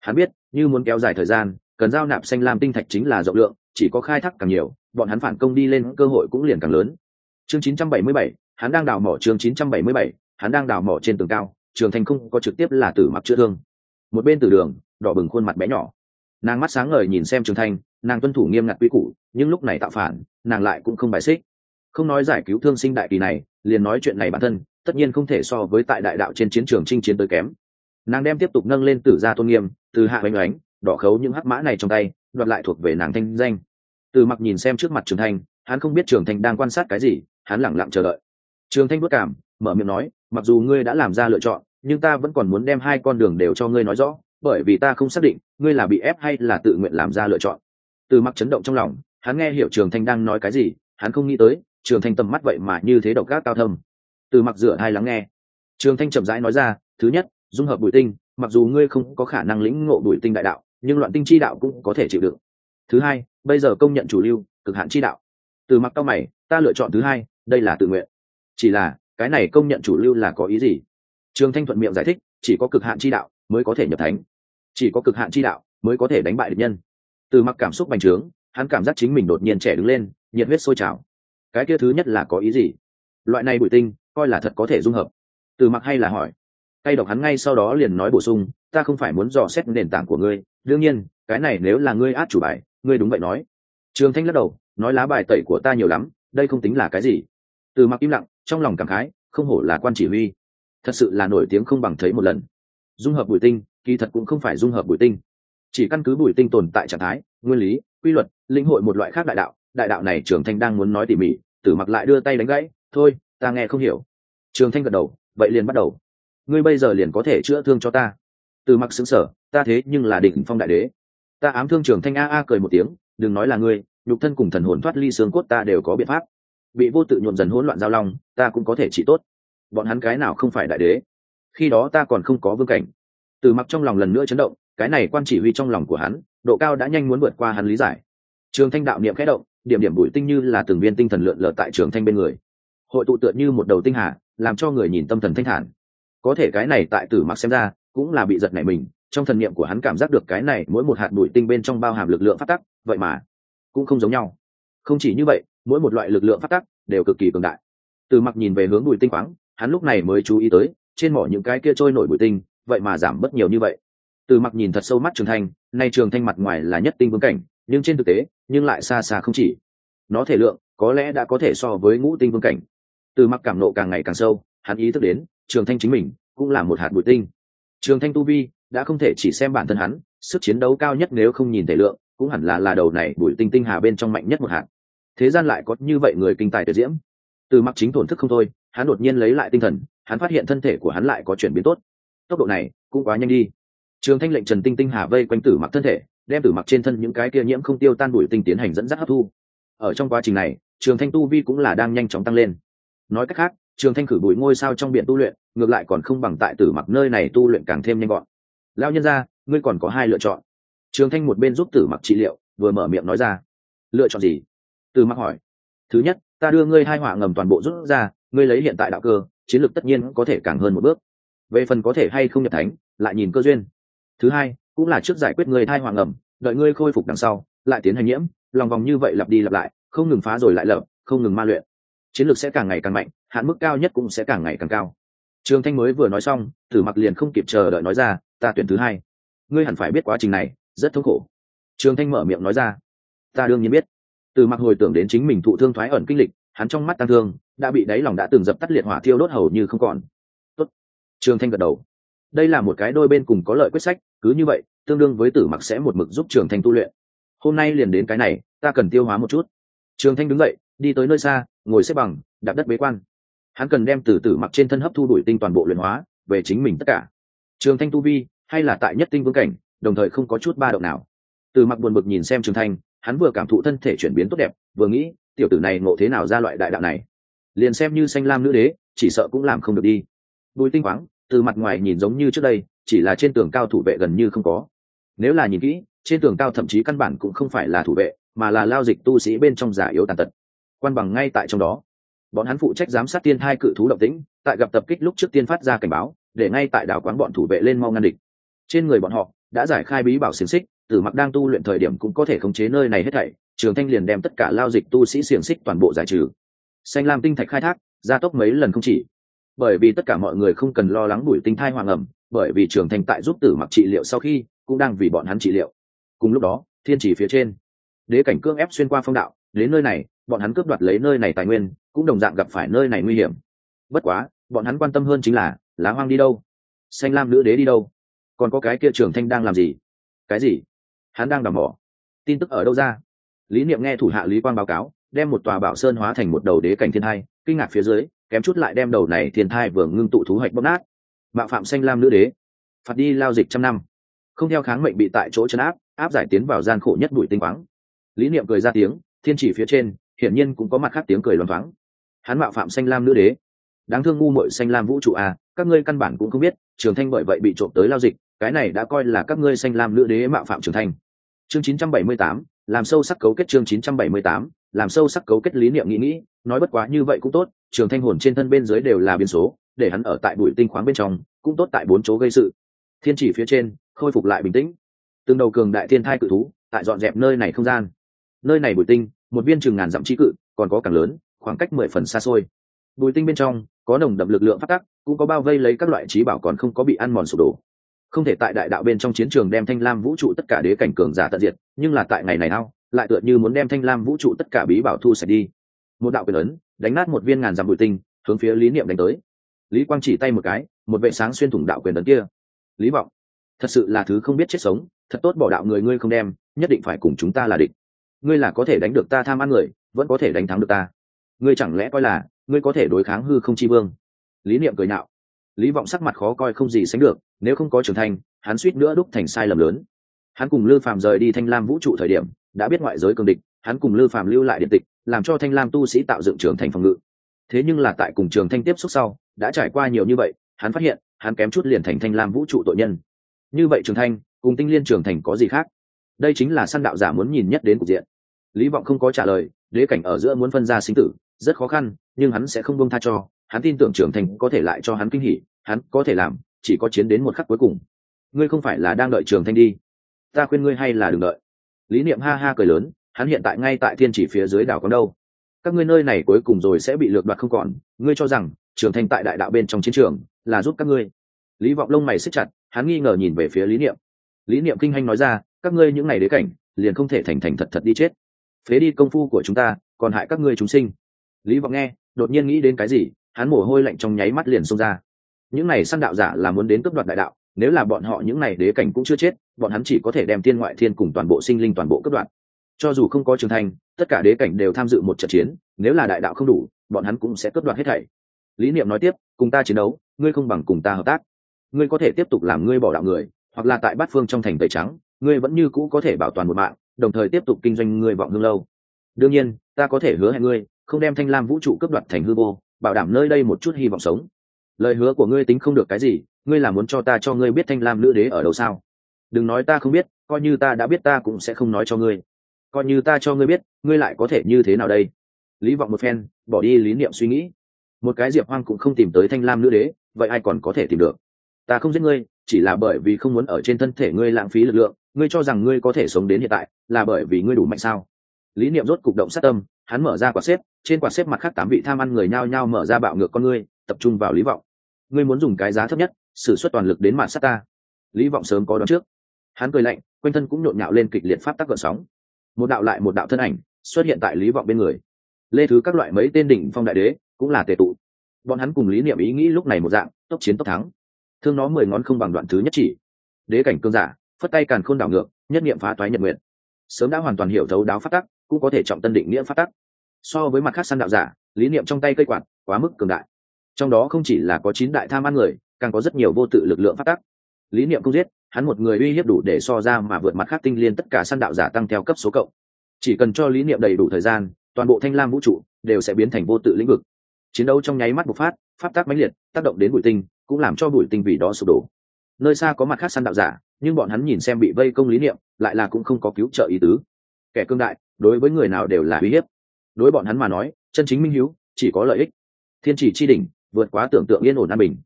Hắn biết như muốn kéo dài thời gian cần giao nạp xanh lam tinh thạch chính là rộng lượng chỉ có khai thác càng nhiều bọn hắn phản công đi lên cơ hội cũng liền càng lớn. Chương 977, hắn đang đào mỏ chương 977, hắn đang đào mỏ trên tường cao trường thành không có trực tiếp là tử mặc chữa thương. Một bên từ đường đỏ bừng khuôn mặt bé nhỏ. Nàng mắt sáng ngời nhìn xem trường thanh nàng tuân thủ nghiêm ngặt quy củ nhưng lúc này tạo phản nàng lại cũng không bài xích. Không nói giải cứu thương sinh đại kỳ này liền nói chuyện này bản thân, tất nhiên không thể so với tại đại đạo trên chiến trường chinh chiến tới kém. Nàng đem tiếp tục nâng lên tử gia tôn nghiêm, từ hạ oanh oánh đỏ khấu những hắc mã này trong tay, đoạt lại thuộc về nàng thanh danh. Từ mặc nhìn xem trước mặt trường thanh, hắn không biết trường thanh đang quan sát cái gì, hắn lẳng lặng chờ đợi. Trường thanh bất cảm, mở miệng nói, mặc dù ngươi đã làm ra lựa chọn, nhưng ta vẫn còn muốn đem hai con đường đều cho ngươi nói rõ, bởi vì ta không xác định, ngươi là bị ép hay là tự nguyện làm ra lựa chọn. Từ mặc chấn động trong lòng, hắn nghe hiểu trường thanh đang nói cái gì, hắn không nghĩ tới trường thanh tầm mắt vậy mà như thế độc gác cao thâm. Từ mặc dựa hai lắng nghe. Trường thanh chậm rãi nói ra, thứ nhất, dung hợp bụi tinh, mặc dù ngươi không có khả năng lĩnh ngộ bụi tinh đại đạo, nhưng loạn tinh chi đạo cũng có thể chịu đựng. Thứ hai, bây giờ công nhận chủ lưu, cực hạn chi đạo. Từ mặc cao mày, ta lựa chọn thứ hai, đây là tự nguyện. Chỉ là, cái này công nhận chủ lưu là có ý gì? Trường thanh thuận miệng giải thích, chỉ có cực hạn chi đạo mới có thể nhập thánh. Chỉ có cực hạn chi đạo mới có thể đánh bại địch nhân. Từ mặc cảm xúc bành trướng, hắn cảm giác chính mình đột nhiên trẻ đứng lên, nhiệt huyết sôi trào cái kia thứ nhất là có ý gì? Loại này bụi tinh, coi là thật có thể dung hợp. Từ mặc hay là hỏi. Tay độc hắn ngay sau đó liền nói bổ sung, ta không phải muốn dò xét nền tảng của ngươi, đương nhiên, cái này nếu là ngươi át chủ bài, ngươi đúng vậy nói. Trường thanh lắc đầu, nói lá bài tẩy của ta nhiều lắm, đây không tính là cái gì. Từ mặc im lặng, trong lòng cảm khái, không hổ là quan chỉ huy. Thật sự là nổi tiếng không bằng thấy một lần. Dung hợp bụi tinh, kỳ thật cũng không phải dung hợp bụi tinh. Chỉ căn cứ bụi tinh tồn tại trạng thái, nguyên lý, quy luật, lĩnh hội một loại khác đại đạo đại đạo này trường thanh đang muốn nói tỉ mỉ, tử mặc lại đưa tay đánh gãy, thôi, ta nghe không hiểu. Trường thanh gật đầu, vậy liền bắt đầu. Ngươi bây giờ liền có thể chữa thương cho ta. Từ mặc xứng sở ta thế nhưng là đỉnh phong đại đế. Ta ám thương trường thanh a a cười một tiếng, đừng nói là ngươi, nhục thân cùng thần hồn thoát ly xương cốt ta đều có biện pháp. Bị vô tự nhuộm dần hỗn loạn giao long, ta cũng có thể trị tốt. Bọn hắn cái nào không phải đại đế? Khi đó ta còn không có vương cảnh. Từ mặc trong lòng lần nữa chấn động, cái này quan chỉ huy trong lòng của hắn, độ cao đã nhanh muốn vượt qua hắn lý giải. Trường thanh đạo niệm khẽ động điểm điểm bụi tinh như là từng viên tinh thần lượn lờ tại trường thanh bên người. Hội tụ tựa như một đầu tinh hà, làm cho người nhìn tâm thần thanh thản. Có thể cái này tại tử mặc xem ra, cũng là bị giật nảy mình, trong thần niệm của hắn cảm giác được cái này mỗi một hạt bụi tinh bên trong bao hàm lực lượng phát tắc, vậy mà cũng không giống nhau. Không chỉ như vậy, mỗi một loại lực lượng phát tắc đều cực kỳ cường đại. Từ mặc nhìn về hướng bụi tinh khoáng, hắn lúc này mới chú ý tới, trên mỏ những cái kia trôi nổi bụi tinh, vậy mà giảm bớt nhiều như vậy. Từ mặc nhìn thật sâu mắt trường thanh, nay trường thanh mặt ngoài là nhất tinh vương cảnh nhưng trên thực tế, nhưng lại xa xa không chỉ. Nó thể lượng, có lẽ đã có thể so với ngũ tinh vương cảnh. Từ mặc cảm nộ càng ngày càng sâu, hắn ý thức đến, trường thanh chính mình cũng là một hạt bụi tinh. Trường thanh tu vi đã không thể chỉ xem bản thân hắn, sức chiến đấu cao nhất nếu không nhìn thể lượng, cũng hẳn là là đầu này bụi tinh tinh hà bên trong mạnh nhất một hạt. Thế gian lại có như vậy người kinh tài tuyệt diễm. Từ mặc chính thổn thức không thôi, hắn đột nhiên lấy lại tinh thần, hắn phát hiện thân thể của hắn lại có chuyển biến tốt. Tốc độ này cũng quá nhanh đi. Trường thanh lệnh trần tinh tinh hà vây quanh tử mặc thân thể đem tử mặc trên thân những cái kia nhiễm không tiêu tan bụi tinh tiến hành dẫn dắt hấp thu. Ở trong quá trình này, trường thanh tu vi cũng là đang nhanh chóng tăng lên. Nói cách khác, trường thanh khử bụi ngôi sao trong biển tu luyện, ngược lại còn không bằng tại tử mặc nơi này tu luyện càng thêm nhanh gọn. Lao nhân ra ngươi còn có hai lựa chọn. Trường thanh một bên giúp tử mặc trị liệu, vừa mở miệng nói ra. Lựa chọn gì? Tử mặc hỏi. Thứ nhất, ta đưa ngươi hai hỏa ngầm toàn bộ rút ra, ngươi lấy hiện tại đạo cơ, chiến lược tất nhiên có thể càng hơn một bước. Về phần có thể hay không nhập thánh, lại nhìn cơ duyên. Thứ hai cũng là trước giải quyết người thai hoàng ẩm, đợi ngươi khôi phục đằng sau lại tiến hành nhiễm lòng vòng như vậy lặp đi lặp lại không ngừng phá rồi lại lập không ngừng ma luyện. Chiến lược sẽ càng ngày càng mạnh hạn mức cao nhất cũng sẽ càng ngày càng cao. Trường thanh mới vừa nói xong tử mặc liền không kịp chờ đợi nói ra ta tuyển thứ hai. Ngươi hẳn phải biết quá trình này rất thống khổ. Trường thanh mở miệng nói ra ta đương nhiên biết. Từ mặc hồi tưởng đến chính mình thụ thương thoái ẩn kinh lịch hắn trong mắt tăng thương đã bị đáy lòng đã từng dập tắt liệt hỏa thiêu đốt hầu như không còn. Tốt. trường thanh gật đầu đây là một cái đôi bên cùng có lợi quyết sách, cứ như vậy, tương đương với tử mặc sẽ một mực giúp trường thanh tu luyện. Hôm nay liền đến cái này, ta cần tiêu hóa một chút. Trường thanh đứng dậy, đi tới nơi xa, ngồi xếp bằng, đạp đất bế quan. Hắn cần đem từ tử mặc trên thân hấp thu đuổi tinh toàn bộ luyện hóa, về chính mình tất cả. Trường thanh tu vi, hay là tại nhất tinh vương cảnh, đồng thời không có chút ba động nào. Từ mặc buồn bực nhìn xem trường thanh, hắn vừa cảm thụ thân thể chuyển biến tốt đẹp, vừa nghĩ, tiểu tử này ngộ thế nào ra loại đại đạo này. Liền xem như xanh lam nữ đế, chỉ sợ cũng làm không được đi. Bùi tinh khoáng từ mặt ngoài nhìn giống như trước đây, chỉ là trên tường cao thủ vệ gần như không có. Nếu là nhìn kỹ, trên tường cao thậm chí căn bản cũng không phải là thủ vệ, mà là lao dịch tu sĩ bên trong giả yếu tàn tật. Quan bằng ngay tại trong đó. Bọn hắn phụ trách giám sát tiên hai cự thú động tĩnh, tại gặp tập kích lúc trước tiên phát ra cảnh báo, để ngay tại đảo quán bọn thủ vệ lên mau ngăn địch. Trên người bọn họ, đã giải khai bí bảo xiềng xích, tử mặc đang tu luyện thời điểm cũng có thể khống chế nơi này hết thảy, trường thanh liền đem tất cả lao dịch tu sĩ xiềng xích toàn bộ giải trừ. Xanh lam tinh thạch khai thác, gia tốc mấy lần không chỉ bởi vì tất cả mọi người không cần lo lắng đuổi tinh thai hoàng ẩm bởi vì trường thành tại giúp tử mặc trị liệu sau khi cũng đang vì bọn hắn trị liệu. Cùng lúc đó thiên chỉ phía trên đế cảnh cương ép xuyên qua phong đạo đến nơi này bọn hắn cướp đoạt lấy nơi này tài nguyên cũng đồng dạng gặp phải nơi này nguy hiểm. Bất quá bọn hắn quan tâm hơn chính là lá hoang đi đâu? Xanh lam nữ đế đi đâu? Còn có cái kia trường thanh đang làm gì? Cái gì? Hắn đang đào mỏ. Tin tức ở đâu ra? Lý niệm nghe thủ hạ lý quang báo cáo đem một tòa bảo sơn hóa thành một đầu đế cảnh thiên hai, kinh ngạc phía dưới kém chút lại đem đầu này thiên thai vừa ngưng tụ thú hoạch bóc nát. Mạo phạm xanh lam nữ đế. Phạt đi lao dịch trăm năm. Không theo kháng mệnh bị tại chỗ chấn áp áp giải tiến vào gian khổ nhất bụi tinh quáng. Lý niệm cười ra tiếng thiên chỉ phía trên hiển nhiên cũng có mặt khác tiếng cười loan thoáng. Hắn mạo phạm xanh lam nữ đế. Đáng thương ngu mội xanh lam vũ trụ à các ngươi căn bản cũng không biết trường thanh bởi vậy bị trộm tới lao dịch cái này đã coi là các ngươi xanh lam nữ đế mạo phạm trường thanh. Chương 978, làm sâu sắc cấu kết chương 978, làm sâu sắc cấu kết lý niệm nghĩ nghĩ nói bất quá như vậy cũng tốt trường thanh hồn trên thân bên dưới đều là biến số, để hắn ở tại bụi tinh khoáng bên trong, cũng tốt tại bốn chỗ gây sự. Thiên chỉ phía trên, khôi phục lại bình tĩnh. Từng đầu cường đại thiên thai cự thú, tại dọn dẹp nơi này không gian. Nơi này bụi tinh, một viên chừng ngàn dặm trí cự, còn có càng lớn, khoảng cách mười phần xa xôi. Bụi tinh bên trong, có nồng đậm lực lượng phát tắc, cũng có bao vây lấy các loại trí bảo còn không có bị ăn mòn sụp đổ. Không thể tại đại đạo bên trong chiến trường đem thanh lam vũ trụ tất cả đế cảnh cường giả tận diệt, nhưng là tại ngày này nào lại tựa như muốn đem thanh lam vũ trụ tất cả bí bảo thu sạch đi. Một đạo quyền ấn đánh nát một viên ngàn dặm bụi tinh, hướng phía lý niệm đánh tới. Lý quang chỉ tay một cái, một vệ sáng xuyên thủng đạo quyền đấn kia. Lý vọng, thật sự là thứ không biết chết sống, thật tốt bỏ đạo người ngươi không đem, nhất định phải cùng chúng ta là địch. Ngươi là có thể đánh được ta tham ăn người, vẫn có thể đánh thắng được ta. Ngươi chẳng lẽ coi là, ngươi có thể đối kháng hư không chi vương? Lý niệm cười nạo lý vọng sắc mặt khó coi không gì sánh được, nếu không có trưởng thành, hắn suýt nữa đúc thành sai lầm lớn. Hắn cùng lư phàm rời đi thanh lam vũ trụ thời điểm, đã biết ngoại giới cường địch, hắn cùng lư phàm lưu lại điện tịch làm cho thanh lam tu sĩ tạo dựng trường thành phòng ngự. Thế nhưng là tại cùng trường thanh tiếp xúc sau, đã trải qua nhiều như vậy, hắn phát hiện, hắn kém chút liền thành thanh lam vũ trụ tội nhân. Như vậy trường thanh, cùng tinh liên trường thành có gì khác? Đây chính là săn đạo giả muốn nhìn nhất đến cục diện. Lý vọng không có trả lời, đế cảnh ở giữa muốn phân ra sinh tử, rất khó khăn, nhưng hắn sẽ không bông tha cho. Hắn tin tưởng trưởng thành có thể lại cho hắn kinh hỉ, hắn có thể làm, chỉ có chiến đến một khắc cuối cùng. Ngươi không phải là đang đợi trường thanh đi. Ta khuyên ngươi hay là đừng đợi. Lý niệm ha ha cười lớn hắn hiện tại ngay tại thiên chỉ phía dưới đảo có đâu các ngươi nơi này cuối cùng rồi sẽ bị lược đoạt không còn, ngươi cho rằng trường thanh tại đại đạo bên trong chiến trường, là giúp các ngươi. Lý vọng lông mày xích chặt, hắn nghi ngờ nhìn về phía lý niệm. Lý niệm kinh hanh nói ra, các ngươi những ngày đế cảnh, liền không thể thành thành thật thật đi chết. Phế đi công phu của chúng ta, còn hại các ngươi chúng sinh. Lý vọng nghe, đột nhiên nghĩ đến cái gì, hắn mồ hôi lạnh trong nháy mắt liền xông ra. Những này săn đạo giả là muốn đến cướp đoạt đại đạo, nếu là bọn họ những này đế cảnh cũng chưa chết, bọn hắn chỉ có thể đem tiên ngoại thiên cùng toàn bộ sinh linh toàn bộ cướp đoạt cho dù không có trường thành, tất cả đế cảnh đều tham dự một trận chiến, nếu là đại đạo không đủ, bọn hắn cũng sẽ cướp đoạt hết thảy. Lý niệm nói tiếp, cùng ta chiến đấu, ngươi không bằng cùng ta hợp tác. Ngươi có thể tiếp tục làm ngươi bỏ đạo người, hoặc là tại bát phương trong thành tẩy trắng, ngươi vẫn như cũ có thể bảo toàn một mạng, đồng thời tiếp tục kinh doanh ngươi vọng hương lâu. Đương nhiên, ta có thể hứa hẹn ngươi, không đem thanh lam vũ trụ cướp đoạt thành hư vô, bảo đảm nơi đây một chút hy vọng sống. Lời hứa của ngươi tính không được cái gì, ngươi là muốn cho ta cho ngươi biết thanh lam nữ đế ở đâu sao? Đừng nói ta không biết, coi như ta đã biết ta cũng sẽ không nói cho ngươi coi như ta cho ngươi biết, ngươi lại có thể như thế nào đây? Lý vọng một phen, bỏ đi lý niệm suy nghĩ. Một cái diệp hoang cũng không tìm tới thanh lam nữ đế, vậy ai còn có thể tìm được? Ta không giết ngươi, chỉ là bởi vì không muốn ở trên thân thể ngươi lãng phí lực lượng, ngươi cho rằng ngươi có thể sống đến hiện tại, là bởi vì ngươi đủ mạnh sao? Lý niệm rốt cục động sát tâm, hắn mở ra quả xếp, trên quả xếp mặt khác tám vị tham ăn người nhao nhao mở ra bạo ngược con ngươi, tập trung vào lý vọng. Ngươi muốn dùng cái giá thấp nhất, sử xuất toàn lực đến mạng sát ta. Lý vọng sớm có đón trước. Hắn cười lạnh, quanh thân cũng nhộn nhạo lên kịch liệt pháp tắc gợn sóng một đạo lại một đạo thân ảnh xuất hiện tại lý vọng bên người lê thứ các loại mấy tên đỉnh phong đại đế cũng là tề tụ bọn hắn cùng lý niệm ý nghĩ lúc này một dạng tốc chiến tốc thắng thương nó mười ngón không bằng đoạn thứ nhất chỉ đế cảnh cương giả phất tay càn khôn đảo ngược nhất niệm phá toái nhật nguyện sớm đã hoàn toàn hiểu thấu đáo phát tắc cũng có thể trọng tân định nghĩa phát tắc so với mặt khác săn đạo giả lý niệm trong tay cây quạt quá mức cường đại trong đó không chỉ là có chín đại tham ăn người càng có rất nhiều vô tự lực lượng phát tắc lý niệm không giết hắn một người uy hiếp đủ để so ra mà vượt mặt khác tinh liên tất cả săn đạo giả tăng theo cấp số cộng. Chỉ cần cho lý niệm đầy đủ thời gian, toàn bộ thanh lam vũ trụ đều sẽ biến thành vô tự lĩnh vực. Chiến đấu trong nháy mắt bộc phát, pháp tác mãnh liệt, tác động đến bụi tinh, cũng làm cho bụi tinh vì đó sụp đổ. Nơi xa có mặt khác săn đạo giả, nhưng bọn hắn nhìn xem bị vây công lý niệm, lại là cũng không có cứu trợ ý tứ. Kẻ cương đại, đối với người nào đều là uy hiếp. Đối bọn hắn mà nói, chân chính minh hiếu, chỉ có lợi ích. Thiên chỉ chi đỉnh, vượt quá tưởng tượng yên ổn an bình.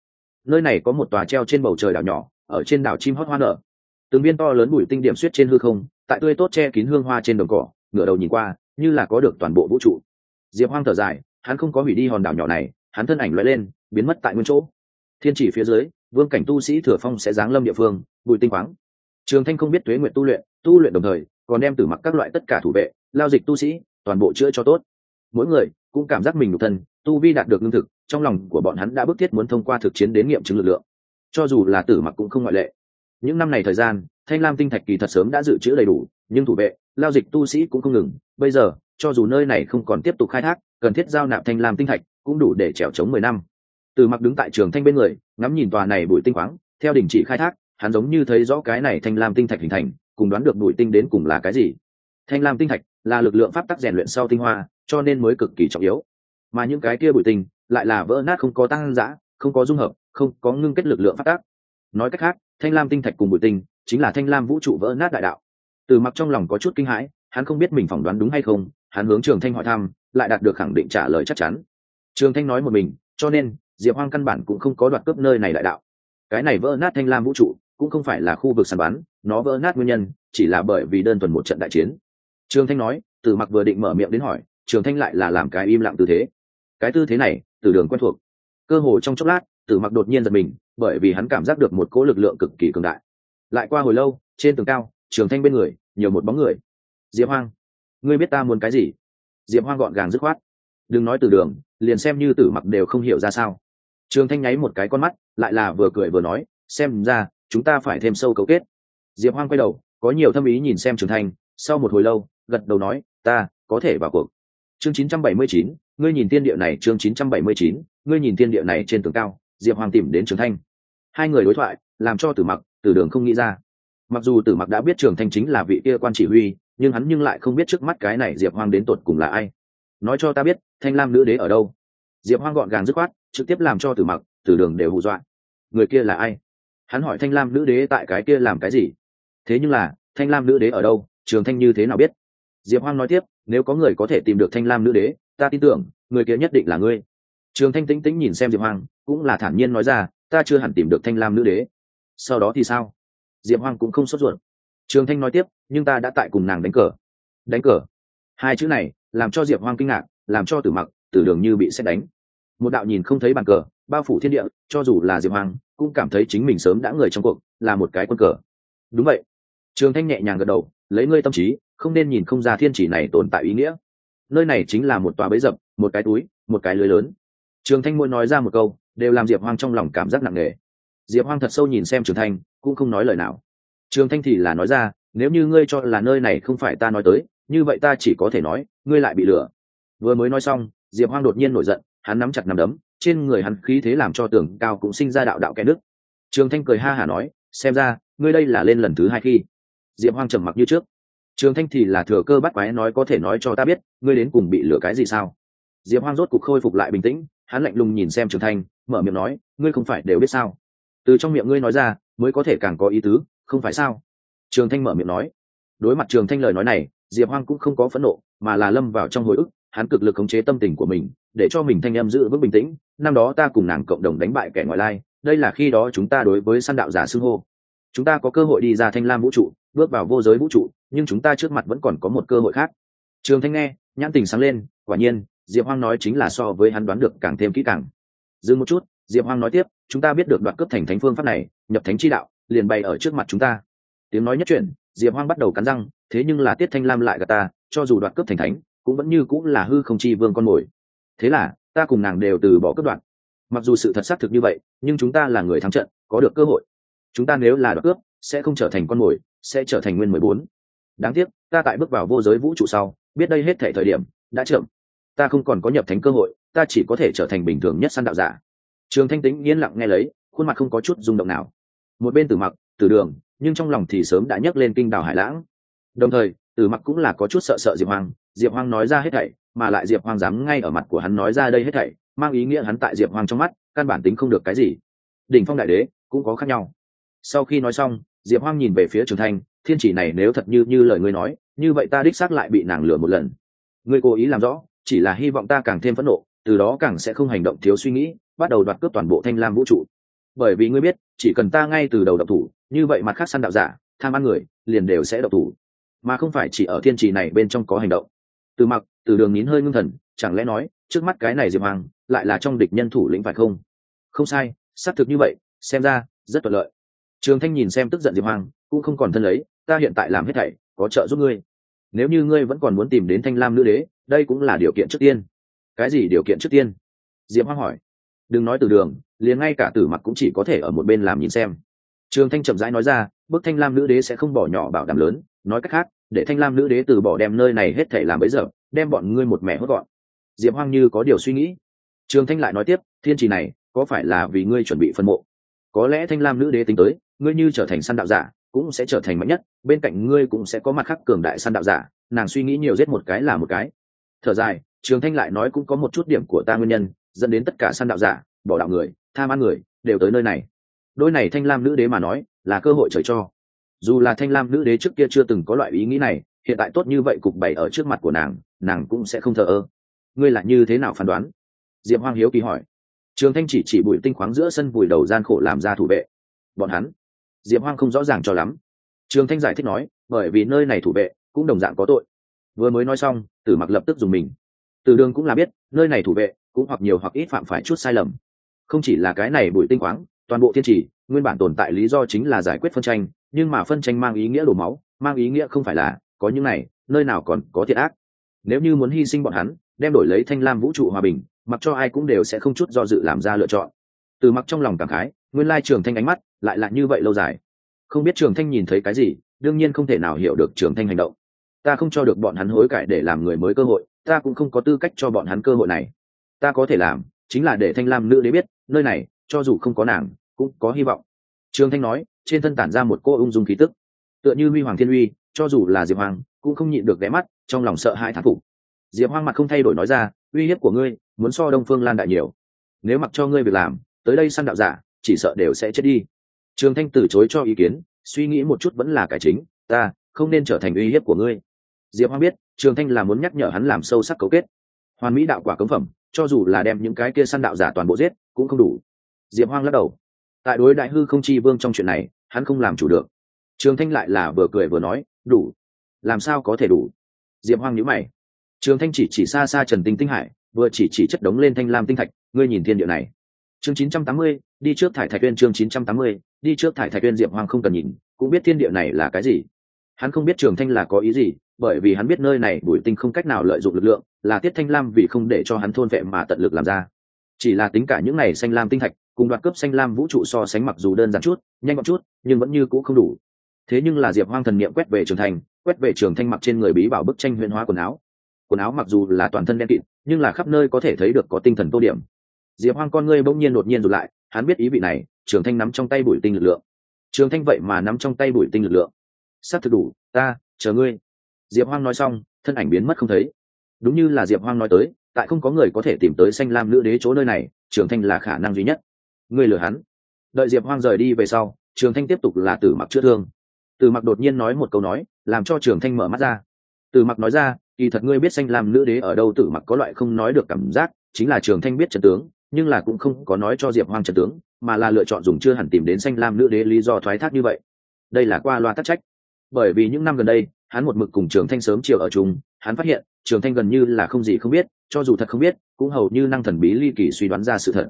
Nơi này có một tòa treo trên bầu trời đảo nhỏ ở trên đảo chim hót hoa nở. Từng viên to lớn bụi tinh điểm suýt trên hư không, tại tươi tốt che kín hương hoa trên đồng cỏ, ngửa đầu nhìn qua, như là có được toàn bộ vũ trụ. Diệp hoang thở dài, hắn không có hủy đi hòn đảo nhỏ này, hắn thân ảnh loại lên, biến mất tại nguyên chỗ. Thiên chỉ phía dưới, vương cảnh tu sĩ thừa phong sẽ giáng lâm địa phương, bụi tinh khoáng. Trường thanh không biết tuế nguyện tu luyện tu luyện đồng thời, còn đem tử mặc các loại tất cả thủ vệ, lao dịch tu sĩ, toàn bộ chữa cho tốt. Mỗi người cũng cảm giác mình nhục thân, tu vi đạt được lương thực, trong lòng của bọn hắn đã bức thiết muốn thông qua thực chiến đến nghiệm chứng lực lượng cho dù là tử mặc cũng không ngoại lệ. Những năm này thời gian, thanh lam tinh thạch kỳ thật sớm đã dự trữ đầy đủ, nhưng thủ vệ, lao dịch tu sĩ cũng không ngừng. Bây giờ, cho dù nơi này không còn tiếp tục khai thác, cần thiết giao nạp thanh lam tinh thạch cũng đủ để trèo chống mười năm. Từ mặc đứng tại trường thanh bên người, ngắm nhìn tòa này bụi tinh khoáng, theo đình chỉ khai thác, hắn giống như thấy rõ cái này thanh lam tinh thạch hình thành, cùng đoán được bụi tinh đến cùng là cái gì. Thanh lam tinh thạch là lực lượng pháp tắc rèn luyện sau tinh hoa, cho nên mới cực kỳ trọng yếu. Mà những cái kia bụi tinh lại là vỡ nát không có tăng giã không có dung hợp không có ngưng kết lực lượng phát tác. nói cách khác, thanh lam tinh thạch cùng bụi tinh, chính là thanh lam vũ trụ vỡ nát đại đạo. Từ mặc trong lòng có chút kinh hãi, hắn không biết mình phỏng đoán đúng hay không, hắn hướng trường thanh hỏi thăm, lại đạt được khẳng định trả lời chắc chắn. Trường thanh nói một mình, cho nên, diệp hoang căn bản cũng không có đoạt cướp nơi này đại đạo. Cái này vỡ nát thanh lam vũ trụ, cũng không phải là khu vực săn bắn, nó vỡ nát nguyên nhân, chỉ là bởi vì đơn thuần một trận đại chiến. Trường thanh nói, từ mặc vừa định mở miệng đến hỏi, trường thanh lại là làm cái im lặng tư thế. Cái tư thế này, từ đường quen thuộc. Cơ hồ trong chốc lát tử mặc đột nhiên giật mình bởi vì hắn cảm giác được một cỗ lực lượng cực kỳ cường đại. Lại qua hồi lâu trên tường cao trường thanh bên người nhiều một bóng người. Diệp hoang ngươi biết ta muốn cái gì? Diệp hoang gọn gàng dứt khoát. Đừng nói từ đường liền xem như tử mặc đều không hiểu ra sao. Trường thanh nháy một cái con mắt lại là vừa cười vừa nói xem ra chúng ta phải thêm sâu cấu kết. Diệp hoang quay đầu có nhiều thâm ý nhìn xem trường thanh sau một hồi lâu gật đầu nói ta có thể vào cuộc. Chương 979, ngươi nhìn tiên địa này chương 979, ngươi nhìn tiên địa này trên tường cao diệp hoàng tìm đến trường thanh. Hai người đối thoại, làm cho tử mặc, tử đường không nghĩ ra. Mặc dù tử mặc đã biết trường thanh chính là vị kia quan chỉ huy, nhưng hắn nhưng lại không biết trước mắt cái này diệp Hoàng đến tột cùng là ai. Nói cho ta biết, thanh lam nữ đế ở đâu? Diệp hoang gọn gàng dứt khoát, trực tiếp làm cho tử mặc, tử đường đều hù dọa. Người kia là ai? Hắn hỏi thanh lam nữ đế tại cái kia làm cái gì? Thế nhưng là, thanh lam nữ đế ở đâu? Trường thanh như thế nào biết? Diệp hoang nói tiếp, nếu có người có thể tìm được thanh lam nữ đế, ta tin tưởng, người kia nhất định là ngươi. Trường thanh tĩnh tĩnh nhìn xem diệp hoang cũng là thản nhiên nói ra, ta chưa hẳn tìm được thanh lam nữ đế. Sau đó thì sao? Diệp hoang cũng không sốt ruột. Trường thanh nói tiếp, nhưng ta đã tại cùng nàng đánh cờ. Đánh cờ? Hai chữ này làm cho diệp hoang kinh ngạc, làm cho tử mặc, tử đường như bị xét đánh. Một đạo nhìn không thấy bàn cờ, bao phủ thiên địa, cho dù là diệp hoàng cũng cảm thấy chính mình sớm đã người trong cuộc, là một cái quân cờ. Đúng vậy. Trường thanh nhẹ nhàng gật đầu, lấy ngươi tâm trí, không nên nhìn không ra thiên chỉ này tồn tại ý nghĩa. Nơi này chính là một tòa bẫy dập, một cái túi, một cái lưới lớn. Trường thanh muốn nói ra một câu đều làm diệp hoang trong lòng cảm giác nặng nề. Diệp hoang thật sâu nhìn xem trường thanh, cũng không nói lời nào. Trường thanh thì là nói ra, nếu như ngươi cho là nơi này không phải ta nói tới, như vậy ta chỉ có thể nói, ngươi lại bị lừa. Vừa mới nói xong, diệp hoang đột nhiên nổi giận, hắn nắm chặt nắm đấm, trên người hắn khí thế làm cho tường cao cũng sinh ra đạo đạo kẽ nước trường thanh cười ha hả nói, xem ra, ngươi đây là lên lần thứ hai khi. Diệp hoang trầm mặc như trước. Trường thanh thì là thừa cơ bắt quái nói có thể nói cho ta biết, ngươi đến cùng bị lừa cái gì sao? Diệp hoang rốt cục khôi phục lại bình tĩnh, hắn lạnh lùng nhìn xem trường thanh mở miệng nói, ngươi không phải đều biết sao? Từ trong miệng ngươi nói ra, mới có thể càng có ý tứ, không phải sao? Trường thanh mở miệng nói. Đối mặt trường thanh lời nói này, diệp hoang cũng không có phẫn nộ, mà là lâm vào trong hồi ức, hắn cực lực khống chế tâm tình của mình, để cho mình thanh em giữ vững bình tĩnh, năm đó ta cùng nàng cộng đồng đánh bại kẻ ngoại lai, đây là khi đó chúng ta đối với săn đạo giả xưng hô. Chúng ta có cơ hội đi ra thanh lam vũ trụ, bước vào vô giới vũ trụ, nhưng chúng ta trước mặt vẫn còn có một cơ hội khác. Trường thanh nghe, nhãn tình sáng lên, quả nhiên, diệp hoang nói chính là so với hắn đoán được càng thêm kỹ càng dừng một chút, diệp hoang nói tiếp, chúng ta biết được đoạt cướp thành thánh phương pháp này, nhập thánh chi đạo, liền bày ở trước mặt chúng ta. Tiếng nói nhất chuyển, diệp hoang bắt đầu cắn răng, thế nhưng là tiết thanh lam lại gà ta, cho dù đoạt cướp thành thánh, cũng vẫn như cũng là hư không chi vương con mồi. Thế là, ta cùng nàng đều từ bỏ cướp đoạn mặc dù sự thật xác thực như vậy, nhưng chúng ta là người thắng trận, có được cơ hội. Chúng ta nếu là đoạt cướp, sẽ không trở thành con mồi, sẽ trở thành nguyên mười bốn. Đáng tiếc, ta tại bước vào vô giới vũ trụ sau, biết đây hết thể thời điểm, đã chậm. Ta không còn có nhập thánh cơ hội ta chỉ có thể trở thành bình thường nhất săn đạo giả. Trường thanh tính yên lặng nghe lấy, khuôn mặt không có chút rung động nào. Một bên tử mặc, tử đường, nhưng trong lòng thì sớm đã nhấc lên kinh đảo hải lãng. Đồng thời, tử mặc cũng là có chút sợ sợ diệp hoang diệp hoang nói ra hết thảy, mà lại diệp hoang dám ngay ở mặt của hắn nói ra đây hết thảy, mang ý nghĩa hắn tại diệp hoang trong mắt, căn bản tính không được cái gì. Đỉnh phong đại đế, cũng có khác nhau. Sau khi nói xong, diệp hoang nhìn về phía trường thanh, thiên chỉ này nếu thật như như lời ngươi nói, như vậy ta đích xác lại bị nàng lừa một lần. Ngươi cố ý làm rõ, chỉ là hy vọng ta càng thêm phẫn nộ từ đó càng sẽ không hành động thiếu suy nghĩ, bắt đầu đoạt cướp toàn bộ thanh lam vũ trụ. Bởi vì ngươi biết, chỉ cần ta ngay từ đầu độc thủ, như vậy mặt khác săn đạo giả, tham ăn người, liền đều sẽ độc thủ. Mà không phải chỉ ở thiên trì này bên trong có hành động. Từ mặc, từ đường nín hơi ngưng thần, chẳng lẽ nói, trước mắt cái này diệp hoàng, lại là trong địch nhân thủ lĩnh phải không? Không sai, xác thực như vậy, xem ra, rất thuận lợi. Trường thanh nhìn xem tức giận diệp hoàng, cũng không còn thân lấy, ta hiện tại làm hết thảy, có trợ giúp ngươi. Nếu như ngươi vẫn còn muốn tìm đến thanh lam nữ đế, đây cũng là điều kiện trước tiên cái gì điều kiện trước tiên? Diệp Hoang hỏi. Đừng nói từ đường, liền ngay cả tử mặc cũng chỉ có thể ở một bên làm nhìn xem. Trường thanh chậm rãi nói ra, bức thanh lam nữ đế sẽ không bỏ nhỏ bảo đảm lớn. Nói cách khác, để thanh lam nữ đế từ bỏ đem nơi này hết thể làm bấy giờ, đem bọn ngươi một mẹ hốt gọn. Diệp hoang như có điều suy nghĩ. Trường thanh lại nói tiếp, thiên trì này, có phải là vì ngươi chuẩn bị phân mộ? Có lẽ thanh lam nữ đế tính tới, ngươi như trở thành săn đạo giả, cũng sẽ trở thành mạnh nhất, bên cạnh ngươi cũng sẽ có mặt khắc cường đại săn đạo giả, nàng suy nghĩ nhiều giết một cái là một cái. Thở dài trường thanh lại nói cũng có một chút điểm của ta nguyên nhân, dẫn đến tất cả săn đạo giả, bỏ đạo người, tham ăn người, đều tới nơi này. Đôi này thanh lam nữ đế mà nói, là cơ hội trời cho. Dù là thanh lam nữ đế trước kia chưa từng có loại ý nghĩ này, hiện tại tốt như vậy cục bày ở trước mặt của nàng nàng cũng sẽ không thờ ơ. Ngươi là như thế nào phán đoán? Diệp hoang hiếu kỳ hỏi. Trường thanh chỉ chỉ bụi tinh khoáng giữa sân vùi đầu gian khổ làm ra thủ vệ. Bọn hắn? Diệp hoang không rõ ràng cho lắm. Trường thanh giải thích nói, bởi vì nơi này thủ vệ cũng đồng dạng có tội. Vừa mới nói xong, tử mặc lập tức dùng mình từ đường cũng là biết, nơi này thủ vệ, cũng hoặc nhiều hoặc ít phạm phải chút sai lầm. Không chỉ là cái này bụi tinh khoáng, toàn bộ thiên trì, nguyên bản tồn tại lý do chính là giải quyết phân tranh, nhưng mà phân tranh mang ý nghĩa đổ máu, mang ý nghĩa không phải là, có những này, nơi nào còn có thiệt ác. Nếu như muốn hy sinh bọn hắn, đem đổi lấy thanh lam vũ trụ hòa bình, mặc cho ai cũng đều sẽ không chút do dự làm ra lựa chọn. Từ mặc trong lòng cảm khái, nguyên lai trường thanh ánh mắt lại là như vậy lâu dài. Không biết trường thanh nhìn thấy cái gì, đương nhiên không thể nào hiểu được trường thanh hành động. Ta không cho được bọn hắn hối cải để làm người mới cơ hội ta cũng không có tư cách cho bọn hắn cơ hội này. Ta có thể làm, chính là để thanh lam nữ đế biết, nơi này, cho dù không có nàng, cũng có hy vọng. Trương thanh nói, trên thân tản ra một cô ung dung khí tức. Tựa như huy hoàng thiên uy, cho dù là diệp hoàng cũng không nhịn được ghé mắt, trong lòng sợ hãi thán phục. Diệp hoang mặt không thay đổi nói ra, uy hiếp của ngươi, muốn so đông phương lan đại nhiều. Nếu mặc cho ngươi việc làm, tới đây săn đạo giả, chỉ sợ đều sẽ chết đi. Trường thanh từ chối cho ý kiến, suy nghĩ một chút vẫn là cái chính, ta, không nên trở thành uy hiếp của ngươi. Diệp hoang biết trường thanh là muốn nhắc nhở hắn làm sâu sắc cấu kết. Hoàn mỹ đạo quả cấm phẩm cho dù là đem những cái kia săn đạo giả toàn bộ giết cũng không đủ. Diệp hoang lắc đầu. Tại đối đại hư không chi vương trong chuyện này hắn không làm chủ được. Trường thanh lại là vừa cười vừa nói đủ. Làm sao có thể đủ? Diệp hoang nhíu mày. Trường thanh chỉ chỉ xa xa trần tinh tinh hải vừa chỉ chỉ chất đống lên thanh lam tinh thạch ngươi nhìn thiên địa này. Chương 980, đi trước thải thạch tuyên chương 980, đi trước thải thạch tuyên diệp Hoang không cần nhìn cũng biết thiên địa này là cái gì. Hắn không biết trường thanh là có ý gì bởi vì hắn biết nơi này bùi tinh không cách nào lợi dụng lực lượng, là tiết thanh lam vì không để cho hắn thôn vệ mà tận lực làm ra. Chỉ là tính cả những này xanh lam tinh thạch, cùng đoạt cướp xanh lam vũ trụ so sánh mặc dù đơn giản chút, nhanh gọn chút, nhưng vẫn như cũ không đủ. Thế nhưng là diệp hoang thần niệm quét về trường thành, quét về trường thanh mặc trên người bí bảo bức tranh huyền hóa quần áo. Quần áo mặc dù là toàn thân đen kịt, nhưng là khắp nơi có thể thấy được có tinh thần tô điểm. Diệp hoang con ngươi bỗng nhiên đột nhiên rụt lại, hắn biết ý vị này, trường thanh nắm trong tay bùi tinh lực lượng. Trường thanh vậy mà nắm trong tay bùi tinh lực lượng. S á c thực đủ, ta, chờ ngươi diệp hoang nói xong, thân ảnh biến mất không thấy. Đúng như là diệp hoang nói tới, tại không có người có thể tìm tới xanh lam nữ đế chỗ nơi này, trường thanh là khả năng duy nhất. Ngươi lừa hắn. Đợi diệp hoang rời đi về sau, trường thanh tiếp tục là tử mặc chữa thương. Tử mặc đột nhiên nói một câu nói, làm cho trường thanh mở mắt ra. Tử mặc nói ra, kỳ thật ngươi biết xanh lam nữ đế ở đâu? Tử mặc có loại không nói được cảm giác, chính là trường thanh biết trần tướng, nhưng là cũng không có nói cho diệp hoang trần tướng, mà là lựa chọn dùng chưa hẳn tìm đến xanh lam nữ đế lý do thoái thác như vậy. Đây là qua loa tắc trách. Bởi vì những năm gần đây hắn một mực cùng trường thanh sớm chiều ở chung, hắn phát hiện, trường thanh gần như là không gì không biết, cho dù thật không biết, cũng hầu như năng thần bí ly kỳ suy đoán ra sự thật.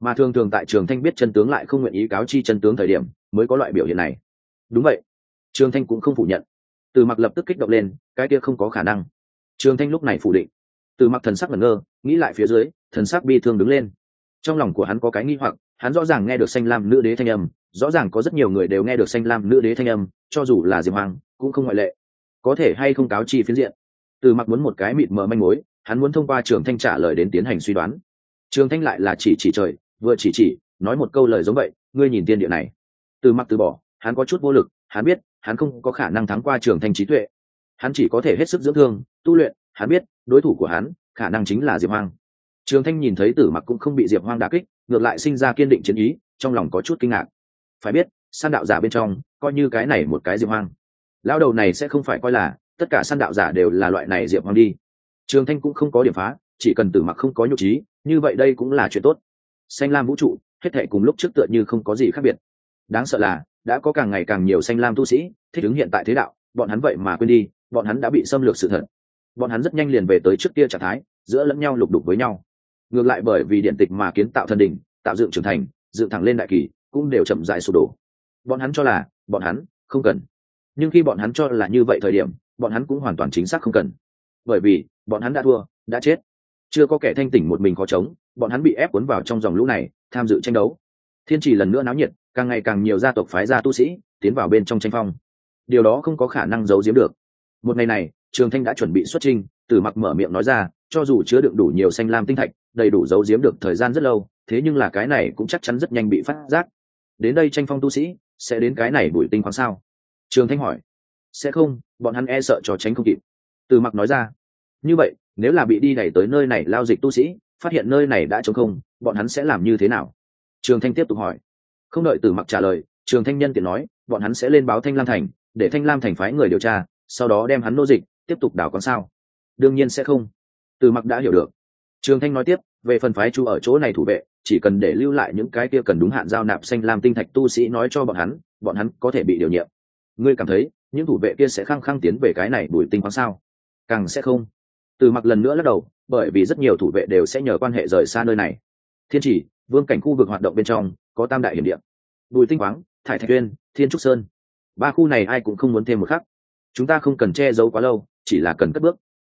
Mà thường thường tại trường thanh biết chân tướng lại không nguyện ý cáo chi chân tướng thời điểm, mới có loại biểu hiện này. Đúng vậy. Trường thanh cũng không phủ nhận. Từ mặc lập tức kích động lên, cái kia không có khả năng. Trường thanh lúc này phủ định. Từ mặc thần sắc ngẩn ngơ, nghĩ lại phía dưới, thần sắc bi thương đứng lên. Trong lòng của hắn có cái nghi hoặc, hắn rõ ràng nghe được xanh lam nữ đế thanh âm, rõ ràng có rất nhiều người đều nghe được xanh lam nữ đế thanh âm, cho dù là diệp hoàng, cũng không ngoại lệ có thể hay không cáo chi phiến diện. Từ mặc muốn một cái mịt mờ manh mối, hắn muốn thông qua trường thanh trả lời đến tiến hành suy đoán. Trường thanh lại là chỉ chỉ trời, vừa chỉ chỉ, nói một câu lời giống vậy, ngươi nhìn tiên địa này. Từ mặc từ bỏ, hắn có chút vô lực, hắn biết, hắn không có khả năng thắng qua trường thanh trí tuệ. Hắn chỉ có thể hết sức dưỡng thương, tu luyện, hắn biết, đối thủ của hắn, khả năng chính là diệp hoang. Trường thanh nhìn thấy tử mặc cũng không bị diệp hoang đà kích, ngược lại sinh ra kiên định chiến ý, trong lòng có chút kinh ngạc. Phải biết, san đạo giả bên trong, coi như cái này một cái diệp hoang lão đầu này sẽ không phải coi là, tất cả san đạo giả đều là loại này diệp hoang đi. Trường thanh cũng không có điểm phá, chỉ cần tử mặc không có nhục trí, như vậy đây cũng là chuyện tốt. Xanh lam vũ trụ, hết thệ cùng lúc trước tựa như không có gì khác biệt. Đáng sợ là, đã có càng ngày càng nhiều xanh lam tu sĩ, thích ứng hiện tại thế đạo, bọn hắn vậy mà quên đi, bọn hắn đã bị xâm lược sự thật. Bọn hắn rất nhanh liền về tới trước kia trạng thái, giữa lẫn nhau lục đục với nhau. Ngược lại bởi vì điện tịch mà kiến tạo thân đình tạo dựng trưởng thành, dựng thẳng lên đại kỳ, cũng đều chậm dại sụp đổ. Bọn hắn cho là, bọn hắn không cần nhưng khi bọn hắn cho là như vậy thời điểm, bọn hắn cũng hoàn toàn chính xác không cần. Bởi vì, bọn hắn đã thua, đã chết. Chưa có kẻ thanh tỉnh một mình khó chống, bọn hắn bị ép cuốn vào trong dòng lũ này, tham dự tranh đấu. Thiên trì lần nữa náo nhiệt, càng ngày càng nhiều gia tộc phái gia tu sĩ tiến vào bên trong tranh phong. Điều đó không có khả năng giấu giếm được. Một ngày này, trường thanh đã chuẩn bị xuất trình, từ mặc mở miệng nói ra, cho dù chứa đựng đủ nhiều xanh lam tinh thạch, đầy đủ giấu giếm được thời gian rất lâu, thế nhưng là cái này cũng chắc chắn rất nhanh bị phát giác. Đến đây tranh phong tu sĩ, sẽ đến cái này bụi tinh khoáng sao? Trường thanh hỏi. Sẽ không, bọn hắn e sợ cho tránh không kịp. Từ mặc nói ra. Như vậy, nếu là bị đi đẩy tới nơi này lao dịch tu sĩ, phát hiện nơi này đã trống không, bọn hắn sẽ làm như thế nào? Trường thanh tiếp tục hỏi. Không đợi từ mặc trả lời, trường thanh nhân tiện nói, bọn hắn sẽ lên báo thanh lam thành, để thanh lam thành phái người điều tra, sau đó đem hắn nô dịch, tiếp tục đảo con sao. Đương nhiên sẽ không. Từ mặc đã hiểu được. Trường thanh nói tiếp, về phần phái chu ở chỗ này thủ vệ, chỉ cần để lưu lại những cái kia cần đúng hạn giao nạp xanh lam tinh thạch tu sĩ nói cho bọn hắn bọn hắn có thể bị điều nhiệm ngươi cảm thấy những thủ vệ kia sẽ khăng khăng tiến về cái này bùi tinh khoáng sao? Càng sẽ không. Từ mặc lần nữa lắc đầu, bởi vì rất nhiều thủ vệ đều sẽ nhờ quan hệ rời xa nơi này. Thiên chỉ, vương cảnh khu vực hoạt động bên trong, có tam đại hiểm điện bùi tinh khoáng, thải thạch tuyên thiên trúc sơn. Ba khu này ai cũng không muốn thêm một khắc. Chúng ta không cần che giấu quá lâu, chỉ là cần cất bước.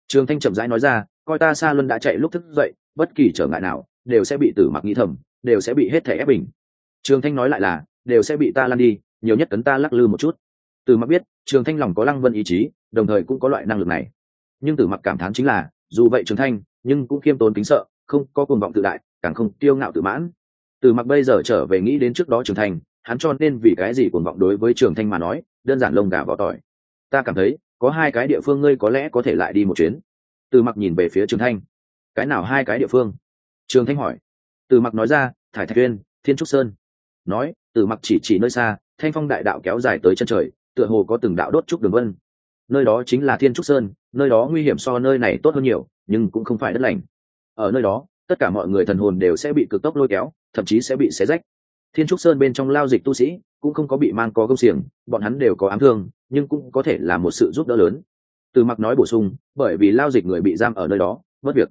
Trường thanh chậm rãi nói ra, coi ta xa luân đã chạy lúc thức dậy, bất kỳ trở ngại nào, đều sẽ bị tử mặc nghĩ thầm, đều sẽ bị hết thẻ ép bình. Trường thanh nói lại là, đều sẽ bị ta lăn đi, nhiều nhất cấn ta lắc lư một chút. Từ mặc biết, trường thanh lòng có lăng vân ý chí, đồng thời cũng có loại năng lực này. Nhưng Từ mặc cảm thán chính là, dù vậy trường thanh, nhưng cũng khiêm tốn kính sợ, không có cuồng vọng tự đại, càng không tiêu ngạo tự mãn. Từ mặc bây giờ trở về nghĩ đến trước đó trường thanh, hắn cho nên vì cái gì cuồng vọng đối với trường thanh mà nói, đơn giản lông gà vỏ tỏi. Ta cảm thấy, có hai cái địa phương ngươi có lẽ có thể lại đi một chuyến. Từ mặc nhìn về phía trường thanh. Cái nào hai cái địa phương? Trường thanh hỏi. Từ mặc nói ra, thải thạch uyên, thiên trúc sơn. Nói, từ mặc chỉ chỉ nơi xa, thanh phong đại đạo kéo dài tới chân trời tựa hồ có từng đạo đốt trúc đường vân. Nơi đó chính là thiên trúc sơn, nơi đó nguy hiểm so nơi này tốt hơn nhiều, nhưng cũng không phải đất lành. Ở nơi đó, tất cả mọi người thần hồn đều sẽ bị cực tốc lôi kéo, thậm chí sẽ bị xé rách. Thiên trúc sơn bên trong lao dịch tu sĩ cũng không có bị mang có công xiềng, bọn hắn đều có ám thương, nhưng cũng có thể là một sự giúp đỡ lớn. Từ mặc nói bổ sung, bởi vì lao dịch người bị giam ở nơi đó, mất việc.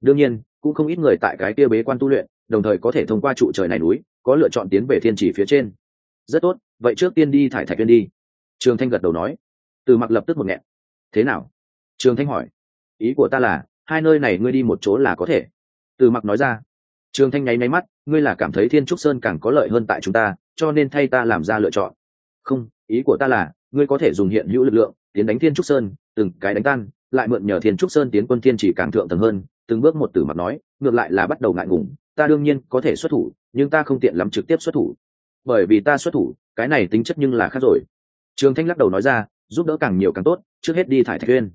Đương nhiên, cũng không ít người tại cái kia bế quan tu luyện, đồng thời có thể thông qua trụ trời này núi, có lựa chọn tiến về thiên chỉ phía trên. Rất tốt, vậy trước tiên đi thải thạch viên đi trường thanh gật đầu nói. Từ mặc lập tức một nghẹn. Thế nào? Trường thanh hỏi. Ý của ta là, hai nơi này ngươi đi một chỗ là có thể. Từ mặc nói ra. Trường thanh nháy máy mắt, ngươi là cảm thấy thiên trúc sơn càng có lợi hơn tại chúng ta, cho nên thay ta làm ra lựa chọn. Không, ý của ta là, ngươi có thể dùng hiện hữu lực lượng, tiến đánh thiên trúc sơn, từng cái đánh tan, lại mượn nhờ thiên trúc sơn tiến quân thiên chỉ càng thượng tầng hơn, từng bước một từ mặt nói, ngược lại là bắt đầu ngại ngùng, ta đương nhiên có thể xuất thủ, nhưng ta không tiện lắm trực tiếp xuất thủ. Bởi vì ta xuất thủ, cái này tính chất nhưng là khác rồi trường thanh lắc đầu nói ra, giúp đỡ càng nhiều càng tốt, trước hết đi thải thạch uyên.